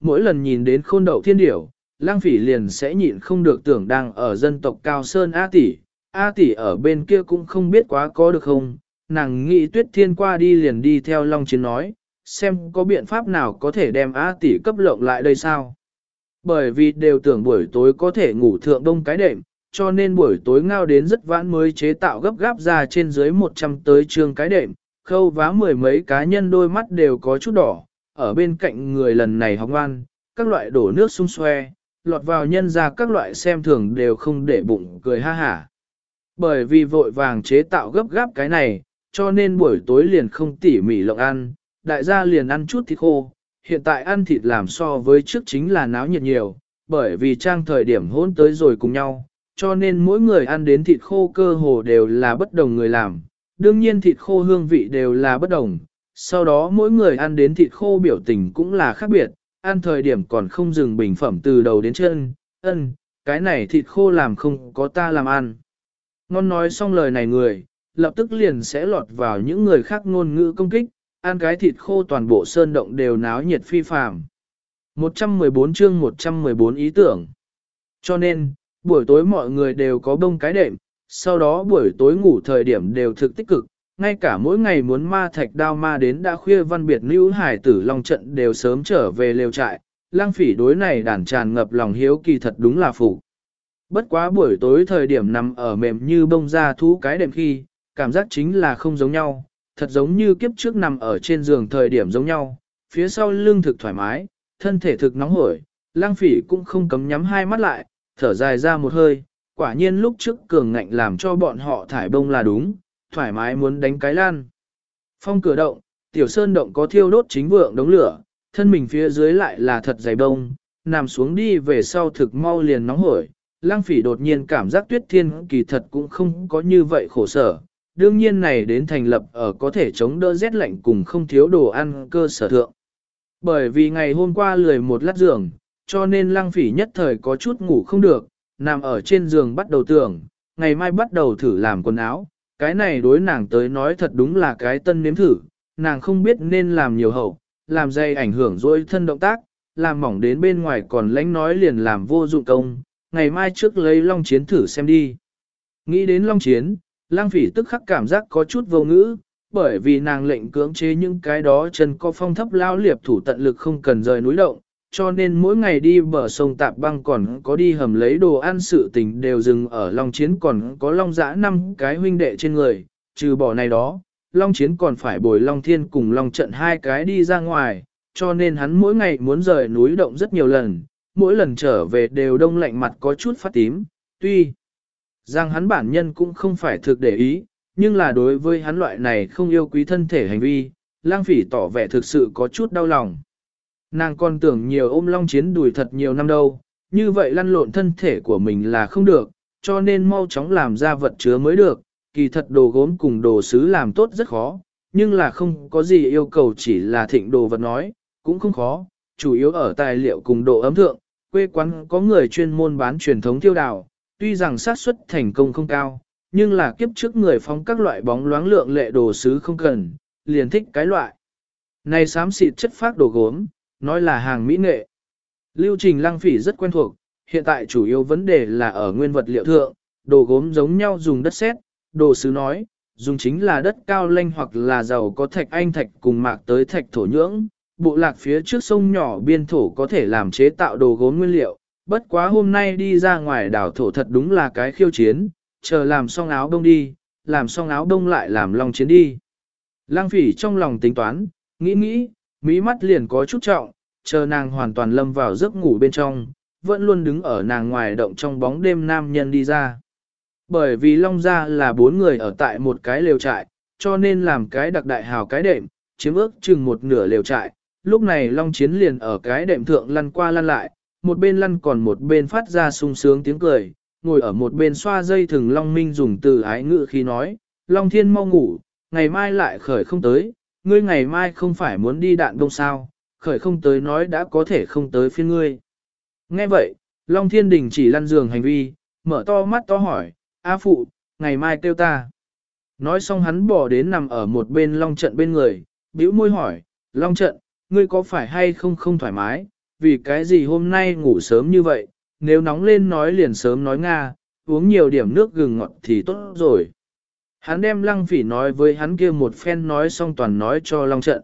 mỗi lần nhìn đến khôn đậu thiên điểu, lang phỉ liền sẽ nhịn không được tưởng đang ở dân tộc Cao Sơn A tỷ, A tỷ ở bên kia cũng không biết quá có được không, nàng nghĩ tuyết thiên qua đi liền đi theo Long Chiến nói, xem có biện pháp nào có thể đem A tỷ cấp lộng lại đây sao. Bởi vì đều tưởng buổi tối có thể ngủ thượng đông cái đệm, cho nên buổi tối ngao đến rất vãn mới chế tạo gấp gáp ra trên dưới 100 tới trường cái đệm, khâu vá mười mấy cá nhân đôi mắt đều có chút đỏ, ở bên cạnh người lần này học ngoan, các loại đổ nước xung xoe, lọt vào nhân ra các loại xem thường đều không để bụng cười ha hả. Bởi vì vội vàng chế tạo gấp gáp cái này, cho nên buổi tối liền không tỉ mỉ lộng ăn, đại gia liền ăn chút thịt khô, hiện tại ăn thịt làm so với trước chính là náo nhiệt nhiều, bởi vì trang thời điểm hôn tới rồi cùng nhau, cho nên mỗi người ăn đến thịt khô cơ hồ đều là bất đồng người làm, đương nhiên thịt khô hương vị đều là bất đồng, sau đó mỗi người ăn đến thịt khô biểu tình cũng là khác biệt, ăn thời điểm còn không dừng bình phẩm từ đầu đến chân, ân, cái này thịt khô làm không có ta làm ăn. Ngon nói xong lời này người, lập tức liền sẽ lọt vào những người khác ngôn ngữ công kích, ăn cái thịt khô toàn bộ sơn động đều náo nhiệt phi phàm. 114 chương 114 ý tưởng. Cho nên, buổi tối mọi người đều có bông cái đệm, sau đó buổi tối ngủ thời điểm đều thực tích cực, ngay cả mỗi ngày muốn ma thạch đao ma đến đã khuya văn biệt nữ hải tử long trận đều sớm trở về lều trại, lang phỉ đối này đàn tràn ngập lòng hiếu kỳ thật đúng là phụ. Bất quá buổi tối thời điểm nằm ở mềm như bông ra thú cái đệm khi, cảm giác chính là không giống nhau, thật giống như kiếp trước nằm ở trên giường thời điểm giống nhau, phía sau lưng thực thoải mái, thân thể thực nóng hổi, lang phỉ cũng không cấm nhắm hai mắt lại, thở dài ra một hơi, quả nhiên lúc trước cường ngạnh làm cho bọn họ thải bông là đúng, thoải mái muốn đánh cái lan. Phong cửa động, tiểu sơn động có thiêu đốt chính vượng đống lửa, thân mình phía dưới lại là thật dày bông, nằm xuống đi về sau thực mau liền nóng hổi. Lăng phỉ đột nhiên cảm giác tuyết thiên kỳ thật cũng không có như vậy khổ sở. Đương nhiên này đến thành lập ở có thể chống đỡ rét lạnh cùng không thiếu đồ ăn cơ sở thượng. Bởi vì ngày hôm qua lười một lát giường, cho nên lăng phỉ nhất thời có chút ngủ không được, nằm ở trên giường bắt đầu tưởng, ngày mai bắt đầu thử làm quần áo, cái này đối nàng tới nói thật đúng là cái tân nếm thử, nàng không biết nên làm nhiều hậu, làm dây ảnh hưởng dối thân động tác, làm mỏng đến bên ngoài còn lánh nói liền làm vô dụng công, ngày mai trước lấy long chiến thử xem đi. Nghĩ đến long chiến, lang phỉ tức khắc cảm giác có chút vô ngữ, bởi vì nàng lệnh cưỡng chế những cái đó chân có phong thấp lao liệp thủ tận lực không cần rời núi động, cho nên mỗi ngày đi bờ sông tạp băng còn có đi hầm lấy đồ ăn sự tình đều dừng ở Long Chiến còn có Long Giã năm cái huynh đệ trên người, trừ bỏ này đó, Long Chiến còn phải bồi Long Thiên cùng Long Trận hai cái đi ra ngoài, cho nên hắn mỗi ngày muốn rời núi động rất nhiều lần, mỗi lần trở về đều đông lạnh mặt có chút phát tím, tuy rằng hắn bản nhân cũng không phải thực để ý, nhưng là đối với hắn loại này không yêu quý thân thể hành vi, lang phỉ tỏ vẻ thực sự có chút đau lòng. Nàng còn tưởng nhiều ôm long chiến đùi thật nhiều năm đâu, như vậy lăn lộn thân thể của mình là không được, cho nên mau chóng làm ra vật chứa mới được, kỳ thật đồ gốm cùng đồ sứ làm tốt rất khó, nhưng là không có gì yêu cầu chỉ là thịnh đồ vật nói, cũng không khó, chủ yếu ở tài liệu cùng độ ấm thượng, quê quán có người chuyên môn bán truyền thống tiêu đào, tuy rằng xác suất thành công không cao, nhưng là kiếp trước người phóng các loại bóng loáng lượng lệ đồ sứ không cần, liền thích cái loại. Này xám xịt chất phát đồ gốm, nói là hàng mỹ nghệ. Lưu trình lăng phỉ rất quen thuộc, hiện tại chủ yếu vấn đề là ở nguyên vật liệu thượng, đồ gốm giống nhau dùng đất sét, đồ sứ nói, dùng chính là đất cao lanh hoặc là giàu có thạch anh thạch cùng mạc tới thạch thổ nhưỡng. Bộ lạc phía trước sông nhỏ biên thổ có thể làm chế tạo đồ gốm nguyên liệu, bất quá hôm nay đi ra ngoài đảo thổ thật đúng là cái khiêu chiến, chờ làm xong áo đông đi, làm xong áo đông lại làm long chiến đi. Lăng phỉ trong lòng tính toán, nghĩ nghĩ, Mí mắt liền có chút trọng, chờ nàng hoàn toàn lâm vào giấc ngủ bên trong, vẫn luôn đứng ở nàng ngoài động trong bóng đêm nam nhân đi ra. Bởi vì Long Gia là bốn người ở tại một cái lều trại, cho nên làm cái đặc đại hào cái đệm, chiếm ước chừng một nửa lều trại. Lúc này Long Chiến liền ở cái đệm thượng lăn qua lăn lại, một bên lăn còn một bên phát ra sung sướng tiếng cười, ngồi ở một bên xoa dây thừng Long Minh dùng từ ái ngự khi nói, Long Thiên mau ngủ, ngày mai lại khởi không tới, ngươi ngày mai không phải muốn đi đạn đông sao, khởi không tới nói đã có thể không tới phiên ngươi. Nghe vậy, Long Thiên Đình chỉ lăn giường hành vi, mở to mắt to hỏi, A phụ, ngày mai kêu ta. Nói xong hắn bỏ đến nằm ở một bên Long Trận bên người, bĩu môi hỏi, Long Trận, ngươi có phải hay không không thoải mái, vì cái gì hôm nay ngủ sớm như vậy, nếu nóng lên nói liền sớm nói Nga, uống nhiều điểm nước gừng ngọt thì tốt rồi. Hắn đem lăng phỉ nói với hắn kia một phen nói xong toàn nói cho long trận.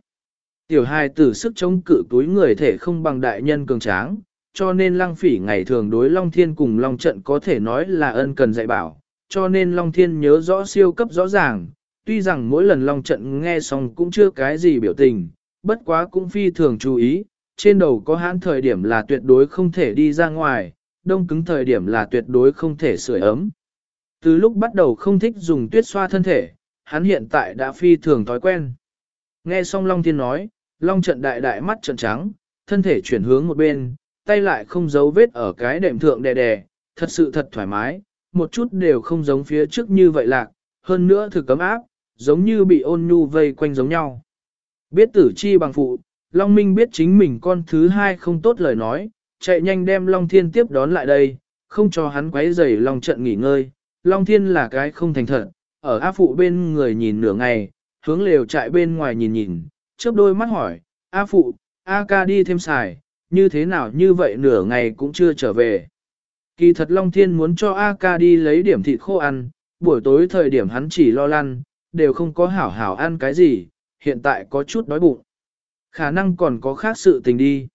Tiểu hài tử sức chống cự túi người thể không bằng đại nhân cường tráng, cho nên lăng phỉ ngày thường đối long thiên cùng long trận có thể nói là ân cần dạy bảo, cho nên long thiên nhớ rõ siêu cấp rõ ràng, tuy rằng mỗi lần long trận nghe xong cũng chưa cái gì biểu tình, bất quá cũng phi thường chú ý, trên đầu có hãn thời điểm là tuyệt đối không thể đi ra ngoài, đông cứng thời điểm là tuyệt đối không thể sưởi ấm. Từ lúc bắt đầu không thích dùng tuyết xoa thân thể, hắn hiện tại đã phi thường thói quen. Nghe xong Long Thiên nói, Long trận đại đại mắt trận trắng, thân thể chuyển hướng một bên, tay lại không giấu vết ở cái đệm thượng đè đè, thật sự thật thoải mái, một chút đều không giống phía trước như vậy lạc, hơn nữa thực cấm áp, giống như bị ôn nhu vây quanh giống nhau. Biết tử chi bằng phụ, Long Minh biết chính mình con thứ hai không tốt lời nói, chạy nhanh đem Long Thiên tiếp đón lại đây, không cho hắn quấy rầy Long trận nghỉ ngơi. Long Thiên là cái không thành thật, ở A Phụ bên người nhìn nửa ngày, hướng lều trại bên ngoài nhìn nhìn, chớp đôi mắt hỏi, A Phụ, A ca đi thêm xài, như thế nào như vậy nửa ngày cũng chưa trở về. Kỳ thật Long Thiên muốn cho A ca đi lấy điểm thịt khô ăn, buổi tối thời điểm hắn chỉ lo lăn, đều không có hảo hảo ăn cái gì, hiện tại có chút đói bụng. Khả năng còn có khác sự tình đi.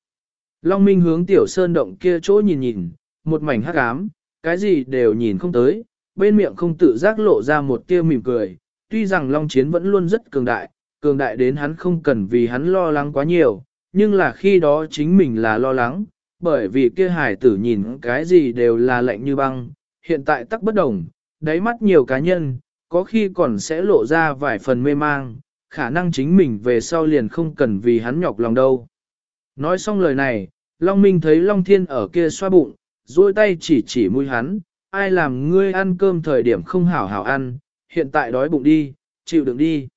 Long Minh hướng tiểu sơn động kia chỗ nhìn nhìn, một mảnh hắc ám, cái gì đều nhìn không tới, bên miệng không tự giác lộ ra một tia mỉm cười. Tuy rằng Long Chiến vẫn luôn rất cường đại, cường đại đến hắn không cần vì hắn lo lắng quá nhiều, nhưng là khi đó chính mình là lo lắng, bởi vì kia hải tử nhìn cái gì đều là lạnh như băng, hiện tại tắc bất đồng, đáy mắt nhiều cá nhân, có khi còn sẽ lộ ra vài phần mê mang, khả năng chính mình về sau liền không cần vì hắn nhọc lòng đâu. Nói xong lời này, Long Minh thấy Long Thiên ở kia xoa bụng, duỗi tay chỉ chỉ mũi hắn, ai làm ngươi ăn cơm thời điểm không hảo hảo ăn, hiện tại đói bụng đi, chịu đựng đi.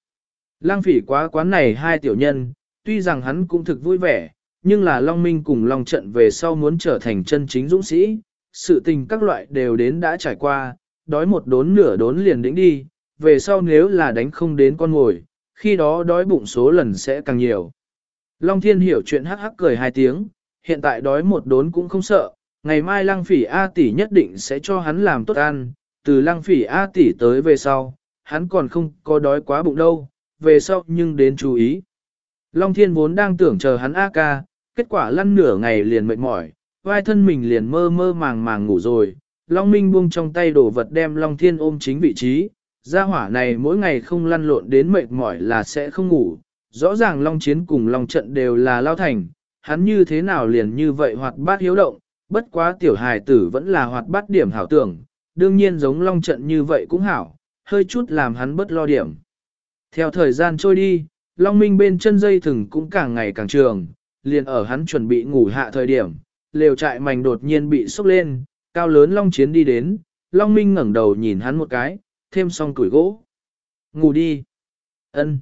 Lang phỉ quá quán này hai tiểu nhân, tuy rằng hắn cũng thực vui vẻ, nhưng là Long Minh cùng Long trận về sau muốn trở thành chân chính dũng sĩ, sự tình các loại đều đến đã trải qua, đói một đốn nửa đốn liền đĩnh đi, về sau nếu là đánh không đến con ngồi, khi đó đói bụng số lần sẽ càng nhiều. Long Thiên hiểu chuyện hắc hắc cười hai tiếng, hiện tại đói một đốn cũng không sợ, ngày mai lăng phỉ A tỷ nhất định sẽ cho hắn làm tốt ăn, từ lăng phỉ A tỷ tới về sau, hắn còn không có đói quá bụng đâu, về sau nhưng đến chú ý. Long Thiên vốn đang tưởng chờ hắn A ca, kết quả lăn nửa ngày liền mệt mỏi, vai thân mình liền mơ mơ màng màng ngủ rồi. Long Minh buông trong tay đồ vật đem Long Thiên ôm chính vị trí, gia hỏa này mỗi ngày không lăn lộn đến mệt mỏi là sẽ không ngủ. Rõ ràng Long Chiến cùng Long Trận đều là lao thành, hắn như thế nào liền như vậy hoạt bát hiếu động, bất quá tiểu hài tử vẫn là hoạt bát điểm hảo tưởng, đương nhiên giống Long Trận như vậy cũng hảo, hơi chút làm hắn bất lo điểm. Theo thời gian trôi đi, Long Minh bên chân dây thừng cũng càng ngày càng trường, liền ở hắn chuẩn bị ngủ hạ thời điểm, lều trại mảnh đột nhiên bị sốc lên, cao lớn Long Chiến đi đến, Long Minh ngẩng đầu nhìn hắn một cái, thêm xong tuổi gỗ. Ngủ đi. Ân.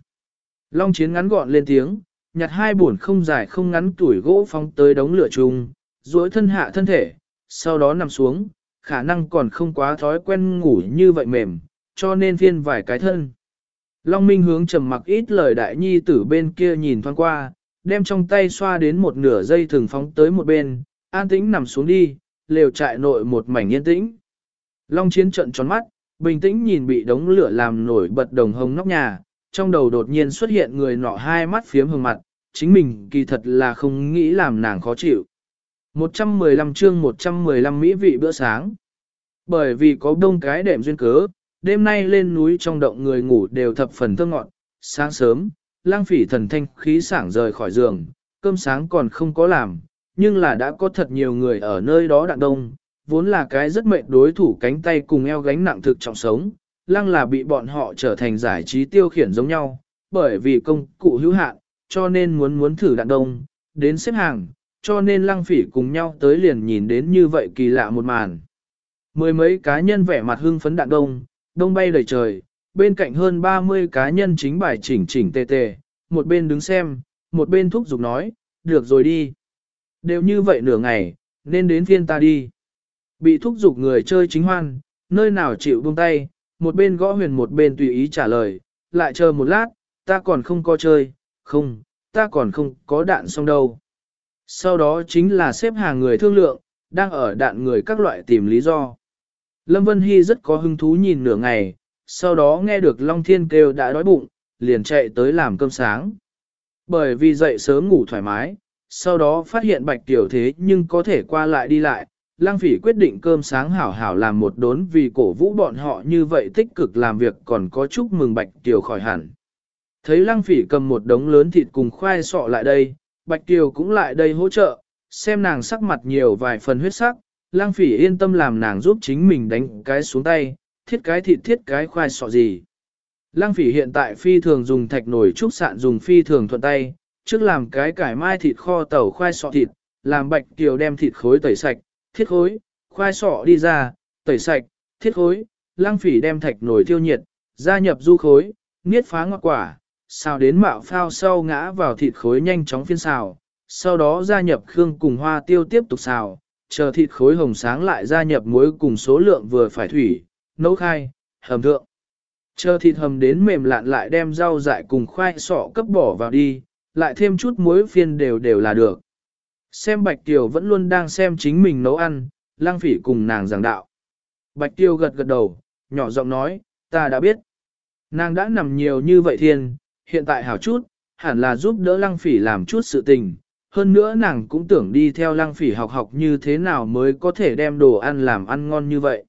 Long Chiến ngắn gọn lên tiếng, nhặt hai buồn không dài không ngắn tuổi gỗ phóng tới đống lửa chung, duỗi thân hạ thân thể, sau đó nằm xuống, khả năng còn không quá thói quen ngủ như vậy mềm, cho nên phiên vài cái thân. Long Minh hướng trầm mặc ít lời đại nhi tử bên kia nhìn thoáng qua, đem trong tay xoa đến một nửa dây thường phóng tới một bên, an tĩnh nằm xuống đi, lều trại nội một mảnh yên tĩnh. Long Chiến trận tròn mắt, bình tĩnh nhìn bị đống lửa làm nổi bật đồng hồng nóc nhà, trong đầu đột nhiên xuất hiện người nọ hai mắt phiếm hương mặt, chính mình kỳ thật là không nghĩ làm nàng khó chịu. 115 chương 115 mỹ vị bữa sáng. Bởi vì có đông cái đệm duyên cớ, đêm nay lên núi trong động người ngủ đều thập phần thơ ngọn, sáng sớm, lang phỉ thần thanh khí sảng rời khỏi giường, cơm sáng còn không có làm, nhưng là đã có thật nhiều người ở nơi đó đạn đông, vốn là cái rất mệt đối thủ cánh tay cùng eo gánh nặng thực trọng sống, lăng là bị bọn họ trở thành giải trí tiêu khiển giống nhau, bởi vì công cụ hữu hạn, cho nên muốn muốn thử đạn đông, đến xếp hàng, cho nên lăng phỉ cùng nhau tới liền nhìn đến như vậy kỳ lạ một màn. Mười mấy cá nhân vẻ mặt hưng phấn đạn đông, đông bay đầy trời, bên cạnh hơn 30 cá nhân chính bài chỉnh chỉnh tề tề, một bên đứng xem, một bên thúc giục nói, được rồi đi. Đều như vậy nửa ngày, nên đến phiên ta đi. Bị thúc giục người chơi chính hoan, nơi nào chịu buông tay, một bên gõ huyền một bên tùy ý trả lời, lại chờ một lát, ta còn không có chơi, không, ta còn không có đạn xong đâu. Sau đó chính là xếp hàng người thương lượng, đang ở đạn người các loại tìm lý do. Lâm Vân Hy rất có hứng thú nhìn nửa ngày, sau đó nghe được Long Thiên kêu đã đói bụng, liền chạy tới làm cơm sáng. Bởi vì dậy sớm ngủ thoải mái, sau đó phát hiện bạch tiểu thế nhưng có thể qua lại đi lại, lang phỉ quyết định cơm sáng hảo hảo làm một đốn vì cổ vũ bọn họ như vậy tích cực làm việc còn có chúc mừng bạch tiểu khỏi hẳn. Thấy lang phỉ cầm một đống lớn thịt cùng khoai sọ lại đây, bạch Kiều cũng lại đây hỗ trợ, xem nàng sắc mặt nhiều vài phần huyết sắc, lang phỉ yên tâm làm nàng giúp chính mình đánh cái xuống tay, thiết cái thịt thiết cái khoai sọ gì. Lang phỉ hiện tại phi thường dùng thạch nồi trúc sạn dùng phi thường thuận tay, trước làm cái cải mai thịt kho tẩu khoai sọ thịt, làm bạch kiều đem thịt khối tẩy sạch, thiết khối, khoai sọ đi ra, tẩy sạch, thiết khối, lang phỉ đem thạch nồi thiêu nhiệt, gia nhập du khối, niết phá ngọt quả, xào đến mạo phao sau ngã vào thịt khối nhanh chóng phiên xào, sau đó gia nhập khương cùng hoa tiêu tiếp tục xào, chờ thịt khối hồng sáng lại gia nhập muối cùng số lượng vừa phải thủy, nấu khai, hầm thượng. Chờ thịt hầm đến mềm lạn lại đem rau dại cùng khoai sọ cấp bỏ vào đi, lại thêm chút muối phiên đều đều là được. Xem Bạch Tiều vẫn luôn đang xem chính mình nấu ăn, lang phỉ cùng nàng giảng đạo. Bạch Tiều gật gật đầu, nhỏ giọng nói, ta đã biết. Nàng đã nằm nhiều như vậy thiên, hiện tại hảo chút, hẳn là giúp đỡ lăng phỉ làm chút sự tình. Hơn nữa nàng cũng tưởng đi theo lăng phỉ học học như thế nào mới có thể đem đồ ăn làm ăn ngon như vậy.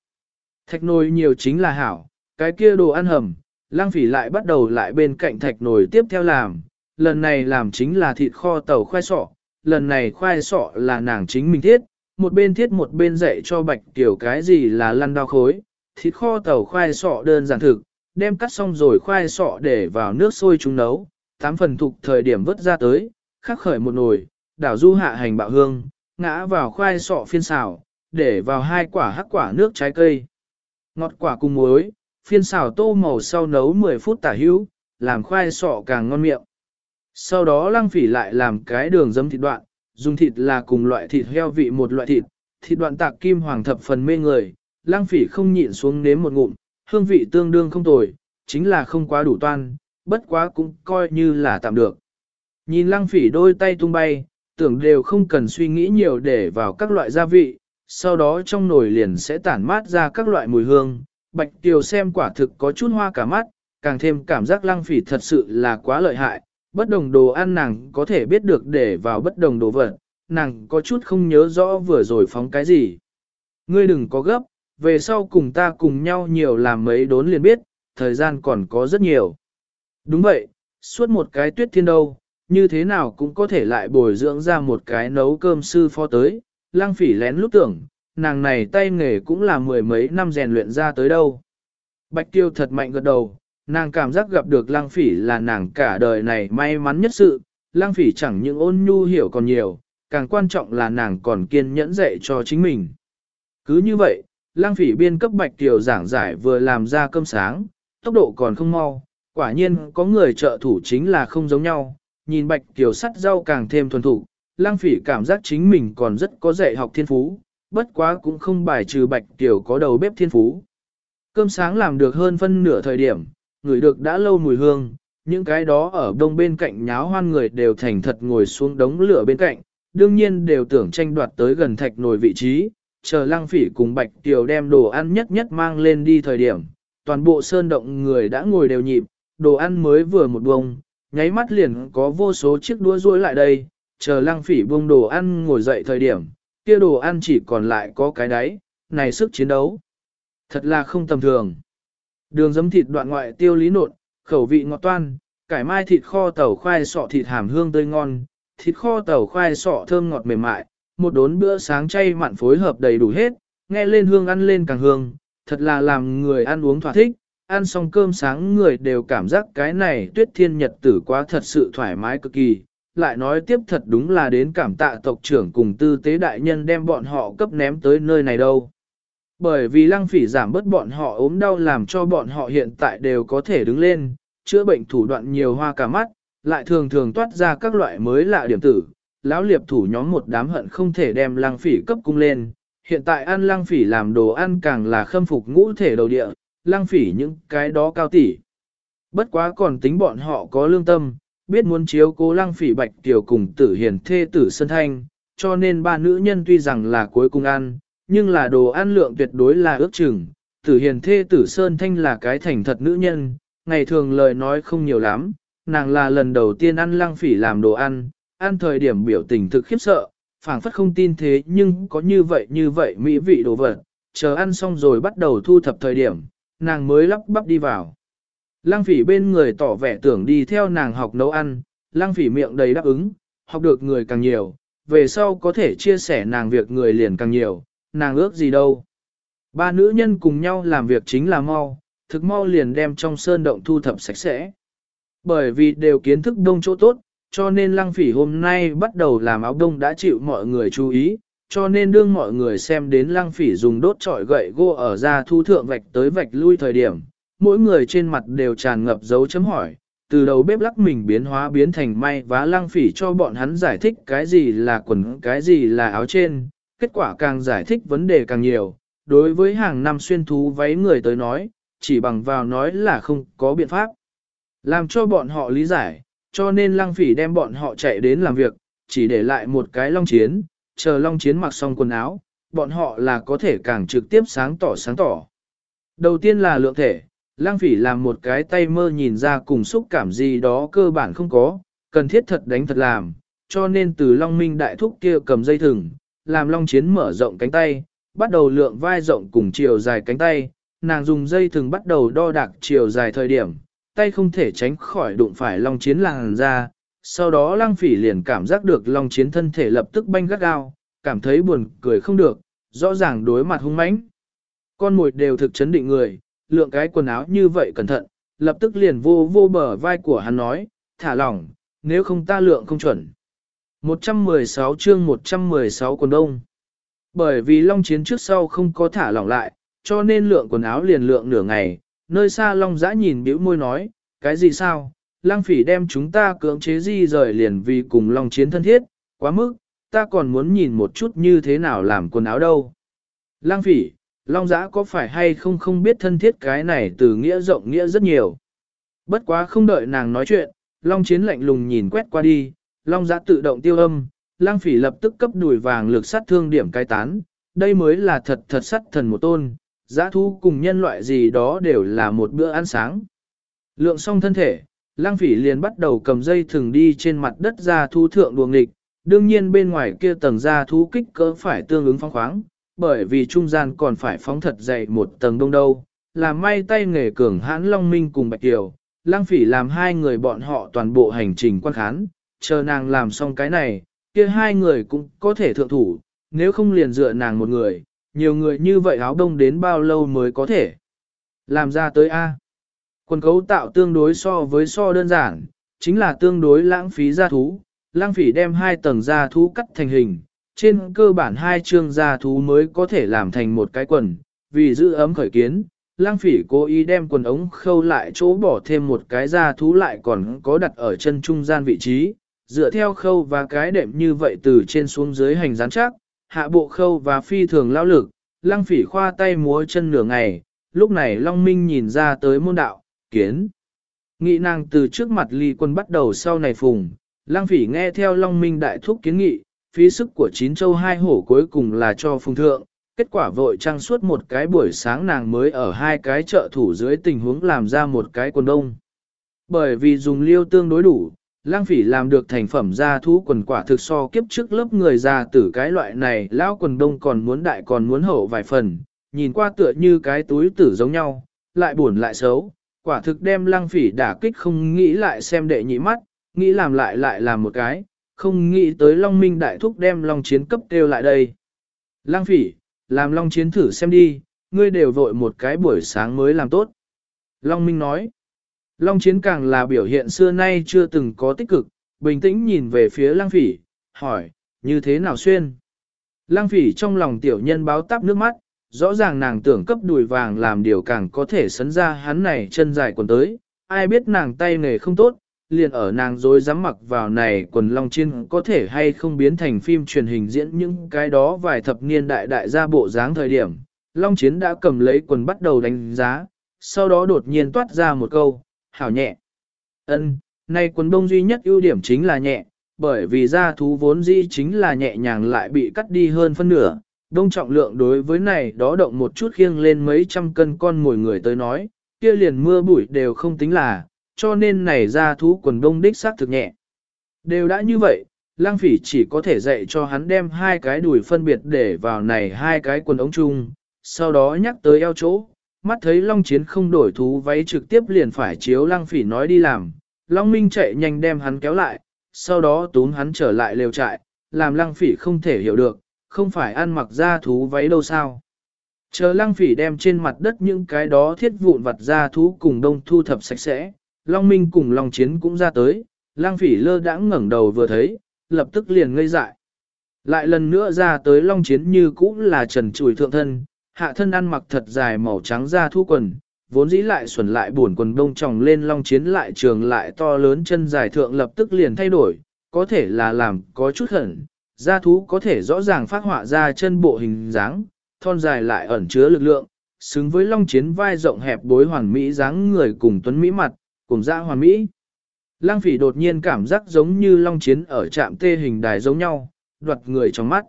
Thạch nồi nhiều chính là hảo, cái kia đồ ăn hầm, lăng phỉ lại bắt đầu lại bên cạnh thạch nồi tiếp theo làm, lần này làm chính là thịt kho tàu khoai sọ, lần này khoai sọ là nàng chính mình thiết, một bên thiết một bên dạy cho bạch tiểu cái gì là lăn đau khối, thịt kho tàu khoai sọ đơn giản thực, đem cắt xong rồi khoai sọ để vào nước sôi chúng nấu, tám phần thục thời điểm vớt ra tới, khắc khởi một nồi, đảo du hạ hành bạo hương, ngã vào khoai sọ phiên xào, để vào hai quả hắc quả nước trái cây. Ngọt quả cùng muối, phiên xào tô màu sau nấu 10 phút tả hữu, làm khoai sọ càng ngon miệng. Sau đó lăng phỉ lại làm cái đường dấm thịt đoạn, dùng thịt là cùng loại thịt heo vị một loại thịt, thịt đoạn tạc kim hoàng thập phần mê người, lăng phỉ không nhịn xuống nếm một ngụm, hương vị tương đương không tồi, chính là không quá đủ toan, bất quá cũng coi như là tạm được. Nhìn lăng phỉ đôi tay tung bay, tưởng đều không cần suy nghĩ nhiều để vào các loại gia vị, sau đó trong nồi liền sẽ tản mát ra các loại mùi hương. Bạch Tiều xem quả thực có chút hoa cả mắt, càng thêm cảm giác lăng phỉ thật sự là quá lợi hại, bất đồng đồ ăn nàng có thể biết được để vào bất đồng đồ vật, nàng có chút không nhớ rõ vừa rồi phóng cái gì. Ngươi đừng có gấp, về sau cùng ta cùng nhau nhiều làm mấy đốn liền biết, thời gian còn có rất nhiều. Đúng vậy, suốt một cái tuyết thiên đâu, như thế nào cũng có thể lại bồi dưỡng ra một cái nấu cơm sư phó tới, lang phỉ lén lúc tưởng, nàng này tay nghề cũng là mười mấy năm rèn luyện ra tới đâu. Bạch tiêu thật mạnh gật đầu, nàng cảm giác gặp được lang phỉ là nàng cả đời này may mắn nhất sự, lang phỉ chẳng những ôn nhu hiểu còn nhiều, càng quan trọng là nàng còn kiên nhẫn dạy cho chính mình. Cứ như vậy, lang phỉ biên cấp bạch tiểu giảng giải vừa làm ra cơm sáng, tốc độ còn không mau, quả nhiên có người trợ thủ chính là không giống nhau, nhìn bạch tiểu sắt rau càng thêm thuần thủ, lang phỉ cảm giác chính mình còn rất có dạy học thiên phú, bất quá cũng không bài trừ bạch tiểu có đầu bếp thiên phú. Cơm sáng làm được hơn phân nửa thời điểm, người được đã lâu mùi hương, những cái đó ở đông bên cạnh nháo hoan người đều thành thật ngồi xuống đống lửa bên cạnh, đương nhiên đều tưởng tranh đoạt tới gần thạch nồi vị trí, chờ lăng phỉ cùng bạch tiểu đem đồ ăn nhất nhất mang lên đi thời điểm, toàn bộ sơn động người đã ngồi đều nhịp, đồ ăn mới vừa một bông, nháy mắt liền có vô số chiếc đũa rối lại đây, chờ lăng phỉ buông đồ ăn ngồi dậy thời điểm, kia đồ ăn chỉ còn lại có cái đáy, này sức chiến đấu. Thật là không tầm thường. Đường giấm thịt đoạn ngoại tiêu lý nộn, khẩu vị ngọt toan, cải mai thịt kho tàu khoai sọ thịt hàm hương tươi ngon, thịt kho tàu khoai sọ thơm ngọt mềm mại, một đốn bữa sáng chay mặn phối hợp đầy đủ hết, nghe lên hương ăn lên càng hương, thật là làm người ăn uống thỏa thích, ăn xong cơm sáng người đều cảm giác cái này tuyết thiên nhật tử quá thật sự thoải mái cực kỳ. Lại nói tiếp thật đúng là đến cảm tạ tộc trưởng cùng tư tế đại nhân đem bọn họ cấp ném tới nơi này đâu. Bởi vì lăng phỉ giảm bớt bọn họ ốm đau làm cho bọn họ hiện tại đều có thể đứng lên, chữa bệnh thủ đoạn nhiều hoa cả mắt, lại thường thường toát ra các loại mới lạ điểm tử, lão liệp thủ nhóm một đám hận không thể đem lăng phỉ cấp cung lên, hiện tại ăn lăng phỉ làm đồ ăn càng là khâm phục ngũ thể đầu địa, lăng phỉ những cái đó cao tỷ. Bất quá còn tính bọn họ có lương tâm, biết muốn chiếu cố lăng phỉ bạch tiểu cùng tử hiền thê tử sân thanh, cho nên ba nữ nhân tuy rằng là cuối cùng ăn, nhưng là đồ ăn lượng tuyệt đối là ước chừng. Tử hiền thê tử Sơn Thanh là cái thành thật nữ nhân, ngày thường lời nói không nhiều lắm, nàng là lần đầu tiên ăn lăng phỉ làm đồ ăn, ăn thời điểm biểu tình thực khiếp sợ, phảng phất không tin thế nhưng có như vậy như vậy mỹ vị đồ vật, chờ ăn xong rồi bắt đầu thu thập thời điểm, nàng mới lắp bắp đi vào. Lăng phỉ bên người tỏ vẻ tưởng đi theo nàng học nấu ăn, lăng phỉ miệng đầy đáp ứng, học được người càng nhiều, về sau có thể chia sẻ nàng việc người liền càng nhiều, nàng ước gì đâu. Ba nữ nhân cùng nhau làm việc chính là mau, thực mau liền đem trong sơn động thu thập sạch sẽ. Bởi vì đều kiến thức đông chỗ tốt, cho nên lăng phỉ hôm nay bắt đầu làm áo đông đã chịu mọi người chú ý, cho nên đương mọi người xem đến lăng phỉ dùng đốt trọi gậy gô ở ra thu thượng vạch tới vạch lui thời điểm, mỗi người trên mặt đều tràn ngập dấu chấm hỏi, từ đầu bếp lắc mình biến hóa biến thành may vá lăng phỉ cho bọn hắn giải thích cái gì là quần cái gì là áo trên, kết quả càng giải thích vấn đề càng nhiều, đối với hàng năm xuyên thú váy người tới nói, chỉ bằng vào nói là không có biện pháp. Làm cho bọn họ lý giải, cho nên lăng phỉ đem bọn họ chạy đến làm việc, chỉ để lại một cái long chiến, chờ long chiến mặc xong quần áo, bọn họ là có thể càng trực tiếp sáng tỏ sáng tỏ. Đầu tiên là lượng thể, lăng phỉ làm một cái tay mơ nhìn ra cùng xúc cảm gì đó cơ bản không có, cần thiết thật đánh thật làm, cho nên từ long minh đại thúc kia cầm dây thừng, làm long chiến mở rộng cánh tay, bắt đầu lượng vai rộng cùng chiều dài cánh tay, nàng dùng dây thừng bắt đầu đo đạc chiều dài thời điểm, tay không thể tránh khỏi đụng phải long chiến làng ra, sau đó lăng phỉ liền cảm giác được long chiến thân thể lập tức banh gắt gao, cảm thấy buồn cười không được, rõ ràng đối mặt hung mãnh. Con mồi đều thực chấn định người, lượng cái quần áo như vậy cẩn thận, lập tức liền vô vô bờ vai của hắn nói, thả lỏng, nếu không ta lượng không chuẩn. 116 chương 116 quần đông. Bởi vì long chiến trước sau không có thả lỏng lại, cho nên lượng quần áo liền lượng nửa ngày, nơi xa long giã nhìn bĩu môi nói, cái gì sao, lang phỉ đem chúng ta cưỡng chế di rời liền vì cùng long chiến thân thiết, quá mức, ta còn muốn nhìn một chút như thế nào làm quần áo đâu. Lang phỉ, long giã có phải hay không không biết thân thiết cái này từ nghĩa rộng nghĩa rất nhiều. Bất quá không đợi nàng nói chuyện, long chiến lạnh lùng nhìn quét qua đi, long giã tự động tiêu âm, lang phỉ lập tức cấp đùi vàng lực sát thương điểm cai tán, đây mới là thật thật sắt thần một tôn, giã thu cùng nhân loại gì đó đều là một bữa ăn sáng. Lượng xong thân thể, lang phỉ liền bắt đầu cầm dây thừng đi trên mặt đất ra thu thượng đuồng nghịch, đương nhiên bên ngoài kia tầng ra thú kích cỡ phải tương ứng phong khoáng, bởi vì trung gian còn phải phóng thật dày một tầng đông đâu, làm may tay nghề cường hãn Long Minh cùng Bạch Kiều, lang phỉ làm hai người bọn họ toàn bộ hành trình quan khán, chờ nàng làm xong cái này, kia hai người cũng có thể thượng thủ, nếu không liền dựa nàng một người, nhiều người như vậy áo đông đến bao lâu mới có thể làm ra tới A. Quần cấu tạo tương đối so với so đơn giản, chính là tương đối lãng phí gia thú, lang phỉ đem hai tầng gia thú cắt thành hình, trên cơ bản hai chương gia thú mới có thể làm thành một cái quần, vì giữ ấm khởi kiến. Lang phỉ cố ý đem quần ống khâu lại chỗ bỏ thêm một cái gia thú lại còn có đặt ở chân trung gian vị trí, dựa theo khâu và cái đệm như vậy từ trên xuống dưới hành rán chắc, hạ bộ khâu và phi thường lao lực, lăng phỉ khoa tay múa chân nửa ngày, lúc này Long Minh nhìn ra tới môn đạo, kiến. Nghị nàng từ trước mặt ly quân bắt đầu sau này phùng, lăng phỉ nghe theo Long Minh đại thúc kiến nghị, phí sức của chín châu hai hổ cuối cùng là cho phùng thượng, kết quả vội trăng suốt một cái buổi sáng nàng mới ở hai cái trợ thủ dưới tình huống làm ra một cái quần đông. Bởi vì dùng liêu tương đối đủ, lang phỉ làm được thành phẩm ra thú quần quả thực so kiếp trước lớp người già tử cái loại này lão quần đông còn muốn đại còn muốn hậu vài phần, nhìn qua tựa như cái túi tử giống nhau, lại buồn lại xấu, quả thực đem lang phỉ đả kích không nghĩ lại xem đệ nhị mắt, nghĩ làm lại lại làm một cái, không nghĩ tới Long Minh đại thúc đem Long Chiến cấp kêu lại đây. Lang phỉ, làm Long Chiến thử xem đi, ngươi đều vội một cái buổi sáng mới làm tốt. Long Minh nói, Long Chiến càng là biểu hiện xưa nay chưa từng có tích cực, bình tĩnh nhìn về phía Lang phỉ, hỏi, như thế nào xuyên? Lang phỉ trong lòng tiểu nhân báo táp nước mắt, rõ ràng nàng tưởng cấp đùi vàng làm điều càng có thể sấn ra hắn này chân dài quần tới, ai biết nàng tay nghề không tốt, liền ở nàng dối dám mặc vào này quần long Chiến có thể hay không biến thành phim truyền hình diễn những cái đó vài thập niên đại đại gia bộ dáng thời điểm. Long chiến đã cầm lấy quần bắt đầu đánh giá, sau đó đột nhiên toát ra một câu, hảo nhẹ. Ân, nay quần đông duy nhất ưu điểm chính là nhẹ, bởi vì da thú vốn dĩ chính là nhẹ nhàng lại bị cắt đi hơn phân nửa, đông trọng lượng đối với này đó động một chút khiêng lên mấy trăm cân con mồi người tới nói, kia liền mưa bụi đều không tính là, cho nên này da thú quần đông đích xác thực nhẹ. Đều đã như vậy, lang phỉ chỉ có thể dạy cho hắn đem hai cái đùi phân biệt để vào này hai cái quần ống chung, sau đó nhắc tới eo chỗ, mắt thấy Long Chiến không đổi thú váy trực tiếp liền phải chiếu lang phỉ nói đi làm, Long Minh chạy nhanh đem hắn kéo lại, sau đó túm hắn trở lại lều trại, làm lang phỉ không thể hiểu được, không phải ăn mặc da thú váy đâu sao. Chờ lăng phỉ đem trên mặt đất những cái đó thiết vụn vặt ra thú cùng đông thu thập sạch sẽ, Long Minh cùng Long Chiến cũng ra tới, lăng phỉ lơ đãng ngẩng đầu vừa thấy, lập tức liền ngây dại. Lại lần nữa ra tới Long Chiến như cũng là trần trùi thượng thân, hạ thân ăn mặc thật dài màu trắng da thu quần, vốn dĩ lại xuẩn lại buồn quần đông tròng lên Long Chiến lại trường lại to lớn chân dài thượng lập tức liền thay đổi, có thể là làm có chút hẩn, da thú có thể rõ ràng phát họa ra chân bộ hình dáng, thon dài lại ẩn chứa lực lượng, xứng với long chiến vai rộng hẹp bối hoàn mỹ dáng người cùng tuấn mỹ mặt, cùng da hoàn mỹ. Lăng phỉ đột nhiên cảm giác giống như long chiến ở trạm tê hình đài giống nhau, đoạt người trong mắt.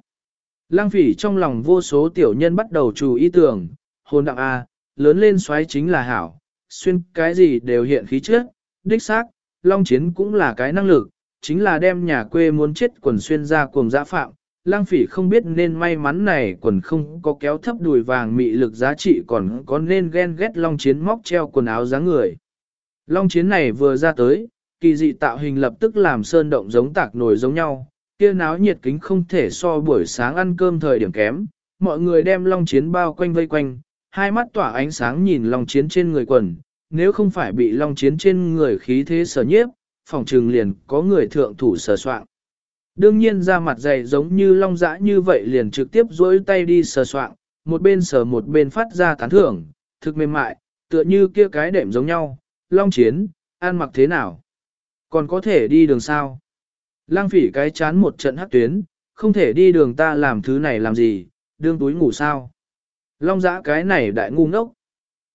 Lăng phỉ trong lòng vô số tiểu nhân bắt đầu chủ ý tưởng, hồn đặng A, lớn lên xoáy chính là hảo, xuyên cái gì đều hiện khí chất, đích xác, long chiến cũng là cái năng lực, chính là đem nhà quê muốn chết quần xuyên ra cuồng dã phạm, lang phỉ không biết nên may mắn này quần không có kéo thấp đùi vàng mị lực giá trị còn có nên ghen ghét long chiến móc treo quần áo dáng người. Long chiến này vừa ra tới, kỳ dị tạo hình lập tức làm sơn động giống tạc nổi giống nhau, kia náo nhiệt kính không thể so buổi sáng ăn cơm thời điểm kém, mọi người đem long chiến bao quanh vây quanh, hai mắt tỏa ánh sáng nhìn long chiến trên người quần, nếu không phải bị long chiến trên người khí thế sở nhiếp, phòng trừng liền có người thượng thủ sở soạn. Đương nhiên ra mặt dày giống như long dã như vậy liền trực tiếp duỗi tay đi sờ soạn, một bên sờ một bên phát ra tán thưởng, thực mềm mại, tựa như kia cái đệm giống nhau, long chiến, ăn mặc thế nào? Còn có thể đi đường sao? Lang phỉ cái chán một trận hắc tuyến, không thể đi đường ta làm thứ này làm gì, đương túi ngủ sao? Long dã cái này đại ngu ngốc.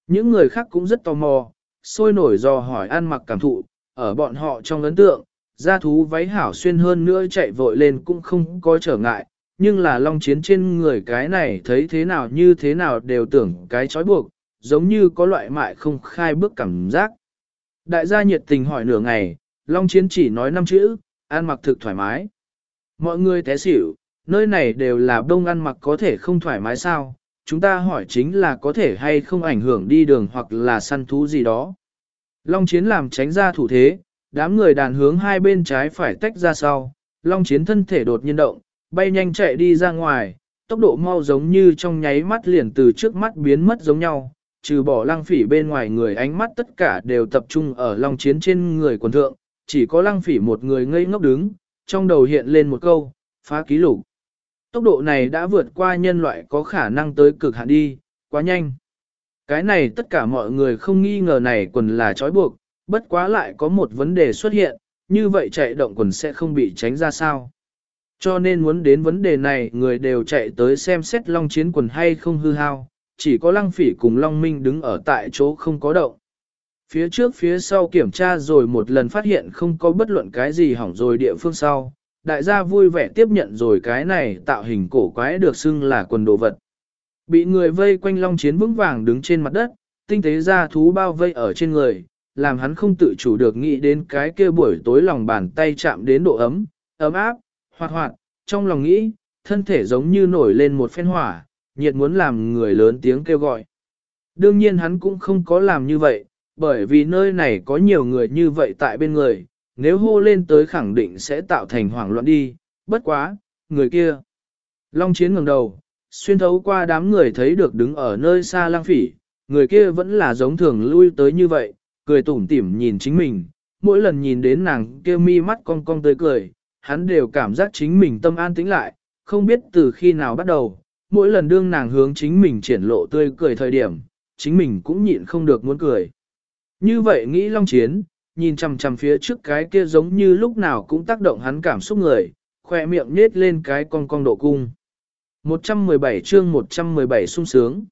Những người khác cũng rất tò mò, sôi nổi dò hỏi ăn mặc cảm thụ, ở bọn họ trong ấn tượng, gia thú váy hảo xuyên hơn nữa chạy vội lên cũng không có trở ngại, nhưng là long chiến trên người cái này thấy thế nào như thế nào đều tưởng cái trói buộc, giống như có loại mại không khai bước cảm giác. Đại gia nhiệt tình hỏi nửa ngày, long chiến chỉ nói năm chữ, ăn mặc thực thoải mái. Mọi người té xỉu, nơi này đều là đông ăn mặc có thể không thoải mái sao, chúng ta hỏi chính là có thể hay không ảnh hưởng đi đường hoặc là săn thú gì đó. Long chiến làm tránh ra thủ thế, đám người đàn hướng hai bên trái phải tách ra sau, long chiến thân thể đột nhiên động, bay nhanh chạy đi ra ngoài, tốc độ mau giống như trong nháy mắt liền từ trước mắt biến mất giống nhau, trừ bỏ lăng phỉ bên ngoài người ánh mắt tất cả đều tập trung ở long chiến trên người quần thượng, chỉ có lăng phỉ một người ngây ngốc đứng, trong đầu hiện lên một câu, phá ký lục. Tốc độ này đã vượt qua nhân loại có khả năng tới cực hạn đi, quá nhanh. Cái này tất cả mọi người không nghi ngờ này quần là trói buộc, bất quá lại có một vấn đề xuất hiện, như vậy chạy động quần sẽ không bị tránh ra sao. Cho nên muốn đến vấn đề này người đều chạy tới xem xét long chiến quần hay không hư hao, chỉ có lăng phỉ cùng long minh đứng ở tại chỗ không có động. Phía trước phía sau kiểm tra rồi một lần phát hiện không có bất luận cái gì hỏng rồi địa phương sau, đại gia vui vẻ tiếp nhận rồi cái này tạo hình cổ quái được xưng là quần đồ vật. Bị người vây quanh long chiến vững vàng đứng trên mặt đất, tinh tế ra thú bao vây ở trên người, làm hắn không tự chủ được nghĩ đến cái kia buổi tối lòng bàn tay chạm đến độ ấm, ấm áp, hoạt hoạt, trong lòng nghĩ, thân thể giống như nổi lên một phen hỏa, nhiệt muốn làm người lớn tiếng kêu gọi. Đương nhiên hắn cũng không có làm như vậy, bởi vì nơi này có nhiều người như vậy tại bên người, nếu hô lên tới khẳng định sẽ tạo thành hoảng loạn đi, bất quá, người kia. Long chiến ngẩng đầu, xuyên thấu qua đám người thấy được đứng ở nơi xa lang phỉ, người kia vẫn là giống thường lui tới như vậy, cười tủm tỉm nhìn chính mình, mỗi lần nhìn đến nàng kia mi mắt cong cong tới cười, hắn đều cảm giác chính mình tâm an tĩnh lại, không biết từ khi nào bắt đầu, mỗi lần đương nàng hướng chính mình triển lộ tươi cười thời điểm, chính mình cũng nhịn không được muốn cười. Như vậy nghĩ Long Chiến, nhìn chằm chằm phía trước cái kia giống như lúc nào cũng tác động hắn cảm xúc người, khoe miệng nết lên cái cong cong độ cung. 117 chương 117 sung sướng.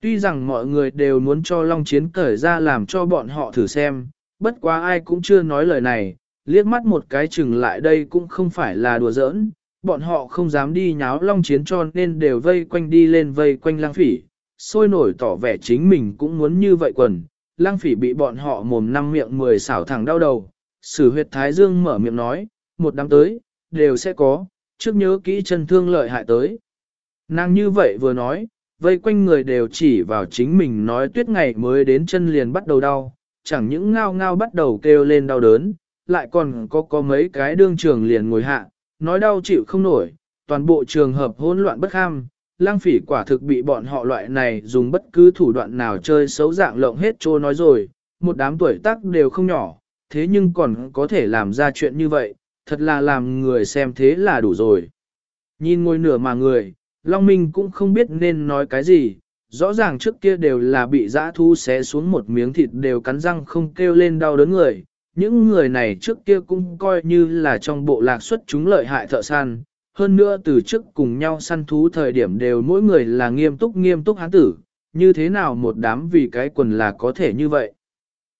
Tuy rằng mọi người đều muốn cho Long Chiến cởi ra làm cho bọn họ thử xem, bất quá ai cũng chưa nói lời này, liếc mắt một cái chừng lại đây cũng không phải là đùa giỡn, bọn họ không dám đi nháo long chiến cho nên đều vây quanh đi lên vây quanh lang phỉ, sôi nổi tỏ vẻ chính mình cũng muốn như vậy quần. Lang phỉ bị bọn họ mồm năm miệng mười xảo thẳng đau đầu, sử huyệt thái dương mở miệng nói, một đám tới, đều sẽ có, trước nhớ kỹ chân thương lợi hại tới. Nàng như vậy vừa nói, vây quanh người đều chỉ vào chính mình nói tuyết ngày mới đến chân liền bắt đầu đau, chẳng những ngao ngao bắt đầu kêu lên đau đớn, lại còn có có mấy cái đương trường liền ngồi hạ, nói đau chịu không nổi, toàn bộ trường hợp hỗn loạn bất ham, lang phỉ quả thực bị bọn họ loại này dùng bất cứ thủ đoạn nào chơi xấu dạng lộng hết trô nói rồi, một đám tuổi tác đều không nhỏ, thế nhưng còn có thể làm ra chuyện như vậy, thật là làm người xem thế là đủ rồi. Nhìn ngôi nửa mà người, Long Minh cũng không biết nên nói cái gì, rõ ràng trước kia đều là bị dã thu xé xuống một miếng thịt đều cắn răng không kêu lên đau đớn người. Những người này trước kia cũng coi như là trong bộ lạc xuất chúng lợi hại thợ săn, hơn nữa từ trước cùng nhau săn thú thời điểm đều mỗi người là nghiêm túc nghiêm túc hán tử, như thế nào một đám vì cái quần là có thể như vậy.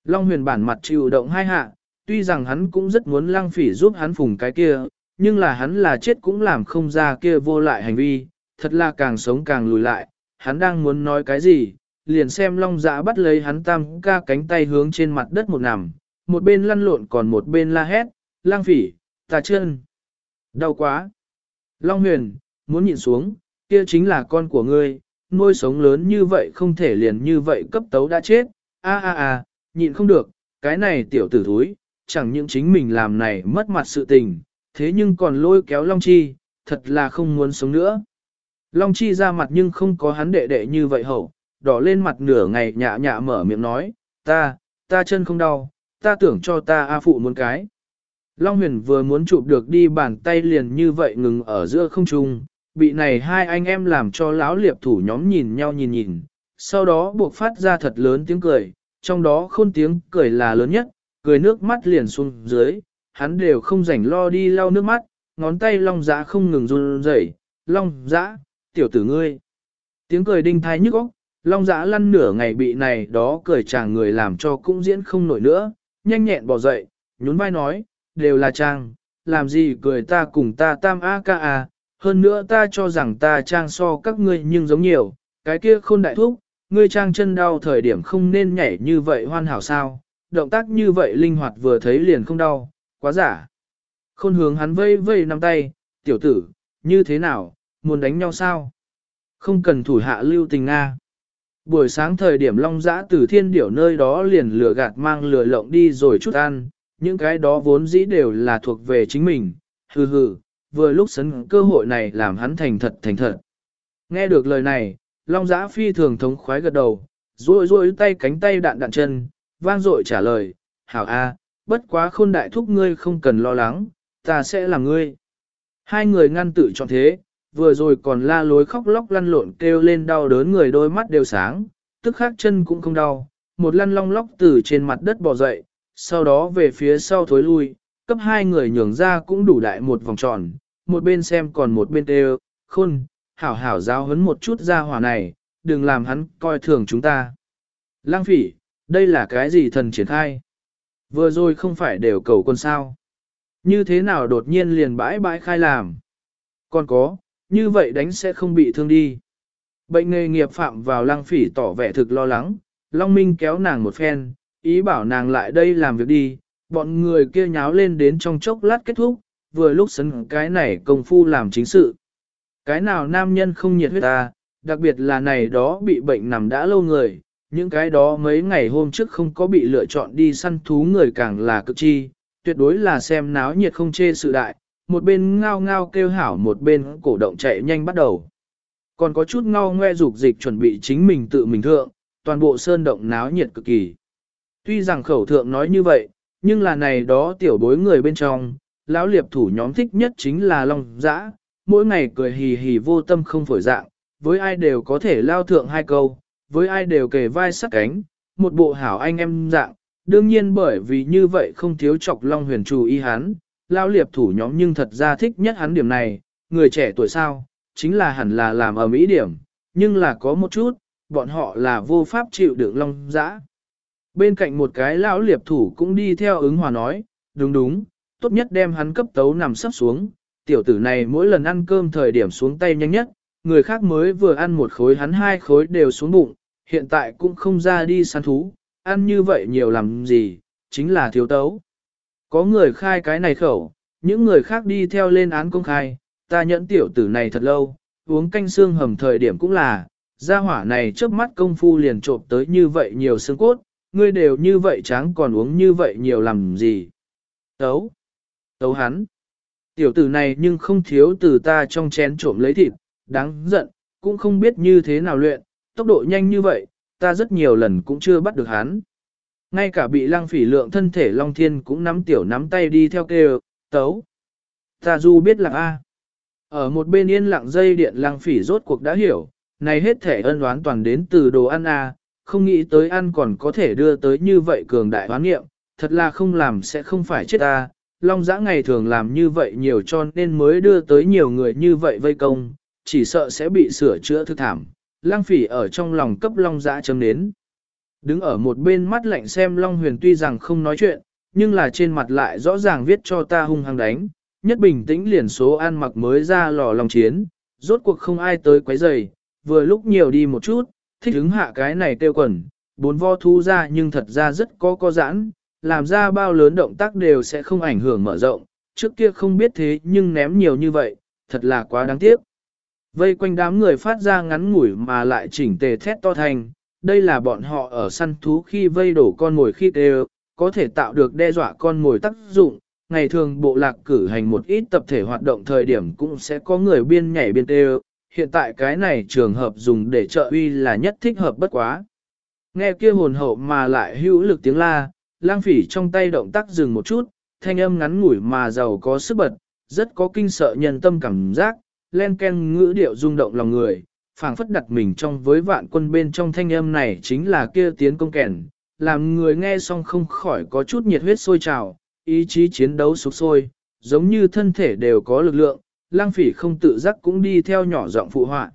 Long huyền bản mặt chịu động hai hạ, tuy rằng hắn cũng rất muốn lăng phỉ giúp hắn phùng cái kia, nhưng là hắn là chết cũng làm không ra kia vô lại hành vi, thật là càng sống càng lùi lại, hắn đang muốn nói cái gì, liền xem long dạ bắt lấy hắn tam ca cánh tay hướng trên mặt đất một nằm, một bên lăn lộn còn một bên la hét, lang phỉ, ta chân, đau quá. Long huyền, muốn nhìn xuống, kia chính là con của ngươi, nuôi sống lớn như vậy không thể liền như vậy cấp tấu đã chết, a a a, nhịn không được, cái này tiểu tử thúi, chẳng những chính mình làm này mất mặt sự tình, thế nhưng còn lôi kéo Long Chi, thật là không muốn sống nữa. Long Chi ra mặt nhưng không có hắn đệ đệ như vậy hậu, đỏ lên mặt nửa ngày nhạ nhạ mở miệng nói, ta, ta chân không đau, ta tưởng cho ta A phụ muốn cái. Long huyền vừa muốn chụp được đi bàn tay liền như vậy ngừng ở giữa không trung, bị này hai anh em làm cho lão liệp thủ nhóm nhìn nhau nhìn nhìn, sau đó buộc phát ra thật lớn tiếng cười, trong đó khôn tiếng cười là lớn nhất, cười nước mắt liền xuống dưới, hắn đều không rảnh lo đi lau nước mắt, ngón tay long giã không ngừng run rẩy, long giã, tiểu tử ngươi. Tiếng cười đinh thai nhức óc, long giã lăn nửa ngày bị này đó cười chàng người làm cho cũng diễn không nổi nữa, nhanh nhẹn bỏ dậy, nhún vai nói, đều là trang, làm gì cười ta cùng ta tam a ca a, hơn nữa ta cho rằng ta trang so các ngươi nhưng giống nhiều, cái kia khôn đại thúc, ngươi trang chân đau thời điểm không nên nhảy như vậy hoàn hảo sao, động tác như vậy linh hoạt vừa thấy liền không đau, quá giả. Khôn hướng hắn vây vây nắm tay, tiểu tử, như thế nào, muốn đánh nhau sao? Không cần thủ hạ lưu tình Nga. Buổi sáng thời điểm long dã từ thiên điểu nơi đó liền lửa gạt mang lửa lộng đi rồi chút ăn, những cái đó vốn dĩ đều là thuộc về chính mình, hừ hừ, vừa lúc sấn cơ hội này làm hắn thành thật thành thật. Nghe được lời này, long giã phi thường thống khoái gật đầu, rôi rôi tay cánh tay đạn đạn chân, vang dội trả lời, hảo a, bất quá khôn đại thúc ngươi không cần lo lắng, ta sẽ là ngươi. Hai người ngăn tự chọn thế, vừa rồi còn la lối khóc lóc lăn lộn kêu lên đau đớn người đôi mắt đều sáng, tức khác chân cũng không đau, một lăn long lóc từ trên mặt đất bò dậy, sau đó về phía sau thối lui, cấp hai người nhường ra cũng đủ đại một vòng tròn, một bên xem còn một bên đều, khôn, hảo hảo giáo hấn một chút ra hỏa này, đừng làm hắn coi thường chúng ta. Lang phỉ, đây là cái gì thần triển khai? Vừa rồi không phải đều cầu quân sao? Như thế nào đột nhiên liền bãi bãi khai làm? Còn có, như vậy đánh sẽ không bị thương đi. Bệnh nghề nghiệp phạm vào lang phỉ tỏ vẻ thực lo lắng, Long Minh kéo nàng một phen, ý bảo nàng lại đây làm việc đi, bọn người kia nháo lên đến trong chốc lát kết thúc, vừa lúc sấn cái này công phu làm chính sự. Cái nào nam nhân không nhiệt huyết ta, đặc biệt là này đó bị bệnh nằm đã lâu người, những cái đó mấy ngày hôm trước không có bị lựa chọn đi săn thú người càng là cực chi, tuyệt đối là xem náo nhiệt không chê sự đại, một bên ngao ngao kêu hảo một bên cổ động chạy nhanh bắt đầu. Còn có chút ngao ngoe dục dịch chuẩn bị chính mình tự mình thượng, toàn bộ sơn động náo nhiệt cực kỳ. Tuy rằng khẩu thượng nói như vậy, nhưng là này đó tiểu bối người bên trong, lão liệp thủ nhóm thích nhất chính là long dã, mỗi ngày cười hì hì vô tâm không phổi dạng, với ai đều có thể lao thượng hai câu, với ai đều kề vai sát cánh, một bộ hảo anh em dạng, đương nhiên bởi vì như vậy không thiếu chọc long huyền chủ y hắn, Lão liệp thủ nhóm nhưng thật ra thích nhất hắn điểm này, người trẻ tuổi sao, chính là hẳn là làm ở mỹ điểm, nhưng là có một chút, bọn họ là vô pháp chịu đựng long dã. Bên cạnh một cái lão liệp thủ cũng đi theo ứng hòa nói, đúng đúng, tốt nhất đem hắn cấp tấu nằm sắp xuống, tiểu tử này mỗi lần ăn cơm thời điểm xuống tay nhanh nhất, người khác mới vừa ăn một khối hắn hai khối đều xuống bụng, hiện tại cũng không ra đi săn thú, ăn như vậy nhiều làm gì, chính là thiếu tấu. Có người khai cái này khẩu, những người khác đi theo lên án công khai, ta nhẫn tiểu tử này thật lâu, uống canh xương hầm thời điểm cũng là, gia hỏa này trước mắt công phu liền trộm tới như vậy nhiều xương cốt, ngươi đều như vậy tráng còn uống như vậy nhiều làm gì. Tấu, tấu hắn. Tiểu tử này nhưng không thiếu từ ta trong chén trộm lấy thịt, đáng giận, cũng không biết như thế nào luyện, tốc độ nhanh như vậy, ta rất nhiều lần cũng chưa bắt được hắn. Ngay cả bị lăng phỉ lượng thân thể Long Thiên cũng nắm tiểu nắm tay đi theo kêu, tấu. Ta du biết là A. Ở một bên yên lặng dây điện lăng phỉ rốt cuộc đã hiểu, này hết thể ân oán toàn đến từ đồ ăn A, không nghĩ tới ăn còn có thể đưa tới như vậy cường đại hoán nghiệm, thật là không làm sẽ không phải chết ta. Long giã ngày thường làm như vậy nhiều cho nên mới đưa tới nhiều người như vậy vây công, chỉ sợ sẽ bị sửa chữa thức thảm. Lang phỉ ở trong lòng cấp long giã chấm nến. Đứng ở một bên mắt lạnh xem Long Huyền tuy rằng không nói chuyện, nhưng là trên mặt lại rõ ràng viết cho ta hung hăng đánh, nhất bình tĩnh liền số ăn mặc mới ra lò lòng chiến, rốt cuộc không ai tới quấy rầy, vừa lúc nhiều đi một chút, thích hứng hạ cái này tiêu quần, bốn vo thu ra nhưng thật ra rất có có giãn, làm ra bao lớn động tác đều sẽ không ảnh hưởng mở rộng, trước kia không biết thế nhưng ném nhiều như vậy, thật là quá đáng tiếc. Vây quanh đám người phát ra ngắn ngủi mà lại chỉnh tề thét to thành, đây là bọn họ ở săn thú khi vây đổ con mồi khi đều, có thể tạo được đe dọa con mồi tác dụng. Ngày thường bộ lạc cử hành một ít tập thể hoạt động thời điểm cũng sẽ có người biên nhảy biên tê hiện tại cái này trường hợp dùng để trợ uy là nhất thích hợp bất quá. Nghe kia hồn hậu mà lại hữu lực tiếng la, lang phỉ trong tay động tác dừng một chút, thanh âm ngắn ngủi mà giàu có sức bật, rất có kinh sợ nhân tâm cảm giác, len ken ngữ điệu rung động lòng người, phảng phất đặt mình trong với vạn quân bên trong thanh âm này chính là kia tiến công kèn, làm người nghe xong không khỏi có chút nhiệt huyết sôi trào, ý chí chiến đấu sục sôi, giống như thân thể đều có lực lượng, lang phỉ không tự giác cũng đi theo nhỏ giọng phụ họa.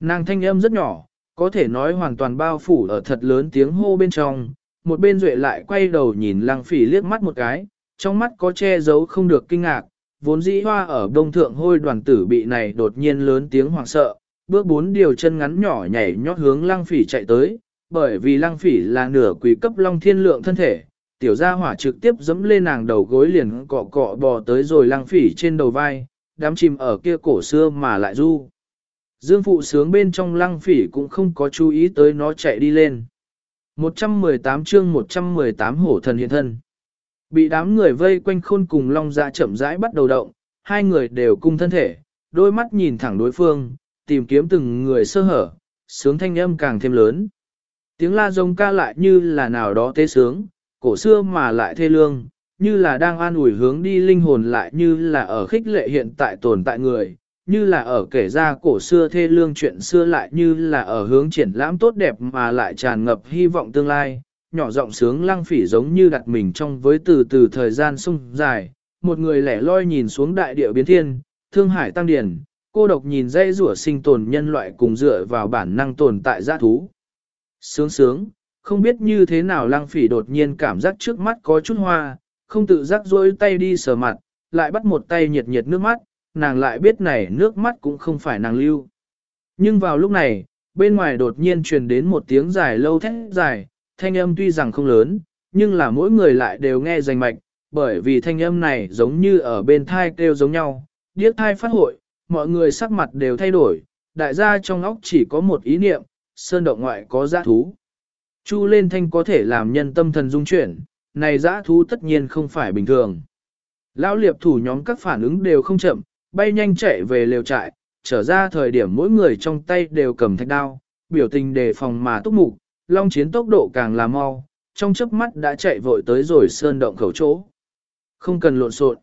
Nàng thanh âm rất nhỏ, có thể nói hoàn toàn bao phủ ở thật lớn tiếng hô bên trong, một bên duệ lại quay đầu nhìn lang phỉ liếc mắt một cái, trong mắt có che giấu không được kinh ngạc, vốn dĩ hoa ở đông thượng hôi đoàn tử bị này đột nhiên lớn tiếng hoảng sợ, bước bốn điều chân ngắn nhỏ nhảy nhót hướng Lang phỉ chạy tới, bởi vì Lang phỉ là nửa quý cấp long thiên lượng thân thể, tiểu gia hỏa trực tiếp dẫm lên nàng đầu gối liền cọ cọ bò tới rồi Lang phỉ trên đầu vai, đám chìm ở kia cổ xưa mà lại du. Dương phụ sướng bên trong lăng phỉ cũng không có chú ý tới nó chạy đi lên. 118 chương 118 hổ thần hiện thân. Bị đám người vây quanh khôn cùng long dạ chậm rãi bắt đầu động, hai người đều cung thân thể, đôi mắt nhìn thẳng đối phương, tìm kiếm từng người sơ hở, sướng thanh âm càng thêm lớn. Tiếng la rông ca lại như là nào đó tê sướng, cổ xưa mà lại thê lương, như là đang an ủi hướng đi linh hồn lại như là ở khích lệ hiện tại tồn tại người, như là ở kể ra cổ xưa thê lương chuyện xưa lại như là ở hướng triển lãm tốt đẹp mà lại tràn ngập hy vọng tương lai. Nhỏ giọng sướng lăng phỉ giống như đặt mình trong với từ từ thời gian sung dài, một người lẻ loi nhìn xuống đại địa biến thiên, thương hải tăng điển, cô độc nhìn dây rủa sinh tồn nhân loại cùng dựa vào bản năng tồn tại giã thú. Sướng sướng, không biết như thế nào lăng phỉ đột nhiên cảm giác trước mắt có chút hoa, không tự giác rôi tay đi sờ mặt, lại bắt một tay nhiệt nhiệt nước mắt, nàng lại biết này nước mắt cũng không phải nàng lưu. Nhưng vào lúc này, bên ngoài đột nhiên truyền đến một tiếng dài lâu thét dài, thanh âm tuy rằng không lớn, nhưng là mỗi người lại đều nghe rành mạch, bởi vì thanh âm này giống như ở bên thai kêu giống nhau, điếc thai phát hội, mọi người sắc mặt đều thay đổi, đại gia trong óc chỉ có một ý niệm, sơn động ngoại có giã thú. Chu lên thanh có thể làm nhân tâm thần dung chuyển, này dã thú tất nhiên không phải bình thường. Lão liệp thủ nhóm các phản ứng đều không chậm, bay nhanh chạy về lều trại, trở ra thời điểm mỗi người trong tay đều cầm thạch đao, biểu tình đề phòng mà túc mục, long chiến tốc độ càng là mau, trong chớp mắt đã chạy vội tới rồi sơn động khẩu chỗ. Không cần lộn xộn.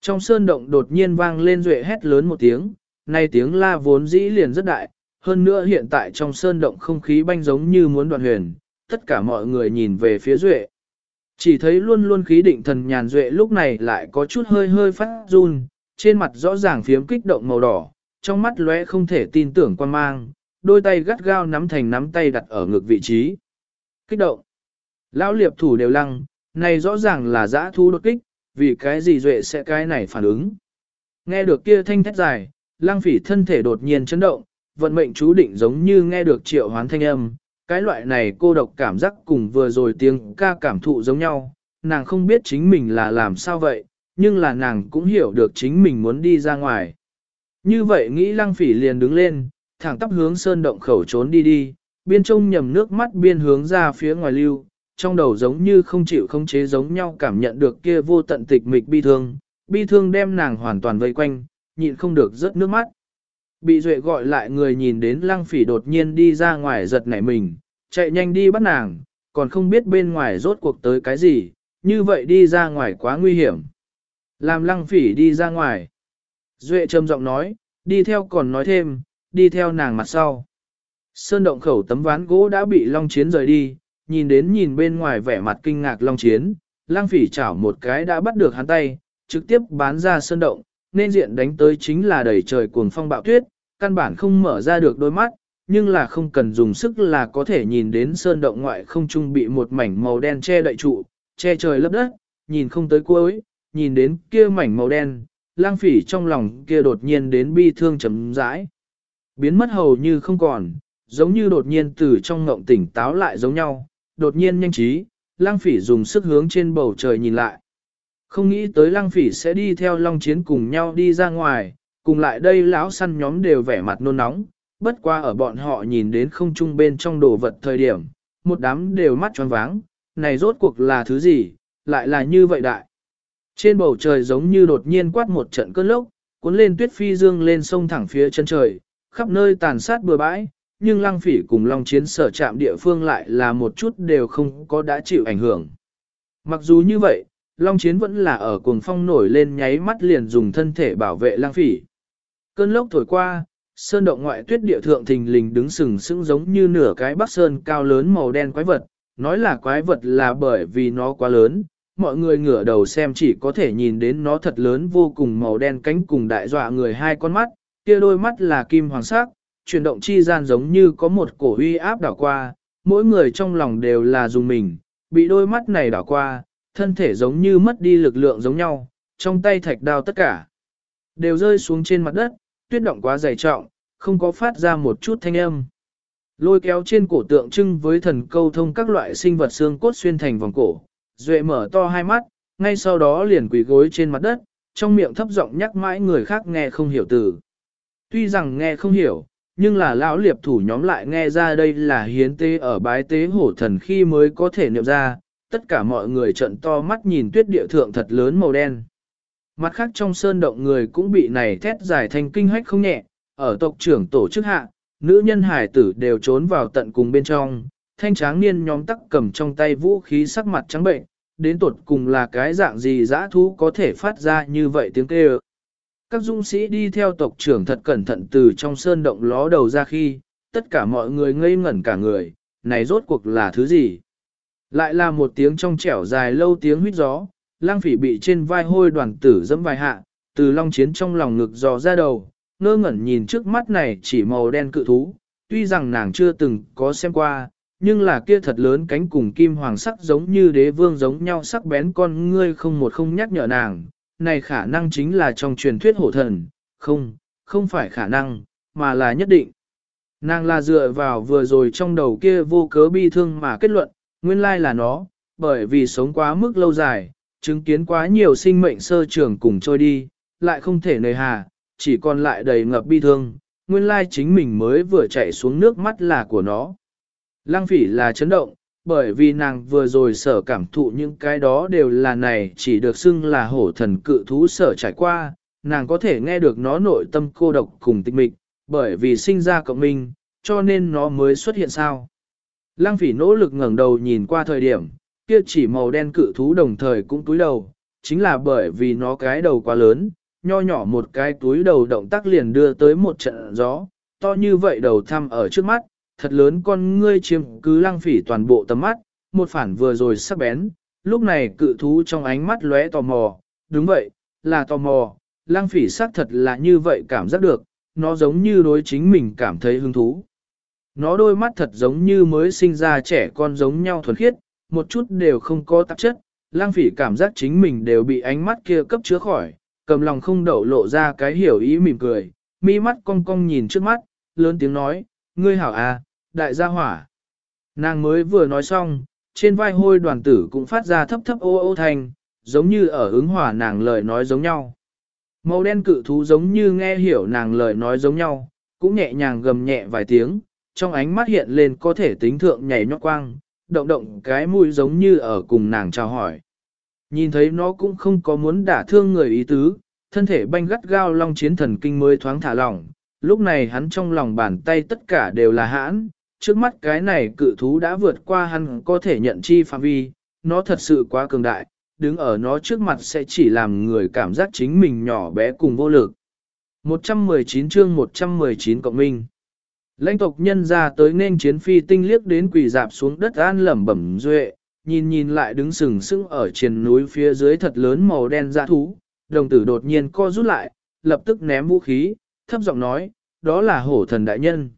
Trong sơn động đột nhiên vang lên duệ hét lớn một tiếng, nay tiếng la vốn dĩ liền rất đại, hơn nữa hiện tại trong sơn động không khí banh giống như muốn đoạn huyền, tất cả mọi người nhìn về phía duệ. Chỉ thấy luôn luôn khí định thần nhàn duệ lúc này lại có chút hơi hơi phát run, trên mặt rõ ràng phiếm kích động màu đỏ, trong mắt lóe không thể tin tưởng quan mang, đôi tay gắt gao nắm thành nắm tay đặt ở ngực vị trí. Kích động. Lão liệp thủ đều lăng, này rõ ràng là giã thu đột kích, vì cái gì duệ sẽ cái này phản ứng. Nghe được kia thanh thét dài, lăng phỉ thân thể đột nhiên chấn động, vận mệnh chú định giống như nghe được triệu hoán thanh âm, cái loại này cô độc cảm giác cùng vừa rồi tiếng ca cảm thụ giống nhau, nàng không biết chính mình là làm sao vậy, nhưng là nàng cũng hiểu được chính mình muốn đi ra ngoài. Như vậy nghĩ lăng phỉ liền đứng lên, thẳng tắp hướng sơn động khẩu trốn đi đi, biên trông nhầm nước mắt biên hướng ra phía ngoài lưu, trong đầu giống như không chịu không chế giống nhau cảm nhận được kia vô tận tịch mịch bi thương, bi thương đem nàng hoàn toàn vây quanh, nhịn không được rớt nước mắt. Bị Duệ gọi lại người nhìn đến lăng phỉ đột nhiên đi ra ngoài giật nảy mình, chạy nhanh đi bắt nàng, còn không biết bên ngoài rốt cuộc tới cái gì, như vậy đi ra ngoài quá nguy hiểm. Làm lăng phỉ đi ra ngoài. Duệ trầm giọng nói, đi theo còn nói thêm, đi theo nàng mặt sau. Sơn động khẩu tấm ván gỗ đã bị Long Chiến rời đi, nhìn đến nhìn bên ngoài vẻ mặt kinh ngạc Long Chiến, lang phỉ chảo một cái đã bắt được hắn tay, trực tiếp bán ra sơn động, nên diện đánh tới chính là đẩy trời cuồng phong bạo tuyết, căn bản không mở ra được đôi mắt, nhưng là không cần dùng sức là có thể nhìn đến sơn động ngoại không trung bị một mảnh màu đen che đậy trụ, che trời lấp đất, nhìn không tới cuối, nhìn đến kia mảnh màu đen, lang phỉ trong lòng kia đột nhiên đến bi thương chấm rãi. Biến mất hầu như không còn, giống như đột nhiên từ trong ngộng tỉnh táo lại giống nhau, đột nhiên nhanh trí, lang phỉ dùng sức hướng trên bầu trời nhìn lại. Không nghĩ tới lang phỉ sẽ đi theo long chiến cùng nhau đi ra ngoài, cùng lại đây lão săn nhóm đều vẻ mặt nôn nóng, bất qua ở bọn họ nhìn đến không trung bên trong đồ vật thời điểm, một đám đều mắt tròn váng, này rốt cuộc là thứ gì, lại là như vậy đại. Trên bầu trời giống như đột nhiên quát một trận cơn lốc, cuốn lên tuyết phi dương lên sông thẳng phía chân trời, khắp nơi tàn sát bừa bãi, nhưng lăng phỉ cùng long chiến sở chạm địa phương lại là một chút đều không có đã chịu ảnh hưởng. Mặc dù như vậy, long chiến vẫn là ở cuồng phong nổi lên nháy mắt liền dùng thân thể bảo vệ Lang phỉ. Cơn lốc thổi qua, sơn động ngoại tuyết địa thượng thình lình đứng sừng sững giống như nửa cái bắc sơn cao lớn màu đen quái vật, nói là quái vật là bởi vì nó quá lớn, mọi người ngửa đầu xem chỉ có thể nhìn đến nó thật lớn vô cùng màu đen cánh cùng đại dọa người hai con mắt, kia đôi mắt là kim hoàng sắc, chuyển động chi gian giống như có một cổ uy áp đảo qua, mỗi người trong lòng đều là dùng mình, bị đôi mắt này đảo qua, thân thể giống như mất đi lực lượng giống nhau, trong tay thạch đao tất cả đều rơi xuống trên mặt đất, tuyết động quá dày trọng, không có phát ra một chút thanh âm. Lôi kéo trên cổ tượng trưng với thần câu thông các loại sinh vật xương cốt xuyên thành vòng cổ, Duệ mở to hai mắt, ngay sau đó liền quỳ gối trên mặt đất, trong miệng thấp giọng nhắc mãi người khác nghe không hiểu từ. Tuy rằng nghe không hiểu, nhưng là lão liệp thủ nhóm lại nghe ra đây là hiến tế ở bái tế hổ thần khi mới có thể niệm ra, tất cả mọi người trợn to mắt nhìn tuyết địa thượng thật lớn màu đen. Mặt khác trong sơn động người cũng bị này thét dài thành kinh hách không nhẹ, ở tộc trưởng tổ chức hạ, nữ nhân hải tử đều trốn vào tận cùng bên trong, thanh tráng niên nhóm tắc cầm trong tay vũ khí sắc mặt trắng bệnh, đến tột cùng là cái dạng gì dã thú có thể phát ra như vậy tiếng kêu. Các dung sĩ đi theo tộc trưởng thật cẩn thận từ trong sơn động ló đầu ra khi, tất cả mọi người ngây ngẩn cả người, này rốt cuộc là thứ gì? Lại là một tiếng trong trẻo dài lâu tiếng huyết gió, lang phỉ bị trên vai hôi đoàn tử dẫm vài hạ, từ long chiến trong lòng ngực dò ra đầu, ngơ ngẩn nhìn trước mắt này chỉ màu đen cự thú, tuy rằng nàng chưa từng có xem qua, nhưng là kia thật lớn cánh cùng kim hoàng sắc giống như đế vương giống nhau sắc bén con ngươi không một không nhắc nhở nàng, này khả năng chính là trong truyền thuyết hổ thần, không, không phải khả năng, mà là nhất định. Nàng là dựa vào vừa rồi trong đầu kia vô cớ bi thương mà kết luận, nguyên lai là nó, bởi vì sống quá mức lâu dài, chứng kiến quá nhiều sinh mệnh sơ trường cùng trôi đi, lại không thể nề hà, chỉ còn lại đầy ngập bi thương, nguyên lai chính mình mới vừa chạy xuống nước mắt là của nó. Lăng phỉ là chấn động, bởi vì nàng vừa rồi sở cảm thụ những cái đó đều là này chỉ được xưng là hổ thần cự thú sở trải qua, nàng có thể nghe được nó nội tâm cô độc cùng tịch mịch, bởi vì sinh ra cộng minh, cho nên nó mới xuất hiện sao. Lăng phỉ nỗ lực ngẩng đầu nhìn qua thời điểm, kia chỉ màu đen cự thú đồng thời cũng túi đầu, chính là bởi vì nó cái đầu quá lớn, nho nhỏ một cái túi đầu động tác liền đưa tới một trận gió, to như vậy đầu thăm ở trước mắt, thật lớn con ngươi chiếm cứ lăng phỉ toàn bộ tầm mắt, một phản vừa rồi sắc bén, lúc này cự thú trong ánh mắt lóe tò mò, đúng vậy, là tò mò, lăng phỉ xác thật là như vậy cảm giác được, nó giống như đối chính mình cảm thấy hứng thú. Nó đôi mắt thật giống như mới sinh ra trẻ con giống nhau thuần khiết, một chút đều không có tạp chất, lang phỉ cảm giác chính mình đều bị ánh mắt kia cấp chứa khỏi, cầm lòng không đậu lộ ra cái hiểu ý mỉm cười, mi mắt cong cong nhìn trước mắt, lớn tiếng nói, ngươi hảo à, đại gia hỏa. Nàng mới vừa nói xong, trên vai hôi đoàn tử cũng phát ra thấp thấp ô ô thanh, giống như ở ứng hòa nàng lời nói giống nhau. Màu đen cự thú giống như nghe hiểu nàng lời nói giống nhau, cũng nhẹ nhàng gầm nhẹ vài tiếng, trong ánh mắt hiện lên có thể tính thượng nhảy nhót quang, động động cái mũi giống như ở cùng nàng chào hỏi. Nhìn thấy nó cũng không có muốn đả thương người ý tứ, thân thể banh gắt gao long chiến thần kinh mới thoáng thả lỏng, lúc này hắn trong lòng bàn tay tất cả đều là hãn, trước mắt cái này cự thú đã vượt qua hắn có thể nhận chi phạm vi, nó thật sự quá cường đại, đứng ở nó trước mặt sẽ chỉ làm người cảm giác chính mình nhỏ bé cùng vô lực. 119 chương 119 cộng minh Lãnh tộc nhân ra tới nên chiến phi tinh liếc đến quỳ dạp xuống đất an lẩm bẩm duệ, nhìn nhìn lại đứng sừng sững ở trên núi phía dưới thật lớn màu đen dã thú, đồng tử đột nhiên co rút lại, lập tức ném vũ khí, thấp giọng nói, đó là hổ thần đại nhân.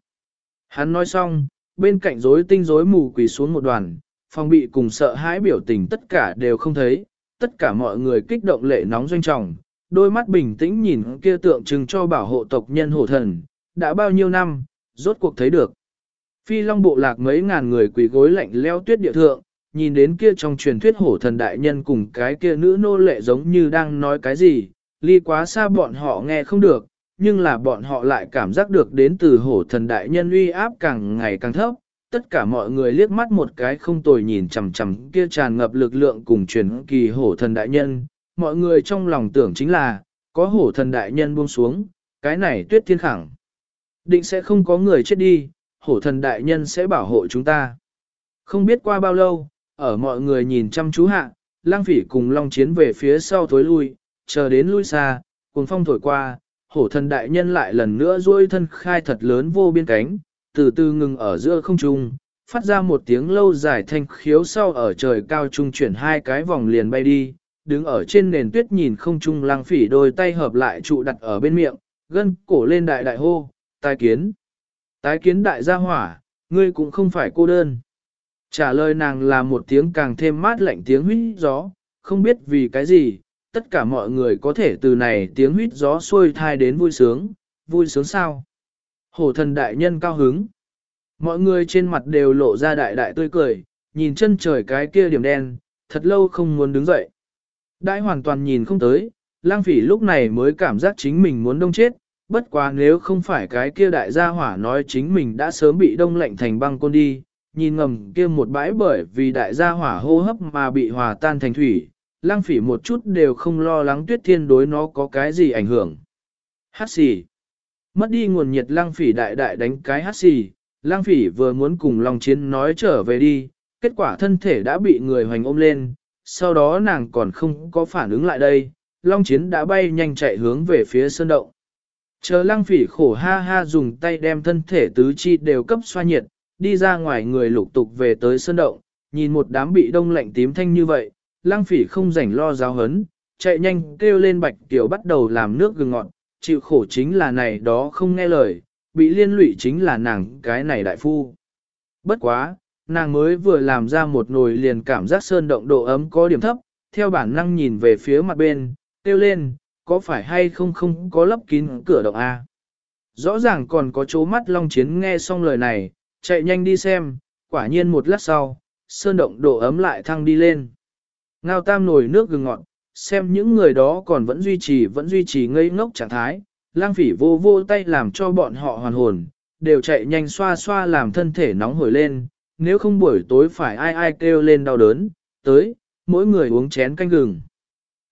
Hắn nói xong, bên cạnh rối tinh rối mù quỳ xuống một đoàn, phòng bị cùng sợ hãi biểu tình tất cả đều không thấy, tất cả mọi người kích động lệ nóng doanh trọng, đôi mắt bình tĩnh nhìn kia tượng trưng cho bảo hộ tộc nhân hổ thần, đã bao nhiêu năm, rốt cuộc thấy được. Phi long bộ lạc mấy ngàn người quỳ gối lạnh leo tuyết địa thượng, nhìn đến kia trong truyền thuyết hổ thần đại nhân cùng cái kia nữ nô lệ giống như đang nói cái gì, ly quá xa bọn họ nghe không được, nhưng là bọn họ lại cảm giác được đến từ hổ thần đại nhân uy áp càng ngày càng thấp. Tất cả mọi người liếc mắt một cái không tồi nhìn chằm chằm kia tràn ngập lực lượng cùng truyền kỳ hổ thần đại nhân, mọi người trong lòng tưởng chính là, có hổ thần đại nhân buông xuống, cái này tuyết thiên khẳng. Định sẽ không có người chết đi, hổ thần đại nhân sẽ bảo hộ chúng ta. Không biết qua bao lâu, ở mọi người nhìn chăm chú hạ, lang phỉ cùng long chiến về phía sau thối lui, chờ đến lui xa, cùng phong thổi qua, hổ thần đại nhân lại lần nữa duỗi thân khai thật lớn vô biên cánh, từ từ ngừng ở giữa không trung, phát ra một tiếng lâu dài thanh khiếu sau ở trời cao trung chuyển hai cái vòng liền bay đi, đứng ở trên nền tuyết nhìn không trung lang phỉ đôi tay hợp lại trụ đặt ở bên miệng, gân cổ lên đại đại hô, tái kiến. Tái kiến đại gia hỏa, ngươi cũng không phải cô đơn. Trả lời nàng là một tiếng càng thêm mát lạnh tiếng huyết gió, không biết vì cái gì, tất cả mọi người có thể từ này tiếng huyết gió xuôi thai đến vui sướng, vui sướng sao? Hổ thần đại nhân cao hứng. Mọi người trên mặt đều lộ ra đại đại tươi cười, nhìn chân trời cái kia điểm đen, thật lâu không muốn đứng dậy. Đại hoàn toàn nhìn không tới, lang phỉ lúc này mới cảm giác chính mình muốn đông chết, bất quá nếu không phải cái kia đại gia hỏa nói chính mình đã sớm bị đông lạnh thành băng côn đi, nhìn ngầm kia một bãi bởi vì đại gia hỏa hô hấp mà bị hòa tan thành thủy, lang phỉ một chút đều không lo lắng tuyết thiên đối nó có cái gì ảnh hưởng. Hát xì. Mất đi nguồn nhiệt lang phỉ đại đại đánh cái hát xì, lang phỉ vừa muốn cùng lòng chiến nói trở về đi, kết quả thân thể đã bị người hoành ôm lên, sau đó nàng còn không có phản ứng lại đây, long chiến đã bay nhanh chạy hướng về phía sơn động. Chờ lăng phỉ khổ ha ha dùng tay đem thân thể tứ chi đều cấp xoa nhiệt, đi ra ngoài người lục tục về tới sơn động, nhìn một đám bị đông lạnh tím thanh như vậy, lăng phỉ không rảnh lo giáo hấn, chạy nhanh kêu lên bạch tiểu bắt đầu làm nước gừng ngọt, chịu khổ chính là này đó không nghe lời, bị liên lụy chính là nàng cái này đại phu. Bất quá, nàng mới vừa làm ra một nồi liền cảm giác sơn động độ ấm có điểm thấp, theo bản năng nhìn về phía mặt bên, kêu lên, có phải hay không không có lấp kín cửa động A. Rõ ràng còn có chỗ mắt Long Chiến nghe xong lời này, chạy nhanh đi xem, quả nhiên một lát sau, sơn động độ ấm lại thăng đi lên. Ngao tam nổi nước gừng ngọt, xem những người đó còn vẫn duy trì vẫn duy trì ngây ngốc trạng thái, lang phỉ vô vô tay làm cho bọn họ hoàn hồn, đều chạy nhanh xoa xoa làm thân thể nóng hổi lên, nếu không buổi tối phải ai ai kêu lên đau đớn, tới, mỗi người uống chén canh gừng.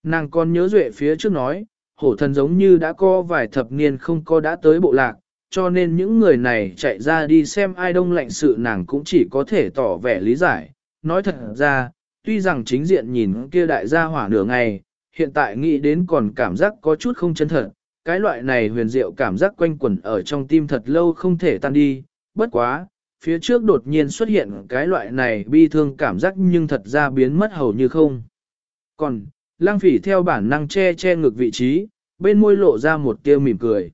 Nàng còn nhớ duệ phía trước nói, hổ thần giống như đã có vài thập niên không có đã tới bộ lạc, cho nên những người này chạy ra đi xem ai đông lạnh sự nàng cũng chỉ có thể tỏ vẻ lý giải. Nói thật ra, tuy rằng chính diện nhìn kia đại gia hỏa nửa ngày, hiện tại nghĩ đến còn cảm giác có chút không chân thật, cái loại này huyền diệu cảm giác quanh quẩn ở trong tim thật lâu không thể tan đi, bất quá, phía trước đột nhiên xuất hiện cái loại này bi thương cảm giác nhưng thật ra biến mất hầu như không. Còn, lang phỉ theo bản năng che che ngực vị trí, bên môi lộ ra một tia mỉm cười.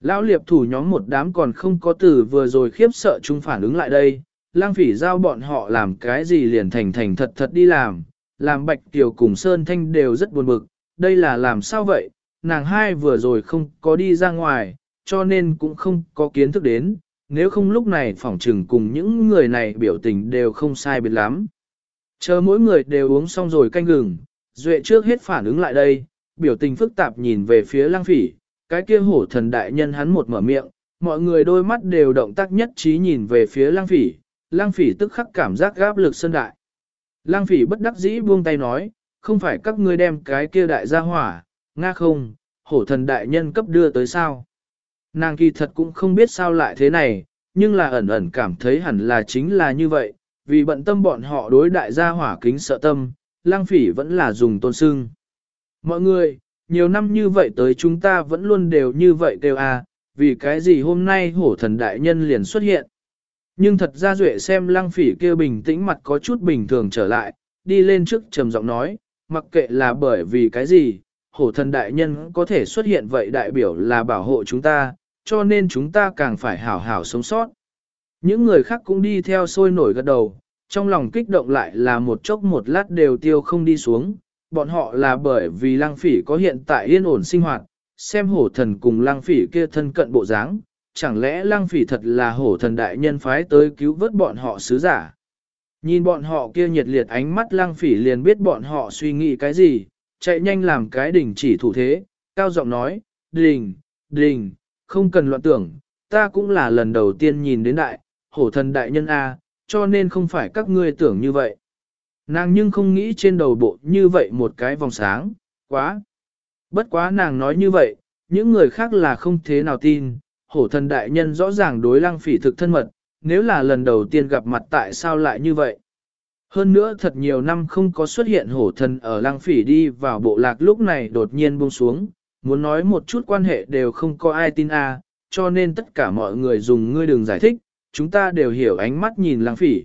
Lão liệp thủ nhóm một đám còn không có từ vừa rồi khiếp sợ chúng phản ứng lại đây, lang phỉ giao bọn họ làm cái gì liền thành thành thật thật đi làm, làm Bạch Tiểu cùng Sơn Thanh đều rất buồn bực, đây là làm sao vậy, nàng hai vừa rồi không có đi ra ngoài, cho nên cũng không có kiến thức đến, nếu không lúc này phỏng trừng cùng những người này biểu tình đều không sai biệt lắm. Chờ mỗi người đều uống xong rồi canh gừng, Duệ trước hết phản ứng lại đây, biểu tình phức tạp nhìn về phía lang phỉ, cái kia hổ thần đại nhân hắn một mở miệng, mọi người đôi mắt đều động tác nhất trí nhìn về phía lang phỉ, lang phỉ tức khắc cảm giác gáp lực sân đại. Lang phỉ bất đắc dĩ buông tay nói, không phải các ngươi đem cái kia đại gia hỏa, nga không, hổ thần đại nhân cấp đưa tới sao. Nàng kỳ thật cũng không biết sao lại thế này, nhưng là ẩn ẩn cảm thấy hẳn là chính là như vậy, vì bận tâm bọn họ đối đại gia hỏa kính sợ tâm, lang phỉ vẫn là dùng tôn sưng. Mọi người, nhiều năm như vậy tới chúng ta vẫn luôn đều như vậy kêu à, vì cái gì hôm nay hổ thần đại nhân liền xuất hiện. Nhưng thật ra Duệ xem lăng phỉ kêu bình tĩnh mặt có chút bình thường trở lại, đi lên trước trầm giọng nói, mặc kệ là bởi vì cái gì, hổ thần đại nhân có thể xuất hiện vậy đại biểu là bảo hộ chúng ta, cho nên chúng ta càng phải hảo hảo sống sót. Những người khác cũng đi theo sôi nổi gật đầu, trong lòng kích động lại là một chốc một lát đều tiêu không đi xuống, bọn họ là bởi vì lăng phỉ có hiện tại yên ổn sinh hoạt, xem hổ thần cùng lăng phỉ kia thân cận bộ dáng, chẳng lẽ lăng phỉ thật là hổ thần đại nhân phái tới cứu vớt bọn họ sứ giả. Nhìn bọn họ kia nhiệt liệt ánh mắt lăng phỉ liền biết bọn họ suy nghĩ cái gì, chạy nhanh làm cái đỉnh chỉ thủ thế, cao giọng nói, đình, đình, không cần loạn tưởng, ta cũng là lần đầu tiên nhìn đến đại, hổ thần đại nhân A, cho nên không phải các ngươi tưởng như vậy. Nàng nhưng không nghĩ trên đầu bộ như vậy một cái vòng sáng, quá. Bất quá nàng nói như vậy, những người khác là không thế nào tin, hổ thần đại nhân rõ ràng đối lăng phỉ thực thân mật, nếu là lần đầu tiên gặp mặt tại sao lại như vậy. Hơn nữa thật nhiều năm không có xuất hiện hổ thần ở lăng phỉ đi vào bộ lạc lúc này đột nhiên buông xuống, muốn nói một chút quan hệ đều không có ai tin a, cho nên tất cả mọi người dùng ngươi đừng giải thích, chúng ta đều hiểu ánh mắt nhìn lăng phỉ.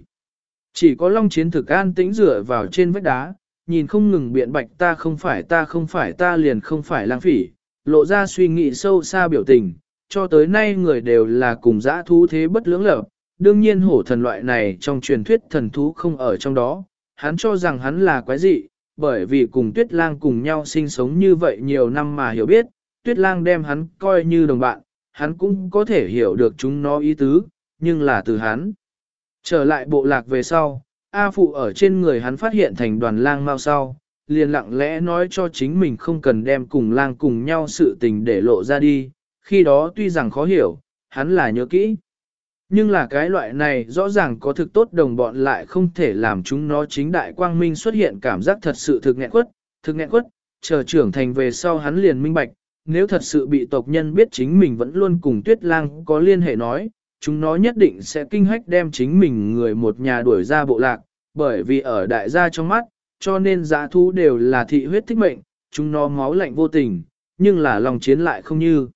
Chỉ có long chiến thực an tĩnh dựa vào trên vách đá, nhìn không ngừng biện bạch ta không phải ta không phải ta liền không phải lang phỉ, lộ ra suy nghĩ sâu xa biểu tình, cho tới nay người đều là cùng dã thú thế bất lưỡng lập, đương nhiên hổ thần loại này trong truyền thuyết thần thú không ở trong đó, hắn cho rằng hắn là quái dị, bởi vì cùng tuyết lang cùng nhau sinh sống như vậy nhiều năm mà hiểu biết, tuyết lang đem hắn coi như đồng bạn, hắn cũng có thể hiểu được chúng nó ý tứ, nhưng là từ hắn. Trở lại bộ lạc về sau, A Phụ ở trên người hắn phát hiện thành đoàn lang mau sau, liền lặng lẽ nói cho chính mình không cần đem cùng lang cùng nhau sự tình để lộ ra đi, khi đó tuy rằng khó hiểu, hắn là nhớ kỹ. Nhưng là cái loại này rõ ràng có thực tốt đồng bọn lại không thể làm chúng nó chính đại quang minh xuất hiện cảm giác thật sự thực nghẹn quất, thực nghẹn quất, chờ trưởng thành về sau hắn liền minh bạch, nếu thật sự bị tộc nhân biết chính mình vẫn luôn cùng tuyết lang có liên hệ nói, chúng nó nhất định sẽ kinh hách đem chính mình người một nhà đuổi ra bộ lạc, bởi vì ở đại gia trong mắt, cho nên giã thú đều là thị huyết thích mệnh, chúng nó máu lạnh vô tình, nhưng là lòng chiến lại không như.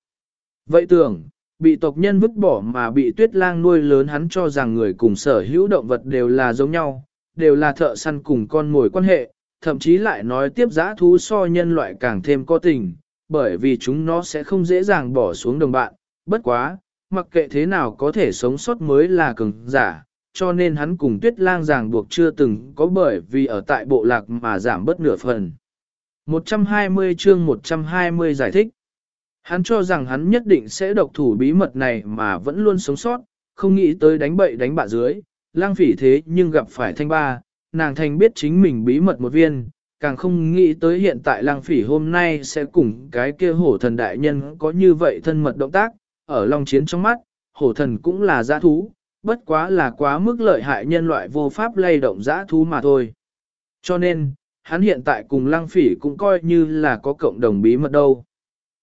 Vậy tưởng, bị tộc nhân vứt bỏ mà bị tuyết lang nuôi lớn hắn cho rằng người cùng sở hữu động vật đều là giống nhau, đều là thợ săn cùng con mồi quan hệ, thậm chí lại nói tiếp giã thú so nhân loại càng thêm có tình, bởi vì chúng nó sẽ không dễ dàng bỏ xuống đồng bạn, bất quá, mặc kệ thế nào có thể sống sót mới là cường giả, cho nên hắn cùng tuyết lang ràng buộc chưa từng có bởi vì ở tại bộ lạc mà giảm bớt nửa phần. 120 chương 120 giải thích. Hắn cho rằng hắn nhất định sẽ độc thủ bí mật này mà vẫn luôn sống sót, không nghĩ tới đánh bậy đánh bạ dưới, lang phỉ thế nhưng gặp phải thanh ba, nàng thành biết chính mình bí mật một viên, càng không nghĩ tới hiện tại lang phỉ hôm nay sẽ cùng cái kia hổ thần đại nhân có như vậy thân mật động tác, ở long chiến trong mắt, hổ thần cũng là giã thú, bất quá là quá mức lợi hại nhân loại vô pháp lay động giã thú mà thôi. Cho nên, hắn hiện tại cùng lăng phỉ cũng coi như là có cộng đồng bí mật đâu.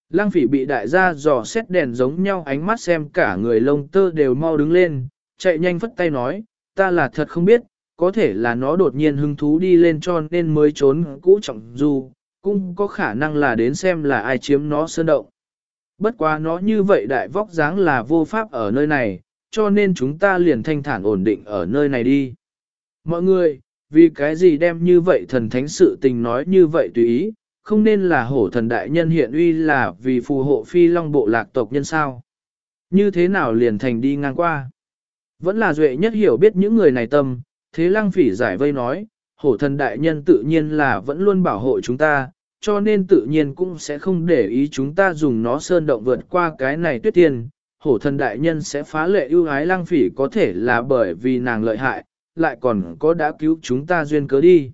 Lăng phỉ bị đại gia dò xét đèn giống nhau ánh mắt xem cả người lông tơ đều mau đứng lên, chạy nhanh phất tay nói, ta là thật không biết, có thể là nó đột nhiên hứng thú đi lên cho nên mới trốn cũ trọng du, cũng có khả năng là đến xem là ai chiếm nó sơn động. Bất quá nó như vậy đại vóc dáng là vô pháp ở nơi này, cho nên chúng ta liền thanh thản ổn định ở nơi này đi. Mọi người, vì cái gì đem như vậy thần thánh sự tình nói như vậy tùy ý, không nên là hổ thần đại nhân hiện uy là vì phù hộ phi long bộ lạc tộc nhân sao. Như thế nào liền thành đi ngang qua. Vẫn là duệ nhất hiểu biết những người này tâm, thế lăng phỉ giải vây nói, hổ thần đại nhân tự nhiên là vẫn luôn bảo hộ chúng ta, cho nên tự nhiên cũng sẽ không để ý chúng ta dùng nó sơn động vượt qua cái này tuyết tiên. Hổ thần đại nhân sẽ phá lệ ưu ái lang phỉ có thể là bởi vì nàng lợi hại, lại còn có đã cứu chúng ta duyên cớ đi.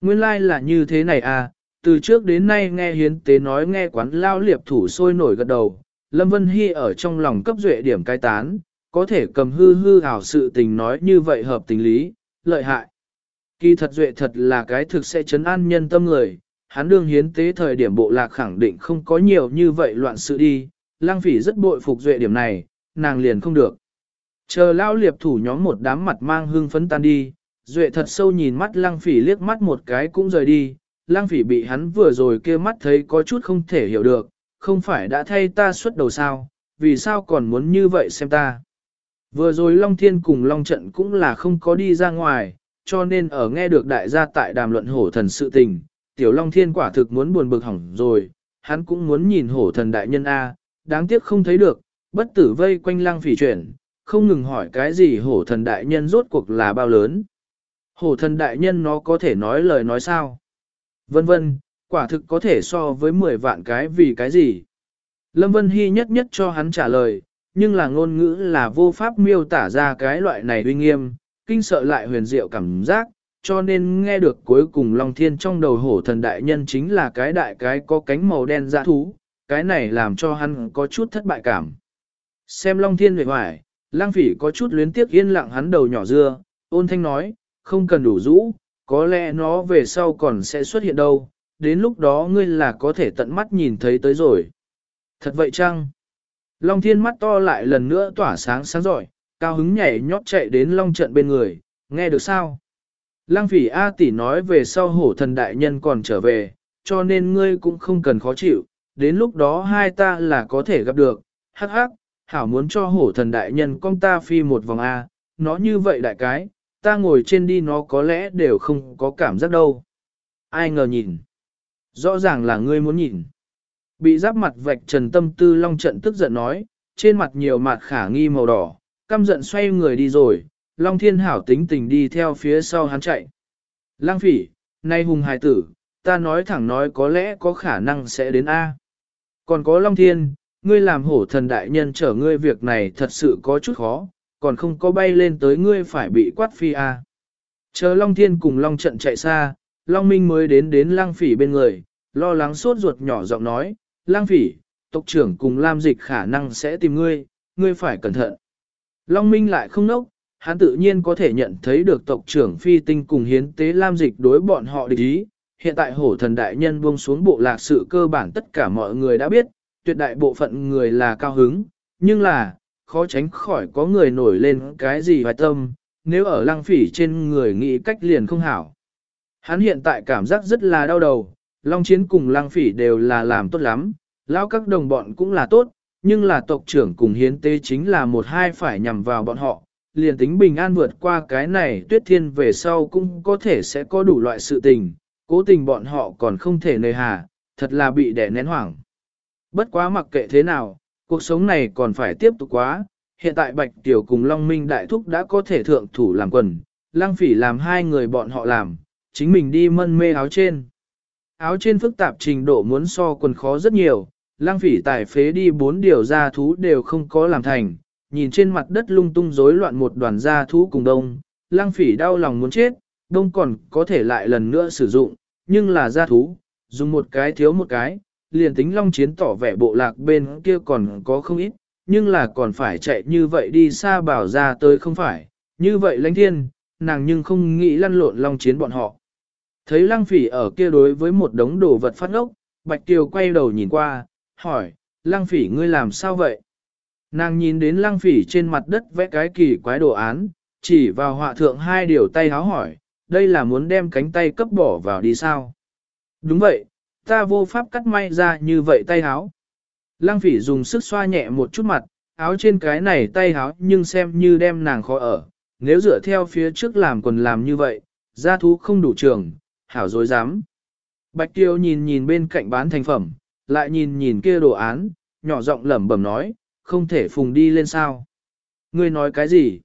Nguyên lai like là như thế này à, từ trước đến nay nghe hiến tế nói nghe quán lao liệp thủ sôi nổi gật đầu, Lâm Vân Hy ở trong lòng cấp duệ điểm cai tán, có thể cầm hư hư hảo sự tình nói như vậy hợp tình lý, lợi hại. Kỳ thật duệ thật là cái thực sẽ chấn an nhân tâm người, hắn đương hiến tế thời điểm bộ lạc khẳng định không có nhiều như vậy loạn sự đi, lang phỉ rất bội phục duệ điểm này, nàng liền không được. Chờ lao liệp thủ nhóm một đám mặt mang hương phấn tan đi, duệ thật sâu nhìn mắt lang phỉ liếc mắt một cái cũng rời đi, lang phỉ bị hắn vừa rồi kia mắt thấy có chút không thể hiểu được, không phải đã thay ta xuất đầu sao, vì sao còn muốn như vậy xem ta. Vừa rồi Long Thiên cùng Long Trận cũng là không có đi ra ngoài, cho nên ở nghe được đại gia tại đàm luận hổ thần sự tình, tiểu Long Thiên quả thực muốn buồn bực hỏng rồi, hắn cũng muốn nhìn hổ thần đại nhân A, đáng tiếc không thấy được, bất tử vây quanh lang phỉ chuyển, không ngừng hỏi cái gì hổ thần đại nhân rốt cuộc là bao lớn. Hổ thần đại nhân nó có thể nói lời nói sao? Vân vân, quả thực có thể so với 10 vạn cái vì cái gì? Lâm Vân Hy nhất nhất cho hắn trả lời, nhưng là ngôn ngữ là vô pháp miêu tả ra cái loại này uy nghiêm, kinh sợ lại huyền diệu cảm giác, cho nên nghe được cuối cùng Long Thiên trong đầu hổ thần đại nhân chính là cái đại cái có cánh màu đen dã thú, cái này làm cho hắn có chút thất bại cảm. Xem Long Thiên về ngoài, lang phỉ có chút luyến tiếc yên lặng hắn đầu nhỏ dưa, ôn thanh nói, không cần đủ rũ, có lẽ nó về sau còn sẽ xuất hiện đâu, đến lúc đó ngươi là có thể tận mắt nhìn thấy tới rồi. Thật vậy chăng? Long thiên mắt to lại lần nữa tỏa sáng sáng giỏi, cao hứng nhảy nhót chạy đến long trận bên người, nghe được sao? Lăng phỉ A tỷ nói về sau hổ thần đại nhân còn trở về, cho nên ngươi cũng không cần khó chịu, đến lúc đó hai ta là có thể gặp được, hắc hắc, hảo muốn cho hổ thần đại nhân con ta phi một vòng A, nó như vậy đại cái, ta ngồi trên đi nó có lẽ đều không có cảm giác đâu. Ai ngờ nhìn. Rõ ràng là ngươi muốn nhìn. Bị giáp mặt vạch trần tâm tư long trận tức giận nói, trên mặt nhiều mặt khả nghi màu đỏ, căm giận xoay người đi rồi, long thiên hảo tính tình đi theo phía sau hắn chạy. Lang phỉ, nay hùng hài tử, ta nói thẳng nói có lẽ có khả năng sẽ đến A. Còn có long thiên, ngươi làm hổ thần đại nhân chở ngươi việc này thật sự có chút khó, còn không có bay lên tới ngươi phải bị quát phi A. Chờ long thiên cùng long trận chạy xa, long minh mới đến đến lang phỉ bên người, lo lắng sốt ruột nhỏ giọng nói, lang phỉ, tộc trưởng cùng Lam Dịch khả năng sẽ tìm ngươi, ngươi phải cẩn thận. Long Minh lại không nốc, hắn tự nhiên có thể nhận thấy được tộc trưởng phi tinh cùng hiến tế Lam Dịch đối bọn họ địch ý. Hiện tại hổ thần đại nhân buông xuống bộ lạc sự cơ bản tất cả mọi người đã biết, tuyệt đại bộ phận người là cao hứng, nhưng là, khó tránh khỏi có người nổi lên cái gì vài tâm, nếu ở lăng phỉ trên người nghĩ cách liền không hảo. Hắn hiện tại cảm giác rất là đau đầu, Long Chiến cùng Lăng Phỉ đều là làm tốt lắm, lão các đồng bọn cũng là tốt, nhưng là tộc trưởng cùng hiến tế chính là một hai phải nhằm vào bọn họ. Liền tính bình an vượt qua cái này tuyết thiên về sau cũng có thể sẽ có đủ loại sự tình, cố tình bọn họ còn không thể nơi hà, thật là bị đẻ nén hoảng. Bất quá mặc kệ thế nào, cuộc sống này còn phải tiếp tục quá, hiện tại Bạch Tiểu cùng Long Minh Đại Thúc đã có thể thượng thủ làm quần, Lang Phỉ làm hai người bọn họ làm, chính mình đi mân mê áo trên áo trên phức tạp trình độ muốn so quần khó rất nhiều, lang phỉ tài phế đi bốn điều gia thú đều không có làm thành, nhìn trên mặt đất lung tung rối loạn một đoàn gia thú cùng đông, lang phỉ đau lòng muốn chết, đông còn có thể lại lần nữa sử dụng, nhưng là gia thú, dùng một cái thiếu một cái, liền tính long chiến tỏ vẻ bộ lạc bên kia còn có không ít, nhưng là còn phải chạy như vậy đi xa bảo ra tới không phải, như vậy lãnh thiên, nàng nhưng không nghĩ lăn lộn long chiến bọn họ. Thấy lăng phỉ ở kia đối với một đống đồ vật phát ngốc, Bạch Kiều quay đầu nhìn qua, hỏi, lăng phỉ ngươi làm sao vậy? Nàng nhìn đến lăng phỉ trên mặt đất vẽ cái kỳ quái đồ án, chỉ vào họa thượng hai điều tay háo hỏi, đây là muốn đem cánh tay cấp bỏ vào đi sao? Đúng vậy, ta vô pháp cắt may ra như vậy tay háo. Lăng phỉ dùng sức xoa nhẹ một chút mặt, áo trên cái này tay háo nhưng xem như đem nàng khó ở. Nếu dựa theo phía trước làm quần làm như vậy, gia thú không đủ trường, hảo dối dám. Bạch Tiêu nhìn nhìn bên cạnh bán thành phẩm, lại nhìn nhìn kia đồ án, nhỏ giọng lẩm bẩm nói, không thể phùng đi lên sao. Ngươi nói cái gì?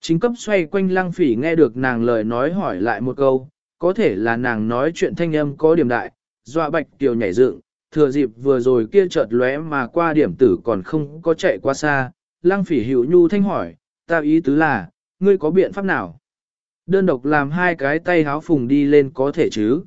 Chính cấp xoay quanh lăng phỉ nghe được nàng lời nói hỏi lại một câu, có thể là nàng nói chuyện thanh âm có điểm đại, dọa bạch tiểu nhảy dựng, thừa dịp vừa rồi kia chợt lóe mà qua điểm tử còn không có chạy qua xa, lăng phỉ hiểu nhu thanh hỏi, ta ý tứ là, ngươi có biện pháp nào? Đơn độc làm hai cái tay háo phùng đi lên có thể chứ?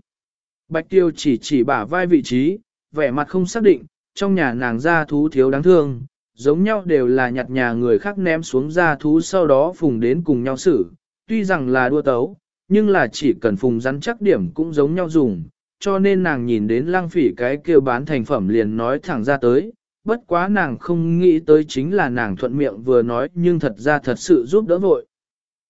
Bạch tiêu chỉ chỉ bả vai vị trí, vẻ mặt không xác định, trong nhà nàng ra thú thiếu đáng thương, giống nhau đều là nhặt nhà người khác ném xuống ra thú sau đó phùng đến cùng nhau xử, tuy rằng là đua tấu, nhưng là chỉ cần phùng rắn chắc điểm cũng giống nhau dùng, cho nên nàng nhìn đến lăng phỉ cái kêu bán thành phẩm liền nói thẳng ra tới, bất quá nàng không nghĩ tới chính là nàng thuận miệng vừa nói nhưng thật ra thật sự giúp đỡ vội.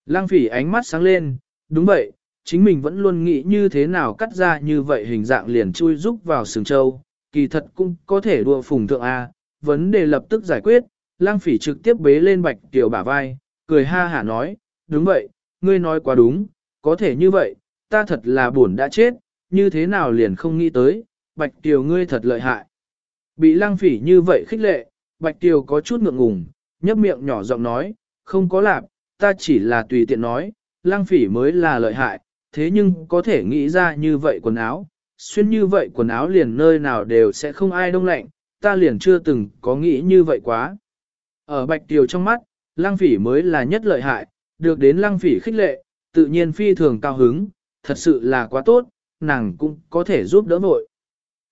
Lăng phỉ ánh mắt sáng lên, đúng vậy, chính mình vẫn luôn nghĩ như thế nào cắt ra như vậy hình dạng liền chui rúc vào sừng châu, kỳ thật cũng có thể đua phùng thượng A, vấn đề lập tức giải quyết, lang phỉ trực tiếp bế lên bạch tiểu bả vai, cười ha hả nói, đúng vậy, ngươi nói quá đúng, có thể như vậy, ta thật là buồn đã chết, như thế nào liền không nghĩ tới, bạch tiểu ngươi thật lợi hại. Bị lang phỉ như vậy khích lệ, bạch tiểu có chút ngượng ngùng, nhấp miệng nhỏ giọng nói, không có lạp, ta chỉ là tùy tiện nói, lang phỉ mới là lợi hại, thế nhưng có thể nghĩ ra như vậy quần áo, xuyên như vậy quần áo liền nơi nào đều sẽ không ai đông lạnh, ta liền chưa từng có nghĩ như vậy quá. Ở bạch tiều trong mắt, lang phỉ mới là nhất lợi hại, được đến lang phỉ khích lệ, tự nhiên phi thường cao hứng, thật sự là quá tốt, nàng cũng có thể giúp đỡ vội.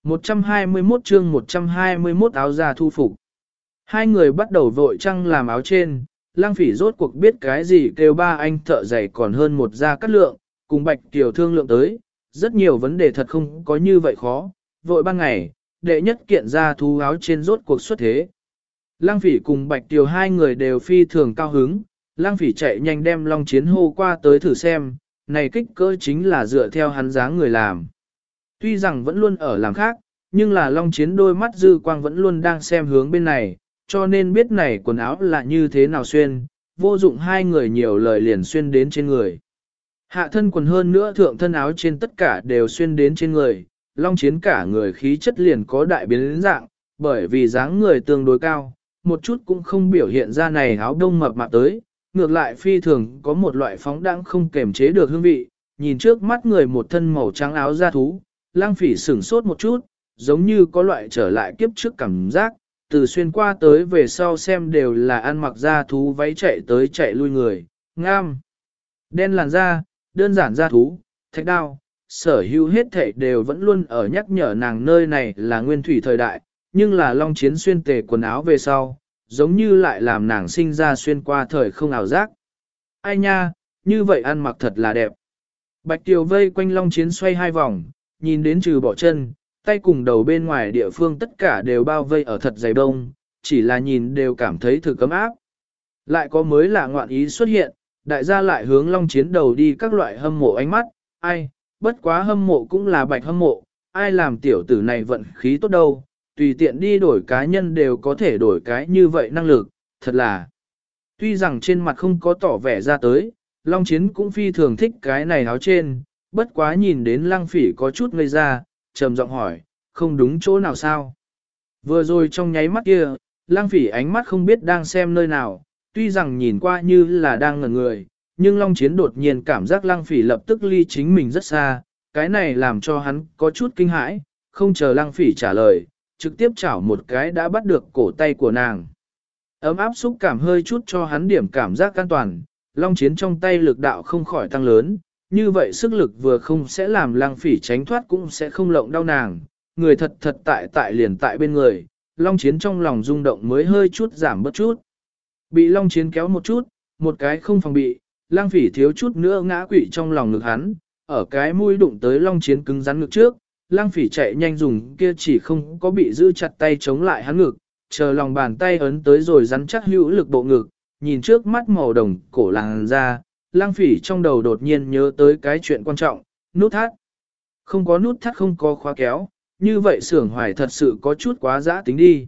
121 chương 121 áo da thu phục. Hai người bắt đầu vội trăng làm áo trên, lang phỉ rốt cuộc biết cái gì kêu ba anh thợ giày còn hơn một da cắt lượng, cùng bạch tiểu thương lượng tới, rất nhiều vấn đề thật không có như vậy khó, vội ban ngày, đệ nhất kiện ra thú áo trên rốt cuộc xuất thế. Lang phỉ cùng bạch tiểu hai người đều phi thường cao hứng, lang phỉ chạy nhanh đem long chiến hô qua tới thử xem, này kích cỡ chính là dựa theo hắn dáng người làm. Tuy rằng vẫn luôn ở làm khác, nhưng là long chiến đôi mắt dư quang vẫn luôn đang xem hướng bên này, cho nên biết này quần áo là như thế nào xuyên, vô dụng hai người nhiều lời liền xuyên đến trên người. Hạ thân quần hơn nữa thượng thân áo trên tất cả đều xuyên đến trên người, long chiến cả người khí chất liền có đại biến dạng, bởi vì dáng người tương đối cao, một chút cũng không biểu hiện ra này áo đông mập mạp tới, ngược lại phi thường có một loại phóng đãng không kềm chế được hương vị, nhìn trước mắt người một thân màu trắng áo da thú, lang phỉ sửng sốt một chút, giống như có loại trở lại kiếp trước cảm giác, từ xuyên qua tới về sau xem đều là ăn mặc da thú váy chạy tới chạy lui người, ngam. Đen làn da, đơn giản da thú, thạch đao, sở hữu hết thảy đều vẫn luôn ở nhắc nhở nàng nơi này là nguyên thủy thời đại, nhưng là long chiến xuyên tề quần áo về sau, giống như lại làm nàng sinh ra xuyên qua thời không ảo giác. Ai nha, như vậy ăn mặc thật là đẹp. Bạch Tiều vây quanh long chiến xoay hai vòng, nhìn đến trừ bỏ chân, tay cùng đầu bên ngoài địa phương tất cả đều bao vây ở thật dày đông, chỉ là nhìn đều cảm thấy thử cấm áp. Lại có mới là ngoạn ý xuất hiện, đại gia lại hướng long chiến đầu đi các loại hâm mộ ánh mắt, ai, bất quá hâm mộ cũng là bạch hâm mộ, ai làm tiểu tử này vận khí tốt đâu, tùy tiện đi đổi cá nhân đều có thể đổi cái như vậy năng lực, thật là. Tuy rằng trên mặt không có tỏ vẻ ra tới, Long Chiến cũng phi thường thích cái này áo trên, bất quá nhìn đến lăng phỉ có chút ngây ra, trầm giọng hỏi, không đúng chỗ nào sao. Vừa rồi trong nháy mắt kia, lăng phỉ ánh mắt không biết đang xem nơi nào, tuy rằng nhìn qua như là đang ngẩn người, nhưng Long Chiến đột nhiên cảm giác lăng phỉ lập tức ly chính mình rất xa, cái này làm cho hắn có chút kinh hãi, không chờ lăng phỉ trả lời, trực tiếp chảo một cái đã bắt được cổ tay của nàng. Ấm áp xúc cảm hơi chút cho hắn điểm cảm giác an toàn, Long Chiến trong tay lực đạo không khỏi tăng lớn, như vậy sức lực vừa không sẽ làm lăng phỉ tránh thoát cũng sẽ không lộng đau nàng, người thật thật tại tại liền tại bên người, Long Chiến trong lòng rung động mới hơi chút giảm bớt chút. Bị Long Chiến kéo một chút, một cái không phòng bị, lang phỉ thiếu chút nữa ngã quỵ trong lòng ngực hắn, ở cái mũi đụng tới Long Chiến cứng rắn ngực trước, lang phỉ chạy nhanh dùng kia chỉ không có bị giữ chặt tay chống lại hắn ngực, chờ lòng bàn tay ấn tới rồi rắn chắc hữu lực bộ ngực, nhìn trước mắt màu đồng cổ làng ra, lang phỉ trong đầu đột nhiên nhớ tới cái chuyện quan trọng, nút thắt. Không có nút thắt không có khóa kéo, như vậy sưởng hoài thật sự có chút quá giã tính đi.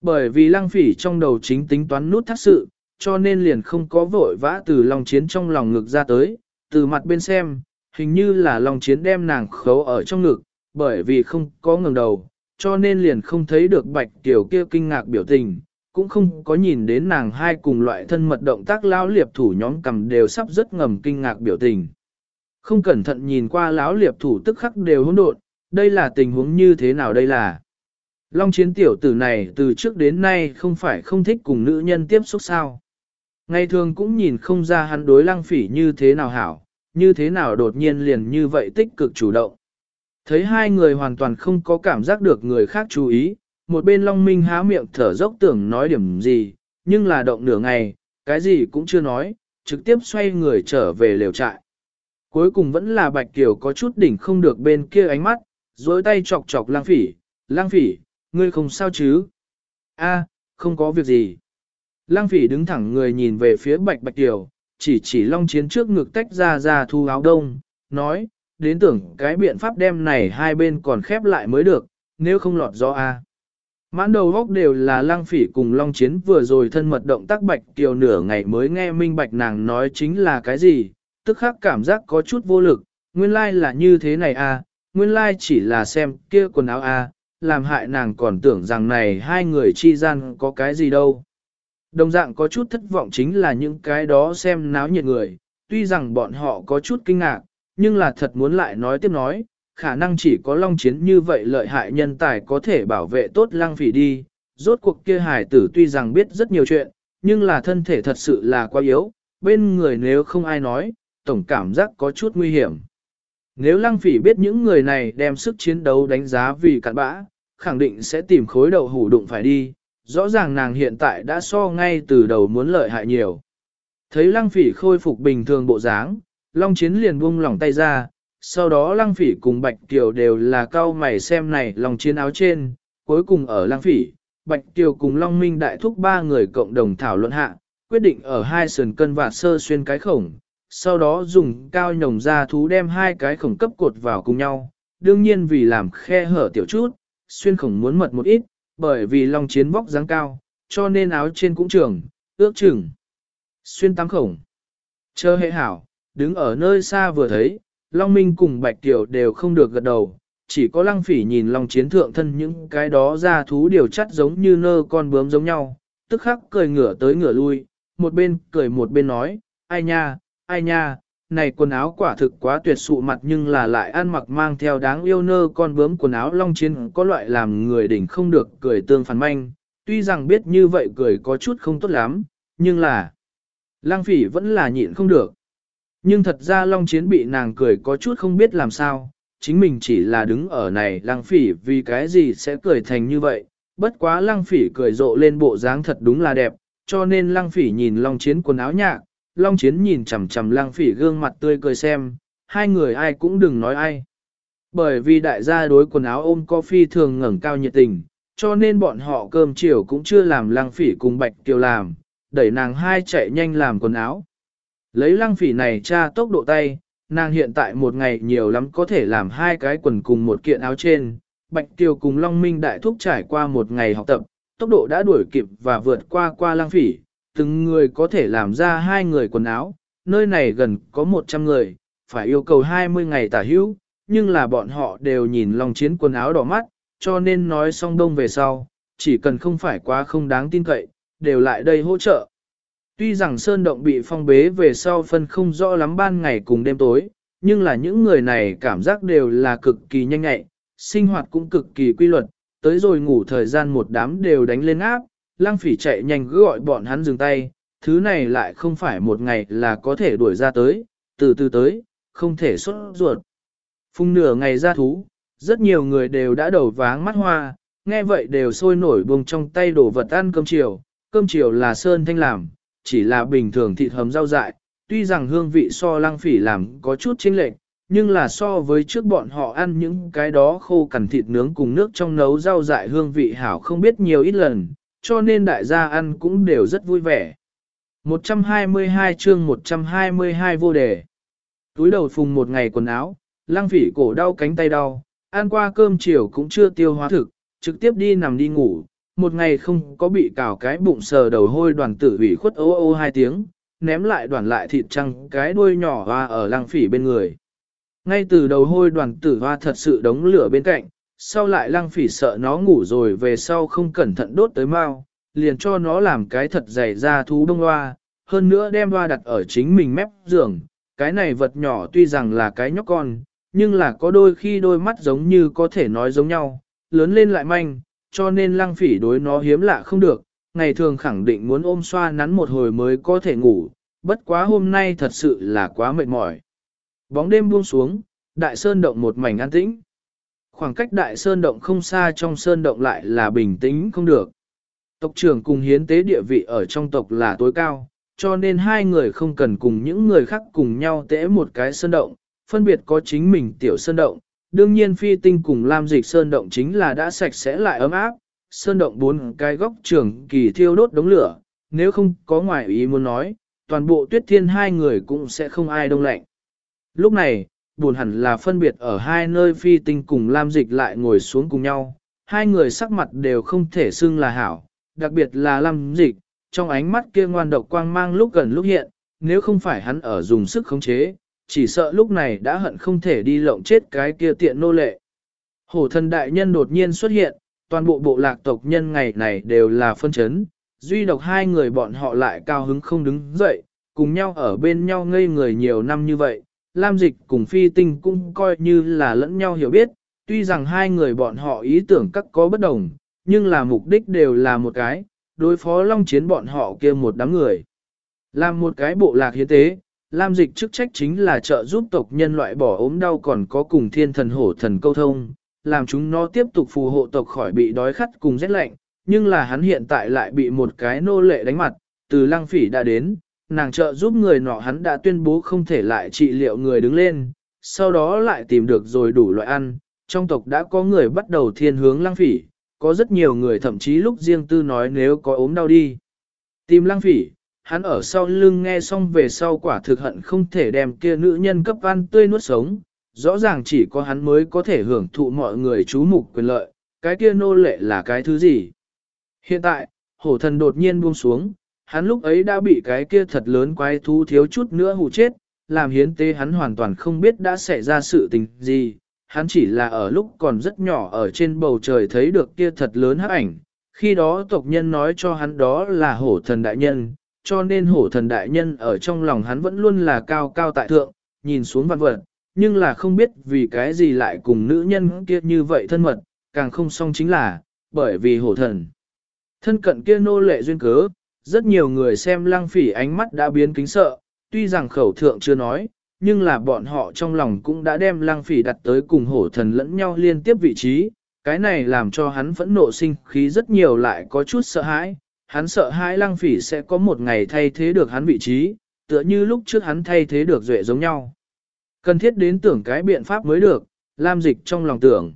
Bởi vì Lang phỉ trong đầu chính tính toán nút thắt sự, cho nên liền không có vội vã từ lòng chiến trong lòng ngực ra tới, từ mặt bên xem, hình như là lòng chiến đem nàng khấu ở trong ngực, bởi vì không có ngừng đầu, cho nên liền không thấy được bạch tiểu kia kinh ngạc biểu tình, cũng không có nhìn đến nàng hai cùng loại thân mật động tác lão liệp thủ nhóm cầm đều sắp rất ngầm kinh ngạc biểu tình. Không cẩn thận nhìn qua lão liệp thủ tức khắc đều hỗn độn, đây là tình huống như thế nào đây là? Long chiến tiểu tử này từ trước đến nay không phải không thích cùng nữ nhân tiếp xúc sao. Ngày thường cũng nhìn không ra hắn đối lăng phỉ như thế nào hảo, như thế nào đột nhiên liền như vậy tích cực chủ động. Thấy hai người hoàn toàn không có cảm giác được người khác chú ý, một bên Long Minh há miệng thở dốc tưởng nói điểm gì, nhưng là động nửa ngày, cái gì cũng chưa nói, trực tiếp xoay người trở về lều trại. Cuối cùng vẫn là Bạch Kiều có chút đỉnh không được bên kia ánh mắt, dối tay chọc chọc lang phỉ, lang phỉ, ngươi không sao chứ? A, không có việc gì. Lang phỉ đứng thẳng người nhìn về phía Bạch Bạch tiểu, chỉ chỉ long chiến trước ngực tách ra ra thu áo đông, nói, đến tưởng cái biện pháp đem này hai bên còn khép lại mới được, nếu không lọt gió A. Mãn đầu góc đều là lăng phỉ cùng long chiến vừa rồi thân mật động tác bạch kiều nửa ngày mới nghe minh bạch nàng nói chính là cái gì, tức khắc cảm giác có chút vô lực, nguyên lai like là như thế này a, nguyên lai like chỉ là xem kia quần áo a, làm hại nàng còn tưởng rằng này hai người chi gian có cái gì đâu. Đồng dạng có chút thất vọng chính là những cái đó xem náo nhiệt người, tuy rằng bọn họ có chút kinh ngạc, nhưng là thật muốn lại nói tiếp nói, khả năng chỉ có long chiến như vậy lợi hại nhân tài có thể bảo vệ tốt lăng phỉ đi. Rốt cuộc kia hải tử tuy rằng biết rất nhiều chuyện, nhưng là thân thể thật sự là quá yếu, bên người nếu không ai nói, tổng cảm giác có chút nguy hiểm. Nếu lăng phỉ biết những người này đem sức chiến đấu đánh giá vì cặn bã, khẳng định sẽ tìm khối đầu hủ đụng phải đi, rõ ràng nàng hiện tại đã so ngay từ đầu muốn lợi hại nhiều. Thấy lăng phỉ khôi phục bình thường bộ dáng, long chiến liền buông lỏng tay ra, sau đó lăng phỉ cùng bạch kiều đều là cao mày xem này Long chiến áo trên, cuối cùng ở lăng phỉ, bạch kiều cùng long minh đại thúc ba người cộng đồng thảo luận hạ, quyết định ở hai sườn cân và sơ xuyên cái khổng, sau đó dùng cao nhồng ra thú đem hai cái khổng cấp cột vào cùng nhau, đương nhiên vì làm khe hở tiểu chút, xuyên khổng muốn mật một ít, bởi vì long chiến vóc dáng cao, cho nên áo trên cũng trường, ước chừng. Xuyên tám khổng. Chờ hệ hảo, đứng ở nơi xa vừa thấy, Long Minh cùng Bạch Tiểu đều không được gật đầu, chỉ có lăng phỉ nhìn Long chiến thượng thân những cái đó ra thú điều chắt giống như nơ con bướm giống nhau, tức khắc cười ngửa tới ngửa lui, một bên cười một bên nói, ai nha, ai nha, này quần áo quả thực quá tuyệt sụ mặt nhưng là lại ăn mặc mang theo đáng yêu nơ con bướm quần áo Long chiến có loại làm người đỉnh không được cười tương phản manh, tuy rằng biết như vậy cười có chút không tốt lắm, nhưng là Lang phỉ vẫn là nhịn không được. Nhưng thật ra Long Chiến bị nàng cười có chút không biết làm sao, chính mình chỉ là đứng ở này Lang phỉ vì cái gì sẽ cười thành như vậy, bất quá Lang phỉ cười rộ lên bộ dáng thật đúng là đẹp, cho nên Lang phỉ nhìn Long Chiến quần áo nhạc, Long Chiến nhìn chằm chằm lăng phỉ gương mặt tươi cười xem, hai người ai cũng đừng nói ai. Bởi vì đại gia đối quần áo ôm coffee thường ngẩng cao nhiệt tình, cho nên bọn họ cơm chiều cũng chưa làm lăng phỉ cùng Bạch Kiều làm, đẩy nàng hai chạy nhanh làm quần áo. Lấy lăng phỉ này tra tốc độ tay, nàng hiện tại một ngày nhiều lắm có thể làm hai cái quần cùng một kiện áo trên. Bạch Kiều cùng Long Minh đại thúc trải qua một ngày học tập, tốc độ đã đuổi kịp và vượt qua qua lăng phỉ, từng người có thể làm ra hai người quần áo, nơi này gần có 100 người, phải yêu cầu 20 ngày tả hữu, nhưng là bọn họ đều nhìn lòng Chiến quần áo đỏ mắt, cho nên nói xong đông về sau, chỉ cần không phải quá không đáng tin cậy, đều lại đây hỗ trợ. Tuy rằng sơn động bị phong bế về sau phân không rõ lắm ban ngày cùng đêm tối, nhưng là những người này cảm giác đều là cực kỳ nhanh nhạy, sinh hoạt cũng cực kỳ quy luật, tới rồi ngủ thời gian một đám đều đánh lên áp, lang phỉ chạy nhanh gọi bọn hắn dừng tay, thứ này lại không phải một ngày là có thể đuổi ra tới, từ từ tới, không thể xuất ruột. Phung nửa ngày ra thú, rất nhiều người đều đã đầu váng mắt hoa, nghe vậy đều sôi nổi buông trong tay đổ vật ăn cơm chiều, cơm chiều là sơn thanh làm, chỉ là bình thường thịt hầm rau dại, tuy rằng hương vị so Lang phỉ làm có chút chênh lệch, nhưng là so với trước bọn họ ăn những cái đó khô cằn thịt nướng cùng nước trong nấu rau dại hương vị hảo không biết nhiều ít lần, cho nên đại gia ăn cũng đều rất vui vẻ. 122 chương 122 vô đề. Túi đầu phùng một ngày quần áo, lăng phỉ cổ đau cánh tay đau, ăn qua cơm chiều cũng chưa tiêu hóa thực, trực tiếp đi nằm đi ngủ, một ngày không có bị cào cái bụng sờ đầu hôi đoàn tử ủy khuất ô ô hai tiếng, ném lại đoàn lại thịt trăng cái đuôi nhỏ hoa ở lăng phỉ bên người. Ngay từ đầu hôi đoàn tử hoa thật sự đống lửa bên cạnh, sau lại lăng phỉ sợ nó ngủ rồi về sau không cẩn thận đốt tới mau, liền cho nó làm cái thật dày ra thú đông hoa, hơn nữa đem hoa đặt ở chính mình mép giường, cái này vật nhỏ tuy rằng là cái nhóc con, nhưng là có đôi khi đôi mắt giống như có thể nói giống nhau, lớn lên lại manh, cho nên lăng phỉ đối nó hiếm lạ không được, ngày thường khẳng định muốn ôm xoa nắn một hồi mới có thể ngủ, bất quá hôm nay thật sự là quá mệt mỏi. Bóng đêm buông xuống, đại sơn động một mảnh an tĩnh. Khoảng cách đại sơn động không xa trong sơn động lại là bình tĩnh không được. Tộc trưởng cùng hiến tế địa vị ở trong tộc là tối cao, cho nên hai người không cần cùng những người khác cùng nhau tễ một cái sơn động, phân biệt có chính mình tiểu sơn động. Đương nhiên phi tinh cùng lam dịch sơn động chính là đã sạch sẽ lại ấm áp, sơn động bốn cái góc trưởng kỳ thiêu đốt đống lửa, nếu không có ngoại ý muốn nói, toàn bộ tuyết thiên hai người cũng sẽ không ai đông lạnh. Lúc này, buồn hẳn là phân biệt ở hai nơi phi tinh cùng lam dịch lại ngồi xuống cùng nhau, hai người sắc mặt đều không thể xưng là hảo, đặc biệt là lam dịch, trong ánh mắt kia ngoan độc quang mang lúc gần lúc hiện, nếu không phải hắn ở dùng sức khống chế, chỉ sợ lúc này đã hận không thể đi lộng chết cái kia tiện nô lệ. Hổ thần đại nhân đột nhiên xuất hiện, toàn bộ bộ lạc tộc nhân ngày này đều là phân chấn, duy độc hai người bọn họ lại cao hứng không đứng dậy, cùng nhau ở bên nhau ngây người nhiều năm như vậy, Lam Dịch cùng Phi Tinh cũng coi như là lẫn nhau hiểu biết, tuy rằng hai người bọn họ ý tưởng các có bất đồng, nhưng là mục đích đều là một cái, đối phó long chiến bọn họ kia một đám người. Làm một cái bộ lạc hiến tế, Lam Dịch chức trách chính là trợ giúp tộc nhân loại bỏ ốm đau còn có cùng thiên thần hổ thần câu thông, làm chúng nó tiếp tục phù hộ tộc khỏi bị đói khát cùng rét lạnh, nhưng là hắn hiện tại lại bị một cái nô lệ đánh mặt, từ lăng phỉ đã đến, nàng trợ giúp người nọ hắn đã tuyên bố không thể lại trị liệu người đứng lên, sau đó lại tìm được rồi đủ loại ăn, trong tộc đã có người bắt đầu thiên hướng lăng phỉ, có rất nhiều người thậm chí lúc riêng tư nói nếu có ốm đau đi. Tìm lăng phỉ, hắn ở sau lưng nghe xong về sau quả thực hận không thể đem kia nữ nhân cấp ăn tươi nuốt sống, rõ ràng chỉ có hắn mới có thể hưởng thụ mọi người chú mục quyền lợi, cái kia nô lệ là cái thứ gì. Hiện tại, hổ thần đột nhiên buông xuống, hắn lúc ấy đã bị cái kia thật lớn quái thú thiếu chút nữa hù chết, làm hiến tế hắn hoàn toàn không biết đã xảy ra sự tình gì, hắn chỉ là ở lúc còn rất nhỏ ở trên bầu trời thấy được kia thật lớn hắc ảnh, khi đó tộc nhân nói cho hắn đó là hổ thần đại nhân, cho nên hổ thần đại nhân ở trong lòng hắn vẫn luôn là cao cao tại thượng, nhìn xuống văn vật, nhưng là không biết vì cái gì lại cùng nữ nhân kia như vậy thân mật, càng không xong chính là, bởi vì hổ thần. Thân cận kia nô lệ duyên cớ, rất nhiều người xem lăng phỉ ánh mắt đã biến kính sợ, tuy rằng khẩu thượng chưa nói, nhưng là bọn họ trong lòng cũng đã đem lăng phỉ đặt tới cùng hổ thần lẫn nhau liên tiếp vị trí, cái này làm cho hắn phẫn nộ sinh khí rất nhiều lại có chút sợ hãi, hắn sợ hãi lăng phỉ sẽ có một ngày thay thế được hắn vị trí, tựa như lúc trước hắn thay thế được duệ giống nhau. Cần thiết đến tưởng cái biện pháp mới được, Lam Dịch trong lòng tưởng.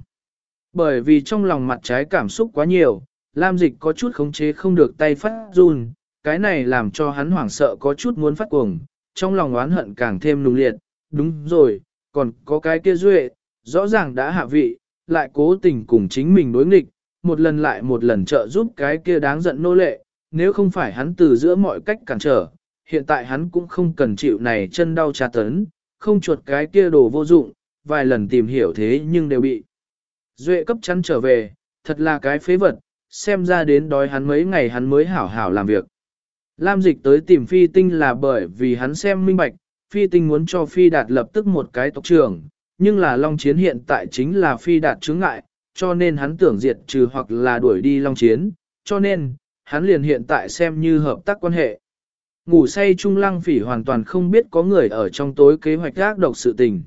Bởi vì trong lòng mặt trái cảm xúc quá nhiều, Lam Dịch có chút khống chế không được tay phát run, cái này làm cho hắn hoảng sợ có chút muốn phát cuồng, trong lòng oán hận càng thêm nung liệt. Đúng rồi, còn có cái kia duệ, rõ ràng đã hạ vị, lại cố tình cùng chính mình đối nghịch, một lần lại một lần trợ giúp cái kia đáng giận nô lệ, nếu không phải hắn từ giữa mọi cách cản trở, hiện tại hắn cũng không cần chịu này chân đau tra tấn, không chuột cái kia đồ vô dụng, vài lần tìm hiểu thế nhưng đều bị. Duệ cấp chắn trở về, thật là cái phế vật, xem ra đến đói hắn mấy ngày hắn mới hảo hảo làm việc. Lam dịch tới tìm phi tinh là bởi vì hắn xem minh bạch, phi tinh muốn cho phi đạt lập tức một cái tộc trưởng, nhưng là long chiến hiện tại chính là phi đạt chứng ngại, cho nên hắn tưởng diệt trừ hoặc là đuổi đi long chiến, cho nên, hắn liền hiện tại xem như hợp tác quan hệ. Ngủ say trung lăng phỉ hoàn toàn không biết có người ở trong tối kế hoạch gác độc sự tình.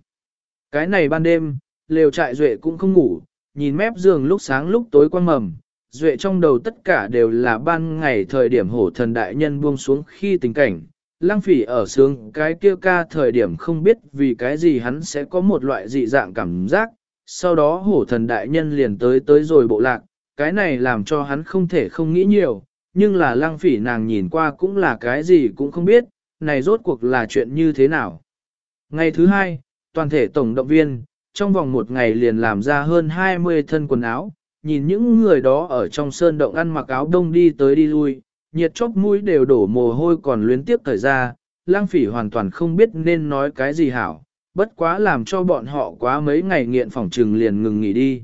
Cái này ban đêm, lều trại duệ cũng không ngủ, nhìn mép giường lúc sáng lúc tối quang mầm, duệ trong đầu tất cả đều là ban ngày thời điểm hổ thần đại nhân buông xuống khi tình cảnh. Lăng phỉ ở sướng cái kia ca thời điểm không biết vì cái gì hắn sẽ có một loại dị dạng cảm giác, sau đó hổ thần đại nhân liền tới tới rồi bộ lạc, cái này làm cho hắn không thể không nghĩ nhiều, nhưng là lăng phỉ nàng nhìn qua cũng là cái gì cũng không biết, này rốt cuộc là chuyện như thế nào. Ngày thứ hai, toàn thể tổng động viên, trong vòng một ngày liền làm ra hơn 20 thân quần áo, nhìn những người đó ở trong sơn động ăn mặc áo đông đi tới đi lui, nhiệt chóp mũi đều đổ mồ hôi còn luyến tiếp thời ra, lang phỉ hoàn toàn không biết nên nói cái gì hảo, bất quá làm cho bọn họ quá mấy ngày nghiện phòng trừng liền ngừng nghỉ đi.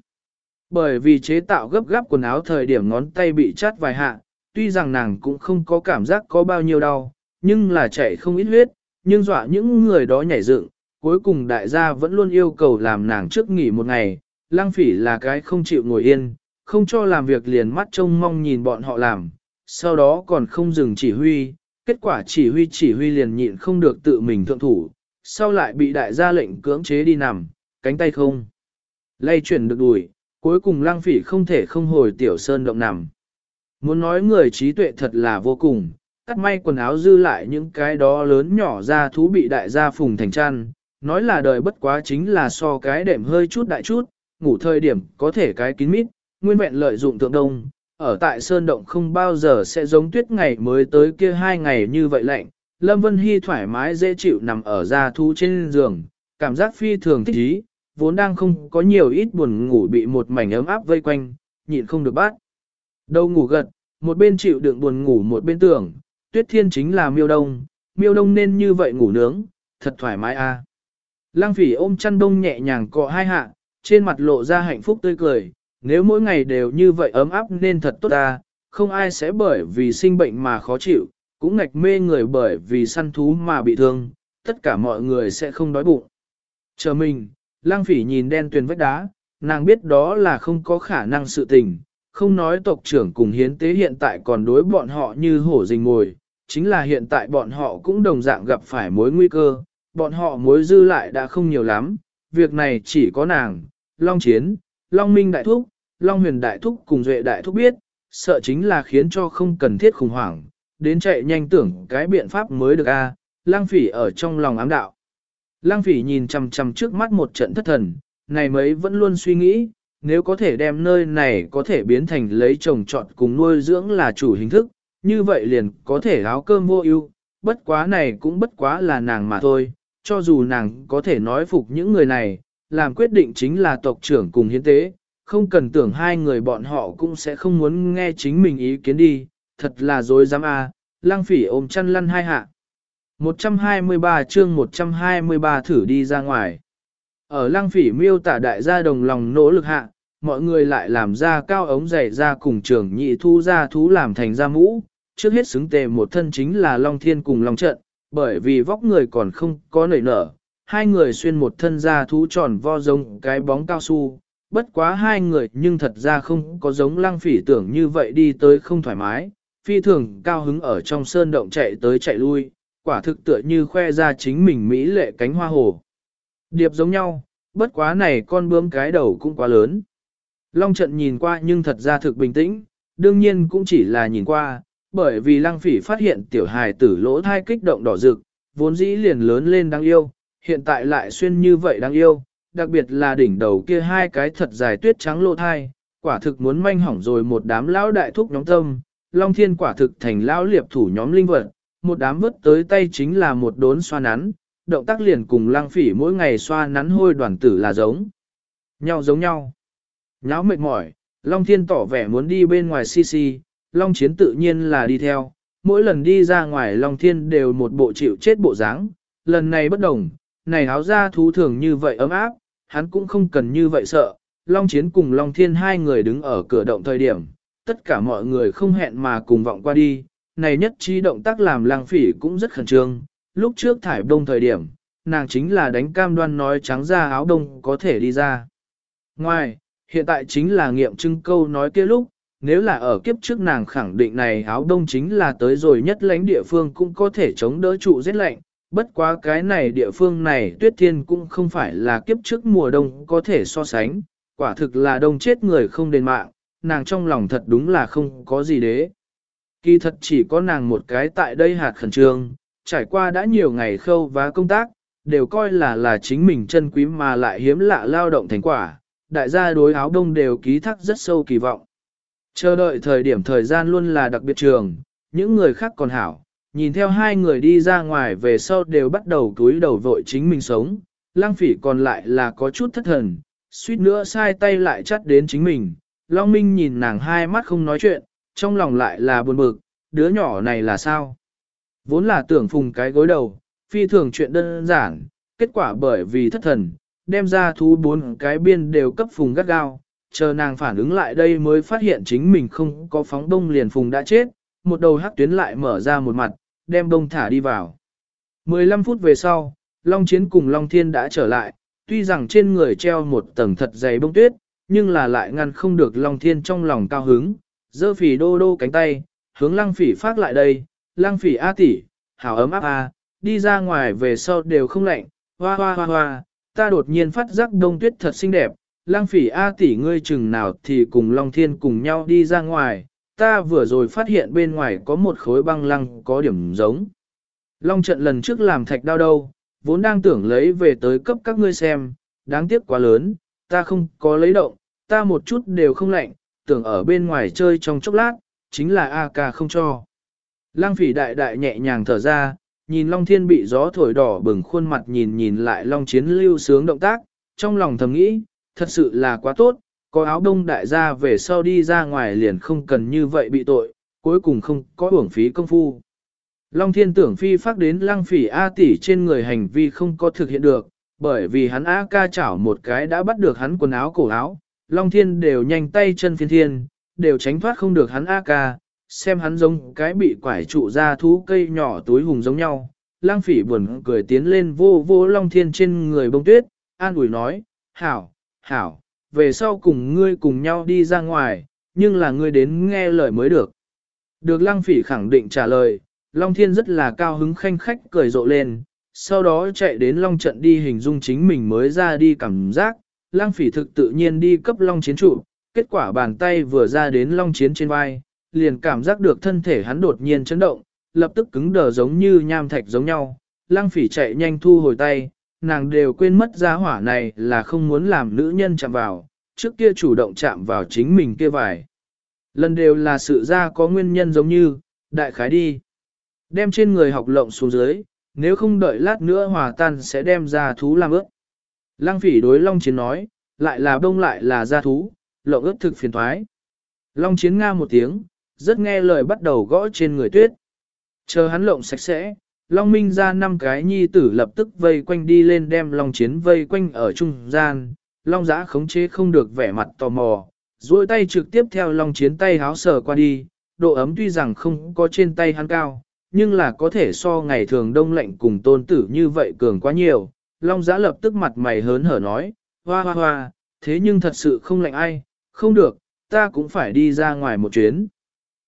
Bởi vì chế tạo gấp gáp quần áo thời điểm ngón tay bị chát vài hạ, tuy rằng nàng cũng không có cảm giác có bao nhiêu đau, nhưng là chảy không ít huyết, nhưng dọa những người đó nhảy dựng, cuối cùng đại gia vẫn luôn yêu cầu làm nàng trước nghỉ một ngày, lang phỉ là cái không chịu ngồi yên, không cho làm việc liền mắt trông mong nhìn bọn họ làm, sau đó còn không dừng chỉ huy, kết quả chỉ huy chỉ huy liền nhịn không được tự mình thượng thủ, sau lại bị đại gia lệnh cưỡng chế đi nằm, cánh tay không. Lay chuyển được đùi, cuối cùng lang phỉ không thể không hồi tiểu sơn động nằm. Muốn nói người trí tuệ thật là vô cùng, cắt may quần áo dư lại những cái đó lớn nhỏ ra thú bị đại gia phùng thành chăn, nói là đời bất quá chính là so cái đệm hơi chút đại chút, ngủ thời điểm có thể cái kín mít, nguyên vẹn lợi dụng thượng đông, ở tại Sơn Động không bao giờ sẽ giống tuyết ngày mới tới kia hai ngày như vậy lạnh. Lâm Vân Hy thoải mái dễ chịu nằm ở da thú trên giường, cảm giác phi thường thích ý, vốn đang không có nhiều ít buồn ngủ bị một mảnh ấm áp vây quanh, nhịn không được bắt. Đâu ngủ gật, một bên chịu đựng buồn ngủ một bên tưởng, tuyết thiên chính là miêu đông, miêu đông nên như vậy ngủ nướng, thật thoải mái a. À. Lăng phỉ ôm chăn đông nhẹ nhàng cọ hai hạ, trên mặt lộ ra hạnh phúc tươi cười, nếu mỗi ngày đều như vậy ấm áp nên thật tốt ta, không ai sẽ bởi vì sinh bệnh mà khó chịu, cũng ngạch mê người bởi vì săn thú mà bị thương, tất cả mọi người sẽ không đói bụng. Chờ mình, lang phỉ nhìn đen tuyền vách đá, nàng biết đó là không có khả năng sự tình, không nói tộc trưởng cùng hiến tế hiện tại còn đối bọn họ như hổ rình ngồi, chính là hiện tại bọn họ cũng đồng dạng gặp phải mối nguy cơ, bọn họ mối dư lại đã không nhiều lắm, việc này chỉ có nàng, Long Chiến, Long Minh Đại Thúc, Long Huyền Đại Thúc cùng Duệ Đại Thúc biết, sợ chính là khiến cho không cần thiết khủng hoảng, đến chạy nhanh tưởng cái biện pháp mới được a. Lang Phỉ ở trong lòng ám đạo. Lang Phỉ nhìn chằm chằm trước mắt một trận thất thần, này mấy vẫn luôn suy nghĩ, nếu có thể đem nơi này có thể biến thành lấy trồng trọt cùng nuôi dưỡng là chủ hình thức, như vậy liền có thể áo cơm vô ưu, bất quá này cũng bất quá là nàng mà thôi, cho dù nàng có thể nói phục những người này, làm quyết định chính là tộc trưởng cùng hiến tế, không cần tưởng hai người bọn họ cũng sẽ không muốn nghe chính mình ý kiến đi, thật là dối dám a. À. lang phỉ ôm chăn lăn hai hạ. 123 chương 123 thử đi ra ngoài. Ở lang phỉ miêu tả đại gia đồng lòng nỗ lực hạ, mọi người lại làm ra cao ống dày ra cùng trưởng nhị thu ra thú làm thành ra mũ, trước hết xứng tề một thân chính là Long Thiên cùng Long Trận, bởi vì vóc người còn không có nảy nở, hai người xuyên một thân da thú tròn vo giống cái bóng cao su, bất quá hai người nhưng thật ra không có giống lăng phỉ tưởng như vậy đi tới không thoải mái, phi thường cao hứng ở trong sơn động chạy tới chạy lui, quả thực tựa như khoe ra chính mình mỹ lệ cánh hoa hồ. Điệp giống nhau, bất quá này con bướm cái đầu cũng quá lớn. Long trận nhìn qua nhưng thật ra thực bình tĩnh, đương nhiên cũng chỉ là nhìn qua, bởi vì lăng phỉ phát hiện tiểu hài tử lỗ thai kích động đỏ rực, vốn dĩ liền lớn lên đáng yêu, hiện tại lại xuyên như vậy đáng yêu, đặc biệt là đỉnh đầu kia hai cái thật dài tuyết trắng lộ thai, quả thực muốn manh hỏng rồi một đám lão đại thúc nhóm tâm, Long Thiên quả thực thành lão liệp thủ nhóm linh vật, một đám vứt tới tay chính là một đốn xoa nắn, động tác liền cùng lang phỉ mỗi ngày xoa nắn hôi đoàn tử là giống. Nhau giống nhau. Nháo mệt mỏi, Long Thiên tỏ vẻ muốn đi bên ngoài si si, Long Chiến tự nhiên là đi theo, mỗi lần đi ra ngoài Long Thiên đều một bộ chịu chết bộ dáng, lần này bất đồng, này áo ra thú thường như vậy ấm áp, hắn cũng không cần như vậy sợ. Long Chiến cùng Long Thiên hai người đứng ở cửa động thời điểm, tất cả mọi người không hẹn mà cùng vọng qua đi, này nhất trí động tác làm lang phỉ cũng rất khẩn trương, lúc trước thải đông thời điểm, nàng chính là đánh cam đoan nói trắng ra áo đông có thể đi ra. Ngoài, hiện tại chính là nghiệm chứng câu nói kia lúc, nếu là ở kiếp trước nàng khẳng định này áo đông chính là tới rồi nhất lãnh địa phương cũng có thể chống đỡ trụ rét lạnh, bất quá cái này địa phương này tuyết thiên cũng không phải là kiếp trước mùa đông có thể so sánh, quả thực là đông chết người không đền mạng, nàng trong lòng thật đúng là không có gì đế. Kỳ thật chỉ có nàng một cái tại đây hạt khẩn trương, trải qua đã nhiều ngày khâu và công tác, đều coi là là chính mình chân quý mà lại hiếm lạ lao động thành quả, đại gia đối áo đông đều ký thác rất sâu kỳ vọng. Chờ đợi thời điểm thời gian luôn là đặc biệt trường, những người khác còn hảo, nhìn theo hai người đi ra ngoài về sau đều bắt đầu túi đầu vội chính mình sống, lang phỉ còn lại là có chút thất thần, suýt nữa sai tay lại chắt đến chính mình, Long Minh nhìn nàng hai mắt không nói chuyện, trong lòng lại là buồn bực, đứa nhỏ này là sao? Vốn là tưởng phùng cái gối đầu, phi thường chuyện đơn giản, kết quả bởi vì thất thần, đem ra thú bốn cái biên đều cấp phùng gắt gao, chờ nàng phản ứng lại đây mới phát hiện chính mình không có phóng đông liền phùng đã chết, một đầu hắc tuyến lại mở ra một mặt, đem đông thả đi vào. 15 phút về sau, Long Chiến cùng Long Thiên đã trở lại, tuy rằng trên người treo một tầng thật dày bông tuyết, nhưng là lại ngăn không được Long Thiên trong lòng cao hứng, dơ phỉ đô đô cánh tay, hướng lăng phỉ phát lại đây, lăng phỉ A tỷ, hảo ấm áp A, đi ra ngoài về sau đều không lạnh, hoa hoa hoa hoa, ta đột nhiên phát giác đông tuyết thật xinh đẹp, lăng phỉ A tỷ ngươi chừng nào thì cùng Long Thiên cùng nhau đi ra ngoài, ta vừa rồi phát hiện bên ngoài có một khối băng lăng có điểm giống. Long trận lần trước làm thạch đao đâu, vốn đang tưởng lấy về tới cấp các ngươi xem, đáng tiếc quá lớn, ta không có lấy động, ta một chút đều không lạnh, tưởng ở bên ngoài chơi trong chốc lát, chính là A ca không cho. Lăng phỉ đại đại nhẹ nhàng thở ra, nhìn Long Thiên bị gió thổi đỏ bừng khuôn mặt nhìn nhìn lại Long Chiến lưu sướng động tác, trong lòng thầm nghĩ, thật sự là quá tốt, có áo đông đại gia về sau đi ra ngoài liền không cần như vậy bị tội, cuối cùng không có uổng phí công phu. Long Thiên tưởng phi phát đến lăng phỉ A tỷ trên người hành vi không có thực hiện được, bởi vì hắn A ca chảo một cái đã bắt được hắn quần áo cổ áo, Long Thiên đều nhanh tay chân phiên thiên, đều tránh thoát không được hắn A ca, xem hắn giống cái bị quải trụ ra thú cây nhỏ túi hùng giống nhau. Lăng phỉ buồn cười tiến lên vô vô Long Thiên trên người bông tuyết, an ủi nói, hảo, hảo, về sau cùng ngươi cùng nhau đi ra ngoài, nhưng là ngươi đến nghe lời mới được. Được Lăng phỉ khẳng định trả lời, Long Thiên rất là cao hứng khanh khách cười rộ lên, sau đó chạy đến Long trận đi hình dung chính mình mới ra đi cảm giác, Lăng phỉ thực tự nhiên đi cấp Long chiến trụ, kết quả bàn tay vừa ra đến Long chiến trên vai, liền cảm giác được thân thể hắn đột nhiên chấn động, lập tức cứng đờ giống như nham thạch giống nhau. Lăng phỉ chạy nhanh thu hồi tay, nàng đều quên mất gia hỏa này là không muốn làm nữ nhân chạm vào, trước kia chủ động chạm vào chính mình kia vài. Lần đều là sự ra có nguyên nhân giống như, đại khái đi. Đem trên người học lộng xuống dưới, nếu không đợi lát nữa hòa tan sẽ đem ra thú làm ướt. Lăng phỉ đối Long Chiến nói, lại là đông lại là ra thú, lộng ướt thực phiền thoái. Long Chiến nga một tiếng, rất nghe lời bắt đầu gõ trên người tuyết. Chờ hắn lộng sạch sẽ, Long Minh ra năm cái nhi tử lập tức vây quanh đi lên đem Long Chiến vây quanh ở trung gian, Long Giã khống chế không được vẻ mặt tò mò, duỗi tay trực tiếp theo Long Chiến tay háo sờ qua đi, độ ấm tuy rằng không có trên tay hắn cao, nhưng là có thể so ngày thường đông lạnh cùng tôn tử như vậy cường quá nhiều. Long Giã lập tức mặt mày hớn hở nói, hoa hoa hoa, thế nhưng thật sự không lạnh ai, không được, ta cũng phải đi ra ngoài một chuyến.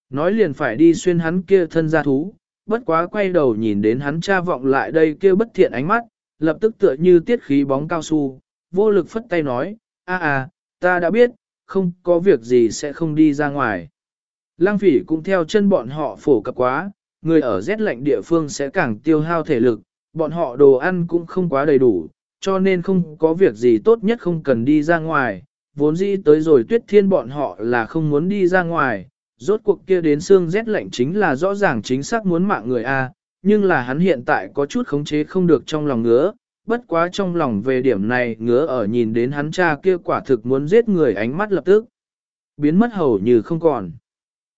Nói liền phải đi xuyên hắn kia thân gia thú, bất quá quay đầu nhìn đến hắn cha vọng lại đây kia bất thiện ánh mắt, lập tức tựa như tiết khí bóng cao su, vô lực phất tay nói, a à, a, ta đã biết, không có việc gì sẽ không đi ra ngoài. Lang phỉ cũng theo chân bọn họ phổ cập quá, người ở rét lạnh địa phương sẽ càng tiêu hao thể lực, bọn họ đồ ăn cũng không quá đầy đủ, cho nên không có việc gì tốt nhất không cần đi ra ngoài, vốn dĩ tới rồi tuyết thiên bọn họ là không muốn đi ra ngoài, rốt cuộc kia đến xương rét lạnh chính là rõ ràng chính xác muốn mạng người A, nhưng là hắn hiện tại có chút khống chế không được trong lòng ngứa, bất quá trong lòng về điểm này ngứa ở nhìn đến hắn cha kia quả thực muốn giết người ánh mắt lập tức, biến mất hầu như không còn.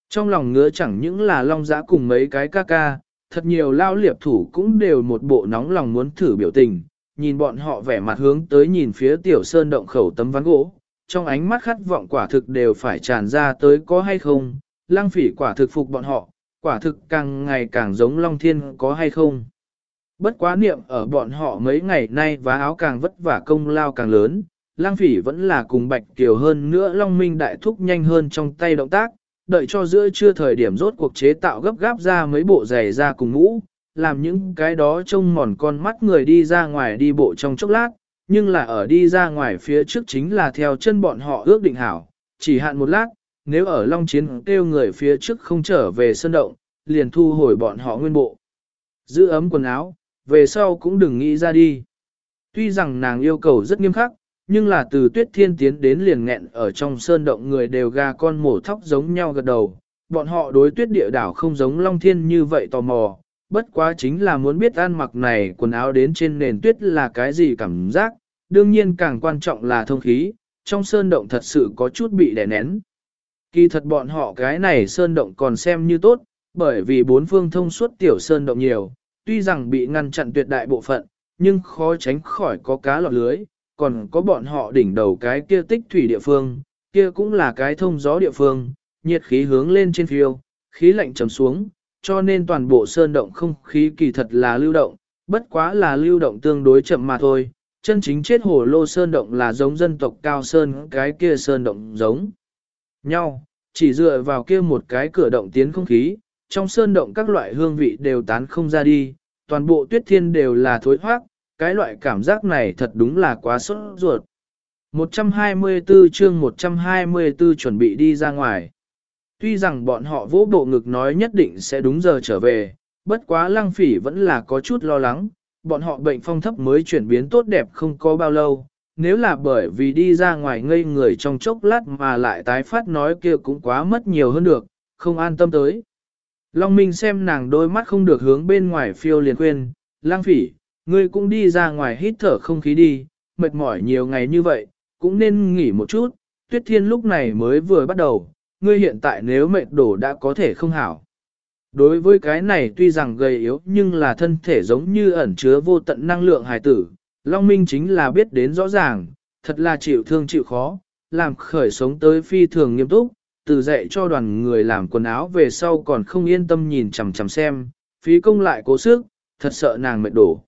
Trong lòng ngứa chẳng những là long giã cùng mấy cái ca ca, thật nhiều lao liệp thủ cũng đều một bộ nóng lòng muốn thử biểu tình, nhìn bọn họ vẻ mặt hướng tới nhìn phía tiểu sơn động khẩu tấm ván gỗ, trong ánh mắt khát vọng quả thực đều phải tràn ra tới có hay không, Lang phỉ quả thực phục bọn họ, quả thực càng ngày càng giống Long Thiên có hay không. Bất quá niệm ở bọn họ mấy ngày nay vá áo càng vất vả công lao càng lớn, lang phỉ vẫn là cùng bạch kiều hơn nữa Long Minh đại thúc nhanh hơn trong tay động tác, đợi cho giữa trưa thời điểm rốt cuộc chế tạo gấp gáp ra mấy bộ giày ra cùng ngũ, làm những cái đó trông mòn con mắt người đi ra ngoài đi bộ trong chốc lát, nhưng là ở đi ra ngoài phía trước chính là theo chân bọn họ ước định hảo, chỉ hạn một lát, nếu ở Long Chiến kêu người phía trước không trở về sân động, liền thu hồi bọn họ nguyên bộ. Giữ ấm quần áo, về sau cũng đừng nghĩ ra đi. Tuy rằng nàng yêu cầu rất nghiêm khắc, nhưng là từ tuyết thiên tiến đến liền nghẹn ở trong sơn động người đều gà con mổ thóc giống nhau gật đầu. Bọn họ đối tuyết địa đảo không giống Long Thiên như vậy tò mò, bất quá chính là muốn biết ăn mặc này quần áo đến trên nền tuyết là cái gì cảm giác, đương nhiên càng quan trọng là thông khí, trong sơn động thật sự có chút bị đè nén. Kỳ thật bọn họ cái này sơn động còn xem như tốt, bởi vì bốn phương thông suốt tiểu sơn động nhiều, tuy rằng bị ngăn chặn tuyệt đại bộ phận, nhưng khó tránh khỏi có cá lọt lưới, còn có bọn họ đỉnh đầu cái kia tích thủy địa phương, kia cũng là cái thông gió địa phương, nhiệt khí hướng lên trên phiêu, khí lạnh chấm xuống, cho nên toàn bộ sơn động không khí kỳ thật là lưu động, bất quá là lưu động tương đối chậm mà thôi, chân chính chết hồ lô sơn động là giống dân tộc cao sơn cái kia sơn động giống nhau, chỉ dựa vào kia một cái cửa động tiến không khí, trong sơn động các loại hương vị đều tán không ra đi, toàn bộ tuyết thiên đều là thối thoát, cái loại cảm giác này thật đúng là quá sốt ruột. 124 chương 124 chuẩn bị đi ra ngoài. Tuy rằng bọn họ vỗ bộ ngực nói nhất định sẽ đúng giờ trở về, bất quá lăng phỉ vẫn là có chút lo lắng, bọn họ bệnh phong thấp mới chuyển biến tốt đẹp không có bao lâu, nếu là bởi vì đi ra ngoài ngây người trong chốc lát mà lại tái phát nói kia cũng quá mất nhiều hơn được, không an tâm tới. Long Minh xem nàng đôi mắt không được hướng bên ngoài phiêu liền khuyên, lang phỉ, ngươi cũng đi ra ngoài hít thở không khí đi, mệt mỏi nhiều ngày như vậy, cũng nên nghỉ một chút, tuyết thiên lúc này mới vừa bắt đầu, ngươi hiện tại nếu mệt đổ đã có thể không hảo. Đối với cái này tuy rằng gầy yếu nhưng là thân thể giống như ẩn chứa vô tận năng lượng hài tử, Long Minh chính là biết đến rõ ràng, thật là chịu thương chịu khó, làm khởi sống tới phi thường nghiêm túc, từ dạy cho đoàn người làm quần áo về sau còn không yên tâm nhìn chằm chằm xem, phí công lại cố sức, thật sợ nàng mệt đổ.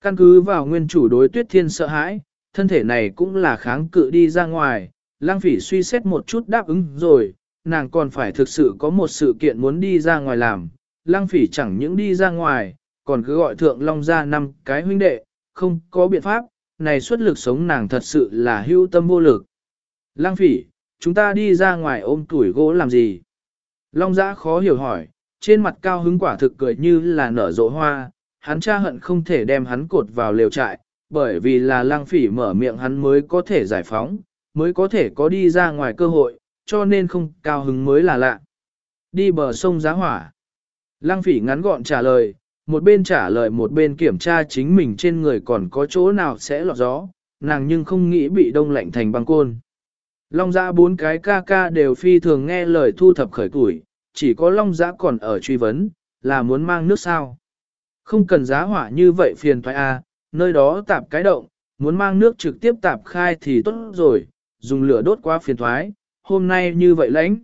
Căn cứ vào nguyên chủ đối tuyết thiên sợ hãi, thân thể này cũng là kháng cự đi ra ngoài, lang phỉ suy xét một chút đáp ứng rồi, nàng còn phải thực sự có một sự kiện muốn đi ra ngoài làm, lang phỉ chẳng những đi ra ngoài, còn cứ gọi thượng long ra năm cái huynh đệ, không có biện pháp, này xuất lực sống nàng thật sự là hưu tâm vô lực. Lang phỉ, chúng ta đi ra ngoài ôm tuổi gỗ làm gì? Long giã khó hiểu hỏi, trên mặt cao hứng quả thực cười như là nở rộ hoa, hắn cha hận không thể đem hắn cột vào lều trại, bởi vì là lang phỉ mở miệng hắn mới có thể giải phóng, mới có thể có đi ra ngoài cơ hội, cho nên không cao hứng mới là lạ. Đi bờ sông giá hỏa. Lăng phỉ ngắn gọn trả lời, một bên trả lời một bên kiểm tra chính mình trên người còn có chỗ nào sẽ lọt gió, nàng nhưng không nghĩ bị đông lạnh thành băng côn. Long giã bốn cái ca ca đều phi thường nghe lời thu thập khởi củi, chỉ có long giã còn ở truy vấn, là muốn mang nước sao. Không cần giá hỏa như vậy phiền thoại a, à, nơi đó tạp cái động, muốn mang nước trực tiếp tạp khai thì tốt rồi, dùng lửa đốt quá phiền thoái, hôm nay như vậy lãnh.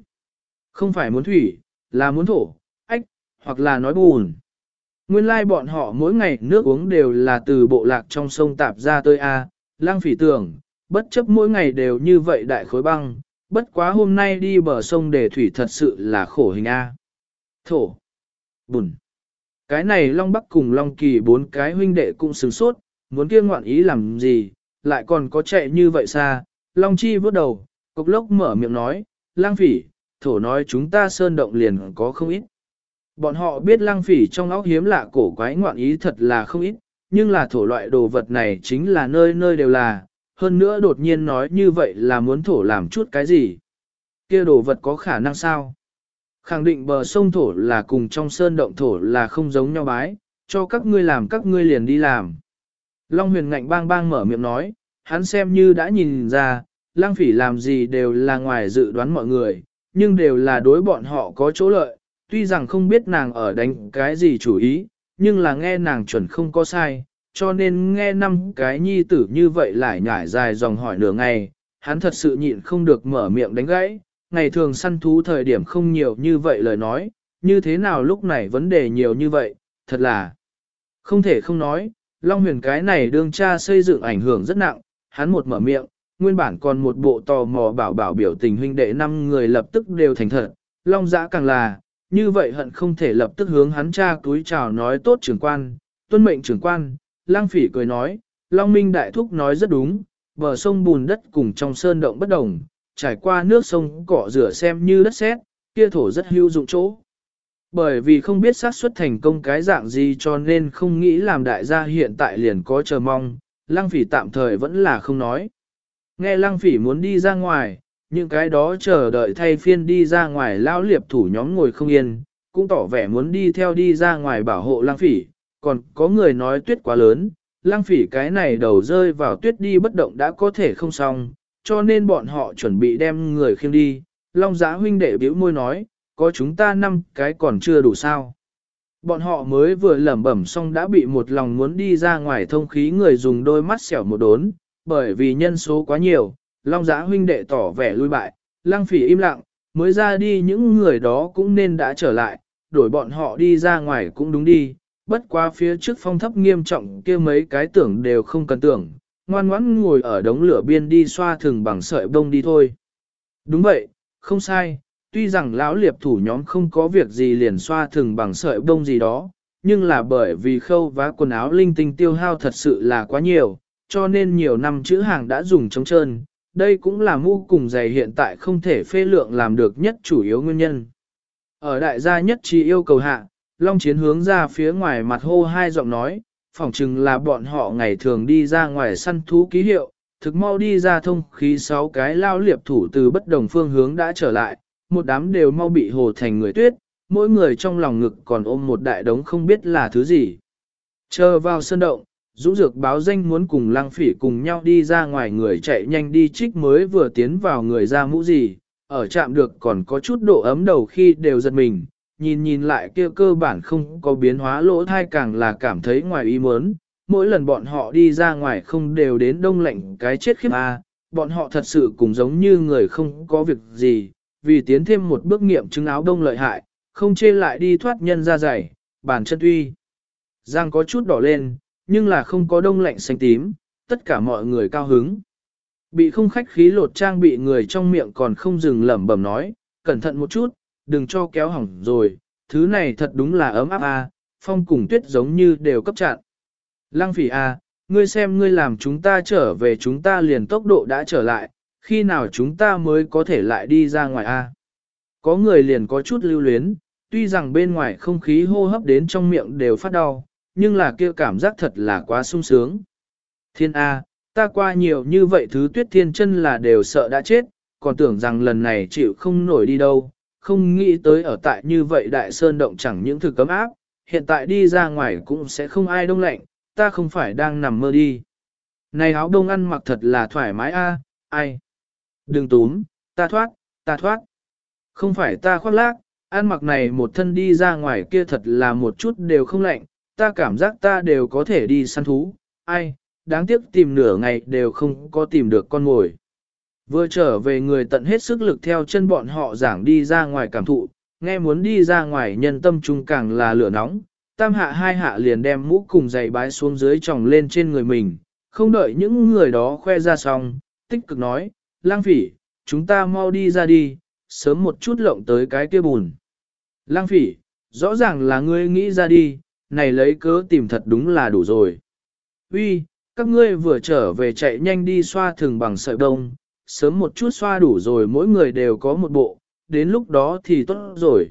Không phải muốn thủy, là muốn thổ, ách, hoặc là nói bùn. Nguyên lai like bọn họ mỗi ngày nước uống đều là từ bộ lạc trong sông tạp ra tới A, lang phỉ tưởng, bất chấp mỗi ngày đều như vậy đại khối băng, bất quá hôm nay đi bờ sông để thủy thật sự là khổ hình A. Thổ, bùn. Cái này Long Bắc cùng Long Kỳ bốn cái huynh đệ cũng sừng sốt, muốn kia ngoạn ý làm gì, lại còn có chạy như vậy xa. Long Chi vớt đầu, cục lốc mở miệng nói, lang phỉ, thổ nói chúng ta sơn động liền có không ít. Bọn họ biết lang phỉ trong óc hiếm lạ cổ quái ngoạn ý thật là không ít, nhưng là thổ loại đồ vật này chính là nơi nơi đều là, hơn nữa đột nhiên nói như vậy là muốn thổ làm chút cái gì. kia đồ vật có khả năng sao? Khẳng định bờ sông thổ là cùng trong sơn động thổ là không giống nhau bái, cho các ngươi làm các ngươi liền đi làm. Long huyền ngạnh bang bang mở miệng nói, hắn xem như đã nhìn ra, lang phỉ làm gì đều là ngoài dự đoán mọi người, nhưng đều là đối bọn họ có chỗ lợi, tuy rằng không biết nàng ở đánh cái gì chủ ý, nhưng là nghe nàng chuẩn không có sai, cho nên nghe năm cái nhi tử như vậy lại nhải dài dòng hỏi nửa ngày, hắn thật sự nhịn không được mở miệng đánh gãy, ngày thường săn thú thời điểm không nhiều như vậy lời nói, như thế nào lúc này vấn đề nhiều như vậy, thật là không thể không nói, Long huyền cái này đương cha xây dựng ảnh hưởng rất nặng, hắn một mở miệng, nguyên bản còn một bộ tò mò bảo bảo biểu tình huynh đệ năm người lập tức đều thành thật, Long giã càng là, như vậy hận không thể lập tức hướng hắn cha túi chào nói tốt trưởng quan, tuân mệnh trưởng quan, lang phỉ cười nói, Long Minh Đại Thúc nói rất đúng, bờ sông bùn đất cùng trong sơn động bất đồng, trải qua nước sông cỏ rửa xem như đất sét, kia thổ rất hữu dụng chỗ. Bởi vì không biết xác suất thành công cái dạng gì cho nên không nghĩ làm đại gia hiện tại liền có chờ mong, lang phỉ tạm thời vẫn là không nói. Nghe lang phỉ muốn đi ra ngoài, những cái đó chờ đợi thay phiên đi ra ngoài lao liệp thủ nhóm ngồi không yên, cũng tỏ vẻ muốn đi theo đi ra ngoài bảo hộ Lang phỉ, còn có người nói tuyết quá lớn, Lang phỉ cái này đầu rơi vào tuyết đi bất động đã có thể không xong, cho nên bọn họ chuẩn bị đem người khiêng đi. Long giã huynh đệ biểu môi nói, có chúng ta năm cái còn chưa đủ sao. Bọn họ mới vừa lẩm bẩm xong đã bị một lòng muốn đi ra ngoài thông khí người dùng đôi mắt xẻo một đốn, bởi vì nhân số quá nhiều, Long giã huynh đệ tỏ vẻ lui bại, lăng phỉ im lặng, mới ra đi những người đó cũng nên đã trở lại, đổi bọn họ đi ra ngoài cũng đúng đi, bất quá phía trước phong thấp nghiêm trọng kia mấy cái tưởng đều không cần tưởng, ngoan ngoãn ngồi ở đống lửa biên đi xoa thường bằng sợi bông đi thôi. Đúng vậy, không sai, tuy rằng lão liệp thủ nhóm không có việc gì liền xoa thường bằng sợi bông gì đó, nhưng là bởi vì khâu vá quần áo linh tinh tiêu hao thật sự là quá nhiều, cho nên nhiều năm chữ hàng đã dùng trống trơn, đây cũng là mu cùng giày hiện tại không thể phê lượng làm được nhất chủ yếu nguyên nhân. Ở đại gia nhất trí yêu cầu hạ, Long Chiến hướng ra phía ngoài mặt hô hai giọng nói, phỏng chừng là bọn họ ngày thường đi ra ngoài săn thú ký hiệu, thực mau đi ra thông khí sáu cái lao liệp thủ từ bất đồng phương hướng đã trở lại, một đám đều mau bị hồ thành người tuyết, mỗi người trong lòng ngực còn ôm một đại đống không biết là thứ gì. Chờ vào sân động, Dũng Dược báo danh muốn cùng Lăng Phỉ cùng nhau đi ra ngoài người chạy nhanh đi trích mới vừa tiến vào người ra mũ gì, ở chạm được còn có chút độ ấm đầu khi đều giật mình, nhìn nhìn lại kia cơ bản không có biến hóa lỗ thai càng là cảm thấy ngoài ý muốn, mỗi lần bọn họ đi ra ngoài không đều đến đông lạnh cái chết khiếp à, bọn họ thật sự cũng giống như người không có việc gì, vì tiến thêm một bước nghiệm chứng áo đông lợi hại, không chê lại đi thoát nhân ra dày, bàn chân tuy. Giang có chút đỏ lên, nhưng là không có đông lạnh xanh tím, tất cả mọi người cao hứng. Bị không khách khí lột trang bị người trong miệng còn không dừng lẩm bẩm nói, cẩn thận một chút, đừng cho kéo hỏng rồi, thứ này thật đúng là ấm áp a, à, phong cùng tuyết giống như đều cấp chặn. Lăng phỉ a, à, ngươi xem ngươi làm chúng ta trở về chúng ta liền tốc độ đã trở lại, khi nào chúng ta mới có thể lại đi ra ngoài a? Có người liền có chút lưu luyến, tuy rằng bên ngoài không khí hô hấp đến trong miệng đều phát đau, nhưng là kia cảm giác thật là quá sung sướng. Thiên A, ta qua nhiều như vậy thứ tuyết thiên chân là đều sợ đã chết, còn tưởng rằng lần này chịu không nổi đi đâu, không nghĩ tới ở tại như vậy đại sơn động chẳng những thực cấm áp, hiện tại đi ra ngoài cũng sẽ không ai đông lạnh, ta không phải đang nằm mơ đi. Này áo đông ăn mặc thật là thoải mái a, ai? Đừng túm, ta thoát, ta thoát. Không phải ta khoác lác, ăn mặc này một thân đi ra ngoài kia thật là một chút đều không lạnh, ta cảm giác ta đều có thể đi săn thú, ai, đáng tiếc tìm nửa ngày đều không có tìm được con mồi. Vừa trở về người tận hết sức lực theo chân bọn họ giảng đi ra ngoài cảm thụ, nghe muốn đi ra ngoài nhân tâm trung càng là lửa nóng, tam hạ hai hạ liền đem mũ cùng giày bái xuống dưới tròng lên trên người mình, không đợi những người đó khoe ra xong, tích cực nói, lang phỉ, chúng ta mau đi ra đi, sớm một chút lộng tới cái kia bùn. Lang phỉ, rõ ràng là ngươi nghĩ ra đi, này lấy cớ tìm thật đúng là đủ rồi. Uy, các ngươi vừa trở về chạy nhanh đi xoa thường bằng sợi đông, sớm một chút xoa đủ rồi mỗi người đều có một bộ, đến lúc đó thì tốt rồi.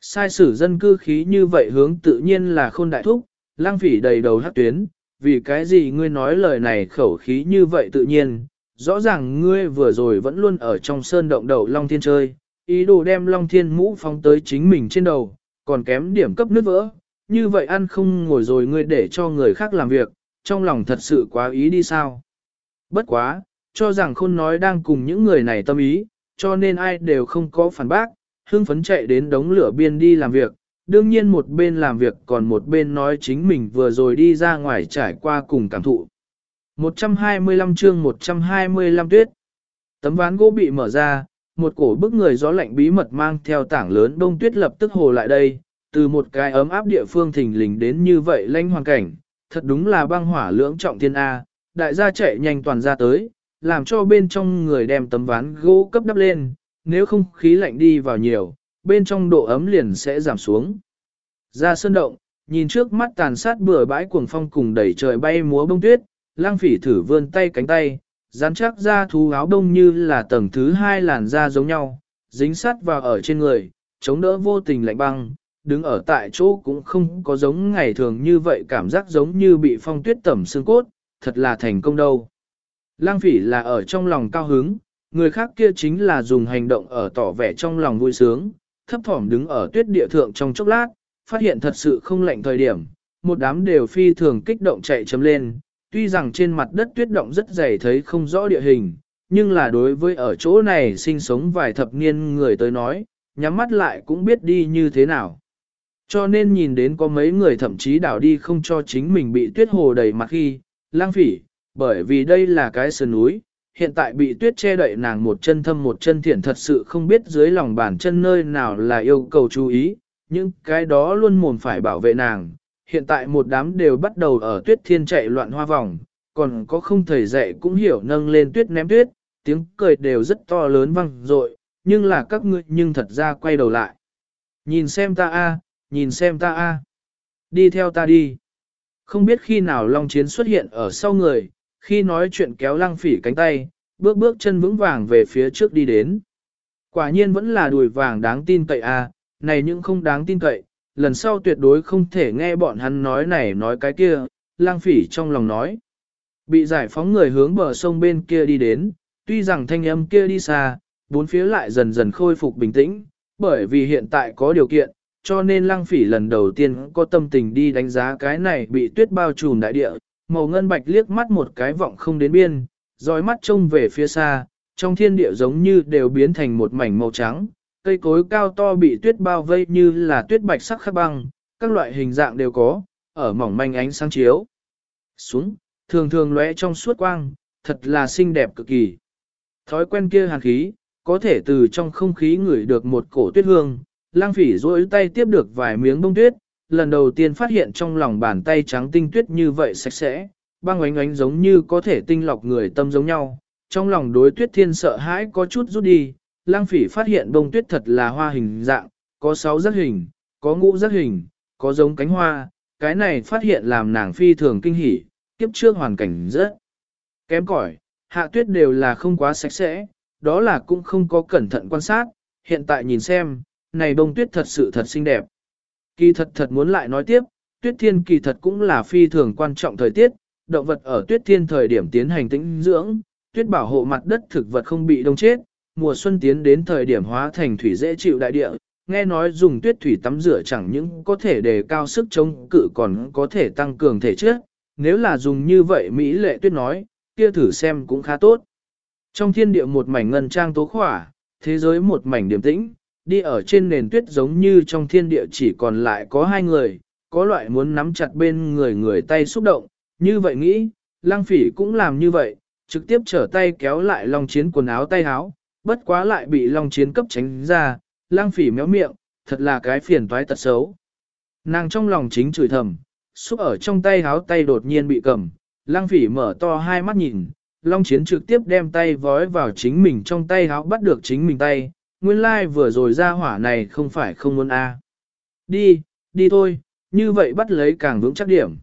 Sai sử dân cư khí như vậy hướng tự nhiên là khôn đại thúc, lang phỉ đầy đầu hát tuyến, vì cái gì ngươi nói lời này khẩu khí như vậy tự nhiên, rõ ràng ngươi vừa rồi vẫn luôn ở trong sơn động đầu Long Thiên chơi, ý đồ đem Long Thiên mũ phóng tới chính mình trên đầu, còn kém điểm cấp nước vỡ, như vậy ăn không ngồi rồi ngươi để cho người khác làm việc, trong lòng thật sự quá ý đi sao. Bất quá, cho rằng khôn nói đang cùng những người này tâm ý, cho nên ai đều không có phản bác, hưng phấn chạy đến đống lửa biên đi làm việc, đương nhiên một bên làm việc còn một bên nói chính mình vừa rồi đi ra ngoài trải qua cùng cảm thụ. 125 chương 125 tuyết. Tấm ván gỗ bị mở ra, một cổ bức người gió lạnh bí mật mang theo tảng lớn đông tuyết lập tức hồ lại đây, từ một cái ấm áp địa phương thình lình đến như vậy lanh hoàn cảnh, thật đúng là băng hỏa lưỡng trọng thiên A, đại gia chạy nhanh toàn ra tới, làm cho bên trong người đem tấm ván gỗ cấp đắp lên, nếu không khí lạnh đi vào nhiều, bên trong độ ấm liền sẽ giảm xuống. Ra sơn động, nhìn trước mắt tàn sát bừa bãi cuồng phong cùng đẩy trời bay múa bông tuyết, lang phỉ thử vươn tay cánh tay, dán chắc ra thú áo đông như là tầng thứ hai làn da giống nhau, dính sát vào ở trên người, chống đỡ vô tình lạnh băng, đứng ở tại chỗ cũng không có giống ngày thường như vậy cảm giác giống như bị phong tuyết tẩm xương cốt, thật là thành công đâu. Lang phỉ là ở trong lòng cao hứng, người khác kia chính là dùng hành động ở tỏ vẻ trong lòng vui sướng, thấp thỏm đứng ở tuyết địa thượng trong chốc lát, phát hiện thật sự không lạnh thời điểm, một đám đều phi thường kích động chạy chấm lên, tuy rằng trên mặt đất tuyết động rất dày thấy không rõ địa hình, nhưng là đối với ở chỗ này sinh sống vài thập niên người tới nói, nhắm mắt lại cũng biết đi như thế nào. Cho nên nhìn đến có mấy người thậm chí đảo đi không cho chính mình bị tuyết hồ đầy mặt khi, lang phỉ, bởi vì đây là cái sườn núi, hiện tại bị tuyết che đậy nàng một chân thâm một chân thiện thật sự không biết dưới lòng bàn chân nơi nào là yêu cầu chú ý, những cái đó luôn mồm phải bảo vệ nàng, hiện tại một đám đều bắt đầu ở tuyết thiên chạy loạn hoa vòng, còn có không thầy dạy cũng hiểu nâng lên tuyết ném tuyết, tiếng cười đều rất to lớn vang dội, nhưng là các ngươi nhưng thật ra quay đầu lại. Nhìn xem ta a, nhìn xem ta a. Đi theo ta đi. Không biết khi nào Long Chiến xuất hiện ở sau người, khi nói chuyện kéo lăng phỉ cánh tay, bước bước chân vững vàng về phía trước đi đến. Quả nhiên vẫn là đùi vàng đáng tin cậy a, này nhưng không đáng tin cậy, lần sau tuyệt đối không thể nghe bọn hắn nói này nói cái kia, lang phỉ trong lòng nói. Bị giải phóng người hướng bờ sông bên kia đi đến, tuy rằng thanh âm kia đi xa, bốn phía lại dần dần khôi phục bình tĩnh, bởi vì hiện tại có điều kiện, cho nên lăng phỉ lần đầu tiên có tâm tình đi đánh giá cái này bị tuyết bao trùm đại địa, màu ngân bạch liếc mắt một cái vọng không đến biên, dõi mắt trông về phía xa, trong thiên địa giống như đều biến thành một mảnh màu trắng, cây cối cao to bị tuyết bao vây như là tuyết bạch sắc khắc băng, các loại hình dạng đều có, ở mỏng manh ánh sáng chiếu. Xuống, thường thường lóe trong suốt quang, thật là xinh đẹp cực kỳ. Thói quen kia hàn khí, có thể từ trong không khí ngửi được một cổ tuyết hương, lang phỉ rối tay tiếp được vài miếng bông tuyết, lần đầu tiên phát hiện trong lòng bàn tay trắng tinh tuyết như vậy sạch sẽ, băng oánh oánh giống như có thể tinh lọc người tâm giống nhau. Trong lòng đối tuyết thiên sợ hãi có chút rút đi, lang phỉ phát hiện bông tuyết thật là hoa hình dạng, có sáu giác hình, có ngũ giác hình, có giống cánh hoa, cái này phát hiện làm nàng phi thường kinh hỉ, kiếp trước hoàn cảnh rất kém cỏi, hạ tuyết đều là không quá sạch sẽ, đó là cũng không có cẩn thận quan sát, hiện tại nhìn xem, này bông tuyết thật sự thật xinh đẹp. Kỳ thật thật muốn lại nói tiếp, tuyết thiên kỳ thật cũng là phi thường quan trọng thời tiết, động vật ở tuyết thiên thời điểm tiến hành tĩnh dưỡng, tuyết bảo hộ mặt đất thực vật không bị đông chết, mùa xuân tiến đến thời điểm hóa thành thủy dễ chịu đại địa, nghe nói dùng tuyết thủy tắm rửa chẳng những có thể đề cao sức chống cự còn có thể tăng cường thể chất, nếu là dùng như vậy Mỹ lệ tuyết nói, kia thử xem cũng khá tốt. Trong thiên địa một mảnh ngân trang tố khỏa, thế giới một mảnh điểm tĩnh, đi ở trên nền tuyết giống như trong thiên địa chỉ còn lại có hai người, có loại muốn nắm chặt bên người người tay xúc động, như vậy nghĩ, lang phỉ cũng làm như vậy, trực tiếp trở tay kéo lại long chiến quần áo tay áo, bất quá lại bị long chiến cấp tránh ra, lang phỉ méo miệng, thật là cái phiền toái tật xấu. Nàng trong lòng chính chửi thầm, xúc ở trong tay áo tay đột nhiên bị cầm, lang phỉ mở to hai mắt nhìn, long chiến trực tiếp đem tay vói vào chính mình trong tay áo bắt được chính mình tay, nguyên lai like vừa rồi ra hỏa này không phải không muốn a. Đi, đi thôi, như vậy bắt lấy càng vững chắc điểm.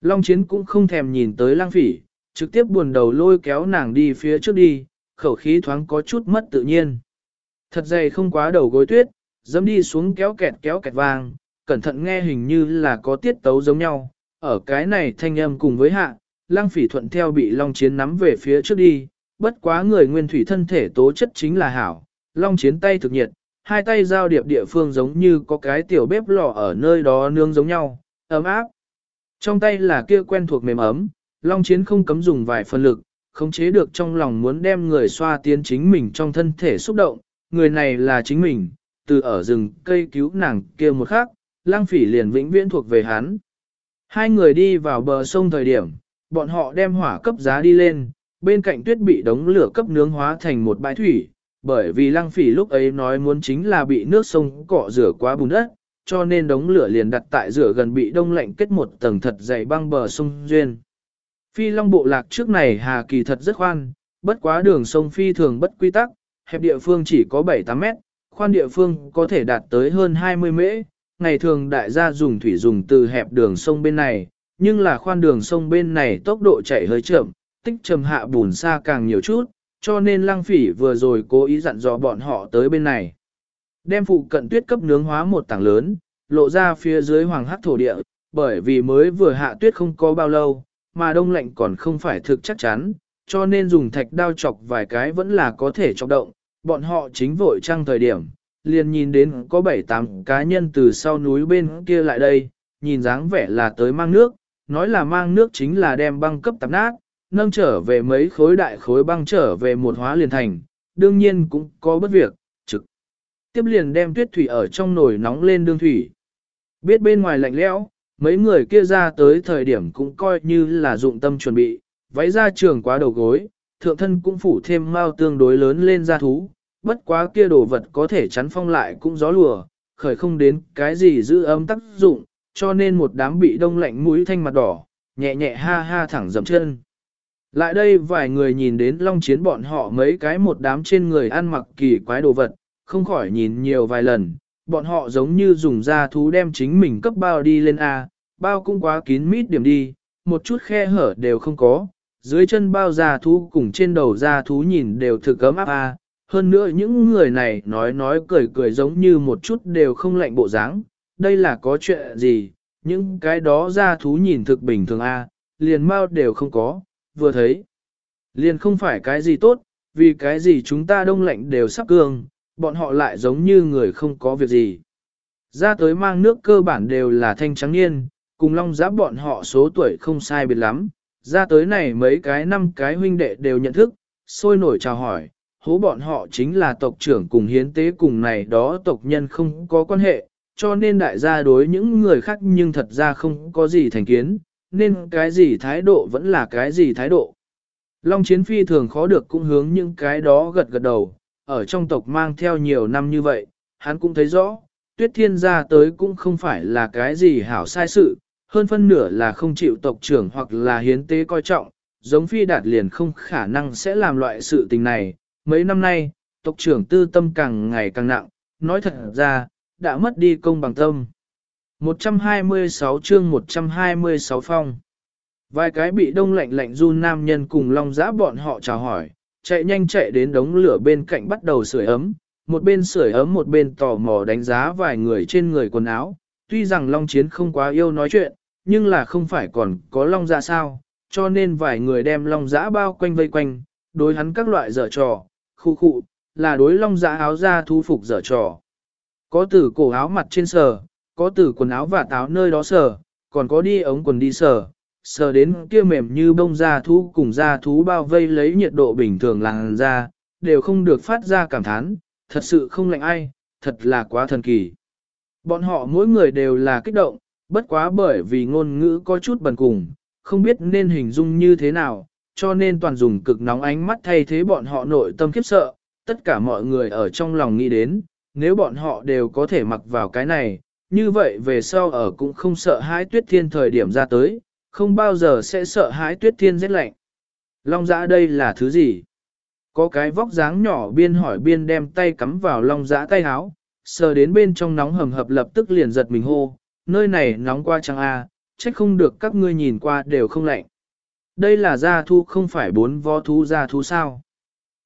Long chiến cũng không thèm nhìn tới lang phỉ, trực tiếp buồn đầu lôi kéo nàng đi phía trước đi, khẩu khí thoáng có chút mất tự nhiên. Thật dày không quá đầu gối tuyết, dẫm đi xuống kéo kẹt kéo kẹt vàng. cẩn thận nghe hình như là có tiết tấu giống nhau. Ở cái này thanh âm cùng với hạ, lang phỉ thuận theo bị long chiến nắm về phía trước đi, bất quá người nguyên thủy thân thể tố chất chính là hảo, long chiến tay thực nhiệt, hai tay giao điệp địa phương giống như có cái tiểu bếp lò ở nơi đó nương giống nhau, ấm áp. Trong tay là kia quen thuộc mềm ấm, long chiến không cấm dùng vài phần lực, khống chế được trong lòng muốn đem người xoa tiến chính mình trong thân thể xúc động, người này là chính mình, từ ở rừng cây cứu nàng kia một khắc, lang phỉ liền vĩnh viễn thuộc về hắn. Hai người đi vào bờ sông thời điểm, bọn họ đem hỏa cấp giá đi lên, bên cạnh tuyết bị đống lửa cấp nướng hóa thành một bãi thủy, bởi vì lăng phỉ lúc ấy nói muốn chính là bị nước sông cọ rửa quá bùn đất, cho nên đống lửa liền đặt tại rửa gần bị đông lạnh kết một tầng thật dày băng bờ sông Duyên. Phi long bộ lạc trước này hà kỳ thật rất khoan, bất quá đường sông phi thường bất quy tắc, hẹp địa phương chỉ có 7-8 mét, khoan địa phương có thể đạt tới hơn 20 mễ. Ngày thường đại gia dùng thủy dùng từ hẹp đường sông bên này, nhưng là khoan đường sông bên này tốc độ chạy hơi chậm, tích trầm hạ bùn xa càng nhiều chút, cho nên lăng phỉ vừa rồi cố ý dặn dò bọn họ tới bên này. Đem phụ cận tuyết cấp nướng hóa một tảng lớn, lộ ra phía dưới hoàng hắc thổ địa, bởi vì mới vừa hạ tuyết không có bao lâu, mà đông lạnh còn không phải thực chắc chắn, cho nên dùng thạch đao chọc vài cái vẫn là có thể chọc động, bọn họ chính vội trăng thời điểm, liền nhìn đến có 7-8 cá nhân từ sau núi bên kia lại đây, nhìn dáng vẻ là tới mang nước, nói là mang nước chính là đem băng cấp tạp nát, nâng trở về mấy khối đại khối băng trở về một hóa liền thành, đương nhiên cũng có bất việc, trực. Tiếp liền đem tuyết thủy ở trong nồi nóng lên đương thủy. Biết bên ngoài lạnh lẽo, mấy người kia ra tới thời điểm cũng coi như là dụng tâm chuẩn bị, váy ra trường quá đầu gối, thượng thân cũng phủ thêm mau tương đối lớn lên ra thú, bất quá kia đồ vật có thể chắn phong lại cũng gió lùa, khởi không đến cái gì giữ ấm tác dụng, cho nên một đám bị đông lạnh mũi thanh mặt đỏ, nhẹ nhẹ ha ha thẳng dậm chân. Lại đây vài người nhìn đến long chiến bọn họ mấy cái một đám trên người ăn mặc kỳ quái đồ vật, không khỏi nhìn nhiều vài lần, bọn họ giống như dùng da thú đem chính mình cấp bao đi lên A, bao cũng quá kín mít điểm đi, một chút khe hở đều không có, dưới chân bao da thú cùng trên đầu da thú nhìn đều thực ấm áp A, hơn nữa những người này nói nói cười cười giống như một chút đều không lạnh bộ dáng, đây là có chuyện gì, những cái đó da thú nhìn thực bình thường A, liền mau đều không có, vừa thấy. Liền không phải cái gì tốt, vì cái gì chúng ta đông lạnh đều sắp cương, bọn họ lại giống như người không có việc gì. Ra tới mang nước cơ bản đều là thanh trắng niên, cùng long giáp bọn họ số tuổi không sai biệt lắm. Ra tới này mấy cái năm cái huynh đệ đều nhận thức, sôi nổi chào hỏi, hố bọn họ chính là tộc trưởng cùng hiến tế cùng này đó tộc nhân không có quan hệ, cho nên đại gia đối những người khác nhưng thật ra không có gì thành kiến, nên cái gì thái độ vẫn là cái gì thái độ. Long chiến phi thường khó được cũng hướng những cái đó gật gật đầu, ở trong tộc mang theo nhiều năm như vậy, hắn cũng thấy rõ, tuyết thiên gia tới cũng không phải là cái gì hảo sai sự, hơn phân nửa là không chịu tộc trưởng hoặc là hiến tế coi trọng, giống phi đạt liền không khả năng sẽ làm loại sự tình này. Mấy năm nay, tộc trưởng tư tâm càng ngày càng nặng, nói thật ra, đã mất đi công bằng tâm. 126 chương 126 phong. Vài cái bị đông lạnh lạnh run nam nhân cùng long giã bọn họ chào hỏi, chạy nhanh chạy đến đống lửa bên cạnh bắt đầu sưởi ấm, một bên sưởi ấm một bên tò mò đánh giá vài người trên người quần áo. Tuy rằng long chiến không quá yêu nói chuyện, nhưng là không phải còn có long giã sao, cho nên vài người đem long giã bao quanh vây quanh, đối hắn các loại dở trò, khu khu, là đối long giã áo ra thu phục dở trò. Có từ cổ áo mặt trên sờ, có từ quần áo và táo nơi đó sờ, còn có đi ống quần đi sờ, sờ đến kia mềm như bông da thú cùng da thú bao vây lấy nhiệt độ bình thường làn da, đều không được phát ra cảm thán, thật sự không lạnh ai, thật là quá thần kỳ. Bọn họ mỗi người đều là kích động, bất quá bởi vì ngôn ngữ có chút bần cùng, không biết nên hình dung như thế nào, cho nên toàn dùng cực nóng ánh mắt thay thế bọn họ nội tâm khiếp sợ, tất cả mọi người ở trong lòng nghĩ đến, nếu bọn họ đều có thể mặc vào cái này, như vậy về sau ở cũng không sợ hãi tuyết thiên thời điểm ra tới, không bao giờ sẽ sợ hãi tuyết thiên rét lạnh. Long giã đây là thứ gì? Có cái vóc dáng nhỏ biên hỏi biên đem tay cắm vào long giã tay háo, sờ đến bên trong nóng hầm hập lập tức liền giật mình hô, nơi này nóng qua chăng a, à, trách không được các ngươi nhìn qua đều không lạnh. Đây là gia thu không phải bốn vó thú gia thú sao.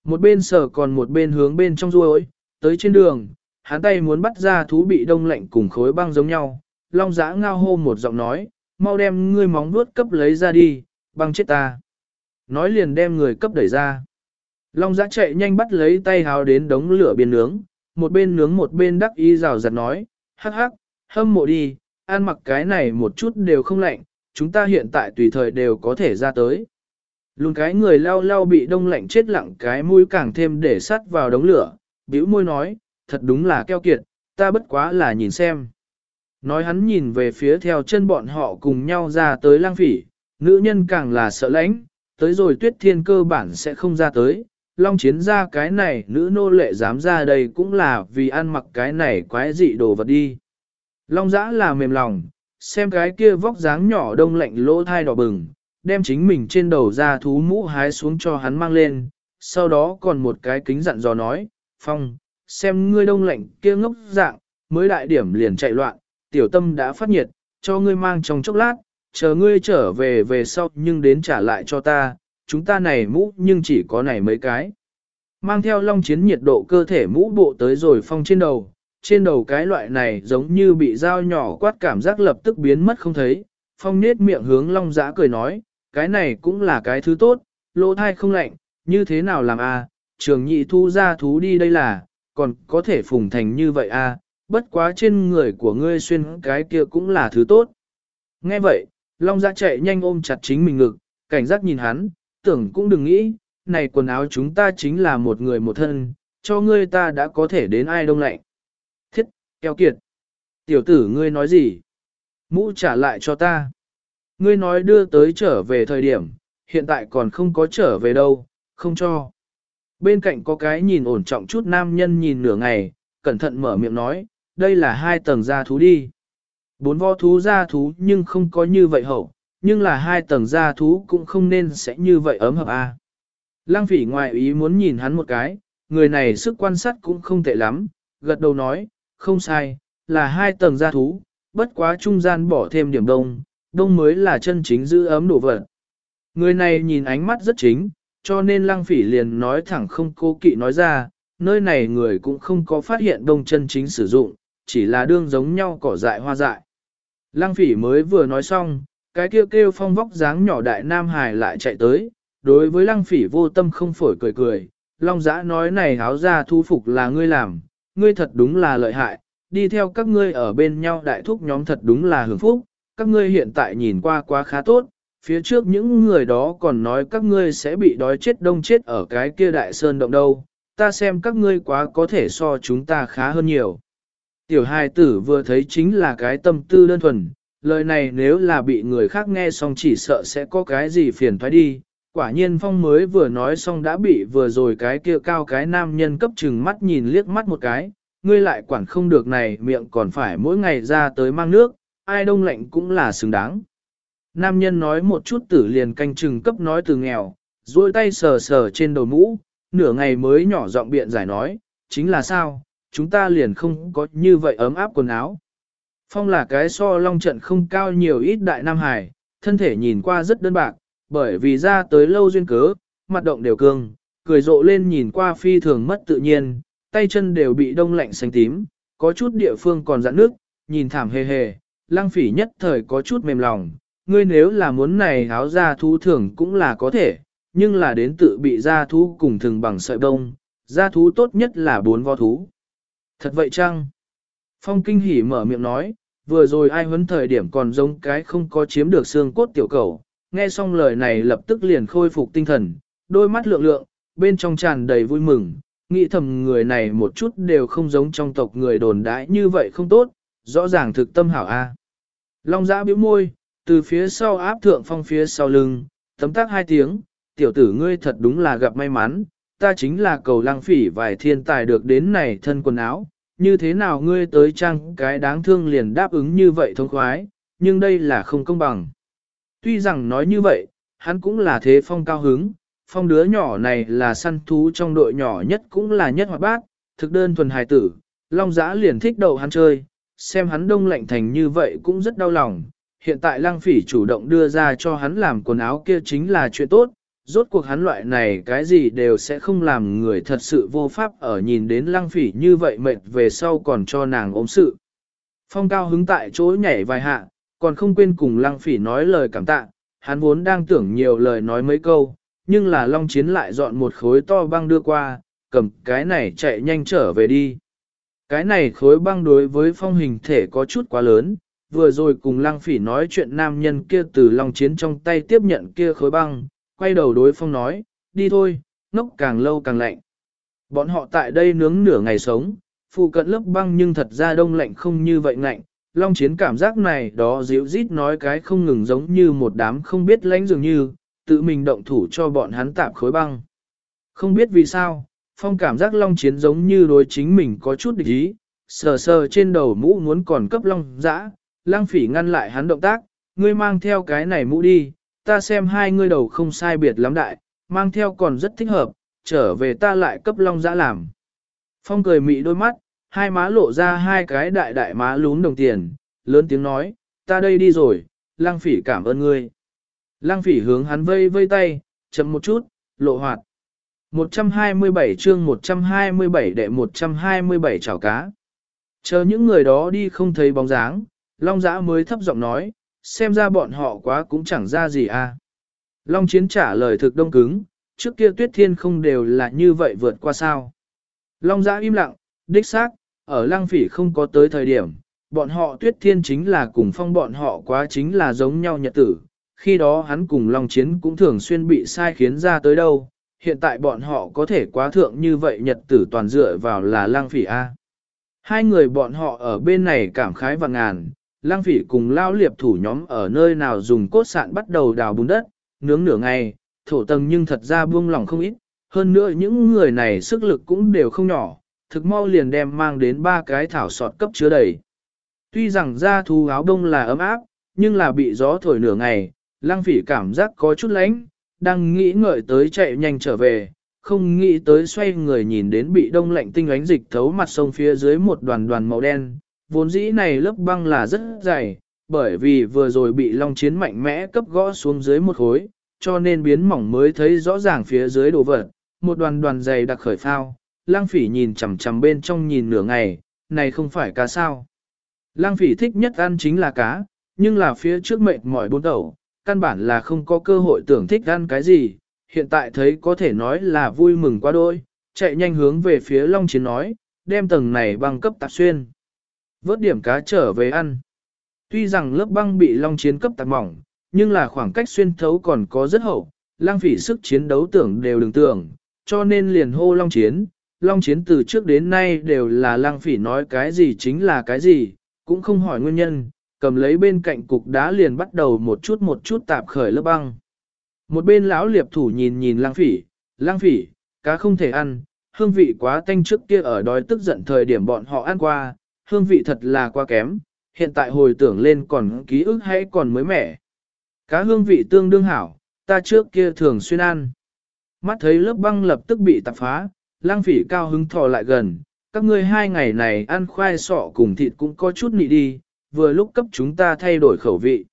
Một bên sờ còn một bên hướng bên trong ruôi, tới trên đường, hắn tay muốn bắt ra thú bị đông lạnh cùng khối băng giống nhau, long giã ngao hô một giọng nói, mau đem ngươi móng vuốt cấp lấy ra đi, băng chết ta. Nói liền đem người cấp đẩy ra. Long giã chạy nhanh bắt lấy tay hào đến đống lửa biên nướng, một bên nướng một bên đắc y rào giặt nói, hắc hắc, hâm mộ đi, ăn mặc cái này một chút đều không lạnh, chúng ta hiện tại tùy thời đều có thể ra tới. Luôn cái người lao lao bị đông lạnh chết lặng cái mũi càng thêm để sắt vào đống lửa, bĩu môi nói, thật đúng là keo kiệt, ta bất quá là nhìn xem. Nói hắn nhìn về phía theo chân bọn họ cùng nhau ra tới lang phỉ, nữ nhân càng là sợ lãnh, tới rồi tuyết thiên cơ bản sẽ không ra tới, long chiến ra cái này nữ nô lệ dám ra đây cũng là vì ăn mặc cái này quái dị đồ vật đi. Long giã là mềm lòng, xem cái kia vóc dáng nhỏ đông lạnh lỗ thai đỏ bừng, đem chính mình trên đầu ra thú mũ hái xuống cho hắn mang lên, sau đó còn một cái kính dặn dò nói, Phong, xem ngươi đông lạnh kia ngốc dạng, mới đại điểm liền chạy loạn, tiểu tâm đã phát nhiệt, cho ngươi mang trong chốc lát, chờ ngươi trở về về sau nhưng đến trả lại cho ta, chúng ta này mũ nhưng chỉ có này mấy cái. Mang theo long chiến nhiệt độ cơ thể mũ bộ tới rồi phong trên đầu, trên đầu cái loại này giống như bị dao nhỏ quát cảm giác lập tức biến mất không thấy, phong nết miệng hướng long giã cười nói, cái này cũng là cái thứ tốt, lỗ thai không lạnh, như thế nào làm a? trường nhị thu ra thú đi đây là, còn có thể phùng thành như vậy à? bất quá trên người của ngươi xuyên cái kia cũng là thứ tốt. Nghe vậy, Long Giã chạy nhanh ôm chặt chính mình ngực, cảnh giác nhìn hắn, tưởng cũng đừng nghĩ, này quần áo chúng ta chính là một người một thân, cho ngươi ta đã có thể đến ai đông lạnh. Thiết, keo kiệt. Tiểu tử ngươi nói gì? Mũ trả lại cho ta. Ngươi nói đưa tới trở về thời điểm, hiện tại còn không có trở về đâu, không cho. Bên cạnh có cái nhìn ổn trọng chút nam nhân nhìn nửa ngày, cẩn thận mở miệng nói, đây là hai tầng da thú đi. Bốn võ thú gia thú nhưng không có như vậy hậu, nhưng là hai tầng gia thú cũng không nên sẽ như vậy ấm hợp a. À. Lăng phỉ ngoại ý muốn nhìn hắn một cái, người này sức quan sát cũng không tệ lắm, gật đầu nói, không sai, là hai tầng gia thú, bất quá trung gian bỏ thêm điểm đông, đông mới là chân chính giữ ấm đồ vật. Người này nhìn ánh mắt rất chính, cho nên lăng phỉ liền nói thẳng không cố kỵ nói ra, nơi này người cũng không có phát hiện đông chân chính sử dụng, chỉ là đương giống nhau cỏ dại hoa dại. Lăng phỉ mới vừa nói xong, cái kêu kêu phong vóc dáng nhỏ đại nam hài lại chạy tới, đối với lăng phỉ vô tâm không phổi cười cười, long giã nói này háo ra thu phục là ngươi làm, ngươi thật đúng là lợi hại, đi theo các ngươi ở bên nhau đại thúc nhóm thật đúng là hưởng phúc, các ngươi hiện tại nhìn qua quá khá tốt, phía trước những người đó còn nói các ngươi sẽ bị đói chết đông chết ở cái kia đại sơn động đâu, ta xem các ngươi quá có thể so chúng ta khá hơn nhiều. Tiểu hài tử vừa thấy chính là cái tâm tư đơn thuần, lời này nếu là bị người khác nghe xong chỉ sợ sẽ có cái gì phiền thoái đi. Quả nhiên phong mới vừa nói xong đã bị vừa rồi cái kia cao cái nam nhân cấp chừng mắt nhìn liếc mắt một cái, ngươi lại quản không được này miệng còn phải mỗi ngày ra tới mang nước, ai đông lạnh cũng là xứng đáng. Nam nhân nói một chút tử liền canh chừng cấp nói từ nghèo, duỗi tay sờ sờ trên đầu mũ, nửa ngày mới nhỏ giọng biện giải nói, chính là sao, chúng ta liền không có như vậy ấm áp quần áo. Phong là cái so long trận không cao nhiều ít đại nam hải, thân thể nhìn qua rất đơn bạc, bởi vì ra tới lâu duyên cớ, mặt động đều cương, cười rộ lên nhìn qua phi thường mất tự nhiên, tay chân đều bị đông lạnh xanh tím, có chút địa phương còn dặn nước, nhìn thảm hề hề, lăng phỉ nhất thời có chút mềm lòng, ngươi nếu là muốn này háo ra thú thường cũng là có thể, nhưng là đến tự bị ra thú cùng thường bằng sợi bông, ra thú tốt nhất là bốn vo thú. Thật vậy chăng? Phong kinh hỉ mở miệng nói, vừa rồi ai huấn thời điểm còn giống cái không có chiếm được xương cốt tiểu cầu, nghe xong lời này lập tức liền khôi phục tinh thần, đôi mắt lượng lượng, bên trong tràn đầy vui mừng, nghĩ thầm người này một chút đều không giống trong tộc người đồn đãi như vậy không tốt, rõ ràng thực tâm hảo a. Long giã bĩu môi, từ phía sau áp thượng phong phía sau lưng, tấm tác hai tiếng, tiểu tử ngươi thật đúng là gặp may mắn, ta chính là cầu lang phỉ vài thiên tài được đến này thân quần áo, như thế nào ngươi tới trang cái đáng thương liền đáp ứng như vậy thông khoái, nhưng đây là không công bằng. Tuy rằng nói như vậy, hắn cũng là thế phong cao hứng, phong đứa nhỏ này là săn thú trong đội nhỏ nhất cũng là nhất hoạt bát, thực đơn thuần hài tử, long giã liền thích đầu hắn chơi, xem hắn đông lạnh thành như vậy cũng rất đau lòng. Hiện tại lăng phỉ chủ động đưa ra cho hắn làm quần áo kia chính là chuyện tốt, rốt cuộc hắn loại này cái gì đều sẽ không làm người thật sự vô pháp ở nhìn đến lăng phỉ như vậy mệt về sau còn cho nàng ốm sự. Phong cao hứng tại chỗ nhảy vài hạ, còn không quên cùng lăng phỉ nói lời cảm tạ, hắn vốn đang tưởng nhiều lời nói mấy câu, nhưng là long chiến lại dọn một khối to băng đưa qua, cầm cái này chạy nhanh trở về đi. Cái này khối băng đối với phong hình thể có chút quá lớn, vừa rồi cùng lăng phỉ nói chuyện nam nhân kia từ long chiến trong tay tiếp nhận kia khối băng, quay đầu đối phong nói, đi thôi, ngốc càng lâu càng lạnh. Bọn họ tại đây nướng nửa ngày sống, phụ cận lớp băng nhưng thật ra đông lạnh không như vậy lạnh. Long chiến cảm giác này đó dịu rít nói cái không ngừng giống như một đám không biết lãnh dường như, tự mình động thủ cho bọn hắn tạm khối băng. Không biết vì sao, phong cảm giác long chiến giống như đối chính mình có chút địch ý, sờ sờ trên đầu mũ muốn còn cấp long dã, lang phỉ ngăn lại hắn động tác, ngươi mang theo cái này mũ đi, ta xem hai ngươi đầu không sai biệt lắm đại, mang theo còn rất thích hợp, trở về ta lại cấp long dã làm. Phong cười mị đôi mắt, hai má lộ ra hai cái đại đại má lún đồng tiền, lớn tiếng nói, ta đây đi rồi, lang phỉ cảm ơn ngươi. Lang phỉ hướng hắn vây vây tay, chậm một chút, lộ hoạt. 127 chương 127 đệ 127 chảo cá. Chờ những người đó đi không thấy bóng dáng, Long Giã mới thấp giọng nói, xem ra bọn họ quá cũng chẳng ra gì à. Long Chiến trả lời thực đông cứng, trước kia tuyết thiên không đều là như vậy vượt qua sao. Long Giã im lặng, đích xác, ở Lăng Phỉ không có tới thời điểm, bọn họ tuyết thiên chính là cùng phong bọn họ quá chính là giống nhau nhật tử. Khi đó hắn cùng Long Chiến cũng thường xuyên bị sai khiến ra tới đâu, hiện tại bọn họ có thể quá thượng như vậy nhật tử toàn dựa vào là Lăng Phỉ A. Hai người bọn họ ở bên này cảm khái và ngàn, lang phỉ cùng lao liệp thủ nhóm ở nơi nào dùng cốt sạn bắt đầu đào bùn đất, nướng nửa ngày, thổ tầng nhưng thật ra buông lòng không ít, hơn nữa những người này sức lực cũng đều không nhỏ, thực mau liền đem mang đến ba cái thảo sọt cấp chứa đầy. Tuy rằng da thú áo đông là ấm áp, nhưng là bị gió thổi nửa ngày, lang phỉ cảm giác có chút lạnh, đang nghĩ ngợi tới chạy nhanh trở về, không nghĩ tới xoay người nhìn đến bị đông lạnh tinh ánh dịch thấu mặt sông phía dưới một đoàn đoàn màu đen, vốn dĩ này lớp băng là rất dày, bởi vì vừa rồi bị long chiến mạnh mẽ cấp gõ xuống dưới một khối, cho nên biến mỏng mới thấy rõ ràng phía dưới đồ vật, một đoàn đoàn dày đặc khởi phao, lang phỉ nhìn chằm chằm bên trong nhìn nửa ngày, này không phải cá sao. Lang phỉ thích nhất ăn chính là cá, nhưng là phía trước mệt mỏi bốn đầu, căn bản là không có cơ hội tưởng thích ăn cái gì, hiện tại thấy có thể nói là vui mừng quá đôi, chạy nhanh hướng về phía Long Chiến nói, đem tầng này băng cấp tạp xuyên. Vớt điểm cá trở về ăn. Tuy rằng lớp băng bị Long Chiến cấp tạc mỏng, nhưng là khoảng cách xuyên thấu còn có rất hậu, lang phỉ sức chiến đấu tưởng đều đừng tưởng, cho nên liền hô Long Chiến. Long Chiến từ trước đến nay đều là lang phỉ nói cái gì chính là cái gì, cũng không hỏi nguyên nhân, cầm lấy bên cạnh cục đá liền bắt đầu một chút một chút tạp khởi lớp băng. Một bên lão liệp thủ nhìn nhìn lang phỉ, lang phỉ, cá không thể ăn, hương vị quá tanh trước kia ở đói tức giận thời điểm bọn họ ăn qua, hương vị thật là quá kém, hiện tại hồi tưởng lên còn ký ức hay còn mới mẻ. Cá hương vị tương đương hảo, ta trước kia thường xuyên ăn. Mắt thấy lớp băng lập tức bị tạp phá, lang phỉ cao hứng thò lại gần, các ngươi hai ngày này ăn khoai sọ cùng thịt cũng có chút nị đi, vừa lúc cấp chúng ta thay đổi khẩu vị.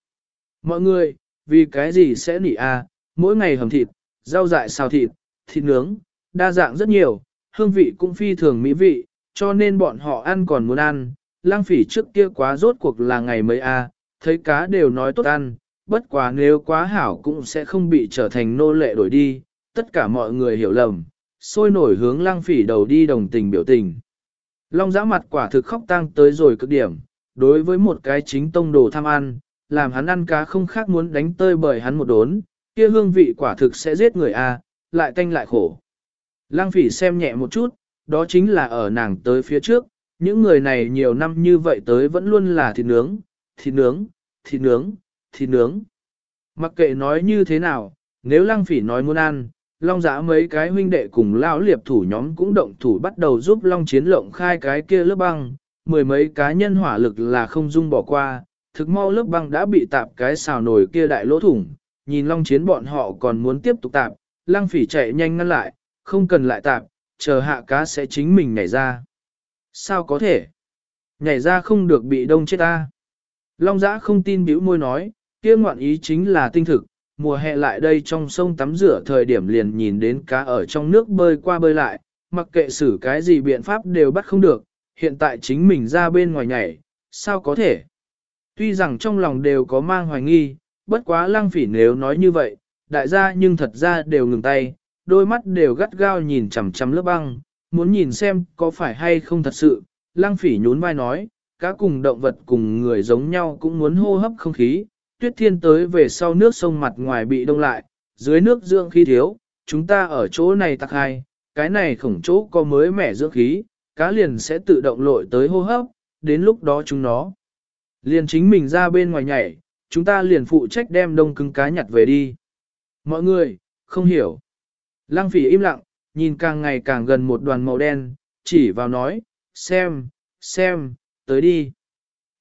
Mọi người, vì cái gì sẽ nị? À? mỗi ngày hầm thịt, rau dại xào thịt, thịt nướng, đa dạng rất nhiều, hương vị cũng phi thường mỹ vị, cho nên bọn họ ăn còn muốn ăn. Lang phỉ trước kia quá rốt cuộc là ngày mấy a, thấy cá đều nói tốt ăn, bất quá nếu quá hảo cũng sẽ không bị trở thành nô lệ đổi đi, tất cả mọi người hiểu lầm, sôi nổi hướng lang phỉ đầu đi đồng tình biểu tình. Long giã mặt quả thực khóc tang tới rồi cực điểm, đối với một cái chính tông đồ tham ăn, làm hắn ăn cá không khác muốn đánh tơi bởi hắn một đốn, kia hương vị quả thực sẽ giết người a, lại tanh lại khổ. Lang phỉ xem nhẹ một chút, đó chính là ở nàng tới phía trước, những người này nhiều năm như vậy tới vẫn luôn là thịt nướng, thịt nướng, thịt nướng, thịt nướng. Mặc kệ nói như thế nào, nếu lăng phỉ nói muốn ăn, long giã mấy cái huynh đệ cùng lao liệp thủ nhóm cũng động thủ bắt đầu giúp long chiến lộng khai cái kia lớp băng, mười mấy cá nhân hỏa lực là không dung bỏ qua, thực mau lớp băng đã bị tạp cái xào nổi kia đại lỗ thủng, nhìn long chiến bọn họ còn muốn tiếp tục tạp, lăng phỉ chạy nhanh ngăn lại, không cần lại tạp, chờ hạ cá sẽ chính mình nhảy ra. Sao có thể? Nhảy ra không được bị đông chết ta. Long giã không tin bĩu môi nói, kia ngoạn ý chính là tinh thực, mùa hè lại đây trong sông tắm rửa thời điểm liền nhìn đến cá ở trong nước bơi qua bơi lại, mặc kệ xử cái gì biện pháp đều bắt không được, hiện tại chính mình ra bên ngoài nhảy, sao có thể? Tuy rằng trong lòng đều có mang hoài nghi, bất quá lăng phỉ nếu nói như vậy, đại gia nhưng thật ra đều ngừng tay, đôi mắt đều gắt gao nhìn chằm chằm lớp băng, muốn nhìn xem có phải hay không thật sự, lăng phỉ nhún vai nói, cá cùng động vật cùng người giống nhau cũng muốn hô hấp không khí, tuyết thiên tới về sau nước sông mặt ngoài bị đông lại, dưới nước dưỡng khí thiếu, chúng ta ở chỗ này tắc hai, cái này khổng chỗ có mới mẻ dưỡng khí, cá liền sẽ tự động lội tới hô hấp, đến lúc đó chúng nó liền chính mình ra bên ngoài nhảy, chúng ta liền phụ trách đem đông cứng cá nhặt về đi. Mọi người, không hiểu. Lăng phỉ im lặng, nhìn càng ngày càng gần một đoàn màu đen, chỉ vào nói, xem, xem, tới đi.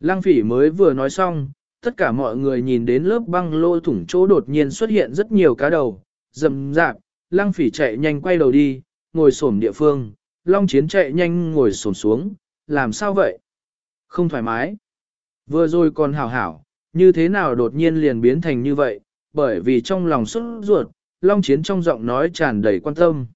Lăng phỉ mới vừa nói xong, tất cả mọi người nhìn đến lớp băng lô thủng chỗ đột nhiên xuất hiện rất nhiều cá đầu, rầm rạp, lăng phỉ chạy nhanh quay đầu đi, ngồi xổm địa phương, long chiến chạy nhanh ngồi xổm xuống, làm sao vậy? Không thoải mái. Vừa rồi còn hảo hảo, như thế nào đột nhiên liền biến thành như vậy, bởi vì trong lòng xuất ruột, long chiến trong giọng nói tràn đầy quan tâm.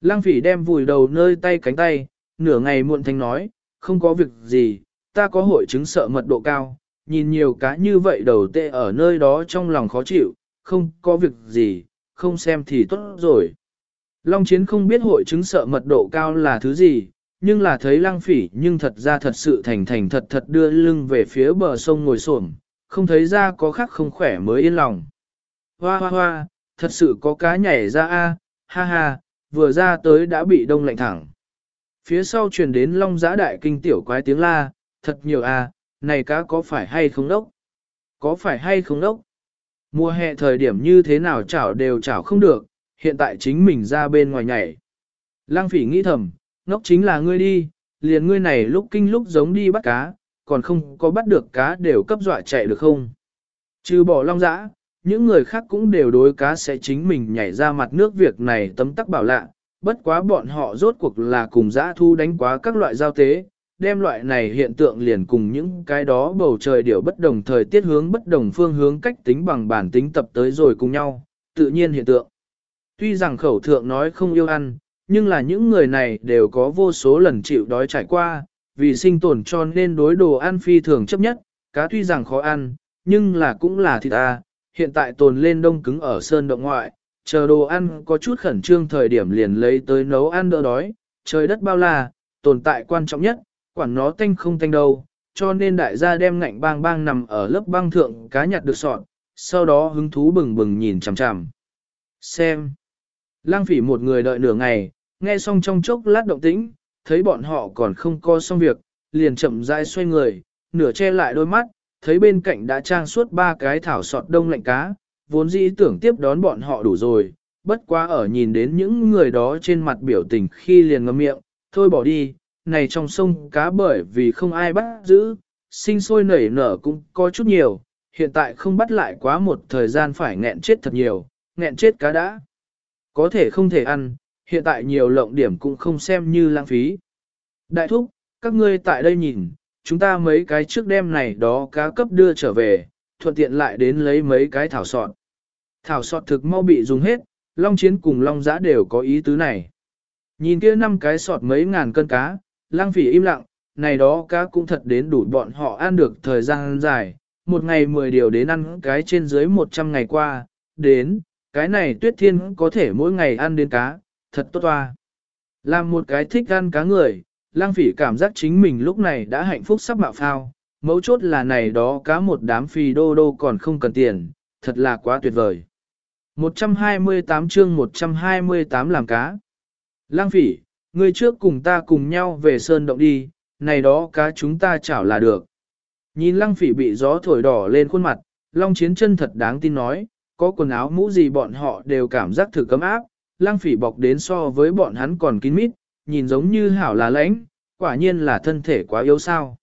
Lăng phỉ đem vùi đầu nơi tay cánh tay, nửa ngày muộn thanh nói, không có việc gì, ta có hội chứng sợ mật độ cao, nhìn nhiều cá như vậy đầu tê ở nơi đó trong lòng khó chịu, không có việc gì, không xem thì tốt rồi. Long chiến không biết hội chứng sợ mật độ cao là thứ gì, nhưng là thấy lăng phỉ nhưng thật ra thật sự thành thành thật thật đưa lưng về phía bờ sông ngồi xổm, không thấy ra có khác không khỏe mới yên lòng. Hoa hoa hoa, thật sự có cá nhảy ra a, ha ha, vừa ra tới đã bị đông lạnh thẳng. Phía sau truyền đến long giã đại kinh tiểu quái tiếng la, thật nhiều a, này cá có phải hay không đốc? Có phải hay không đốc? Mùa hè thời điểm như thế nào chảo đều chảo không được, hiện tại chính mình ra bên ngoài nhảy. Lăng phỉ nghĩ thầm, ngốc chính là ngươi đi, liền ngươi này lúc kinh lúc giống đi bắt cá, còn không có bắt được cá đều cấp dọa chạy được không. Trừ bỏ long dã, những người khác cũng đều đối cá sẽ chính mình nhảy ra mặt nước việc này tấm tắc bảo lạ, bất quá bọn họ rốt cuộc là cùng dã thu đánh quá các loại giao tế, đem loại này hiện tượng liền cùng những cái đó bầu trời điều bất đồng thời tiết hướng bất đồng phương hướng cách tính bằng bản tính tập tới rồi cùng nhau, tự nhiên hiện tượng. Tuy rằng khẩu thượng nói không yêu ăn, nhưng là những người này đều có vô số lần chịu đói trải qua, vì sinh tồn cho nên đối đồ ăn phi thường chấp nhất, cá tuy rằng khó ăn, nhưng là cũng là thịt ta, hiện tại tồn lên đông cứng ở sơn động ngoại, chờ đồ ăn có chút khẩn trương thời điểm liền lấy tới nấu ăn đỡ đói, trời đất bao la, tồn tại quan trọng nhất, quản nó tanh không tanh đâu, cho nên đại gia đem ngạnh bang bang nằm ở lớp băng thượng cá nhặt được sọt, sau đó hứng thú bừng bừng nhìn chằm chằm. Xem. Lang phỉ một người đợi nửa ngày, nghe xong trong chốc lát động tĩnh, thấy bọn họ còn không co xong việc, liền chậm rãi xoay người, nửa che lại đôi mắt, thấy bên cạnh đã trang suốt ba cái thảo sọt đông lạnh cá, vốn dĩ tưởng tiếp đón bọn họ đủ rồi, bất quá ở nhìn đến những người đó trên mặt biểu tình khi liền ngậm miệng, thôi bỏ đi, này trong sông cá bởi vì không ai bắt giữ, sinh sôi nảy nở cũng có chút nhiều, hiện tại không bắt lại quá một thời gian phải nghẹn chết thật nhiều, nghẹn chết cá đã. Có thể không thể ăn, hiện tại nhiều lộng điểm cũng không xem như lãng phí. Đại thúc, các ngươi tại đây nhìn, chúng ta mấy cái trước đêm này đó cá cấp đưa trở về, thuận tiện lại đến lấy mấy cái thảo sọt. Thảo sọt thực mau bị dùng hết, long chiến cùng long giã đều có ý tứ này. Nhìn kia năm cái sọt mấy ngàn cân cá, lang phỉ im lặng, này đó cá cũng thật đến đủ bọn họ ăn được thời gian dài, một ngày 10 điều đến ăn cái trên dưới 100 ngày qua, đến, cái này tuyết thiên có thể mỗi ngày ăn đến cá, thật tốt toa. Làm một cái thích ăn cá người, lang phỉ cảm giác chính mình lúc này đã hạnh phúc sắp mạo phao, mấu chốt là này đó cá một đám phi đô đô còn không cần tiền, thật là quá tuyệt vời. 128 chương 128 làm cá. Lang phỉ, ngươi trước cùng ta cùng nhau về sơn động đi, này đó cá chúng ta chảo là được. Nhìn lăng phỉ bị gió thổi đỏ lên khuôn mặt, long chiến chân thật đáng tin nói, có quần áo mũ gì bọn họ đều cảm giác thử cấm áp, lăng phỉ bọc đến so với bọn hắn còn kín mít, nhìn giống như hảo là lãnh, quả nhiên là thân thể quá yếu sao.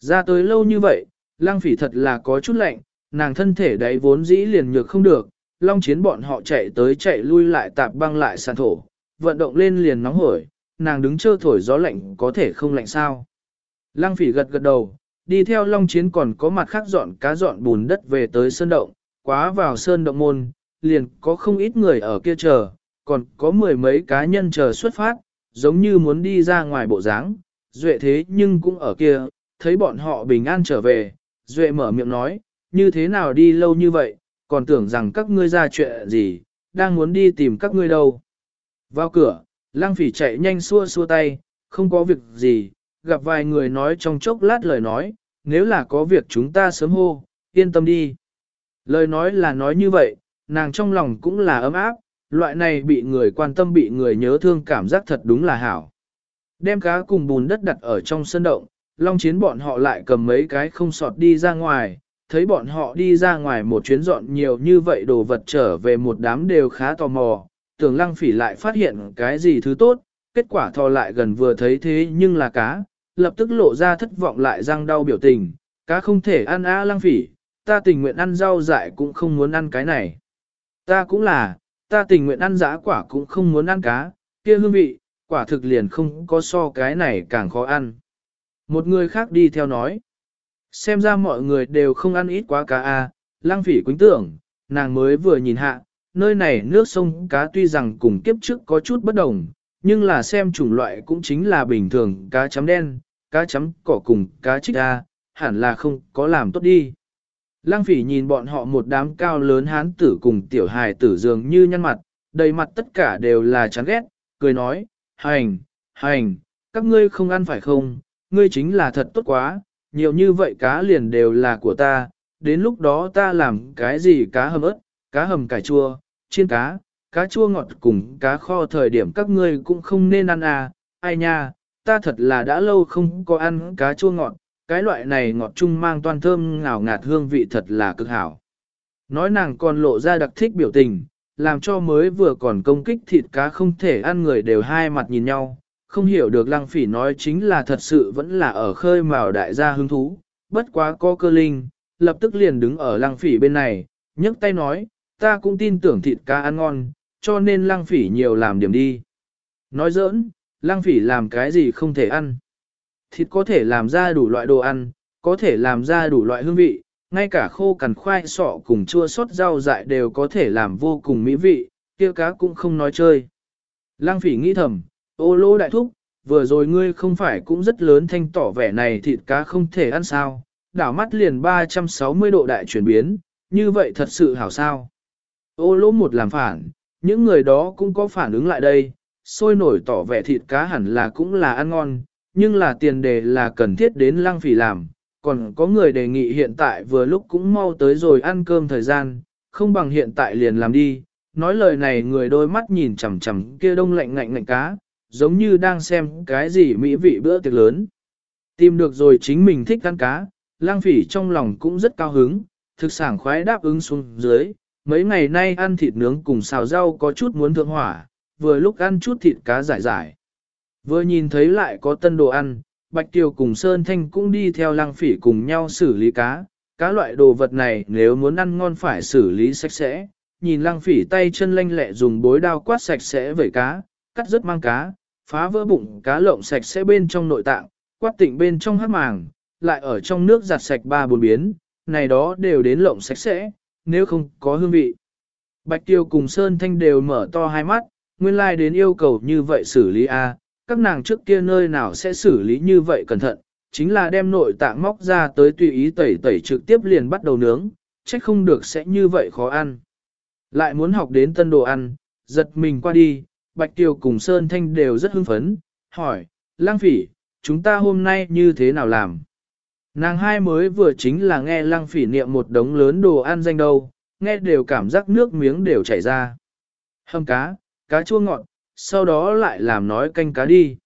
Ra tới lâu như vậy, lăng phỉ thật là có chút lạnh, nàng thân thể đấy vốn dĩ liền nhược không được, long chiến bọn họ chạy tới chạy lui lại tạp băng lại sàn thổ, vận động lên liền nóng hổi, nàng đứng chơ thổi gió lạnh có thể không lạnh sao. Lăng phỉ gật gật đầu, đi theo long chiến còn có mặt khác dọn cá dọn bùn đất về tới sơn động, quá vào sơn động môn, liền có không ít người ở kia chờ, còn có mười mấy cá nhân chờ xuất phát, giống như muốn đi ra ngoài bộ dáng. Duệ thế nhưng cũng ở kia, thấy bọn họ bình an trở về, Duệ mở miệng nói, như thế nào đi lâu như vậy, còn tưởng rằng các ngươi ra chuyện gì, đang muốn đi tìm các ngươi đâu. Vào cửa, lang phỉ chạy nhanh xua xua tay, không có việc gì, gặp vài người nói trong chốc lát lời nói, nếu là có việc chúng ta sớm hô, yên tâm đi. Lời nói là nói như vậy, nàng trong lòng cũng là ấm áp, loại này bị người quan tâm bị người nhớ thương cảm giác thật đúng là hảo. Đem cá cùng bùn đất đặt ở trong sân động, long chiến bọn họ lại cầm mấy cái không sọt đi ra ngoài, thấy bọn họ đi ra ngoài một chuyến dọn nhiều như vậy đồ vật trở về một đám đều khá tò mò, tưởng lăng phỉ lại phát hiện cái gì thứ tốt, kết quả thò lại gần vừa thấy thế nhưng là cá, lập tức lộ ra thất vọng lại răng đau biểu tình, cá không thể ăn á lăng phỉ, ta tình nguyện ăn rau dại cũng không muốn ăn cái này. Ta cũng là, ta tình nguyện ăn dã quả cũng không muốn ăn cá, kia hương vị, quả thực liền không có so cái này càng khó ăn. Một người khác đi theo nói, xem ra mọi người đều không ăn ít quá cá a. À, lang phỉ quýnh tưởng, nàng mới vừa nhìn hạ, nơi này nước sông cá tuy rằng cùng kiếp trước có chút bất đồng, nhưng là xem chủng loại cũng chính là bình thường cá chấm đen, cá chấm cỏ cùng cá trích a, hẳn là không có làm tốt đi. Lăng phỉ nhìn bọn họ một đám cao lớn hán tử cùng tiểu hài tử dường như nhăn mặt, đầy mặt tất cả đều là chán ghét, cười nói, hành, hành, các ngươi không ăn phải không, ngươi chính là thật tốt quá, nhiều như vậy cá liền đều là của ta, đến lúc đó ta làm cái gì cá hầm ớt, cá hầm cải chua, chiên cá, cá chua ngọt cùng cá kho thời điểm các ngươi cũng không nên ăn à, ai nha, ta thật là đã lâu không có ăn cá chua ngọt, cái loại này ngọt chung mang toan thơm ngào ngạt hương vị thật là cực hảo. Nói nàng còn lộ ra đặc thích biểu tình, làm cho mới vừa còn công kích thịt cá không thể ăn người đều hai mặt nhìn nhau, không hiểu được lăng phỉ nói chính là thật sự vẫn là ở khơi mào đại gia hứng thú, bất quá có cơ linh, lập tức liền đứng ở lăng phỉ bên này, nhấc tay nói, ta cũng tin tưởng thịt cá ăn ngon, cho nên lăng phỉ nhiều làm điểm đi. Nói giỡn, lăng phỉ làm cái gì không thể ăn. Thịt có thể làm ra đủ loại đồ ăn, có thể làm ra đủ loại hương vị, ngay cả khô cằn khoai sọ cùng chua sót rau dại đều có thể làm vô cùng mỹ vị, kia cá cũng không nói chơi. Lăng phỉ nghĩ thầm, ô lô đại thúc, vừa rồi ngươi không phải cũng rất lớn thanh tỏ vẻ này thịt cá không thể ăn sao, đảo mắt liền 360 độ đại chuyển biến, như vậy thật sự hảo sao. Ô lô một làm phản, những người đó cũng có phản ứng lại đây, sôi nổi tỏ vẻ thịt cá hẳn là cũng là ăn ngon, nhưng là tiền đề là cần thiết đến lăng phỉ làm, còn có người đề nghị hiện tại vừa lúc cũng mau tới rồi ăn cơm thời gian, không bằng hiện tại liền làm đi. Nói lời này người đôi mắt nhìn chằm chằm kia đông lạnh ngạnh ngạnh cá, giống như đang xem cái gì mỹ vị bữa tiệc lớn. Tìm được rồi chính mình thích ăn cá, lang phỉ trong lòng cũng rất cao hứng, thực sản khoái đáp ứng xuống dưới. Mấy ngày nay ăn thịt nướng cùng xào rau có chút muốn thượng hỏa, vừa lúc ăn chút thịt cá giải giải. Vừa nhìn thấy lại có tân đồ ăn, Bạch Tiêu cùng Sơn Thanh cũng đi theo lăng phỉ cùng nhau xử lý cá. Cá loại đồ vật này nếu muốn ăn ngon phải xử lý sạch sẽ. Nhìn lăng phỉ tay chân lanh lẹ dùng bối đao quát sạch sẽ vẩy cá, cắt rất mang cá, phá vỡ bụng cá lộng sạch sẽ bên trong nội tạng, quát tịnh bên trong hát màng, lại ở trong nước giặt sạch ba bốn biến, này đó đều đến lộng sạch sẽ, nếu không có hương vị. Bạch Tiêu cùng Sơn Thanh đều mở to hai mắt, nguyên lai like đến yêu cầu như vậy xử lý A, các nàng trước kia nơi nào sẽ xử lý như vậy cẩn thận, chính là đem nội tạng móc ra tới tùy ý tẩy tẩy trực tiếp liền bắt đầu nướng, trách không được sẽ như vậy khó ăn. Lại muốn học đến tân đồ ăn, giật mình qua đi, Bạch Kiều cùng Sơn Thanh đều rất hưng phấn, hỏi, lang phỉ, chúng ta hôm nay như thế nào làm? Nàng hai mới vừa chính là nghe lăng phỉ niệm một đống lớn đồ ăn danh đâu, nghe đều cảm giác nước miếng đều chảy ra. Hâm cá, cá chua ngọt, sau đó lại làm nói canh cá đi.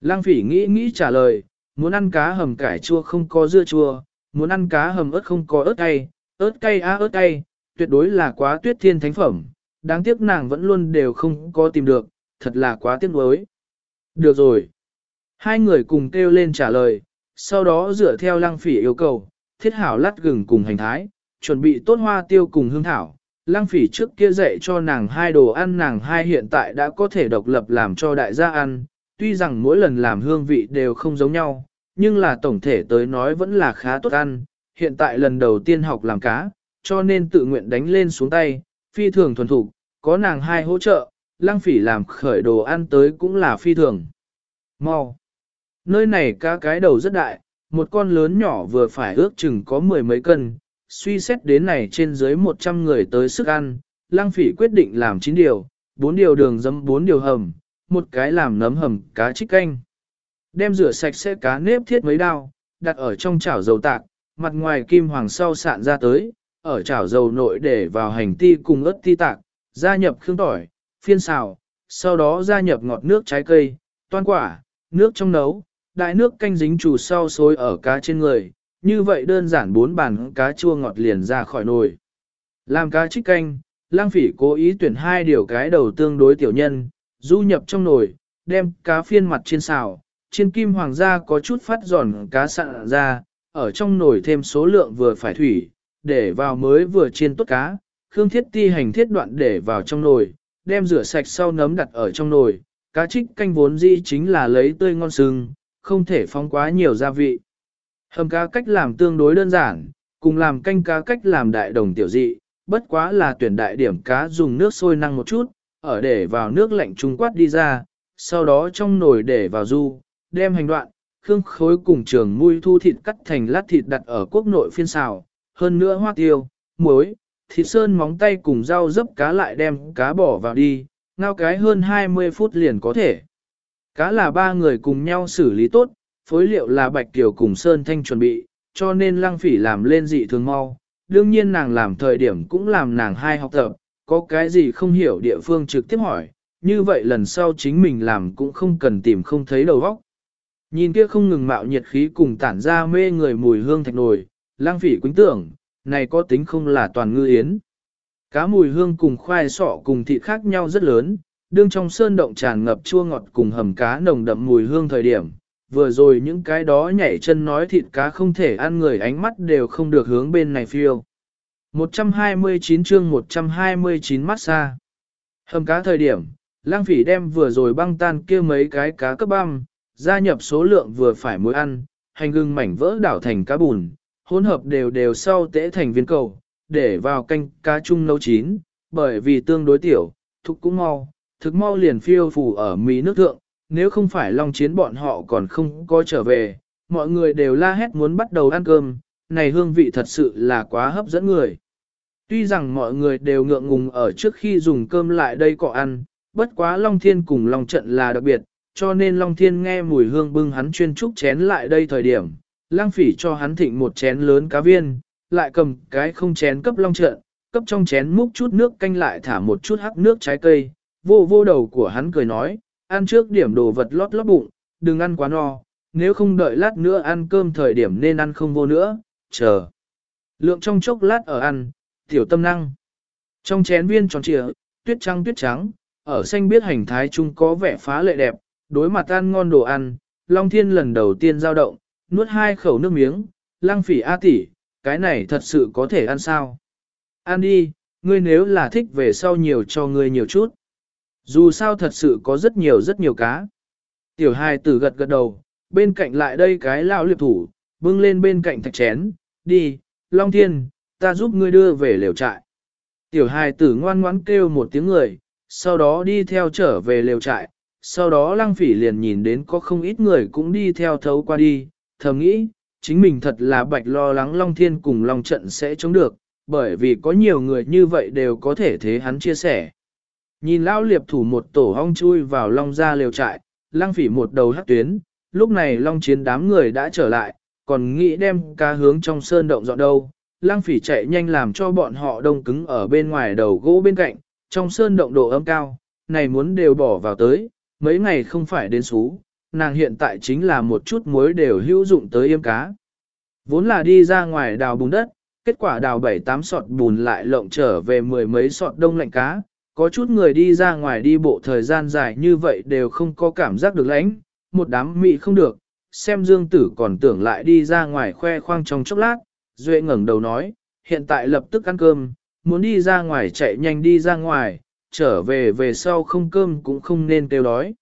Lăng phỉ nghĩ nghĩ trả lời, muốn ăn cá hầm cải chua không có dưa chua, muốn ăn cá hầm ớt không có ớt cay, ớt cay á ớt cay, tuyệt đối là quá tuyết thiên thánh phẩm, đáng tiếc nàng vẫn luôn đều không có tìm được, thật là quá tiếc nuối. Được rồi. Hai người cùng kêu lên trả lời, sau đó dựa theo lăng phỉ yêu cầu, thiết hảo lát gừng cùng hành thái, chuẩn bị tốt hoa tiêu cùng hương thảo, Lang phỉ trước kia dạy cho nàng hai đồ ăn nàng hai hiện tại đã có thể độc lập làm cho đại gia ăn, tuy rằng mỗi lần làm hương vị đều không giống nhau, nhưng là tổng thể tới nói vẫn là khá tốt ăn, hiện tại lần đầu tiên học làm cá, cho nên tự nguyện đánh lên xuống tay, phi thường thuần thục, có nàng hai hỗ trợ, Lang phỉ làm khởi đồ ăn tới cũng là phi thường. Mau! Nơi này cá cái đầu rất đại, một con lớn nhỏ vừa phải ước chừng có mười mấy cân, suy xét đến này trên dưới 100 người tới sức ăn, lang phỉ quyết định làm 9 điều, 4 điều đường dấm 4 điều hầm, một cái làm nấm hầm cá trích canh. Đem rửa sạch sẽ cá nếp thiết mấy đao, đặt ở trong chảo dầu tạc, mặt ngoài kim hoàng sau sạn ra tới, ở chảo dầu nội để vào hành ti cùng ớt ti tạc, gia nhập khương tỏi, phiên xào, sau đó gia nhập ngọt nước trái cây, toan quả, nước trong nấu, đại nước canh dính chủ sau xối ở cá trên người, như vậy đơn giản bốn bàn cá chua ngọt liền ra khỏi nồi. Làm cá trích canh, lang phỉ cố ý tuyển hai điều cái đầu tương đối tiểu nhân, du nhập trong nồi, đem cá phiên mặt trên xào, trên kim hoàng gia có chút phát giòn cá sạn ra, ở trong nồi thêm số lượng vừa phải thủy, để vào mới vừa chiên tốt cá, khương thiết ti hành thiết đoạn để vào trong nồi, đem rửa sạch sau nấm đặt ở trong nồi, cá trích canh vốn dĩ chính là lấy tươi ngon sừng, không thể phóng quá nhiều gia vị. Hầm cá cách làm tương đối đơn giản, cùng làm canh cá cách làm đại đồng tiểu dị, bất quá là tuyển đại điểm cá dùng nước sôi năng một chút, ở để vào nước lạnh trung quát đi ra, sau đó trong nồi để vào du, đem hành đoạn, khương khối cùng trường mui thu thịt cắt thành lát thịt đặt ở quốc nội phiên xào, hơn nữa hoa tiêu, muối, thịt sơn móng tay cùng rau dấp cá lại đem cá bỏ vào đi, ngao cái hơn 20 phút liền có thể. Cá là ba người cùng nhau xử lý tốt, phối liệu là Bạch Kiều cùng Sơn Thanh chuẩn bị, cho nên lăng phỉ làm lên dị thường mau. Đương nhiên nàng làm thời điểm cũng làm nàng hai học tập, có cái gì không hiểu địa phương trực tiếp hỏi, như vậy lần sau chính mình làm cũng không cần tìm không thấy đầu óc. Nhìn kia không ngừng mạo nhiệt khí cùng tản ra mê người mùi hương thạch nồi, lang phỉ quýnh tưởng, này có tính không là toàn ngư yến. Cá mùi hương cùng khoai sọ cùng thịt khác nhau rất lớn, đương trong sơn động tràn ngập chua ngọt cùng hầm cá nồng đậm mùi hương thời điểm, vừa rồi những cái đó nhảy chân nói thịt cá không thể ăn người ánh mắt đều không được hướng bên này phiêu. 129 chương 129 mắt xa. Hầm cá thời điểm, lang phỉ đem vừa rồi băng tan kia mấy cái cá cấp băm, gia nhập số lượng vừa phải muối ăn, hành gừng mảnh vỡ đảo thành cá bùn, hỗn hợp đều đều sau tễ thành viên cầu, để vào canh cá chung nấu chín, bởi vì tương đối tiểu, thục cũng mau, thực mau liền phiêu phù ở mì nước thượng, nếu không phải long chiến bọn họ còn không có trở về, mọi người đều la hét muốn bắt đầu ăn cơm, này hương vị thật sự là quá hấp dẫn người. Tuy rằng mọi người đều ngượng ngùng ở trước khi dùng cơm lại đây cọ ăn, bất quá Long Thiên cùng Long Trận là đặc biệt, cho nên Long Thiên nghe mùi hương bưng hắn chuyên trúc chén lại đây thời điểm, lang phỉ cho hắn thịnh một chén lớn cá viên, lại cầm cái không chén cấp Long Trận, cấp trong chén múc chút nước canh lại thả một chút hắc nước trái cây, vô vô đầu của hắn cười nói, ăn trước điểm đồ vật lót lót bụng, đừng ăn quá no, nếu không đợi lát nữa ăn cơm thời điểm nên ăn không vô nữa, chờ. Lượng trong chốc lát ở ăn, tiểu tâm năng. Trong chén viên tròn trịa, tuyết trắng tuyết trắng, ở xanh biết hành thái chung có vẻ phá lệ đẹp, đối mặt ăn ngon đồ ăn, Long Thiên lần đầu tiên giao động, nuốt hai khẩu nước miếng, lăng phỉ A tỷ, cái này thật sự có thể ăn sao? Ăn đi, ngươi nếu là thích về sau nhiều cho ngươi nhiều chút. Dù sao thật sự có rất nhiều rất nhiều cá. Tiểu hài tử gật gật đầu, bên cạnh lại đây cái lao liệp thủ, bưng lên bên cạnh thạch chén, đi, Long Thiên, ta giúp ngươi đưa về lều trại. Tiểu hài tử ngoan ngoãn kêu một tiếng người, sau đó đi theo trở về lều trại, sau đó lăng phỉ liền nhìn đến có không ít người cũng đi theo thấu qua đi, thầm nghĩ, chính mình thật là bạch lo lắng Long Thiên cùng Long Trận sẽ chống được, bởi vì có nhiều người như vậy đều có thể thế hắn chia sẻ. Nhìn lão liệp thủ một tổ hong chui vào Long ra lều trại, lăng phỉ một đầu hắc tuyến, lúc này Long chiến đám người đã trở lại, còn nghĩ đem cá hướng trong sơn động dọn đâu. Lăng phỉ chạy nhanh làm cho bọn họ đông cứng ở bên ngoài đầu gỗ bên cạnh, trong sơn động độ ấm cao, này muốn đều bỏ vào tới, mấy ngày không phải đến xú, nàng hiện tại chính là một chút muối đều hữu dụng tới yêm cá. Vốn là đi ra ngoài đào bùn đất, kết quả đào bảy tám sọt bùn lại lộng trở về mười mấy sọt đông lạnh cá, có chút người đi ra ngoài đi bộ thời gian dài như vậy đều không có cảm giác được lãnh, một đám mị không được, xem dương tử còn tưởng lại đi ra ngoài khoe khoang trong chốc lát, Duệ ngẩng đầu nói, hiện tại lập tức ăn cơm, muốn đi ra ngoài chạy nhanh đi ra ngoài, trở về về sau không cơm cũng không nên kêu đói.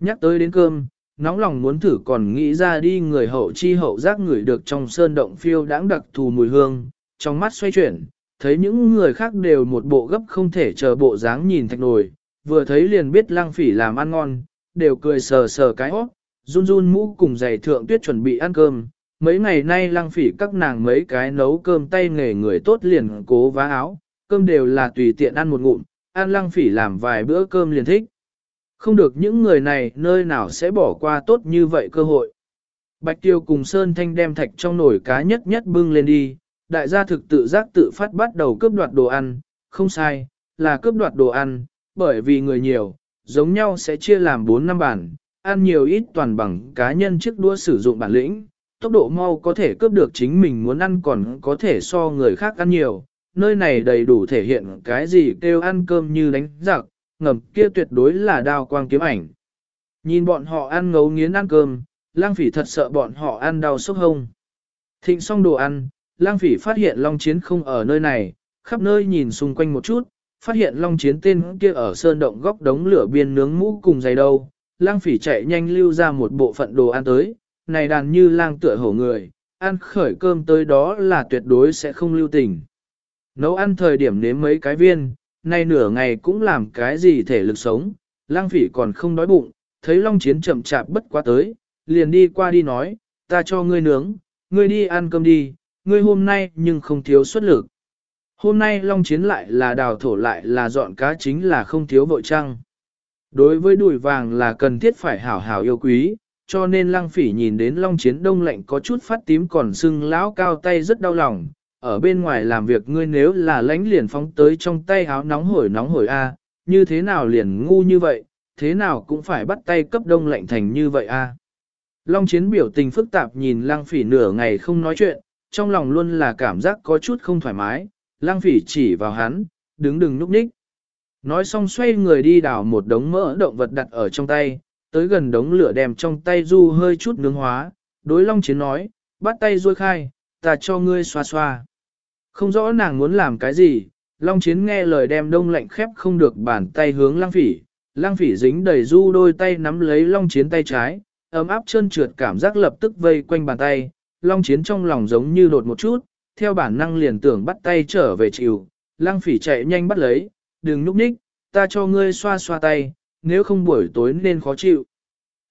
Nhắc tới đến cơm, nóng lòng muốn thử còn nghĩ ra đi người hậu chi hậu giác người được trong sơn động phiêu đãng đặc thù mùi hương, trong mắt xoay chuyển, thấy những người khác đều một bộ gấp không thể chờ bộ dáng nhìn thạch nồi, vừa thấy liền biết lăng phỉ làm ăn ngon, đều cười sờ sờ cái hót, run run mũ cùng giày thượng tuyết chuẩn bị ăn cơm. Mấy ngày nay lăng phỉ các nàng mấy cái nấu cơm tay nghề người tốt liền cố vá áo, cơm đều là tùy tiện ăn một ngụm, ăn lăng phỉ làm vài bữa cơm liền thích. Không được những người này nơi nào sẽ bỏ qua tốt như vậy cơ hội. Bạch Tiêu cùng Sơn Thanh đem thạch trong nồi cá nhất nhất bưng lên đi, đại gia thực tự giác tự phát bắt đầu cướp đoạt đồ ăn, không sai, là cướp đoạt đồ ăn, bởi vì người nhiều, giống nhau sẽ chia làm 4 năm bản, ăn nhiều ít toàn bằng cá nhân chiếc đua sử dụng bản lĩnh, tốc độ mau có thể cướp được chính mình muốn ăn còn có thể so người khác ăn nhiều, nơi này đầy đủ thể hiện cái gì kêu ăn cơm như đánh giặc, ngầm kia tuyệt đối là đao quang kiếm ảnh. Nhìn bọn họ ăn ngấu nghiến ăn cơm, lang phỉ thật sợ bọn họ ăn đau sốc hông. Thịnh xong đồ ăn, lang phỉ phát hiện Long Chiến không ở nơi này, khắp nơi nhìn xung quanh một chút, phát hiện Long Chiến tên kia ở sơn động góc đống lửa biên nướng mũ cùng giày đâu. Lang phỉ chạy nhanh lưu ra một bộ phận đồ ăn tới, này đàn như lang tựa hổ người, ăn khởi cơm tới đó là tuyệt đối sẽ không lưu tình. Nấu ăn thời điểm nếm mấy cái viên, nay nửa ngày cũng làm cái gì thể lực sống, lang phỉ còn không đói bụng, thấy Long Chiến chậm chạp bất quá tới, liền đi qua đi nói, ta cho ngươi nướng, ngươi đi ăn cơm đi, ngươi hôm nay nhưng không thiếu xuất lực. Hôm nay Long Chiến lại là đào thổ lại là dọn cá chính là không thiếu vội trăng. Đối với đùi vàng là cần thiết phải hảo hảo yêu quý, cho nên lăng phỉ nhìn đến Long Chiến đông lạnh có chút phát tím còn sưng lão cao tay rất đau lòng. Ở bên ngoài làm việc ngươi nếu là lánh liền phóng tới trong tay áo nóng hổi nóng hổi a, như thế nào liền ngu như vậy, thế nào cũng phải bắt tay cấp đông lạnh thành như vậy a. Long Chiến biểu tình phức tạp nhìn lăng phỉ nửa ngày không nói chuyện, trong lòng luôn là cảm giác có chút không thoải mái, lang phỉ chỉ vào hắn, đứng đừng núp ních. Nói xong xoay người đi đảo một đống mỡ động vật đặt ở trong tay, tới gần đống lửa đem trong tay du hơi chút nướng hóa, đối long chiến nói, bắt tay ruôi khai, ta cho ngươi xoa xoa. Không rõ nàng muốn làm cái gì, long chiến nghe lời đem đông lạnh khép không được bàn tay hướng lang phỉ, lang phỉ dính đầy du đôi tay nắm lấy long chiến tay trái, ấm áp chân trượt cảm giác lập tức vây quanh bàn tay, long chiến trong lòng giống như đột một chút, theo bản năng liền tưởng bắt tay trở về chịu, lang phỉ chạy nhanh bắt lấy, đừng núp ních, ta cho ngươi xoa xoa tay, nếu không buổi tối nên khó chịu.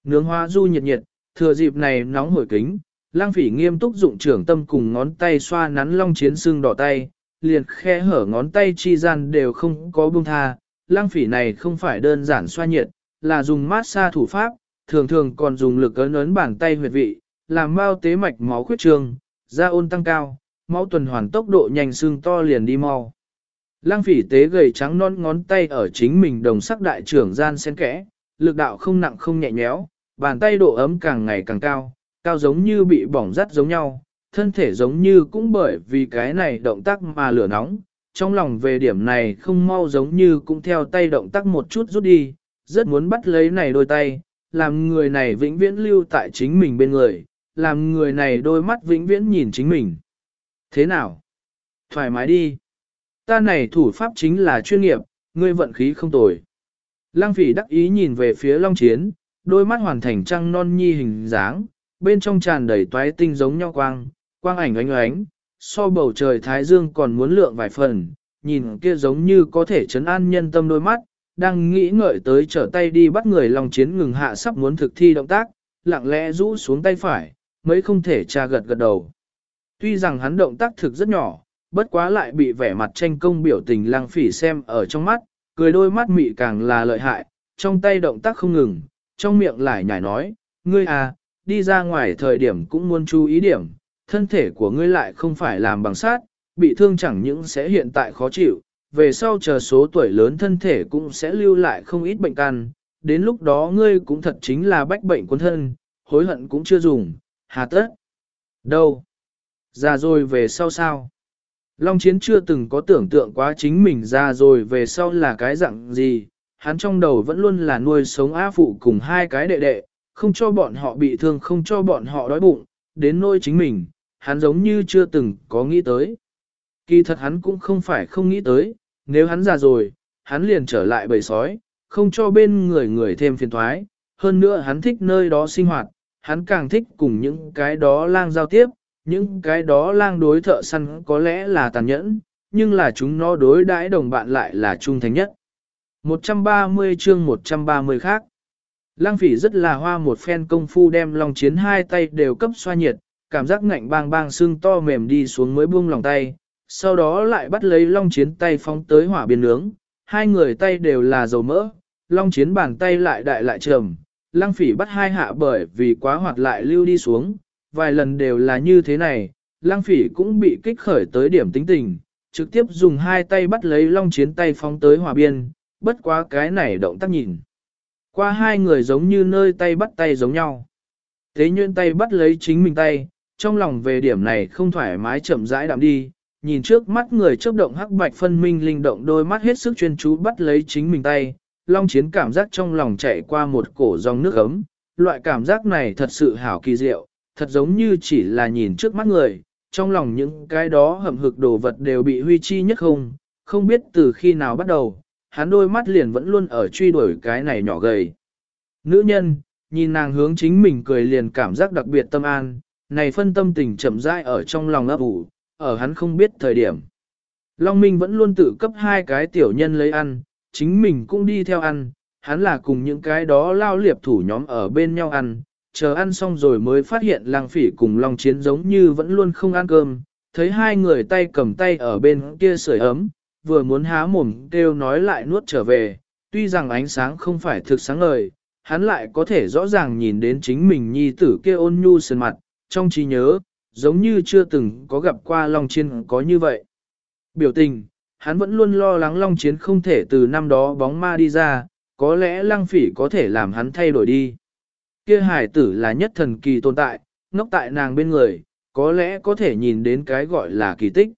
Nướng hoa du nhiệt nhiệt, thừa dịp này nóng hổi kính, lang phỉ nghiêm túc dụng trưởng tâm cùng ngón tay xoa nắn long chiến xương đỏ tay, liền khe hở ngón tay chi gian đều không có buông tha. Lang phỉ này không phải đơn giản xoa nhiệt, là dùng mát xa thủ pháp, thường thường còn dùng lực ấn ấn bàn tay huyệt vị, làm mau tế mạch máu khuyết trường, da ôn tăng cao, máu tuần hoàn tốc độ nhanh xương to liền đi mau. Lang phỉ tế gầy trắng non ngón tay ở chính mình đồng sắc đại trưởng gian xen kẽ, lực đạo không nặng không nhẹ nhéo, bàn tay độ ấm càng ngày càng cao, cao giống như bị bỏng rắt giống nhau, thân thể giống như cũng bởi vì cái này động tác mà lửa nóng, trong lòng về điểm này không mau giống như cũng theo tay động tác một chút rút đi, rất muốn bắt lấy này đôi tay, làm người này vĩnh viễn lưu tại chính mình bên người, làm người này đôi mắt vĩnh viễn nhìn chính mình. Thế nào? Thoải mái đi. Ta này thủ pháp chính là chuyên nghiệp, ngươi vận khí không tồi. Lăng phỉ đắc ý nhìn về phía Long Chiến, đôi mắt hoàn thành trăng non nhi hình dáng, bên trong tràn đầy toái tinh giống nhau quang, quang ảnh ánh ánh, so bầu trời thái dương còn muốn lượng vài phần, nhìn kia giống như có thể chấn an nhân tâm đôi mắt, đang nghĩ ngợi tới trở tay đi bắt người Long Chiến ngừng hạ sắp muốn thực thi động tác, lặng lẽ rũ xuống tay phải, mấy không thể tra gật gật đầu. Tuy rằng hắn động tác thực rất nhỏ, bất quá lại bị vẻ mặt tranh công biểu tình lăng phỉ xem ở trong mắt, cười đôi mắt mị càng là lợi hại, trong tay động tác không ngừng, trong miệng lại nhảy nói, ngươi à, đi ra ngoài thời điểm cũng muốn chú ý điểm, thân thể của ngươi lại không phải làm bằng sát, bị thương chẳng những sẽ hiện tại khó chịu, về sau chờ số tuổi lớn thân thể cũng sẽ lưu lại không ít bệnh căn, đến lúc đó ngươi cũng thật chính là bách bệnh quân thân, hối hận cũng chưa dùng, hà tất. Đâu? Ra rồi về sau sao? Long Chiến chưa từng có tưởng tượng quá chính mình ra rồi về sau là cái dạng gì, hắn trong đầu vẫn luôn là nuôi sống á phụ cùng hai cái đệ đệ, không cho bọn họ bị thương không cho bọn họ đói bụng, đến nôi chính mình, hắn giống như chưa từng có nghĩ tới. Kỳ thật hắn cũng không phải không nghĩ tới, nếu hắn già rồi, hắn liền trở lại bầy sói, không cho bên người người thêm phiền thoái, hơn nữa hắn thích nơi đó sinh hoạt, hắn càng thích cùng những cái đó lang giao tiếp, những cái đó lang đối thợ săn có lẽ là tàn nhẫn, nhưng là chúng nó đối đãi đồng bạn lại là trung thành nhất. 130 chương 130 khác. Lang phỉ rất là hoa một phen công phu đem lòng chiến hai tay đều cấp xoa nhiệt, cảm giác ngạnh bang bang xương to mềm đi xuống mới buông lòng tay, sau đó lại bắt lấy long chiến tay phóng tới hỏa biên nướng, hai người tay đều là dầu mỡ, long chiến bàn tay lại đại lại trầm, lang phỉ bắt hai hạ bởi vì quá hoạt lại lưu đi xuống, vài lần đều là như thế này, lang phỉ cũng bị kích khởi tới điểm tính tình, trực tiếp dùng hai tay bắt lấy long chiến tay phóng tới hòa biên, bất quá cái này động tác nhìn. Qua hai người giống như nơi tay bắt tay giống nhau. Thế nhuyễn tay bắt lấy chính mình tay, trong lòng về điểm này không thoải mái chậm rãi đạm đi, nhìn trước mắt người chớp động hắc bạch phân minh linh động đôi mắt hết sức chuyên chú bắt lấy chính mình tay, long chiến cảm giác trong lòng chạy qua một cổ dòng nước ấm, loại cảm giác này thật sự hảo kỳ diệu, thật giống như chỉ là nhìn trước mắt người, trong lòng những cái đó hầm hực đồ vật đều bị huy chi nhất không, không biết từ khi nào bắt đầu, hắn đôi mắt liền vẫn luôn ở truy đuổi cái này nhỏ gầy. Nữ nhân, nhìn nàng hướng chính mình cười liền cảm giác đặc biệt tâm an, này phân tâm tình chậm rãi ở trong lòng ấp ủ, ở hắn không biết thời điểm. Long Minh vẫn luôn tự cấp hai cái tiểu nhân lấy ăn, chính mình cũng đi theo ăn, hắn là cùng những cái đó lao liệp thủ nhóm ở bên nhau ăn, chờ ăn xong rồi mới phát hiện lang phỉ cùng Long Chiến giống như vẫn luôn không ăn cơm, thấy hai người tay cầm tay ở bên kia sưởi ấm, vừa muốn há mồm kêu nói lại nuốt trở về, tuy rằng ánh sáng không phải thực sáng ngời, hắn lại có thể rõ ràng nhìn đến chính mình nhi tử kia ôn nhu sơn mặt, trong trí nhớ, giống như chưa từng có gặp qua Long Chiến có như vậy. Biểu tình, hắn vẫn luôn lo lắng Long Chiến không thể từ năm đó bóng ma đi ra, có lẽ lăng phỉ có thể làm hắn thay đổi đi. Kia hải tử là nhất thần kỳ tồn tại, ngốc tại nàng bên người, có lẽ có thể nhìn đến cái gọi là kỳ tích.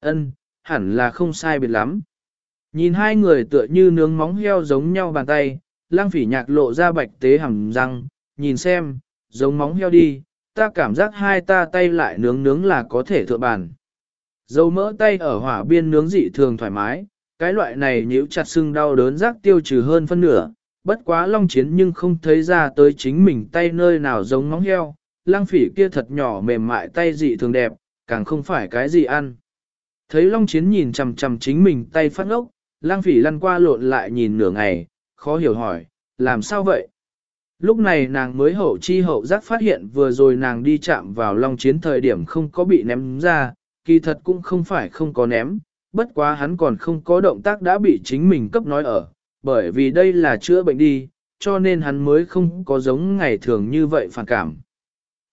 Ân, hẳn là không sai biệt lắm. Nhìn hai người tựa như nướng móng heo giống nhau bàn tay, lang phỉ nhạc lộ ra bạch tế hầm răng, nhìn xem, giống móng heo đi, ta cảm giác hai ta tay lại nướng nướng là có thể thượng bàn. Dầu mỡ tay ở hỏa biên nướng dị thường thoải mái, cái loại này nhíu chặt sưng đau đớn rác tiêu trừ hơn phân nửa, bất quá long chiến nhưng không thấy ra tới chính mình tay nơi nào giống móng heo, lang phỉ kia thật nhỏ mềm mại tay dị thường đẹp, càng không phải cái gì ăn. Thấy long chiến nhìn chằm chằm chính mình tay phát ngốc, lang phỉ lăn qua lộn lại nhìn nửa ngày, khó hiểu hỏi, làm sao vậy? Lúc này nàng mới hậu chi hậu giác phát hiện vừa rồi nàng đi chạm vào long chiến thời điểm không có bị ném ra, kỳ thật cũng không phải không có ném, bất quá hắn còn không có động tác đã bị chính mình cấp nói ở, bởi vì đây là chữa bệnh đi, cho nên hắn mới không có giống ngày thường như vậy phản cảm.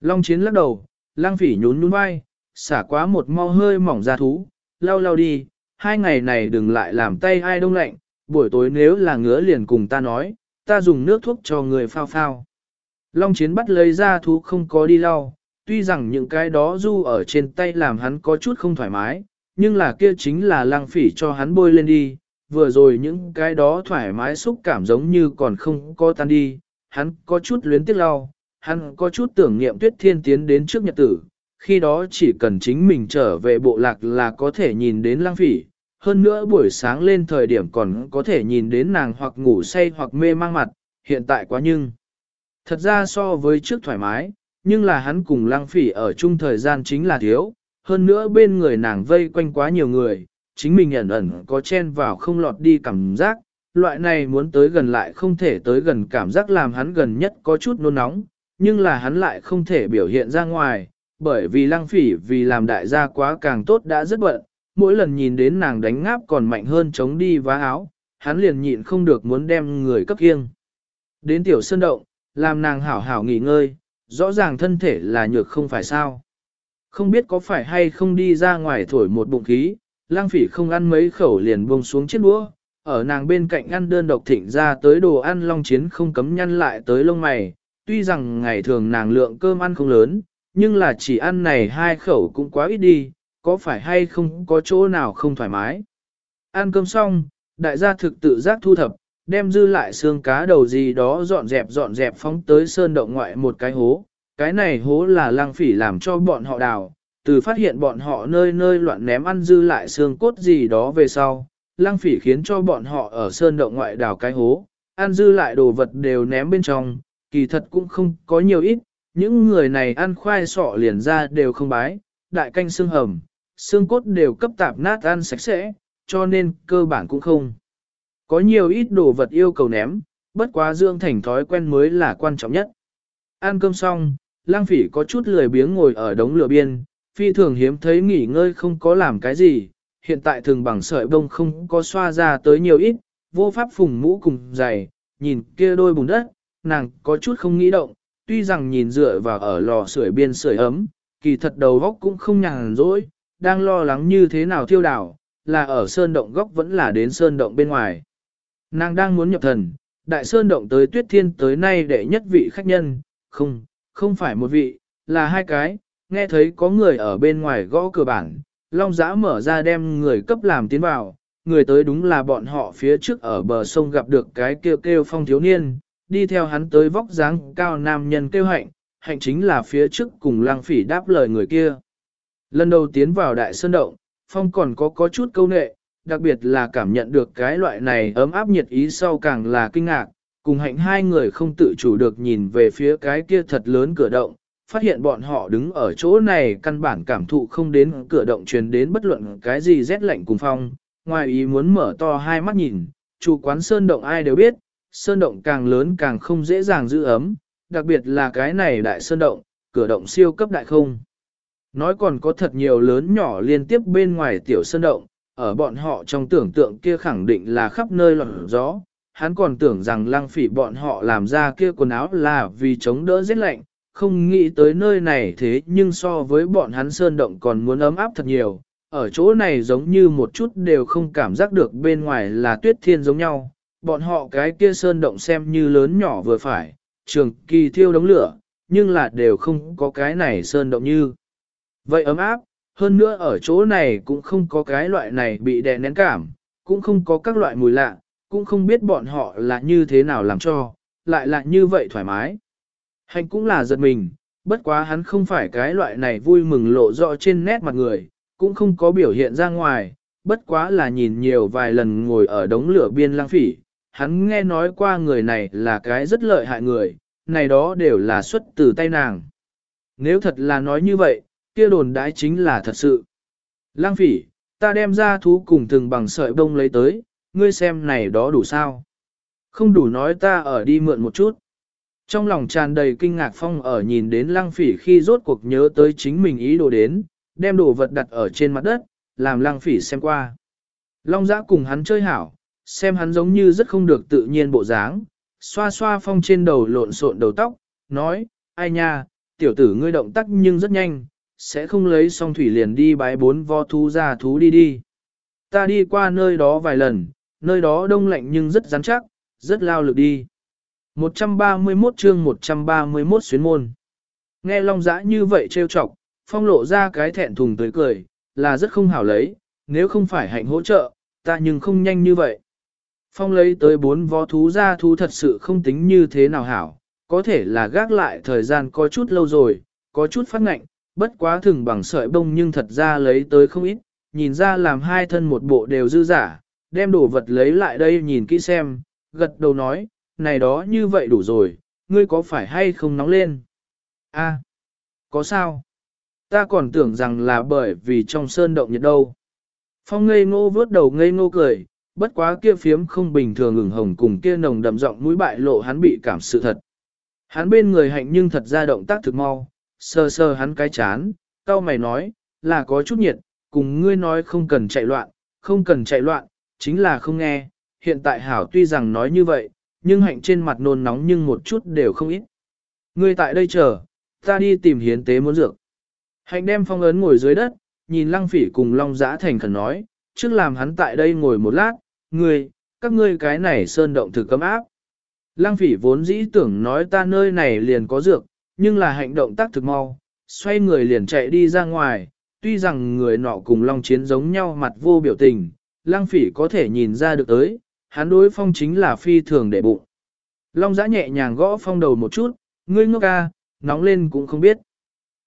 Long chiến lắc đầu, lang phỉ nhún nhún vai, xả quá một mau hơi mỏng ra thú, lau lau đi, hai ngày này đừng lại làm tay ai đông lạnh, buổi tối nếu là ngứa liền cùng ta nói, ta dùng nước thuốc cho người phao phao. Long chiến bắt lấy ra thú không có đi lau, tuy rằng những cái đó du ở trên tay làm hắn có chút không thoải mái, nhưng là kia chính là lăng phỉ cho hắn bôi lên đi, vừa rồi những cái đó thoải mái xúc cảm giống như còn không có tan đi, hắn có chút luyến tiếc lau, hắn có chút tưởng niệm tuyết thiên tiến đến trước nhật tử, khi đó chỉ cần chính mình trở về bộ lạc là có thể nhìn đến lăng phỉ, hơn nữa buổi sáng lên thời điểm còn có thể nhìn đến nàng hoặc ngủ say hoặc mê mang mặt, hiện tại quá nhưng. Thật ra so với trước thoải mái, nhưng là hắn cùng lăng phỉ ở chung thời gian chính là thiếu, hơn nữa bên người nàng vây quanh quá nhiều người, chính mình ẩn ẩn có chen vào không lọt đi cảm giác, loại này muốn tới gần lại không thể tới gần cảm giác làm hắn gần nhất có chút nôn nóng, nhưng là hắn lại không thể biểu hiện ra ngoài, bởi vì lăng phỉ vì làm đại gia quá càng tốt đã rất bận, mỗi lần nhìn đến nàng đánh ngáp còn mạnh hơn chống đi vá áo, hắn liền nhịn không được muốn đem người cấp kiêng. Đến tiểu sơn động, làm nàng hảo hảo nghỉ ngơi, rõ ràng thân thể là nhược không phải sao. Không biết có phải hay không đi ra ngoài thổi một bụng khí, lang phỉ không ăn mấy khẩu liền buông xuống chiếc đũa, ở nàng bên cạnh ăn đơn độc thịnh ra tới đồ ăn long chiến không cấm nhăn lại tới lông mày, tuy rằng ngày thường nàng lượng cơm ăn không lớn, nhưng là chỉ ăn này hai khẩu cũng quá ít đi, có phải hay không có chỗ nào không thoải mái. Ăn cơm xong, đại gia thực tự giác thu thập, đem dư lại xương cá đầu gì đó dọn dẹp dọn dẹp phóng tới sơn động ngoại một cái hố. Cái này hố là lang phỉ làm cho bọn họ đào, từ phát hiện bọn họ nơi nơi loạn ném ăn dư lại xương cốt gì đó về sau. Lang phỉ khiến cho bọn họ ở sơn động ngoại đào cái hố, ăn dư lại đồ vật đều ném bên trong, kỳ thật cũng không có nhiều ít, những người này ăn khoai sọ liền ra đều không bái, đại canh xương hầm, xương cốt đều cấp tạp nát ăn sạch sẽ, cho nên cơ bản cũng không. Có nhiều ít đồ vật yêu cầu ném, bất quá dưỡng thành thói quen mới là quan trọng nhất. Ăn cơm xong, lang phỉ có chút lười biếng ngồi ở đống lửa biên, phi thường hiếm thấy nghỉ ngơi không có làm cái gì, hiện tại thường bằng sợi bông không có xoa ra tới nhiều ít, vô pháp phùng mũ cùng giày, nhìn kia đôi bùn đất, nàng có chút không nghĩ động, tuy rằng nhìn dựa vào ở lò sưởi biên sưởi ấm, kỳ thật đầu góc cũng không nhàn rỗi, đang lo lắng như thế nào thiêu đảo, là ở sơn động góc vẫn là đến sơn động bên ngoài. Nàng đang muốn nhập thần, đại sơn động tới tuyết thiên tới nay đệ nhất vị khách nhân, không, không phải một vị, là hai cái, nghe thấy có người ở bên ngoài gõ cửa bản, long giã mở ra đem người cấp làm tiến vào, người tới đúng là bọn họ phía trước ở bờ sông gặp được cái kêu kêu phong thiếu niên, đi theo hắn tới vóc dáng cao nam nhân kêu hạnh, hạnh chính là phía trước cùng lang phỉ đáp lời người kia. Lần đầu tiến vào đại sơn động, phong còn có có chút câu nệ, đặc biệt là cảm nhận được cái loại này ấm áp nhiệt ý sau càng là kinh ngạc, cùng hạnh hai người không tự chủ được nhìn về phía cái kia thật lớn cửa động, phát hiện bọn họ đứng ở chỗ này căn bản cảm thụ không đến cửa động truyền đến bất luận cái gì rét lạnh cùng phong, ngoài ý muốn mở to hai mắt nhìn, chủ quán sơn động ai đều biết, sơn động càng lớn càng không dễ dàng giữ ấm, đặc biệt là cái này đại sơn động, cửa động siêu cấp đại không. Nói còn có thật nhiều lớn nhỏ liên tiếp bên ngoài tiểu sơn động, ở bọn họ trong tưởng tượng kia khẳng định là khắp nơi lọt gió. Hắn còn tưởng rằng lăng phỉ bọn họ làm ra kia quần áo là vì chống đỡ rét lạnh, không nghĩ tới nơi này thế nhưng so với bọn hắn sơn động còn muốn ấm áp thật nhiều. Ở chỗ này giống như một chút đều không cảm giác được bên ngoài là tuyết thiên giống nhau. Bọn họ cái kia sơn động xem như lớn nhỏ vừa phải, trường kỳ thiêu đống lửa, nhưng là đều không có cái này sơn động như. Vậy ấm áp, hơn nữa ở chỗ này cũng không có cái loại này bị đè nén cảm, cũng không có các loại mùi lạ, cũng không biết bọn họ là như thế nào làm cho, lại là như vậy thoải mái. hành cũng là giật mình, bất quá hắn không phải cái loại này vui mừng lộ rõ trên nét mặt người, cũng không có biểu hiện ra ngoài, bất quá là nhìn nhiều vài lần ngồi ở đống lửa biên lang phỉ. Hắn nghe nói qua người này là cái rất lợi hại người, này đó đều là xuất từ tay nàng. Nếu thật là nói như vậy, kia đồn đãi chính là thật sự. Lang phỉ, ta đem ra thú cùng từng bằng sợi bông lấy tới, ngươi xem này đó đủ sao. Không đủ nói ta ở đi mượn một chút. Trong lòng tràn đầy kinh ngạc phong ở nhìn đến lăng phỉ khi rốt cuộc nhớ tới chính mình ý đồ đến, đem đồ vật đặt ở trên mặt đất, làm lăng phỉ xem qua. Long giã cùng hắn chơi hảo, xem hắn giống như rất không được tự nhiên bộ dáng, xoa xoa phong trên đầu lộn xộn đầu tóc, nói, ai nha, tiểu tử ngươi động tác nhưng rất nhanh, sẽ không lấy xong thủy liền đi bái bốn vo thú ra thú đi đi. Ta đi qua nơi đó vài lần, nơi đó đông lạnh nhưng rất rắn chắc, rất lao lực đi. 131 chương 131 xuyến môn. Nghe Long Giã như vậy trêu chọc, phong lộ ra cái thẹn thùng tới cười, là rất không hảo lấy, nếu không phải hạnh hỗ trợ, ta nhưng không nhanh như vậy. Phong lấy tới bốn vó thú ra thú thật sự không tính như thế nào hảo, có thể là gác lại thời gian có chút lâu rồi, có chút phát ngạnh, bất quá thừng bằng sợi bông nhưng thật ra lấy tới không ít, nhìn ra làm hai thân một bộ đều dư giả, đem đồ vật lấy lại đây nhìn kỹ xem, gật đầu nói, này đó như vậy đủ rồi, ngươi có phải hay không nóng lên? A, có sao? Ta còn tưởng rằng là bởi vì trong sơn động nhiệt đâu. Phong ngây ngô vớt đầu ngây ngô cười, bất quá kia phiếm không bình thường ửng hồng cùng kia nồng đậm giọng mũi bại lộ hắn bị cảm sự thật. Hắn bên người hạnh nhưng thật ra động tác thực mau, sờ sờ hắn cái chán, cao mày nói, là có chút nhiệt, cùng ngươi nói không cần chạy loạn, không cần chạy loạn, chính là không nghe, hiện tại hảo tuy rằng nói như vậy, nhưng hạnh trên mặt nôn nóng nhưng một chút đều không ít. Ngươi tại đây chờ, ta đi tìm hiến tế muốn dược. Hạnh đem phong ấn ngồi dưới đất, nhìn lăng phỉ cùng long giã thành khẩn nói, trước làm hắn tại đây ngồi một lát, ngươi, các ngươi cái này sơn động thử cấm áp. Lăng phỉ vốn dĩ tưởng nói ta nơi này liền có dược, nhưng là hành động tác thực mau, xoay người liền chạy đi ra ngoài, tuy rằng người nọ cùng long chiến giống nhau mặt vô biểu tình, lăng phỉ có thể nhìn ra được tới, hắn đối phong chính là phi thường để bụng. Long giã nhẹ nhàng gõ phong đầu một chút, ngươi ngốc ca, nóng lên cũng không biết.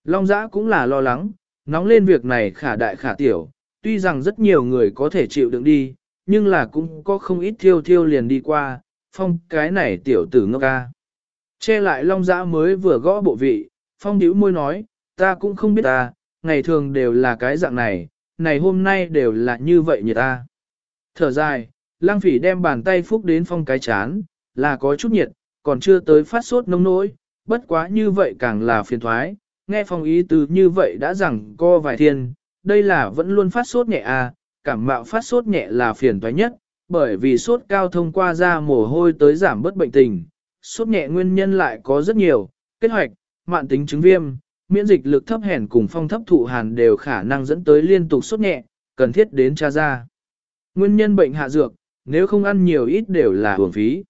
Long giã cũng là lo lắng, nóng lên việc này khả đại khả tiểu, tuy rằng rất nhiều người có thể chịu đựng đi, nhưng là cũng có không ít thiêu thiêu liền đi qua, phong cái này tiểu tử ngốc ca. Che lại long giã mới vừa gõ bộ vị, phong điếu môi nói, ta cũng không biết ta, ngày thường đều là cái dạng này, này hôm nay đều là như vậy như ta. Thở dài, lang phỉ đem bàn tay phúc đến phong cái chán, là có chút nhiệt, còn chưa tới phát sốt nông nỗi, bất quá như vậy càng là phiền thoái, nghe phong ý từ như vậy đã rằng co vài thiên, đây là vẫn luôn phát sốt nhẹ à, cảm mạo phát sốt nhẹ là phiền thoái nhất, bởi vì sốt cao thông qua ra mồ hôi tới giảm bớt bệnh tình, sốt nhẹ nguyên nhân lại có rất nhiều, kết hoạch, mạn tính chứng viêm, miễn dịch lực thấp hèn cùng phong thấp thụ hàn đều khả năng dẫn tới liên tục sốt nhẹ, cần thiết đến tra ra. Nguyên nhân bệnh hạ dược, nếu không ăn nhiều ít đều là hưởng phí.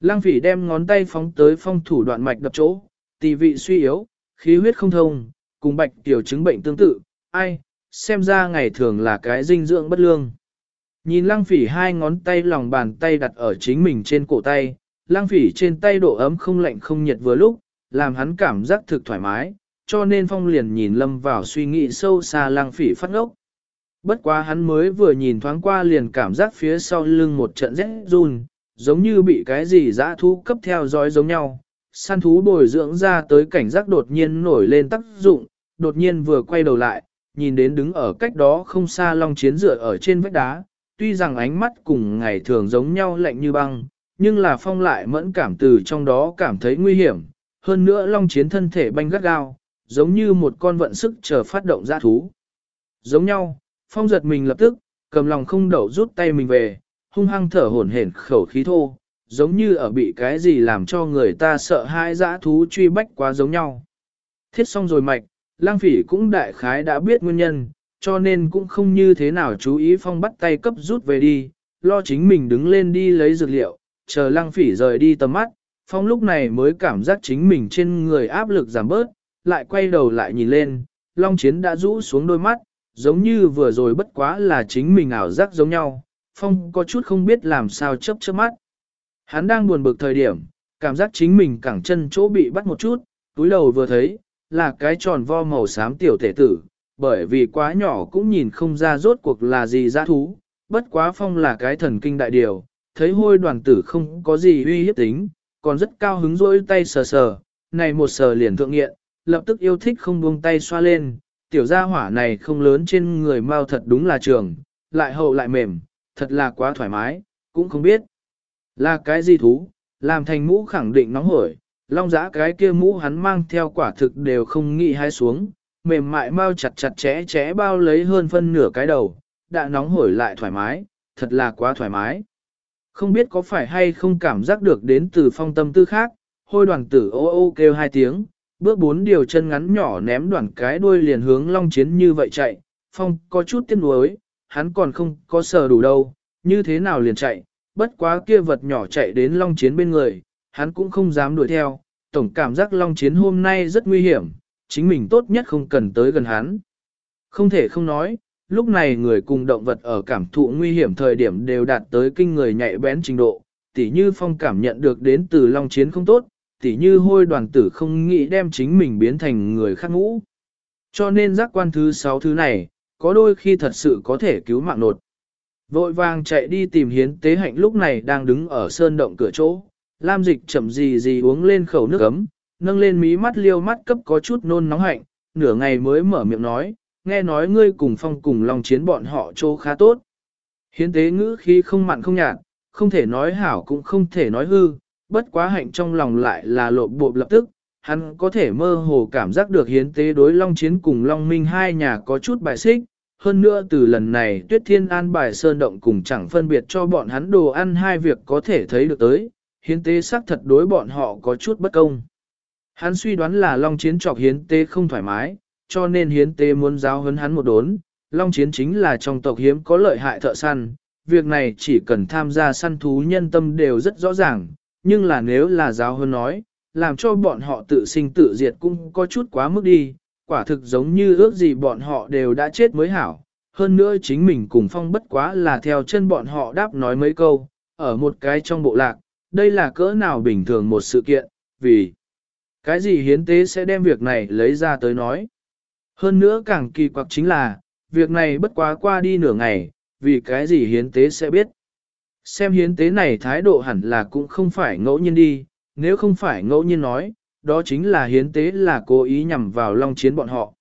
Lăng phỉ đem ngón tay phóng tới phong thủ đoạn mạch đập chỗ, tỳ vị suy yếu, khí huyết không thông, cùng bạch tiểu chứng bệnh tương tự, ai, xem ra ngày thường là cái dinh dưỡng bất lương. Nhìn lăng phỉ hai ngón tay lòng bàn tay đặt ở chính mình trên cổ tay, Lang phỉ trên tay độ ấm không lạnh không nhiệt vừa lúc, làm hắn cảm giác thực thoải mái, cho nên phong liền nhìn lâm vào suy nghĩ sâu xa lang phỉ phát ngốc. Bất quá hắn mới vừa nhìn thoáng qua liền cảm giác phía sau lưng một trận rét run, giống như bị cái gì dã thú cấp theo dõi giống nhau. Săn thú bồi dưỡng ra tới cảnh giác đột nhiên nổi lên tác dụng, đột nhiên vừa quay đầu lại, nhìn đến đứng ở cách đó không xa long chiến dựa ở trên vách đá, tuy rằng ánh mắt cùng ngày thường giống nhau lạnh như băng, nhưng là phong lại mẫn cảm từ trong đó cảm thấy nguy hiểm, hơn nữa long chiến thân thể banh gắt gao, giống như một con vận sức chờ phát động ra thú. Giống nhau, phong giật mình lập tức, cầm lòng không đậu rút tay mình về, hung hăng thở hổn hển khẩu khí thô, giống như ở bị cái gì làm cho người ta sợ hai dã thú truy bách quá giống nhau. Thiết xong rồi mạch, lang phỉ cũng đại khái đã biết nguyên nhân, cho nên cũng không như thế nào chú ý phong bắt tay cấp rút về đi, lo chính mình đứng lên đi lấy dược liệu, chờ lang phỉ rời đi tầm mắt, phong lúc này mới cảm giác chính mình trên người áp lực giảm bớt, lại quay đầu lại nhìn lên, long chiến đã rũ xuống đôi mắt, giống như vừa rồi bất quá là chính mình ảo giác giống nhau, Phong có chút không biết làm sao chấp chớp mắt. Hắn đang buồn bực thời điểm, cảm giác chính mình cẳng chân chỗ bị bắt một chút, túi đầu vừa thấy, là cái tròn vo màu xám tiểu thể tử, bởi vì quá nhỏ cũng nhìn không ra rốt cuộc là gì ra thú, bất quá phong là cái thần kinh đại điều, thấy hôi đoàn tử không có gì uy hiếp tính, còn rất cao hứng rỗi tay sờ sờ, này một sờ liền thượng nghiện, lập tức yêu thích không buông tay xoa lên, tiểu gia hỏa này không lớn trên người mau thật đúng là trường, lại hậu lại mềm, thật là quá thoải mái, cũng không biết là cái gì thú, làm thành mũ khẳng định nóng hổi, long giã cái kia mũ hắn mang theo quả thực đều không nghĩ hai xuống, mềm mại mau chặt chặt chẽ chẽ bao lấy hơn phân nửa cái đầu, đã nóng hổi lại thoải mái, thật là quá thoải mái. Không biết có phải hay không cảm giác được đến từ phong tâm tư khác, hôi đoàn tử ô ô kêu hai tiếng, bước bốn điều chân ngắn nhỏ ném đoàn cái đuôi liền hướng long chiến như vậy chạy, phong có chút tiếc nuối, hắn còn không có sờ đủ đâu, như thế nào liền chạy, bất quá kia vật nhỏ chạy đến long chiến bên người, hắn cũng không dám đuổi theo, tổng cảm giác long chiến hôm nay rất nguy hiểm, chính mình tốt nhất không cần tới gần hắn. Không thể không nói, lúc này người cùng động vật ở cảm thụ nguy hiểm thời điểm đều đạt tới kinh người nhạy bén trình độ, tỉ như phong cảm nhận được đến từ long chiến không tốt, tỉ như hôi đoàn tử không nghĩ đem chính mình biến thành người khác ngũ. Cho nên giác quan thứ sáu thứ này, có đôi khi thật sự có thể cứu mạng nột. Vội vàng chạy đi tìm hiến tế hạnh lúc này đang đứng ở sơn động cửa chỗ, Lam dịch chậm gì gì uống lên khẩu nước ấm, nâng lên mí mắt liêu mắt cấp có chút nôn nóng hạnh, nửa ngày mới mở miệng nói, nghe nói ngươi cùng phong cùng lòng chiến bọn họ chỗ khá tốt. Hiến tế ngữ khí không mặn không nhạt, không thể nói hảo cũng không thể nói hư, bất quá hạnh trong lòng lại là lộ bộ lập tức, hắn có thể mơ hồ cảm giác được hiến tế đối Long Chiến cùng Long Minh hai nhà có chút bài xích, hơn nữa từ lần này Tuyết Thiên An bài sơn động cùng chẳng phân biệt cho bọn hắn đồ ăn hai việc có thể thấy được tới, hiến tế xác thật đối bọn họ có chút bất công. Hắn suy đoán là Long Chiến chọc hiến tế không thoải mái, cho nên hiến tế muốn giáo huấn hắn một đốn. Long Chiến chính là trong tộc hiếm có lợi hại thợ săn, việc này chỉ cần tham gia săn thú nhân tâm đều rất rõ ràng, nhưng là nếu là giáo huấn nói, làm cho bọn họ tự sinh tự diệt cũng có chút quá mức đi, quả thực giống như ước gì bọn họ đều đã chết mới hảo. Hơn nữa chính mình cùng phong bất quá là theo chân bọn họ đáp nói mấy câu, ở một cái trong bộ lạc, đây là cỡ nào bình thường một sự kiện, vì cái gì hiến tế sẽ đem việc này lấy ra tới nói. Hơn nữa càng kỳ quặc chính là, việc này bất quá qua đi nửa ngày, vì cái gì hiến tế sẽ biết. Xem hiến tế này thái độ hẳn là cũng không phải ngẫu nhiên đi, nếu không phải ngẫu nhiên nói, đó chính là hiến tế là cố ý nhằm vào long chiến bọn họ.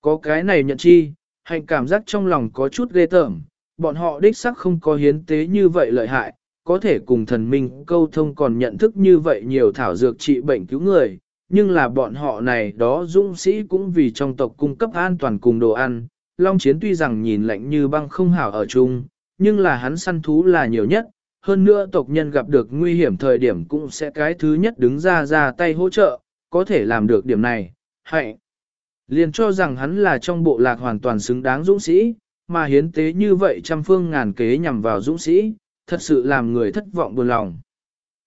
Có cái này nhận chi, hành cảm giác trong lòng có chút ghê tởm, bọn họ đích sắc không có hiến tế như vậy lợi hại, có thể cùng thần minh câu thông còn nhận thức như vậy nhiều thảo dược trị bệnh cứu người, nhưng là bọn họ này đó dũng sĩ cũng vì trong tộc cung cấp an toàn cùng đồ ăn. Long chiến tuy rằng nhìn lạnh như băng không hảo ở chung, nhưng là hắn săn thú là nhiều nhất, hơn nữa tộc nhân gặp được nguy hiểm thời điểm cũng sẽ cái thứ nhất đứng ra ra tay hỗ trợ, có thể làm được điểm này, hạnh. Liền cho rằng hắn là trong bộ lạc hoàn toàn xứng đáng dũng sĩ, mà hiến tế như vậy trăm phương ngàn kế nhằm vào dũng sĩ, thật sự làm người thất vọng buồn lòng.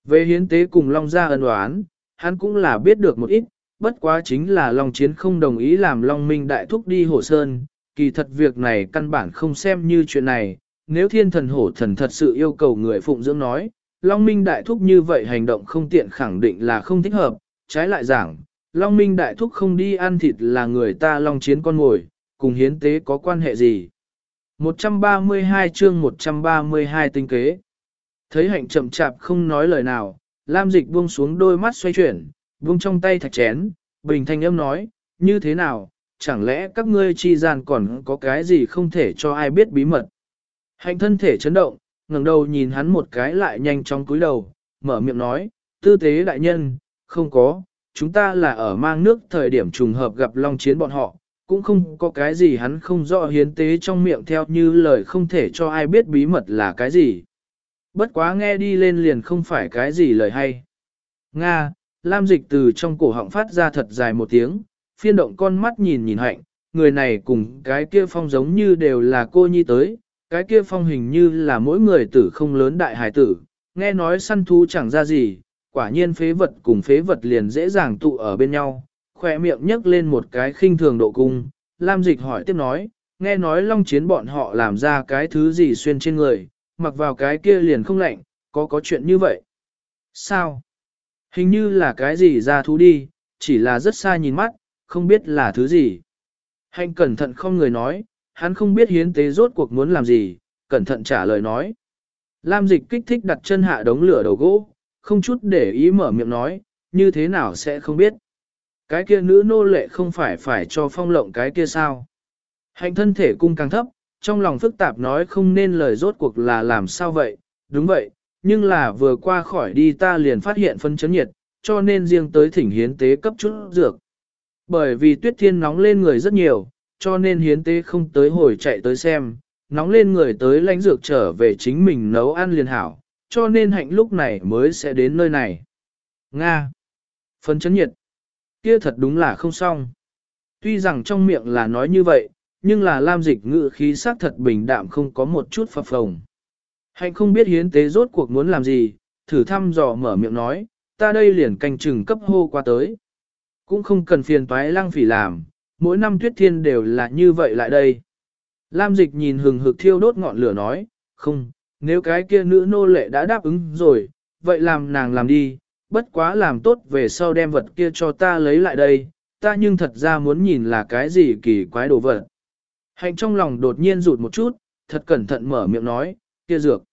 Về hiến tế cùng Long Gia ân oán, hắn cũng là biết được một ít, bất quá chính là Long Chiến không đồng ý làm Long Minh Đại Thúc đi Hồ Sơn, kỳ thật việc này căn bản không xem như chuyện này, nếu thiên thần hổ thần thật sự yêu cầu người phụng dưỡng nói, Long Minh Đại Thúc như vậy hành động không tiện khẳng định là không thích hợp, trái lại giảng, Long Minh Đại Thúc không đi ăn thịt là người ta Long Chiến con ngồi, cùng hiến tế có quan hệ gì. 132 chương 132 tinh kế. Thấy hạnh chậm chạp không nói lời nào, Lam Dịch buông xuống đôi mắt xoay chuyển, buông trong tay thạch chén, bình thanh âm nói, như thế nào, chẳng lẽ các ngươi chi gian còn có cái gì không thể cho ai biết bí mật. Hạnh thân thể chấn động, ngẩng đầu nhìn hắn một cái lại nhanh chóng cúi đầu, mở miệng nói, tư tế đại nhân, không có, chúng ta là ở mang nước thời điểm trùng hợp gặp long chiến bọn họ, cũng không có cái gì hắn không rõ hiến tế trong miệng theo như lời không thể cho ai biết bí mật là cái gì. Bất quá nghe đi lên liền không phải cái gì lời hay. Nga, Lam dịch từ trong cổ họng phát ra thật dài một tiếng, phiên động con mắt nhìn nhìn hạnh, người này cùng cái kia phong giống như đều là cô nhi tới, cái kia phong hình như là mỗi người tử không lớn đại hải tử, nghe nói săn thú chẳng ra gì, quả nhiên phế vật cùng phế vật liền dễ dàng tụ ở bên nhau, khỏe miệng nhấc lên một cái khinh thường độ cung, Lam Dịch hỏi tiếp nói, nghe nói long chiến bọn họ làm ra cái thứ gì xuyên trên người, mặc vào cái kia liền không lạnh, có có chuyện như vậy. Sao? Hình như là cái gì ra thú đi, chỉ là rất xa nhìn mắt, không biết là thứ gì. Hạnh cẩn thận không người nói, hắn không biết hiến tế rốt cuộc muốn làm gì, cẩn thận trả lời nói. Lam dịch kích thích đặt chân hạ đống lửa đầu gỗ, không chút để ý mở miệng nói, như thế nào sẽ không biết. Cái kia nữ nô lệ không phải phải cho phong lộng cái kia sao. Hạnh thân thể cung càng thấp, trong lòng phức tạp nói không nên lời rốt cuộc là làm sao vậy, đúng vậy, nhưng là vừa qua khỏi đi ta liền phát hiện phân chấn nhiệt, cho nên riêng tới thỉnh hiến tế cấp chút dược. Bởi vì tuyết thiên nóng lên người rất nhiều, cho nên hiến tế không tới hồi chạy tới xem, nóng lên người tới lãnh dược trở về chính mình nấu ăn liền hảo, cho nên hạnh lúc này mới sẽ đến nơi này. Nga. Phân chấn nhiệt. Kia thật đúng là không xong. Tuy rằng trong miệng là nói như vậy, nhưng là lam dịch ngự khí sắc thật bình đạm không có một chút phập phồng. Hạnh không biết hiến tế rốt cuộc muốn làm gì, thử thăm dò mở miệng nói, ta đây liền canh chừng cấp hô qua tới. Cũng không cần phiền toái lăng phỉ làm, mỗi năm tuyết thiên đều là như vậy lại đây. Lam dịch nhìn hừng hực thiêu đốt ngọn lửa nói, không, nếu cái kia nữ nô lệ đã đáp ứng rồi, vậy làm nàng làm đi, bất quá làm tốt về sau đem vật kia cho ta lấy lại đây, ta nhưng thật ra muốn nhìn là cái gì kỳ quái đồ vật. Hạnh trong lòng đột nhiên rụt một chút, thật cẩn thận mở miệng nói, kia dược.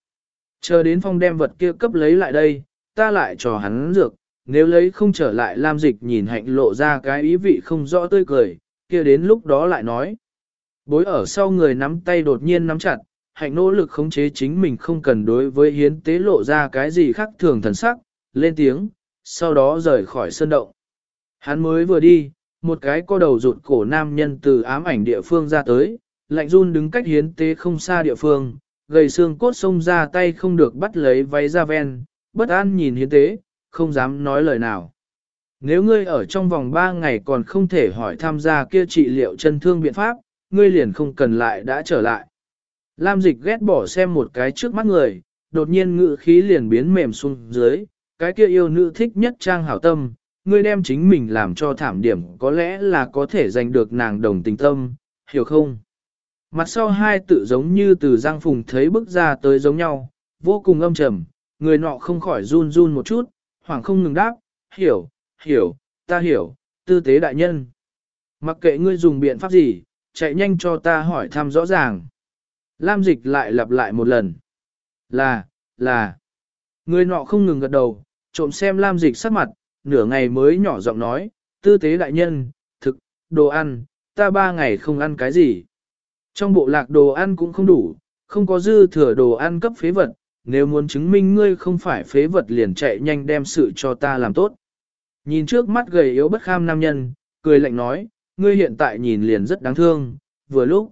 Chờ đến phong đem vật kia cấp lấy lại đây, ta lại cho hắn dược, nếu lấy không trở lại Lam Dịch nhìn hạnh lộ ra cái ý vị không rõ tươi cười, kia đến lúc đó lại nói. Bối ở sau người nắm tay đột nhiên nắm chặt, hạnh nỗ lực khống chế chính mình không cần đối với hiến tế lộ ra cái gì khác thường thần sắc, lên tiếng, sau đó rời khỏi sân động. Hắn mới vừa đi, một cái co đầu rụt cổ nam nhân từ ám ảnh địa phương ra tới, lạnh run đứng cách hiến tế không xa địa phương, gầy xương cốt xông ra tay không được bắt lấy váy ra ven, bất an nhìn hiến tế, không dám nói lời nào. Nếu ngươi ở trong vòng 3 ngày còn không thể hỏi tham gia kia trị liệu chân thương biện pháp, ngươi liền không cần lại đã trở lại. Lam dịch ghét bỏ xem một cái trước mắt người, đột nhiên ngự khí liền biến mềm xuống dưới, cái kia yêu nữ thích nhất trang hảo tâm, ngươi đem chính mình làm cho thảm điểm có lẽ là có thể giành được nàng đồng tình tâm, hiểu không? Mặt sau hai tự giống như từ giang phùng thấy bước ra tới giống nhau, vô cùng âm trầm, người nọ không khỏi run run một chút, hoảng không ngừng đáp, hiểu, hiểu, ta hiểu, tư tế đại nhân. Mặc kệ ngươi dùng biện pháp gì, chạy nhanh cho ta hỏi thăm rõ ràng. Lam dịch lại lặp lại một lần. Là, là. Người nọ không ngừng gật đầu, trộm xem Lam dịch sắc mặt, nửa ngày mới nhỏ giọng nói, tư tế đại nhân, thực, đồ ăn, ta ba ngày không ăn cái gì. Trong bộ lạc đồ ăn cũng không đủ, không có dư thừa đồ ăn cấp phế vật, nếu muốn chứng minh ngươi không phải phế vật liền chạy nhanh đem sự cho ta làm tốt. Nhìn trước mắt gầy yếu bất kham nam nhân, cười lạnh nói, ngươi hiện tại nhìn liền rất đáng thương, vừa lúc.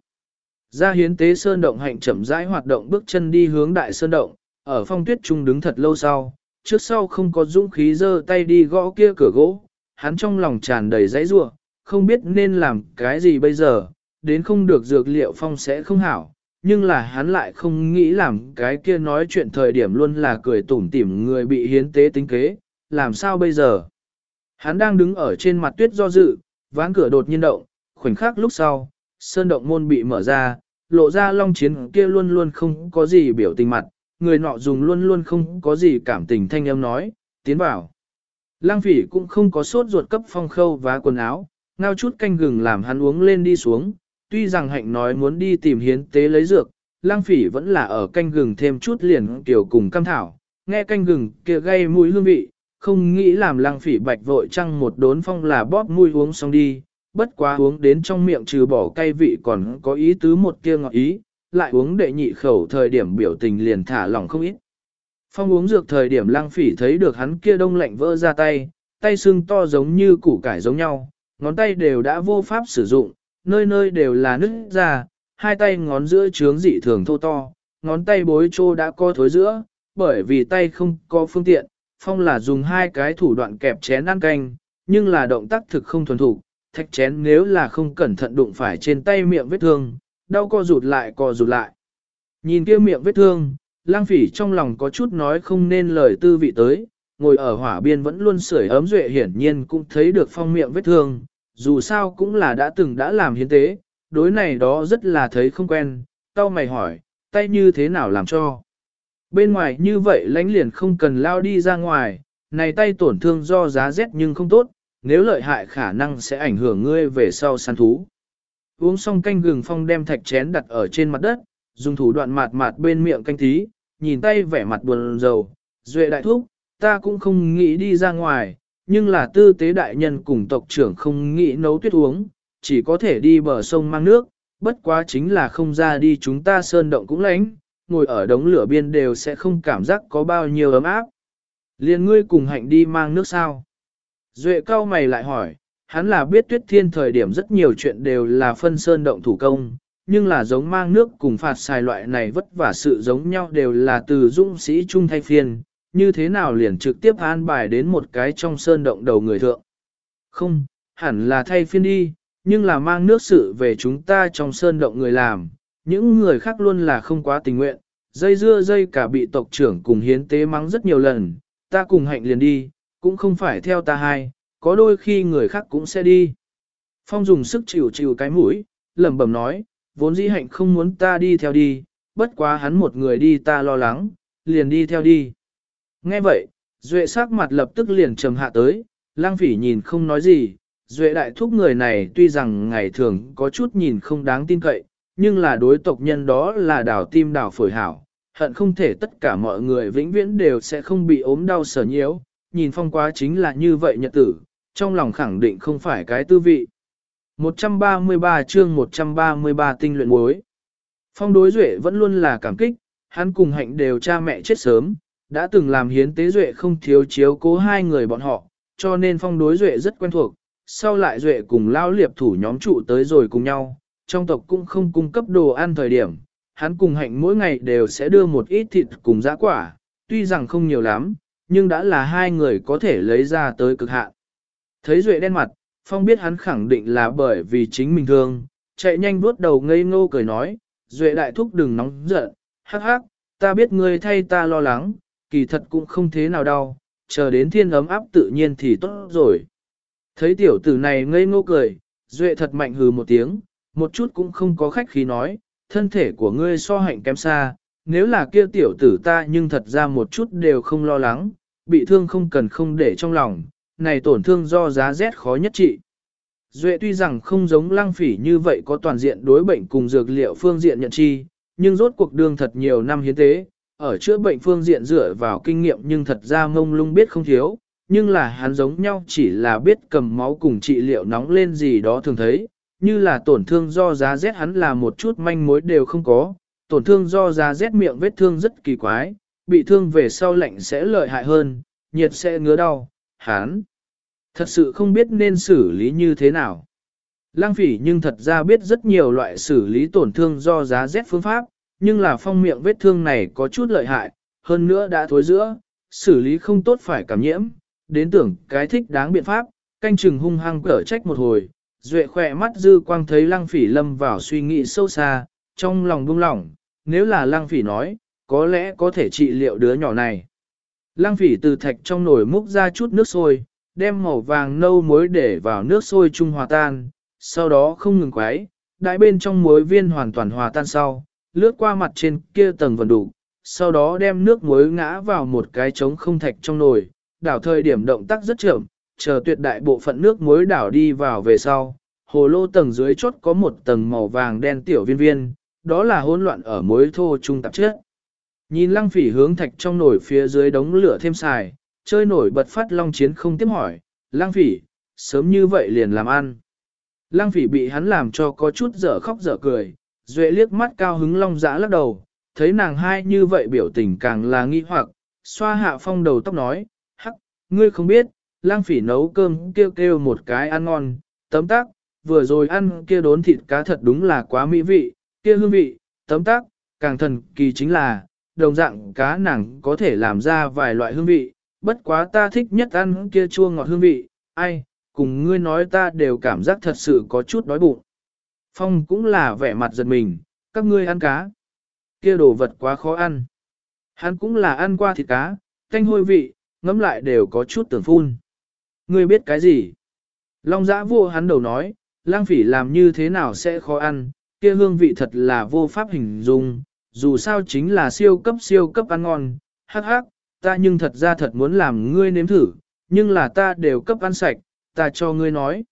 Ra hiến tế sơn động hạnh chậm rãi hoạt động bước chân đi hướng đại sơn động, ở phong tuyết trung đứng thật lâu sau, trước sau không có dũng khí giơ tay đi gõ kia cửa gỗ, hắn trong lòng tràn đầy dãy rủa, không biết nên làm cái gì bây giờ, đến không được dược liệu phong sẽ không hảo, nhưng là hắn lại không nghĩ làm cái kia nói chuyện thời điểm luôn là cười tủm tỉm người bị hiến tế tính kế, làm sao bây giờ? Hắn đang đứng ở trên mặt tuyết do dự, ván cửa đột nhiên động, khoảnh khắc lúc sau, sơn động môn bị mở ra, lộ ra long chiến kia luôn luôn không có gì biểu tình mặt, người nọ dùng luôn luôn không có gì cảm tình thanh âm nói, tiến vào. Lang phỉ cũng không có sốt ruột cấp phong khâu và quần áo, ngao chút canh gừng làm hắn uống lên đi xuống, tuy rằng hạnh nói muốn đi tìm hiến tế lấy dược, lang phỉ vẫn là ở canh gừng thêm chút liền tiểu cùng cam thảo, nghe canh gừng kia gây mùi hương vị, không nghĩ làm lang phỉ bạch vội chăng một đốn phong là bóp mũi uống xong đi, bất quá uống đến trong miệng trừ bỏ cay vị còn có ý tứ một kia ngọt ý, lại uống đệ nhị khẩu thời điểm biểu tình liền thả lỏng không ít. Phong uống dược thời điểm lang phỉ thấy được hắn kia đông lạnh vỡ ra tay, tay xương to giống như củ cải giống nhau, ngón tay đều đã vô pháp sử dụng, nơi nơi đều là nứt ra, hai tay ngón giữa trướng dị thường thô to, ngón tay bối trô đã co thối giữa, bởi vì tay không có phương tiện, phong là dùng hai cái thủ đoạn kẹp chén ăn canh, nhưng là động tác thực không thuần thủ, thạch chén nếu là không cẩn thận đụng phải trên tay miệng vết thương, đau co rụt lại co rụt lại. Nhìn kia miệng vết thương, lang phỉ trong lòng có chút nói không nên lời tư vị tới, ngồi ở hỏa biên vẫn luôn sưởi ấm duệ hiển nhiên cũng thấy được phong miệng vết thương, dù sao cũng là đã từng đã làm hiến tế, đối này đó rất là thấy không quen, tao mày hỏi, tay như thế nào làm cho. Bên ngoài như vậy lánh liền không cần lao đi ra ngoài, này tay tổn thương do giá rét nhưng không tốt, nếu lợi hại khả năng sẽ ảnh hưởng ngươi về sau săn thú. Uống xong canh gừng phong đem thạch chén đặt ở trên mặt đất, dùng thủ đoạn mạt mạt bên miệng canh tí, nhìn tay vẻ mặt buồn rầu, duệ đại thúc, ta cũng không nghĩ đi ra ngoài, nhưng là tư tế đại nhân cùng tộc trưởng không nghĩ nấu tuyết uống, chỉ có thể đi bờ sông mang nước, bất quá chính là không ra đi chúng ta sơn động cũng lánh, ngồi ở đống lửa biên đều sẽ không cảm giác có bao nhiêu ấm áp. Liên ngươi cùng hạnh đi mang nước sao? Duệ cao mày lại hỏi, hắn là biết tuyết thiên thời điểm rất nhiều chuyện đều là phân sơn động thủ công, nhưng là giống mang nước cùng phạt xài loại này vất vả sự giống nhau đều là từ dũng sĩ trung thay phiên, như thế nào liền trực tiếp an bài đến một cái trong sơn động đầu người thượng. Không, hẳn là thay phiên đi, nhưng là mang nước sự về chúng ta trong sơn động người làm, những người khác luôn là không quá tình nguyện, dây dưa dây cả bị tộc trưởng cùng hiến tế mắng rất nhiều lần, ta cùng hạnh liền đi, cũng không phải theo ta hai, có đôi khi người khác cũng sẽ đi. Phong dùng sức chịu chịu cái mũi, lẩm bẩm nói, vốn dĩ hạnh không muốn ta đi theo đi, bất quá hắn một người đi ta lo lắng, liền đi theo đi. Nghe vậy, Duệ sắc mặt lập tức liền trầm hạ tới, lang phỉ nhìn không nói gì, Duệ đại thúc người này tuy rằng ngày thường có chút nhìn không đáng tin cậy, nhưng là đối tộc nhân đó là đảo tim đảo phổi hảo, hận không thể tất cả mọi người vĩnh viễn đều sẽ không bị ốm đau sở nhiễu, nhìn phong quá chính là như vậy nhật tử, trong lòng khẳng định không phải cái tư vị. 133 chương 133 tinh luyện muối. Phong đối duệ vẫn luôn là cảm kích, hắn cùng hạnh đều cha mẹ chết sớm, đã từng làm hiến tế duệ không thiếu chiếu cố hai người bọn họ, cho nên phong đối duệ rất quen thuộc, sau lại duệ cùng lao liệp thủ nhóm trụ tới rồi cùng nhau, trong tộc cũng không cung cấp đồ ăn thời điểm, hắn cùng hạnh mỗi ngày đều sẽ đưa một ít thịt cùng giã quả, tuy rằng không nhiều lắm, nhưng đã là hai người có thể lấy ra tới cực hạn. Thấy duệ đen mặt, phong biết hắn khẳng định là bởi vì chính mình thương, chạy nhanh vuốt đầu ngây ngô cười nói, duệ đại thúc đừng nóng giận, hắc hắc, ta biết ngươi thay ta lo lắng, kỳ thật cũng không thế nào đau, chờ đến thiên ấm áp tự nhiên thì tốt rồi. Thấy tiểu tử này ngây ngô cười, Duệ thật mạnh hừ một tiếng, một chút cũng không có khách khí nói, thân thể của ngươi so hạnh kém xa, nếu là kia tiểu tử ta nhưng thật ra một chút đều không lo lắng, bị thương không cần không để trong lòng, này tổn thương do giá rét khó nhất trị. Duệ tuy rằng không giống lăng phỉ như vậy có toàn diện đối bệnh cùng dược liệu phương diện nhận chi, nhưng rốt cuộc đương thật nhiều năm hiến tế, ở chữa bệnh phương diện dựa vào kinh nghiệm nhưng thật ra mông lung biết không thiếu, nhưng là hắn giống nhau chỉ là biết cầm máu cùng trị liệu nóng lên gì đó thường thấy, như là tổn thương do giá rét hắn là một chút manh mối đều không có, tổn thương do giá rét miệng vết thương rất kỳ quái, bị thương về sau lạnh sẽ lợi hại hơn, nhiệt sẽ ngứa đau, Hán, thật sự không biết nên xử lý như thế nào. Lang phỉ nhưng thật ra biết rất nhiều loại xử lý tổn thương do giá rét phương pháp, nhưng là phong miệng vết thương này có chút lợi hại, hơn nữa đã thối giữa, xử lý không tốt phải cảm nhiễm, đến tưởng cái thích đáng biện pháp, canh chừng hung hăng cở trách một hồi, duệ khỏe mắt dư quang thấy lăng phỉ lâm vào suy nghĩ sâu xa, trong lòng buông lỏng, nếu là lăng phỉ nói, có lẽ có thể trị liệu đứa nhỏ này. Lăng phỉ từ thạch trong nồi múc ra chút nước sôi, đem màu vàng nâu muối để vào nước sôi trung hòa tan, sau đó không ngừng quấy, đại bên trong muối viên hoàn toàn hòa tan sau, lướt qua mặt trên kia tầng vần đủ, sau đó đem nước muối ngã vào một cái trống không thạch trong nồi, đảo thời điểm động tác rất chậm, chờ tuyệt đại bộ phận nước muối đảo đi vào về sau, hồ lô tầng dưới chốt có một tầng màu vàng đen tiểu viên viên, đó là hỗn loạn ở muối thô trung tạp chất. Nhìn lăng phỉ hướng thạch trong nồi phía dưới đống lửa thêm xài, chơi nổi bật phát long chiến không tiếp hỏi, lăng phỉ, sớm như vậy liền làm ăn. Lăng phỉ bị hắn làm cho có chút dở khóc dở cười, duệ liếc mắt cao hứng long dã lắc đầu, thấy nàng hai như vậy biểu tình càng là nghi hoặc, xoa hạ phong đầu tóc nói, hắc, Ngươi không biết, lang phỉ nấu cơm kêu kêu một cái ăn ngon, tấm tắc, vừa rồi ăn kia đốn thịt cá thật đúng là quá mỹ vị, kia hương vị, tấm tắc, càng thần kỳ chính là, đồng dạng cá nàng có thể làm ra vài loại hương vị, bất quá ta thích nhất ăn kia chua ngọt hương vị, ai, cùng ngươi nói ta đều cảm giác thật sự có chút đói bụng. Phong cũng là vẻ mặt giật mình, các ngươi ăn cá, kia đồ vật quá khó ăn. Hắn cũng là ăn qua thịt cá, canh hôi vị, ngấm lại đều có chút tưởng phun. Ngươi biết cái gì? Long giã vua hắn đầu nói, lang phỉ làm như thế nào sẽ khó ăn, kia hương vị thật là vô pháp hình dung, dù sao chính là siêu cấp siêu cấp ăn ngon, hắc hắc, ta nhưng thật ra thật muốn làm ngươi nếm thử, nhưng là ta đều cấp ăn sạch, ta cho ngươi nói.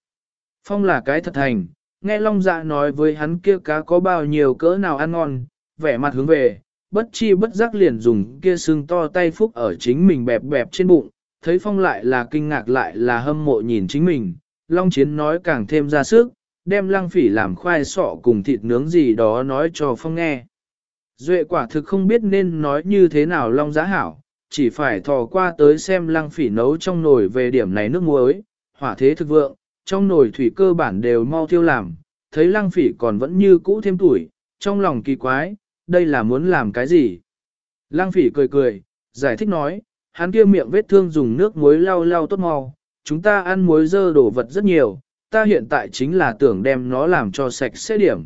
Phong là cái thật thành, nghe Long Dạ nói với hắn kia cá có bao nhiêu cỡ nào ăn ngon, vẻ mặt hướng về, bất chi bất giác liền dùng kia xương to tay phúc ở chính mình bẹp bẹp trên bụng, thấy Phong lại là kinh ngạc lại là hâm mộ nhìn chính mình, Long Chiến nói càng thêm ra sức, đem lăng phỉ làm khoai sọ cùng thịt nướng gì đó nói cho Phong nghe. Duệ quả thực không biết nên nói như thế nào Long Giá hảo, chỉ phải thò qua tới xem lăng phỉ nấu trong nồi về điểm này nước muối, hỏa thế thực vượng, trong nồi thủy cơ bản đều mau thiêu làm, thấy lăng phỉ còn vẫn như cũ thêm tuổi, trong lòng kỳ quái, đây là muốn làm cái gì? Lăng phỉ cười cười, giải thích nói, hắn kia miệng vết thương dùng nước muối lau lau tốt mau, chúng ta ăn muối dơ đổ vật rất nhiều, ta hiện tại chính là tưởng đem nó làm cho sạch sẽ điểm.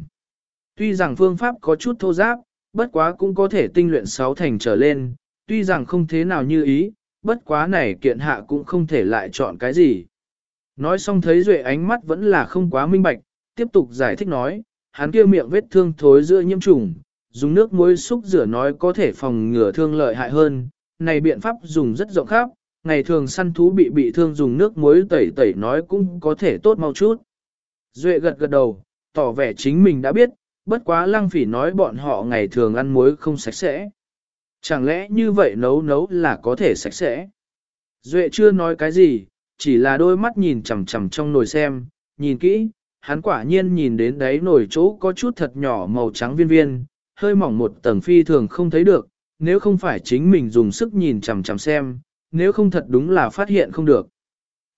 Tuy rằng phương pháp có chút thô giáp, bất quá cũng có thể tinh luyện sáu thành trở lên, tuy rằng không thế nào như ý, bất quá này kiện hạ cũng không thể lại chọn cái gì. Nói xong thấy Duệ ánh mắt vẫn là không quá minh bạch, tiếp tục giải thích nói, hắn kia miệng vết thương thối giữa nhiễm trùng, dùng nước muối xúc rửa nói có thể phòng ngừa thương lợi hại hơn, này biện pháp dùng rất rộng khắp, ngày thường săn thú bị bị thương dùng nước muối tẩy tẩy nói cũng có thể tốt mau chút. Duệ gật gật đầu, tỏ vẻ chính mình đã biết, bất quá lăng phỉ nói bọn họ ngày thường ăn muối không sạch sẽ. Chẳng lẽ như vậy nấu nấu là có thể sạch sẽ? Duệ chưa nói cái gì, chỉ là đôi mắt nhìn chằm chằm trong nồi xem, nhìn kỹ, hắn quả nhiên nhìn đến đấy nồi chỗ có chút thật nhỏ màu trắng viên viên, hơi mỏng một tầng phi thường không thấy được, nếu không phải chính mình dùng sức nhìn chằm chằm xem, nếu không thật đúng là phát hiện không được.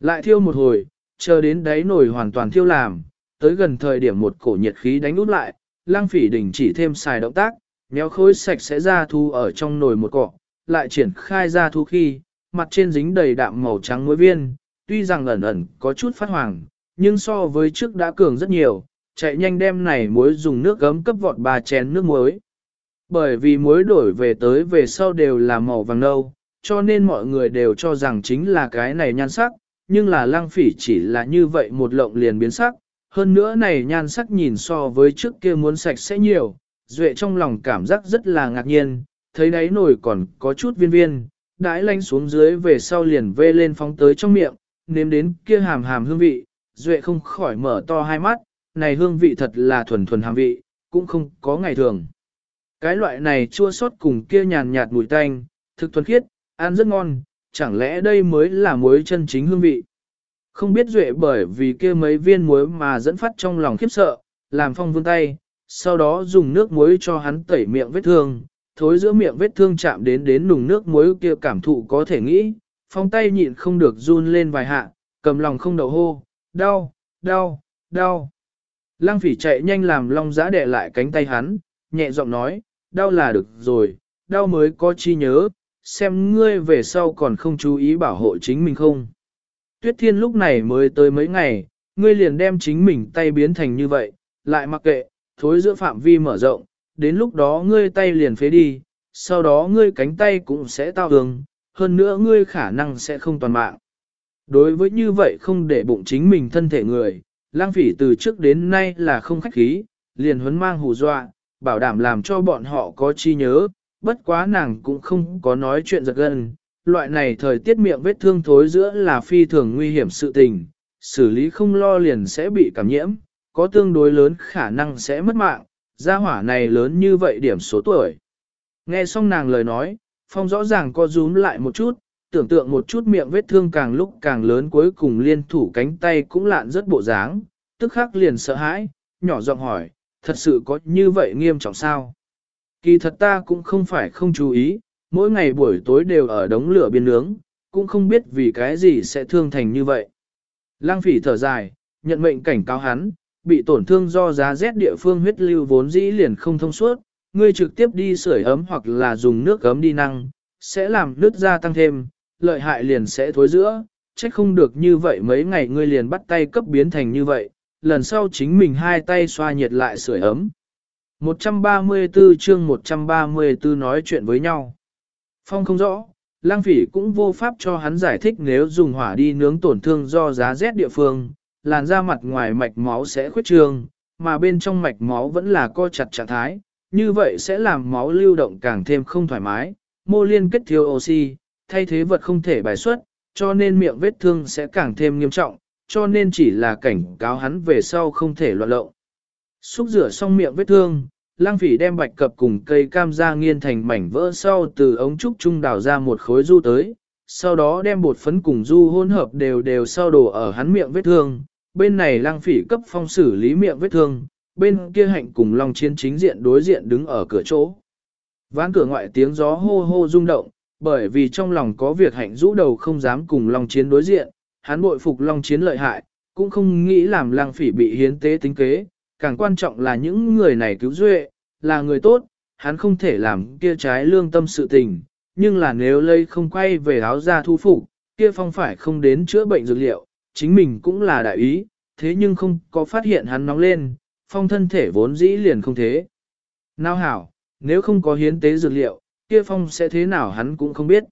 Lại thiêu một hồi, chờ đến đáy nồi hoàn toàn thiêu làm, tới gần thời điểm một cổ nhiệt khí đánh út lại, lang phỉ đình chỉ thêm xài động tác, méo khối sạch sẽ ra thu ở trong nồi một cọ, lại triển khai ra thu khi, mặt trên dính đầy đạm màu trắng muối viên, tuy rằng ẩn ẩn có chút phát hoàng, nhưng so với trước đã cường rất nhiều, chạy nhanh đem này muối dùng nước gấm cấp vọt ba chén nước muối. Bởi vì muối đổi về tới về sau đều là màu vàng nâu, cho nên mọi người đều cho rằng chính là cái này nhan sắc, nhưng là Lang phỉ chỉ là như vậy một lộng liền biến sắc, hơn nữa này nhan sắc nhìn so với trước kia muốn sạch sẽ nhiều, duệ trong lòng cảm giác rất là ngạc nhiên, thấy đáy nồi còn có chút viên viên, đãi lanh xuống dưới về sau liền vê lên phóng tới trong miệng, nếm đến kia hàm hàm hương vị, duệ không khỏi mở to hai mắt, này hương vị thật là thuần thuần hàm vị, cũng không có ngày thường. Cái loại này chua sót cùng kia nhàn nhạt mùi tanh, thực thuần khiết, ăn rất ngon, chẳng lẽ đây mới là muối chân chính hương vị. Không biết duệ bởi vì kia mấy viên muối mà dẫn phát trong lòng khiếp sợ, làm phong vươn tay, sau đó dùng nước muối cho hắn tẩy miệng vết thương, thối giữa miệng vết thương chạm đến đến nùng nước muối kia cảm thụ có thể nghĩ, phong tay nhịn không được run lên vài hạ, cầm lòng không đầu hô, đau, đau, đau. Lăng phỉ chạy nhanh làm long giã đẻ lại cánh tay hắn, nhẹ giọng nói, đau là được rồi, đau mới có chi nhớ, xem ngươi về sau còn không chú ý bảo hộ chính mình không. Tuyết thiên lúc này mới tới mấy ngày, ngươi liền đem chính mình tay biến thành như vậy, lại mặc kệ, thối giữa phạm vi mở rộng, đến lúc đó ngươi tay liền phế đi, sau đó ngươi cánh tay cũng sẽ tao đường. hơn nữa ngươi khả năng sẽ không toàn mạng. Đối với như vậy không để bụng chính mình thân thể người, lang phỉ từ trước đến nay là không khách khí, liền huấn mang hù dọa, bảo đảm làm cho bọn họ có chi nhớ, bất quá nàng cũng không có nói chuyện giật gân. Loại này thời tiết miệng vết thương thối giữa là phi thường nguy hiểm sự tình, xử lý không lo liền sẽ bị cảm nhiễm, có tương đối lớn khả năng sẽ mất mạng, gia hỏa này lớn như vậy điểm số tuổi. Nghe xong nàng lời nói, phong rõ ràng co rúm lại một chút, tưởng tượng một chút miệng vết thương càng lúc càng lớn cuối cùng liên thủ cánh tay cũng lạn rất bộ dáng, tức khắc liền sợ hãi, nhỏ giọng hỏi, thật sự có như vậy nghiêm trọng sao? Kỳ thật ta cũng không phải không chú ý, mỗi ngày buổi tối đều ở đống lửa biên nướng, cũng không biết vì cái gì sẽ thương thành như vậy. Lăng phỉ thở dài, nhận mệnh cảnh cáo hắn, bị tổn thương do giá rét địa phương huyết lưu vốn dĩ liền không thông suốt, ngươi trực tiếp đi sưởi ấm hoặc là dùng nước ấm đi năng, sẽ làm nước da tăng thêm, lợi hại liền sẽ thối giữa, trách không được như vậy mấy ngày ngươi liền bắt tay cấp biến thành như vậy, lần sau chính mình hai tay xoa nhiệt lại sưởi ấm. 134 chương 134 nói chuyện với nhau. Phong không rõ, lang phỉ cũng vô pháp cho hắn giải thích nếu dùng hỏa đi nướng tổn thương do giá rét địa phương, làn da mặt ngoài mạch máu sẽ khuyết trường, mà bên trong mạch máu vẫn là co chặt trạng thái, như vậy sẽ làm máu lưu động càng thêm không thoải mái, mô liên kết thiếu oxy, thay thế vật không thể bài xuất, cho nên miệng vết thương sẽ càng thêm nghiêm trọng, cho nên chỉ là cảnh cáo hắn về sau không thể loạn lộng. Xúc rửa xong miệng vết thương, lang phỉ đem bạch cập cùng cây cam ra nghiên thành mảnh vỡ sau từ ống trúc trung đào ra một khối du tới, sau đó đem bột phấn cùng du hỗn hợp đều đều sau đổ ở hắn miệng vết thương, bên này lang phỉ cấp phong xử lý miệng vết thương, bên kia hạnh cùng long chiến chính diện đối diện đứng ở cửa chỗ. Ván cửa ngoại tiếng gió hô hô rung động, bởi vì trong lòng có việc hạnh rũ đầu không dám cùng long chiến đối diện, hắn bội phục long chiến lợi hại, cũng không nghĩ làm lang phỉ bị hiến tế tính kế, càng quan trọng là những người này cứu duệ, là người tốt, hắn không thể làm kia trái lương tâm sự tình, nhưng là nếu lây không quay về áo ra thu phục, kia phong phải không đến chữa bệnh dược liệu, chính mình cũng là đại ý, thế nhưng không có phát hiện hắn nóng lên, phong thân thể vốn dĩ liền không thế. Nào hảo, nếu không có hiến tế dược liệu, kia phong sẽ thế nào hắn cũng không biết.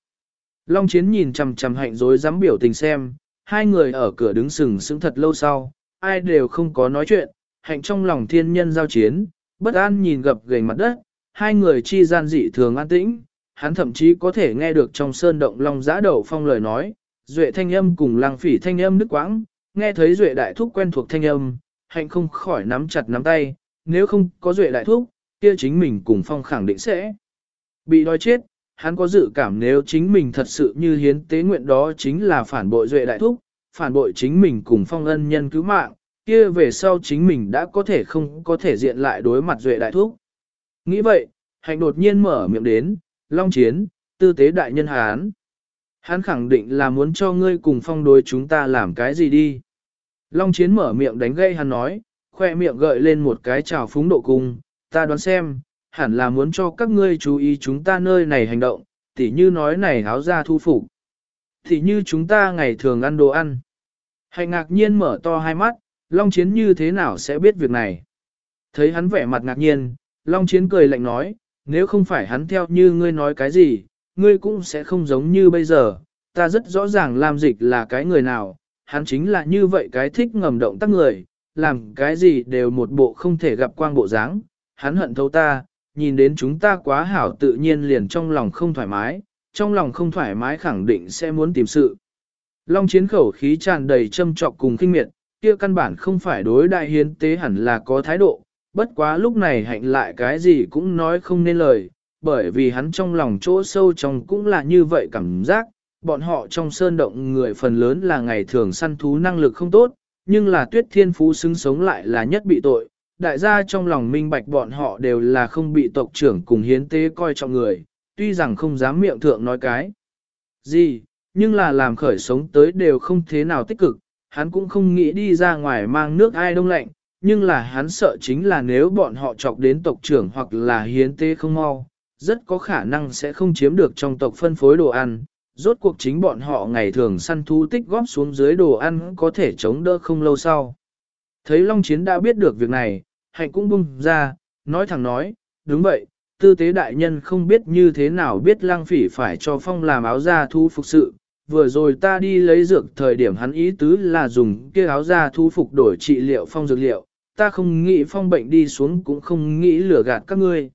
Long chiến nhìn chằm chằm hạnh rối dám biểu tình xem, hai người ở cửa đứng sừng sững thật lâu sau, ai đều không có nói chuyện, hạnh trong lòng thiên nhân giao chiến, bất an nhìn gập gềnh mặt đất, hai người chi gian dị thường an tĩnh, hắn thậm chí có thể nghe được trong sơn động long giã đầu phong lời nói, duệ thanh âm cùng lang phỉ thanh âm nước quãng, nghe thấy duệ đại thúc quen thuộc thanh âm, hạnh không khỏi nắm chặt nắm tay, nếu không có duệ đại thúc, kia chính mình cùng phong khẳng định sẽ bị đói chết, hắn có dự cảm nếu chính mình thật sự như hiến tế nguyện đó chính là phản bội duệ đại thúc, phản bội chính mình cùng phong ân nhân cứu mạng, kia về sau chính mình đã có thể không có thể diện lại đối mặt duệ đại thúc. Nghĩ vậy, hạnh đột nhiên mở miệng đến, long chiến, tư tế đại nhân hán. Hắn khẳng định là muốn cho ngươi cùng phong đối chúng ta làm cái gì đi. Long chiến mở miệng đánh gây hắn nói, khoe miệng gợi lên một cái trào phúng độ cung, ta đoán xem, hẳn là muốn cho các ngươi chú ý chúng ta nơi này hành động, tỉ như nói này háo ra thu phục. Tỉ như chúng ta ngày thường ăn đồ ăn. Hạnh ngạc nhiên mở to hai mắt, Long Chiến như thế nào sẽ biết việc này? Thấy hắn vẻ mặt ngạc nhiên, Long Chiến cười lạnh nói, nếu không phải hắn theo như ngươi nói cái gì, ngươi cũng sẽ không giống như bây giờ, ta rất rõ ràng Lam Dịch là cái người nào, hắn chính là như vậy cái thích ngầm động tác người, làm cái gì đều một bộ không thể gặp quang bộ dáng, hắn hận thấu ta, nhìn đến chúng ta quá hảo tự nhiên liền trong lòng không thoải mái, trong lòng không thoải mái khẳng định sẽ muốn tìm sự. Long chiến khẩu khí tràn đầy châm trọc cùng kinh miệt, kia căn bản không phải đối đại hiến tế hẳn là có thái độ, bất quá lúc này hạnh lại cái gì cũng nói không nên lời, bởi vì hắn trong lòng chỗ sâu trong cũng là như vậy cảm giác, bọn họ trong sơn động người phần lớn là ngày thường săn thú năng lực không tốt, nhưng là tuyết thiên phú xứng sống lại là nhất bị tội. Đại gia trong lòng minh bạch bọn họ đều là không bị tộc trưởng cùng hiến tế coi trọng người, tuy rằng không dám miệng thượng nói cái gì, nhưng là làm khởi sống tới đều không thế nào tích cực, hắn cũng không nghĩ đi ra ngoài mang nước ai đông lạnh, nhưng là hắn sợ chính là nếu bọn họ chọc đến tộc trưởng hoặc là hiến tế không mau, rất có khả năng sẽ không chiếm được trong tộc phân phối đồ ăn. Rốt cuộc chính bọn họ ngày thường săn thú tích góp xuống dưới đồ ăn có thể chống đỡ không lâu sau. Thấy Long Chiến đã biết được việc này, hạnh cũng bung ra, nói thẳng nói, đúng vậy, tư tế đại nhân không biết như thế nào biết lang phỉ phải cho phong làm áo da thu phục sự, vừa rồi ta đi lấy dược thời điểm hắn ý tứ là dùng kia áo da thu phục đổi trị liệu phong dược liệu, ta không nghĩ phong bệnh đi xuống cũng không nghĩ lừa gạt các ngươi.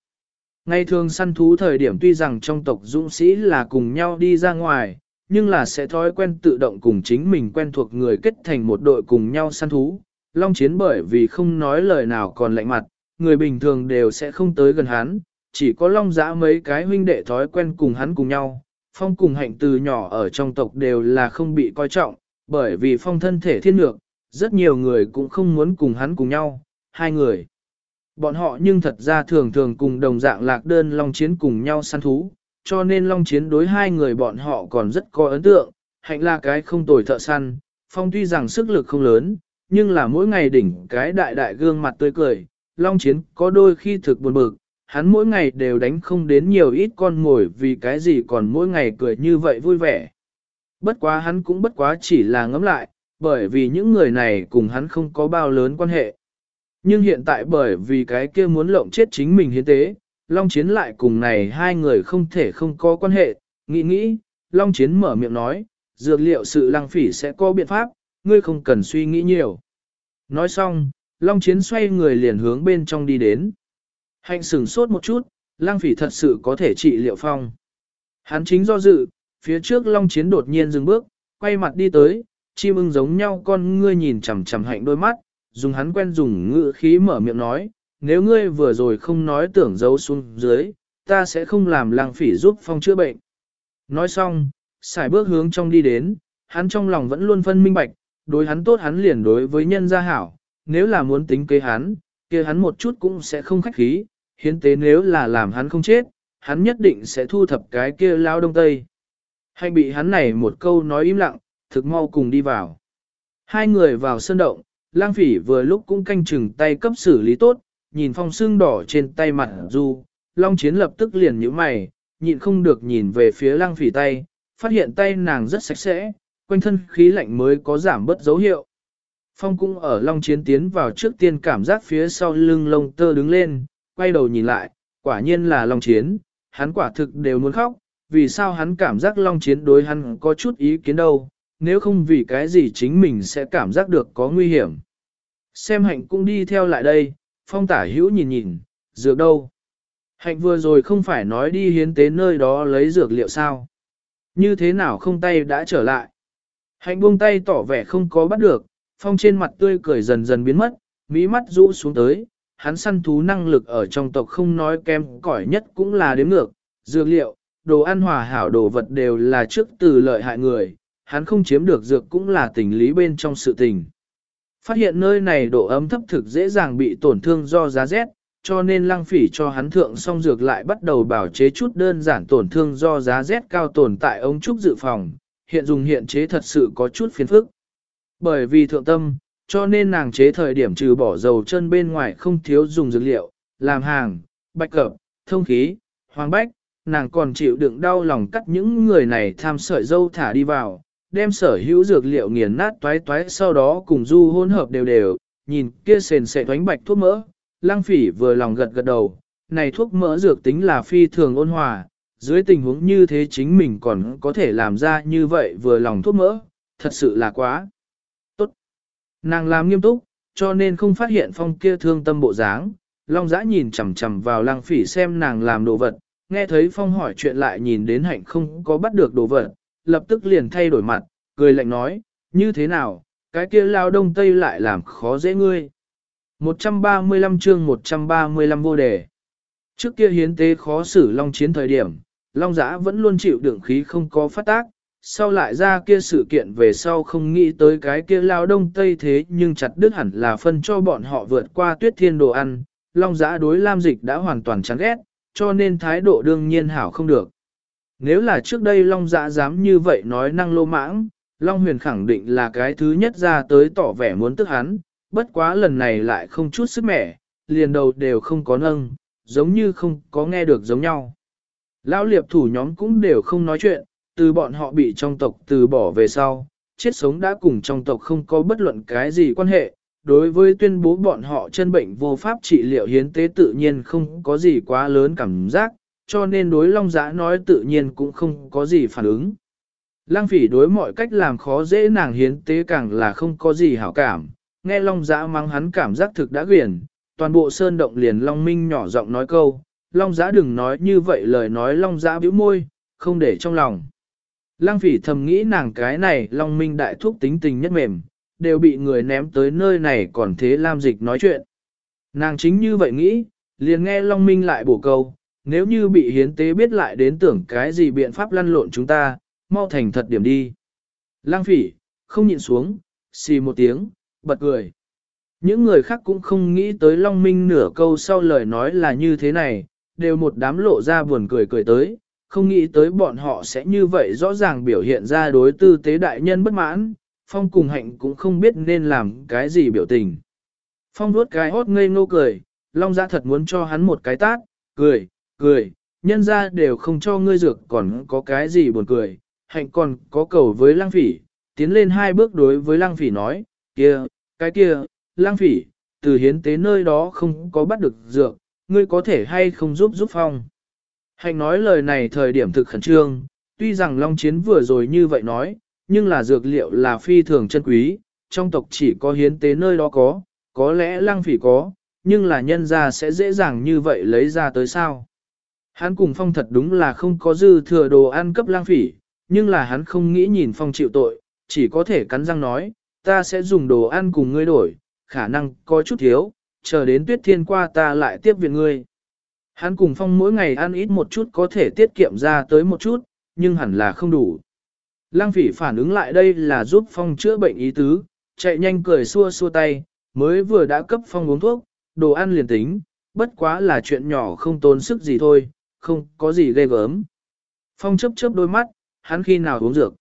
Ngày thường săn thú thời điểm tuy rằng trong tộc dũng sĩ là cùng nhau đi ra ngoài, nhưng là sẽ thói quen tự động cùng chính mình quen thuộc người kết thành một đội cùng nhau săn thú. Long chiến bởi vì không nói lời nào còn lạnh mặt, người bình thường đều sẽ không tới gần hắn, chỉ có long giã mấy cái huynh đệ thói quen cùng hắn cùng nhau, phong cùng hạnh từ nhỏ ở trong tộc đều là không bị coi trọng, bởi vì phong thân thể thiên lược, rất nhiều người cũng không muốn cùng hắn cùng nhau, hai người. Bọn họ nhưng thật ra thường thường cùng đồng dạng lạc đơn long chiến cùng nhau săn thú, cho nên long chiến đối hai người bọn họ còn rất có ấn tượng, hạnh là cái không tồi thợ săn, phong tuy rằng sức lực không lớn, nhưng là mỗi ngày đỉnh cái đại đại gương mặt tươi cười, long chiến có đôi khi thực buồn bực, hắn mỗi ngày đều đánh không đến nhiều ít con ngồi vì cái gì còn mỗi ngày cười như vậy vui vẻ. Bất quá hắn cũng bất quá chỉ là ngẫm lại, bởi vì những người này cùng hắn không có bao lớn quan hệ. Nhưng hiện tại bởi vì cái kia muốn lộng chết chính mình hiến tế, Long Chiến lại cùng này hai người không thể không có quan hệ, nghĩ nghĩ, Long Chiến mở miệng nói, dược liệu sự lăng phỉ sẽ có biện pháp, ngươi không cần suy nghĩ nhiều. Nói xong, Long Chiến xoay người liền hướng bên trong đi đến. Hạnh sửng sốt một chút, lang phỉ thật sự có thể trị liệu phong. Hắn chính do dự, phía trước long chiến đột nhiên dừng bước, quay mặt đi tới, chim ưng giống nhau con ngươi nhìn chằm chằm hạnh đôi mắt, dùng hắn quen dùng ngữ khí mở miệng nói, nếu ngươi vừa rồi không nói tưởng giấu xuống dưới, ta sẽ không làm lang phỉ giúp phong chữa bệnh. Nói xong, xài bước hướng trong đi đến, hắn trong lòng vẫn luôn phân minh bạch, đối hắn tốt hắn liền đối với nhân gia hảo, nếu là muốn tính kế hắn, kia hắn một chút cũng sẽ không khách khí, hiến tế nếu là làm hắn không chết, hắn nhất định sẽ thu thập cái kia lao đông tây. Hay bị hắn này một câu nói im lặng, thực mau cùng đi vào. Hai người vào sân động, lang phỉ vừa lúc cũng canh chừng tay cấp xử lý tốt, nhìn phong xương đỏ trên tay mặt du, long chiến lập tức liền nhíu mày, nhịn không được nhìn về phía lang phỉ tay, phát hiện tay nàng rất sạch sẽ, quanh thân khí lạnh mới có giảm bớt dấu hiệu. Phong cũng ở long chiến tiến vào trước tiên cảm giác phía sau lưng lông tơ đứng lên, quay đầu nhìn lại, quả nhiên là long chiến, hắn quả thực đều muốn khóc, vì sao hắn cảm giác long chiến đối hắn có chút ý kiến đâu, nếu không vì cái gì chính mình sẽ cảm giác được có nguy hiểm. Xem hạnh cũng đi theo lại đây, phong tả hữu nhìn nhìn, dược đâu. Hạnh vừa rồi không phải nói đi hiến tế nơi đó lấy dược liệu sao. Như thế nào không tay đã trở lại. Hạnh buông tay tỏ vẻ không có bắt được, phong trên mặt tươi cười dần dần biến mất, mí mắt rũ xuống tới, hắn săn thú năng lực ở trong tộc không nói kem cỏi nhất cũng là đếm ngược, dược liệu, đồ ăn hòa hảo đồ vật đều là trước từ lợi hại người, hắn không chiếm được dược cũng là tình lý bên trong sự tình. Phát hiện nơi này độ ấm thấp thực dễ dàng bị tổn thương do giá rét, cho nên lăng phỉ cho hắn thượng xong dược lại bắt đầu bảo chế chút đơn giản tổn thương do giá rét cao tồn tại ống trúc dự phòng, hiện dùng hiện chế thật sự có chút phiền phức. Bởi vì thượng tâm, cho nên nàng chế thời điểm trừ bỏ dầu chân bên ngoài không thiếu dùng dược liệu, làm hàng, bạch cập, thông khí, hoàng bách, nàng còn chịu đựng đau lòng cắt những người này tham sợi dâu thả đi vào, đem sở hữu dược liệu nghiền nát toái toái sau đó cùng du hỗn hợp đều đều, nhìn kia sền sệ thoánh bạch thuốc mỡ, lang phỉ vừa lòng gật gật đầu, này thuốc mỡ dược tính là phi thường ôn hòa, dưới tình huống như thế chính mình còn có thể làm ra như vậy vừa lòng thuốc mỡ, thật sự là quá. Nàng làm nghiêm túc, cho nên không phát hiện phong kia thương tâm bộ dáng. Long giã nhìn chằm chằm vào lăng phỉ xem nàng làm đồ vật, nghe thấy phong hỏi chuyện lại nhìn đến hạnh không có bắt được đồ vật, lập tức liền thay đổi mặt, cười lạnh nói, như thế nào, cái kia lao đông tây lại làm khó dễ ngươi. 135 chương 135 vô đề. Trước kia hiến tế khó xử long chiến thời điểm, long giã vẫn luôn chịu đựng khí không có phát tác, sau lại ra kia sự kiện về sau không nghĩ tới cái kia lao đông tây thế nhưng chặt đứt hẳn là phân cho bọn họ vượt qua tuyết thiên đồ ăn, long giã đối lam dịch đã hoàn toàn chán ghét, cho nên thái độ đương nhiên hảo không được. Nếu là trước đây long giã dám như vậy nói năng lô mãng, long huyền khẳng định là cái thứ nhất ra tới tỏ vẻ muốn tức hắn, bất quá lần này lại không chút sức mẻ, liền đầu đều không có nâng, giống như không có nghe được giống nhau. Lão liệp thủ nhóm cũng đều không nói chuyện, từ bọn họ bị trong tộc từ bỏ về sau, chết sống đã cùng trong tộc không có bất luận cái gì quan hệ. Đối với tuyên bố bọn họ chân bệnh vô pháp trị liệu hiến tế tự nhiên không có gì quá lớn cảm giác, cho nên đối long giã nói tự nhiên cũng không có gì phản ứng. Lăng phỉ đối mọi cách làm khó dễ nàng hiến tế càng là không có gì hảo cảm, nghe long giã mắng hắn cảm giác thực đã quyển, toàn bộ sơn động liền long minh nhỏ giọng nói câu, long giã đừng nói như vậy lời nói long giã bĩu môi, không để trong lòng. Lăng phỉ thầm nghĩ nàng cái này long minh đại thúc tính tình nhất mềm, đều bị người ném tới nơi này còn thế Lam Dịch nói chuyện. Nàng chính như vậy nghĩ, liền nghe Long Minh lại bổ câu, nếu như bị hiến tế biết lại đến tưởng cái gì biện pháp lăn lộn chúng ta, mau thành thật điểm đi. Lang phỉ, không nhịn xuống, xì một tiếng, bật cười. Những người khác cũng không nghĩ tới Long Minh nửa câu sau lời nói là như thế này, đều một đám lộ ra buồn cười cười tới, không nghĩ tới bọn họ sẽ như vậy rõ ràng biểu hiện ra đối tư tế đại nhân bất mãn, Phong cùng hạnh cũng không biết nên làm cái gì biểu tình. Phong vuốt cái hốt ngây ngô cười, Long Giã thật muốn cho hắn một cái tát, cười, cười, nhân ra đều không cho ngươi dược còn có cái gì buồn cười, hạnh còn có cầu với lang phỉ, tiến lên hai bước đối với lang phỉ nói, kia, cái kia, lang phỉ, từ hiến tế nơi đó không có bắt được dược, ngươi có thể hay không giúp giúp Phong. Hành nói lời này thời điểm thực khẩn trương, tuy rằng Long Chiến vừa rồi như vậy nói, nhưng là dược liệu là phi thường chân quý, trong tộc chỉ có hiến tế nơi đó có, có lẽ lăng phỉ có, nhưng là nhân ra sẽ dễ dàng như vậy lấy ra tới sao. Hắn cùng phong thật đúng là không có dư thừa đồ ăn cấp lang phỉ, nhưng là hắn không nghĩ nhìn phong chịu tội, chỉ có thể cắn răng nói, ta sẽ dùng đồ ăn cùng ngươi đổi, khả năng có chút thiếu, chờ đến tuyết thiên qua ta lại tiếp viện ngươi. Hắn cùng phong mỗi ngày ăn ít một chút có thể tiết kiệm ra tới một chút, nhưng hẳn là không đủ. Lăng phỉ phản ứng lại đây là giúp phong chữa bệnh ý tứ, chạy nhanh cười xua xua tay, mới vừa đã cấp phong uống thuốc, đồ ăn liền tính, bất quá là chuyện nhỏ không tốn sức gì thôi, không có gì ghê gớm. Phong chấp chớp đôi mắt, hắn khi nào uống dược.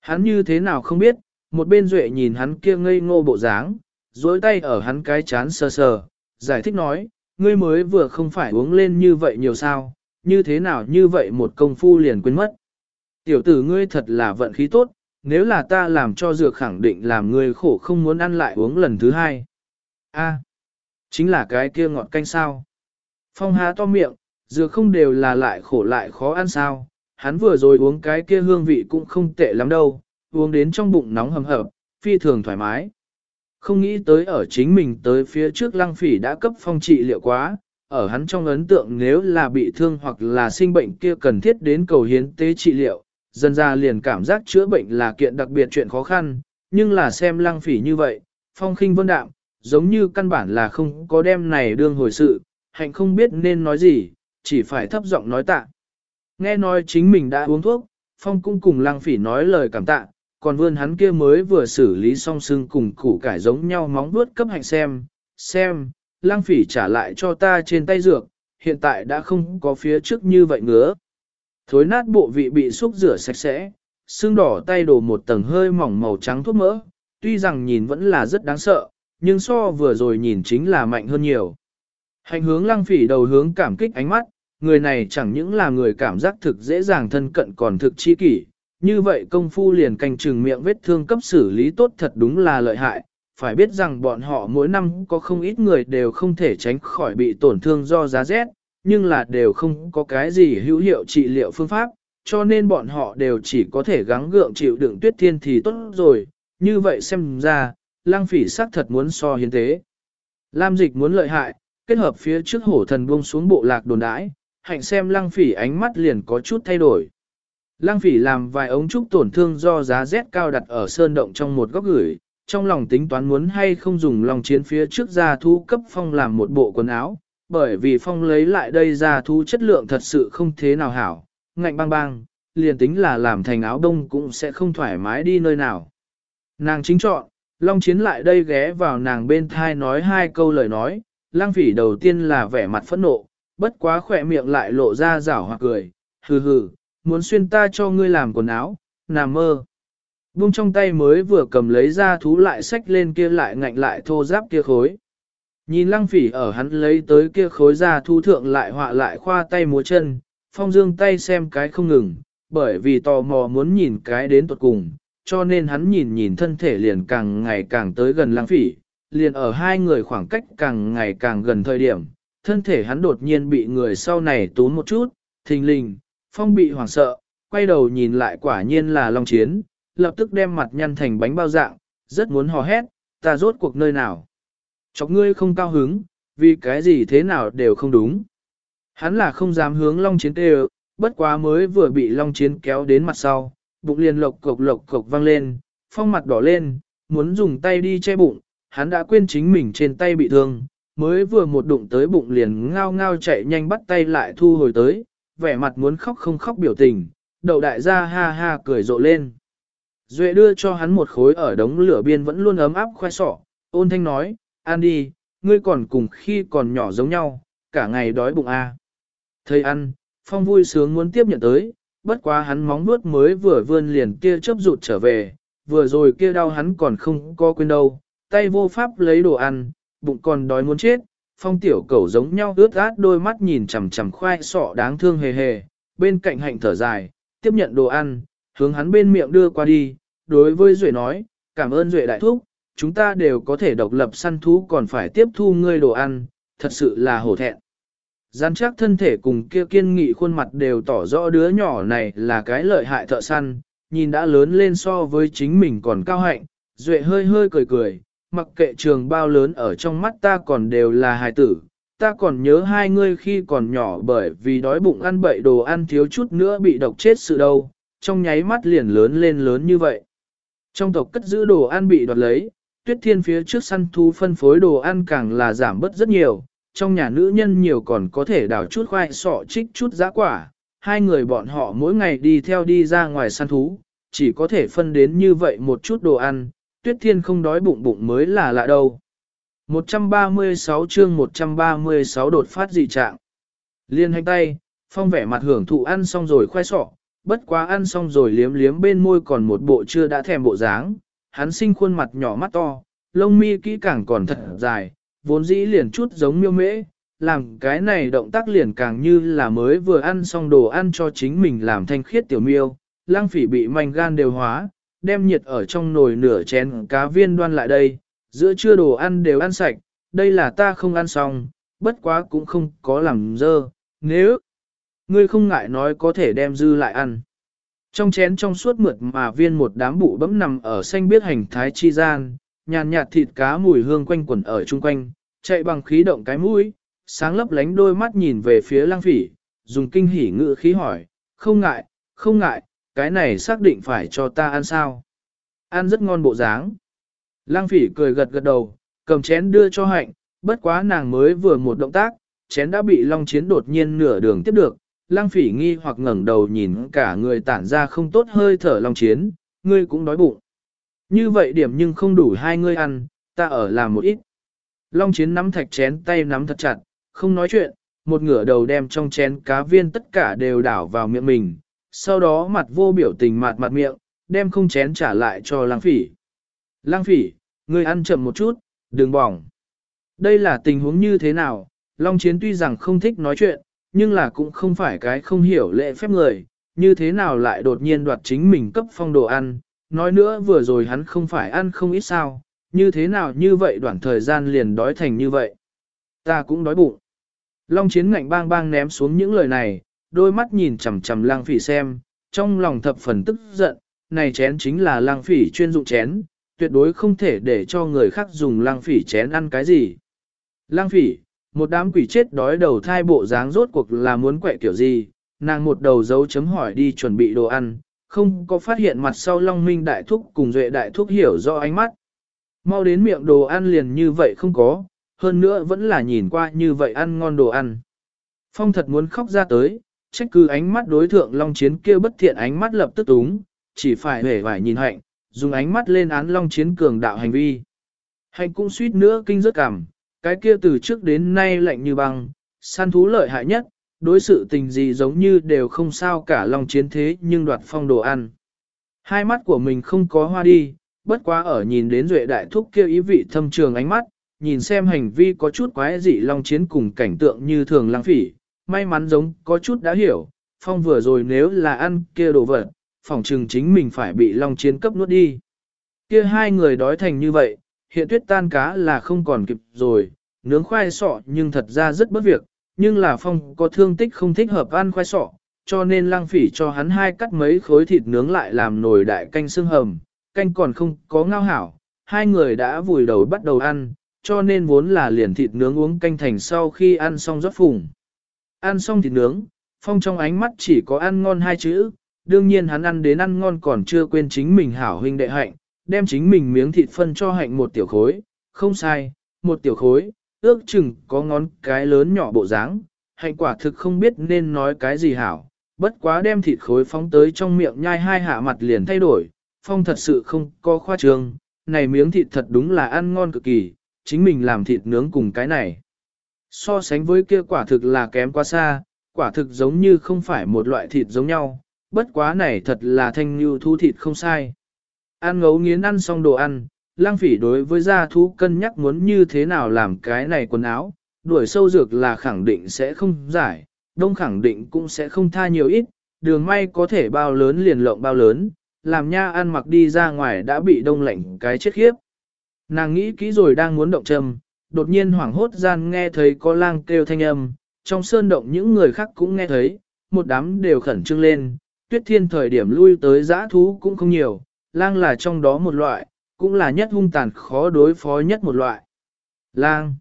Hắn như thế nào không biết, một bên duệ nhìn hắn kia ngây ngô bộ dáng, dối tay ở hắn cái chán sờ sờ, giải thích nói, ngươi mới vừa không phải uống lên như vậy nhiều sao, như thế nào như vậy một công phu liền quên mất. Tiểu tử ngươi thật là vận khí tốt, nếu là ta làm cho dược khẳng định làm ngươi khổ không muốn ăn lại uống lần thứ hai. A, chính là cái kia ngọt canh sao. Phong há to miệng, dược không đều là lại khổ lại khó ăn sao, hắn vừa rồi uống cái kia hương vị cũng không tệ lắm đâu, uống đến trong bụng nóng hầm hập, phi thường thoải mái. Không nghĩ tới ở chính mình tới phía trước lăng phỉ đã cấp phong trị liệu quá, ở hắn trong ấn tượng nếu là bị thương hoặc là sinh bệnh kia cần thiết đến cầu hiến tế trị liệu, dần ra liền cảm giác chữa bệnh là kiện đặc biệt chuyện khó khăn, nhưng là xem lăng phỉ như vậy, phong khinh vân đạm, giống như căn bản là không có đem này đương hồi sự, hạnh không biết nên nói gì, chỉ phải thấp giọng nói tạ. Nghe nói chính mình đã uống thuốc, phong cũng cùng lăng phỉ nói lời cảm tạ, còn vươn hắn kia mới vừa xử lý xong xương cùng củ cải giống nhau móng vuốt cấp hạnh xem, xem, lăng phỉ trả lại cho ta trên tay dược, hiện tại đã không có phía trước như vậy ngứa. Thối nát bộ vị bị xúc rửa sạch sẽ, xương đỏ tay đổ một tầng hơi mỏng màu trắng thuốc mỡ, tuy rằng nhìn vẫn là rất đáng sợ, nhưng so vừa rồi nhìn chính là mạnh hơn nhiều. Hành hướng lăng phỉ đầu hướng cảm kích ánh mắt, người này chẳng những là người cảm giác thực dễ dàng thân cận còn thực chi kỷ, như vậy công phu liền canh chừng miệng vết thương cấp xử lý tốt thật đúng là lợi hại, phải biết rằng bọn họ mỗi năm có không ít người đều không thể tránh khỏi bị tổn thương do giá rét, nhưng là đều không có cái gì hữu hiệu trị liệu phương pháp, cho nên bọn họ đều chỉ có thể gắng gượng chịu đựng tuyết thiên thì tốt rồi, như vậy xem ra, lang phỉ xác thật muốn so hiến tế. Lam dịch muốn lợi hại, kết hợp phía trước hổ thần buông xuống bộ lạc đồn đãi, hạnh xem lăng phỉ ánh mắt liền có chút thay đổi. Lăng phỉ làm vài ống trúc tổn thương do giá rét cao đặt ở sơn động trong một góc gửi, trong lòng tính toán muốn hay không dùng lòng chiến phía trước ra thu cấp phong làm một bộ quần áo, bởi vì phong lấy lại đây ra thu chất lượng thật sự không thế nào hảo, ngạnh băng băng, liền tính là làm thành áo đông cũng sẽ không thoải mái đi nơi nào. Nàng chính chọn, Long Chiến lại đây ghé vào nàng bên thai nói hai câu lời nói, lang phỉ đầu tiên là vẻ mặt phẫn nộ, bất quá khỏe miệng lại lộ ra rảo hoặc cười, hừ hừ, muốn xuyên ta cho ngươi làm quần áo, nằm mơ. Vung trong tay mới vừa cầm lấy ra thú lại sách lên kia lại ngạnh lại thô giáp kia khối. Nhìn lăng phỉ ở hắn lấy tới kia khối ra thu thượng lại họa lại khoa tay múa chân, phong dương tay xem cái không ngừng, bởi vì tò mò muốn nhìn cái đến tuột cùng, cho nên hắn nhìn nhìn thân thể liền càng ngày càng tới gần lăng phỉ, liền ở hai người khoảng cách càng ngày càng gần thời điểm, thân thể hắn đột nhiên bị người sau này tún một chút, thình lình, phong bị hoảng sợ, quay đầu nhìn lại quả nhiên là Long Chiến, lập tức đem mặt nhăn thành bánh bao dạng, rất muốn hò hét, ta rốt cuộc nơi nào. Chọc ngươi không cao hứng, vì cái gì thế nào đều không đúng. Hắn là không dám hướng Long Chiến tê bất quá mới vừa bị Long Chiến kéo đến mặt sau, bụng liền lộc cộc lộc cộc vang lên, phong mặt đỏ lên, muốn dùng tay đi che bụng, hắn đã quên chính mình trên tay bị thương, mới vừa một đụng tới bụng liền ngao ngao chạy nhanh bắt tay lại thu hồi tới, vẻ mặt muốn khóc không khóc biểu tình, đầu đại gia ha ha cười rộ lên. Duệ đưa cho hắn một khối ở đống lửa biên vẫn luôn ấm áp khoai sọ, ôn thanh nói, ăn đi, ngươi còn cùng khi còn nhỏ giống nhau, cả ngày đói bụng a. À. Thầy ăn, phong vui sướng muốn tiếp nhận tới, bất quá hắn móng nuốt mới vừa vươn liền kia chớp rụt trở về, vừa rồi kia đau hắn còn không có quên đâu, tay vô pháp lấy đồ ăn, bụng còn đói muốn chết, phong tiểu cẩu giống nhau ướt át đôi mắt nhìn chằm chằm khoai sọ đáng thương hề hề, bên cạnh hạnh thở dài, tiếp nhận đồ ăn, hướng hắn bên miệng đưa qua đi, đối với Duệ nói, cảm ơn Duệ đại thúc, chúng ta đều có thể độc lập săn thú còn phải tiếp thu ngươi đồ ăn, thật sự là hổ thẹn. Gian chắc thân thể cùng kia kiên nghị khuôn mặt đều tỏ rõ đứa nhỏ này là cái lợi hại thợ săn, nhìn đã lớn lên so với chính mình còn cao hạnh, Duệ hơi hơi cười cười, mặc kệ trường bao lớn ở trong mắt ta còn đều là hài tử, ta còn nhớ hai ngươi khi còn nhỏ bởi vì đói bụng ăn bậy đồ ăn thiếu chút nữa bị độc chết sự đâu, trong nháy mắt liền lớn lên lớn như vậy. Trong tộc cất giữ đồ ăn bị đoạt lấy, tuyết thiên phía trước săn thú phân phối đồ ăn càng là giảm bớt rất nhiều, trong nhà nữ nhân nhiều còn có thể đào chút khoai sọ trích chút giá quả, hai người bọn họ mỗi ngày đi theo đi ra ngoài săn thú, chỉ có thể phân đến như vậy một chút đồ ăn, tuyết thiên không đói bụng bụng mới là lạ đâu. 136 chương 136 đột phát dị trạng. Liên hành tay, phong vẻ mặt hưởng thụ ăn xong rồi khoai sọ, bất quá ăn xong rồi liếm liếm bên môi còn một bộ chưa đã thèm bộ dáng, hắn sinh khuôn mặt nhỏ mắt to, lông mi kỹ càng còn thật dài, vốn dĩ liền chút giống miêu mễ, làm cái này động tác liền càng như là mới vừa ăn xong đồ ăn cho chính mình làm thanh khiết tiểu miêu, lang phỉ bị manh gan đều hóa, đem nhiệt ở trong nồi nửa chén cá viên đoan lại đây, giữa trưa đồ ăn đều ăn sạch, đây là ta không ăn xong, bất quá cũng không có làm dơ, nếu ngươi không ngại nói có thể đem dư lại ăn. Trong chén trong suốt mượt mà viên một đám bụ bấm nằm ở xanh biết hành thái chi gian, nhàn nhạt thịt cá mùi hương quanh quẩn ở chung quanh, chạy bằng khí động cái mũi, sáng lấp lánh đôi mắt nhìn về phía lang phỉ, dùng kinh hỉ ngự khí hỏi, không ngại, không ngại, cái này xác định phải cho ta ăn sao. Ăn rất ngon bộ dáng. Lang phỉ cười gật gật đầu, cầm chén đưa cho hạnh, bất quá nàng mới vừa một động tác, chén đã bị long chiến đột nhiên nửa đường tiếp được. Lang phỉ nghi hoặc ngẩng đầu nhìn cả người tản ra không tốt hơi thở long chiến, ngươi cũng đói bụng. Như vậy điểm nhưng không đủ hai ngươi ăn, ta ở làm một ít. Long chiến nắm thạch chén tay nắm thật chặt, không nói chuyện, một ngửa đầu đem trong chén cá viên tất cả đều đảo vào miệng mình, sau đó mặt vô biểu tình mặt mặt miệng, đem không chén trả lại cho lang phỉ. Lang phỉ, ngươi ăn chậm một chút, đừng bỏng. Đây là tình huống như thế nào, Long Chiến tuy rằng không thích nói chuyện, nhưng là cũng không phải cái không hiểu lệ phép người, như thế nào lại đột nhiên đoạt chính mình cấp phong đồ ăn, nói nữa vừa rồi hắn không phải ăn không ít sao, như thế nào như vậy đoạn thời gian liền đói thành như vậy. Ta cũng đói bụng. Long Chiến ngạnh bang bang ném xuống những lời này, đôi mắt nhìn chằm chằm lang phỉ xem, trong lòng thập phần tức giận, này chén chính là lang phỉ chuyên dụng chén, tuyệt đối không thể để cho người khác dùng lang phỉ chén ăn cái gì. Lang phỉ, một đám quỷ chết đói đầu thai bộ dáng rốt cuộc là muốn quậy kiểu gì, nàng một đầu dấu chấm hỏi đi chuẩn bị đồ ăn, không có phát hiện mặt sau Long Minh đại thúc cùng Duệ đại thúc hiểu rõ ánh mắt. Mau đến miệng đồ ăn liền như vậy không có, hơn nữa vẫn là nhìn qua như vậy ăn ngon đồ ăn. Phong thật muốn khóc ra tới, trách cứ ánh mắt đối thượng Long Chiến kia bất thiện ánh mắt lập tức túng, chỉ phải hề vải nhìn hạnh, dùng ánh mắt lên án Long Chiến cường đạo hành vi. Hạnh cũng suýt nữa kinh rất cảm, cái kia từ trước đến nay lạnh như băng, săn thú lợi hại nhất, đối sự tình gì giống như đều không sao cả Long Chiến thế nhưng đoạt phong đồ ăn. Hai mắt của mình không có hoa đi, bất quá ở nhìn đến Duệ Đại Thúc kia ý vị thâm trường ánh mắt, nhìn xem hành vi có chút quái dị Long Chiến cùng cảnh tượng như thường lăng phỉ, may mắn giống có chút đã hiểu, phong vừa rồi nếu là ăn kia đồ vật, phỏng trừng chính mình phải bị long chiến cấp nuốt đi. Kia hai người đói thành như vậy, hiện tuyết tan cá là không còn kịp rồi, nướng khoai sọ nhưng thật ra rất bất việc, nhưng là phong có thương tích không thích hợp ăn khoai sọ, cho nên Lang phỉ cho hắn hai cắt mấy khối thịt nướng lại làm nồi đại canh xương hầm, canh còn không có ngao hảo, hai người đã vùi đầu bắt đầu ăn, cho nên vốn là liền thịt nướng uống canh thành sau khi ăn xong rót phùng. Ăn xong thịt nướng, phong trong ánh mắt chỉ có ăn ngon hai chữ, đương nhiên hắn ăn đến ăn ngon còn chưa quên chính mình hảo huynh đệ hạnh, đem chính mình miếng thịt phân cho hạnh một tiểu khối, không sai, một tiểu khối, ước chừng có ngón cái lớn nhỏ bộ dáng, hạnh quả thực không biết nên nói cái gì hảo, bất quá đem thịt khối phóng tới trong miệng nhai hai hạ mặt liền thay đổi, phong thật sự không có khoa trương, này miếng thịt thật đúng là ăn ngon cực kỳ, chính mình làm thịt nướng cùng cái này. So sánh với kia quả thực là kém quá xa, quả thực giống như không phải một loại thịt giống nhau, bất quá này thật là thanh như thu thịt không sai. Ăn ngấu nghiến ăn xong đồ ăn, lang phỉ đối với gia thú cân nhắc muốn như thế nào làm cái này quần áo, đuổi sâu dược là khẳng định sẽ không giải, đông khẳng định cũng sẽ không tha nhiều ít, đường may có thể bao lớn liền lộng bao lớn, làm nha ăn mặc đi ra ngoài đã bị đông lạnh cái chết khiếp. Nàng nghĩ kỹ rồi đang muốn động châm, đột nhiên hoảng hốt gian nghe thấy có lang kêu thanh âm, trong sơn động những người khác cũng nghe thấy, một đám đều khẩn trương lên, tuyết thiên thời điểm lui tới giã thú cũng không nhiều, lang là trong đó một loại, cũng là nhất hung tàn khó đối phó nhất một loại. Lang.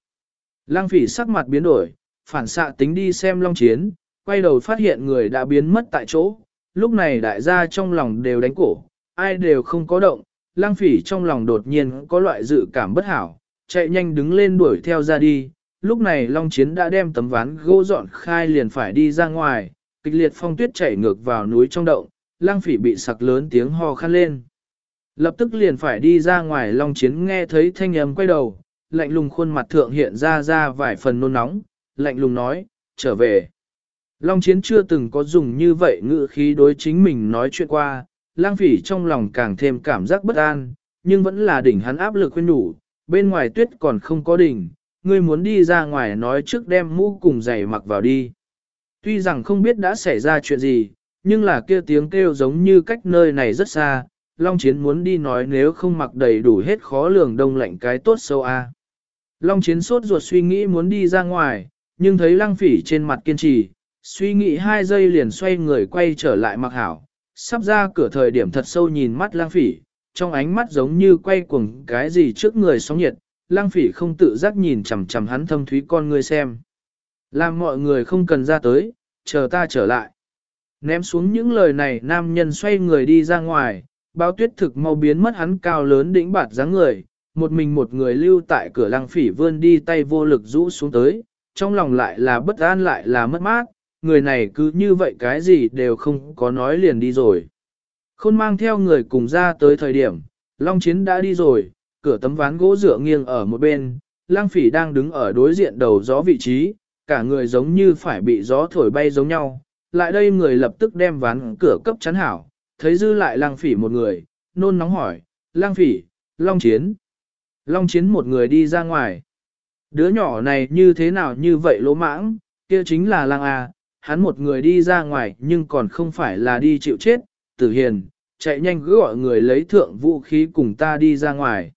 Lang phỉ sắc mặt biến đổi, phản xạ tính đi xem long chiến, quay đầu phát hiện người đã biến mất tại chỗ. Lúc này đại gia trong lòng đều đánh cổ, ai đều không có động, lang phỉ trong lòng đột nhiên có loại dự cảm bất hảo, chạy nhanh đứng lên đuổi theo ra đi. Lúc này long chiến đã đem tấm ván gỗ dọn khai liền phải đi ra ngoài, kịch liệt phong tuyết chảy ngược vào núi trong động, lang phỉ bị sặc lớn tiếng ho khăn lên. Lập tức liền phải đi ra ngoài long chiến nghe thấy thanh âm quay đầu, lạnh lùng khuôn mặt thượng hiện ra ra vài phần nôn nóng, lạnh lùng nói, trở về. Long chiến chưa từng có dùng như vậy ngữ khí đối chính mình nói chuyện qua, lang phỉ trong lòng càng thêm cảm giác bất an, nhưng vẫn là đỉnh hắn áp lực khuyên đủ, bên ngoài tuyết còn không có đỉnh, ngươi muốn đi ra ngoài nói trước đem mũ cùng giày mặc vào đi. Tuy rằng không biết đã xảy ra chuyện gì, nhưng là kia tiếng kêu giống như cách nơi này rất xa, Long Chiến muốn đi nói nếu không mặc đầy đủ hết khó lường đông lạnh cái tốt sâu a. Long Chiến sốt ruột suy nghĩ muốn đi ra ngoài, nhưng thấy lăng phỉ trên mặt kiên trì, suy nghĩ hai giây liền xoay người quay trở lại mặc hảo, sắp ra cửa thời điểm thật sâu nhìn mắt lăng phỉ, trong ánh mắt giống như quay cuồng cái gì trước người sóng nhiệt, lang phỉ không tự giác nhìn chằm chằm hắn thâm thúy con người xem. Làm mọi người không cần ra tới, chờ ta trở lại. Ném xuống những lời này nam nhân xoay người đi ra ngoài, bao tuyết thực mau biến mất hắn cao lớn đỉnh bạt dáng người, một mình một người lưu tại cửa lăng phỉ vươn đi tay vô lực rũ xuống tới, trong lòng lại là bất an lại là mất mát, người này cứ như vậy cái gì đều không có nói liền đi rồi. Khôn mang theo người cùng ra tới thời điểm, Long Chiến đã đi rồi, cửa tấm ván gỗ dựa nghiêng ở một bên, lang phỉ đang đứng ở đối diện đầu gió vị trí, cả người giống như phải bị gió thổi bay giống nhau. Lại đây người lập tức đem ván cửa cấp chắn hảo, thấy dư lại lang phỉ một người, nôn nóng hỏi, lang phỉ, Long Chiến. Long Chiến một người đi ra ngoài. Đứa nhỏ này như thế nào như vậy lỗ mãng, kia chính là lang A, hắn một người đi ra ngoài nhưng còn không phải là đi chịu chết, tử hiền, chạy nhanh cứ gọi người lấy thượng vũ khí cùng ta đi ra ngoài.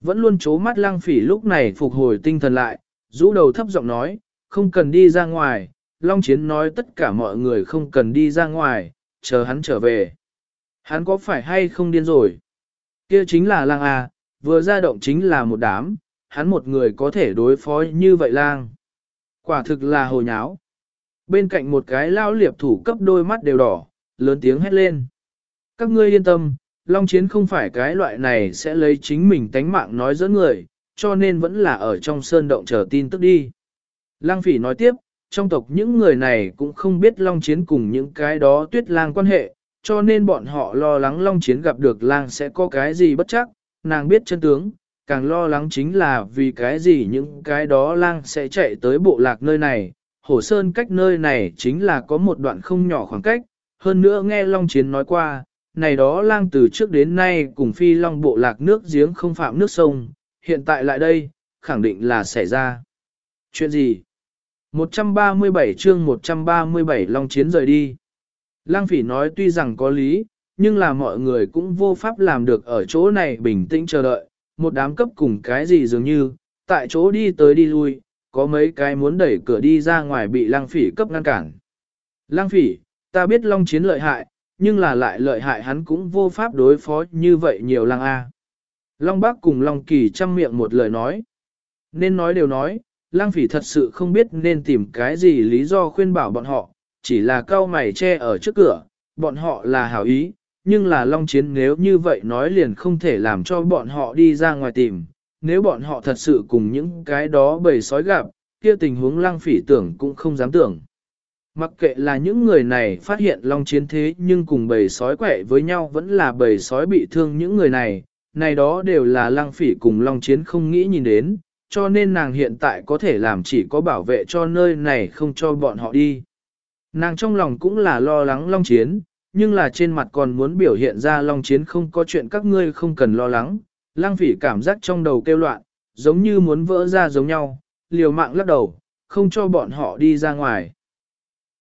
Vẫn luôn chố mắt lang phỉ lúc này phục hồi tinh thần lại, rũ đầu thấp giọng nói, không cần đi ra ngoài, Long Chiến nói tất cả mọi người không cần đi ra ngoài, chờ hắn trở về. Hắn có phải hay không điên rồi? Kia chính là lang A, vừa ra động chính là một đám, hắn một người có thể đối phó như vậy lang. Quả thực là hồ nháo. Bên cạnh một cái lao liệp thủ cấp đôi mắt đều đỏ, lớn tiếng hét lên. Các ngươi yên tâm, Long Chiến không phải cái loại này sẽ lấy chính mình tánh mạng nói dẫn người, cho nên vẫn là ở trong sơn động chờ tin tức đi. Lang Phỉ nói tiếp, trong tộc những người này cũng không biết Long Chiến cùng những cái đó tuyết lang quan hệ, cho nên bọn họ lo lắng Long Chiến gặp được lang sẽ có cái gì bất chắc, nàng biết chân tướng, càng lo lắng chính là vì cái gì những cái đó lang sẽ chạy tới bộ lạc nơi này, Hổ Sơn cách nơi này chính là có một đoạn không nhỏ khoảng cách, hơn nữa nghe Long Chiến nói qua, này đó lang từ trước đến nay cùng phi long bộ lạc nước giếng không phạm nước sông, hiện tại lại đây, khẳng định là xảy ra. Chuyện gì? 137 chương 137 Long Chiến rời đi. Lang phỉ nói tuy rằng có lý, nhưng là mọi người cũng vô pháp làm được ở chỗ này bình tĩnh chờ đợi, một đám cấp cùng cái gì dường như, tại chỗ đi tới đi lui, có mấy cái muốn đẩy cửa đi ra ngoài bị lang phỉ cấp ngăn cản. Lang phỉ, ta biết long chiến lợi hại, nhưng là lại lợi hại hắn cũng vô pháp đối phó như vậy nhiều lang A. Long bác cùng long kỳ chăm miệng một lời nói. Nên nói đều nói, lang phỉ thật sự không biết nên tìm cái gì lý do khuyên bảo bọn họ, chỉ là cao mày che ở trước cửa, bọn họ là hảo ý, nhưng là long chiến nếu như vậy nói liền không thể làm cho bọn họ đi ra ngoài tìm, nếu bọn họ thật sự cùng những cái đó bầy sói gặp, kia tình huống lăng phỉ tưởng cũng không dám tưởng. Mặc kệ là những người này phát hiện long chiến thế nhưng cùng bầy sói quẻ với nhau vẫn là bầy sói bị thương những người này, này đó đều là lăng phỉ cùng long chiến không nghĩ nhìn đến, cho nên nàng hiện tại có thể làm chỉ có bảo vệ cho nơi này không cho bọn họ đi. Nàng trong lòng cũng là lo lắng long chiến, nhưng là trên mặt còn muốn biểu hiện ra long chiến không có chuyện các ngươi không cần lo lắng, lang phỉ cảm giác trong đầu kêu loạn, giống như muốn vỡ ra giống nhau, liều mạng lắc đầu, không cho bọn họ đi ra ngoài.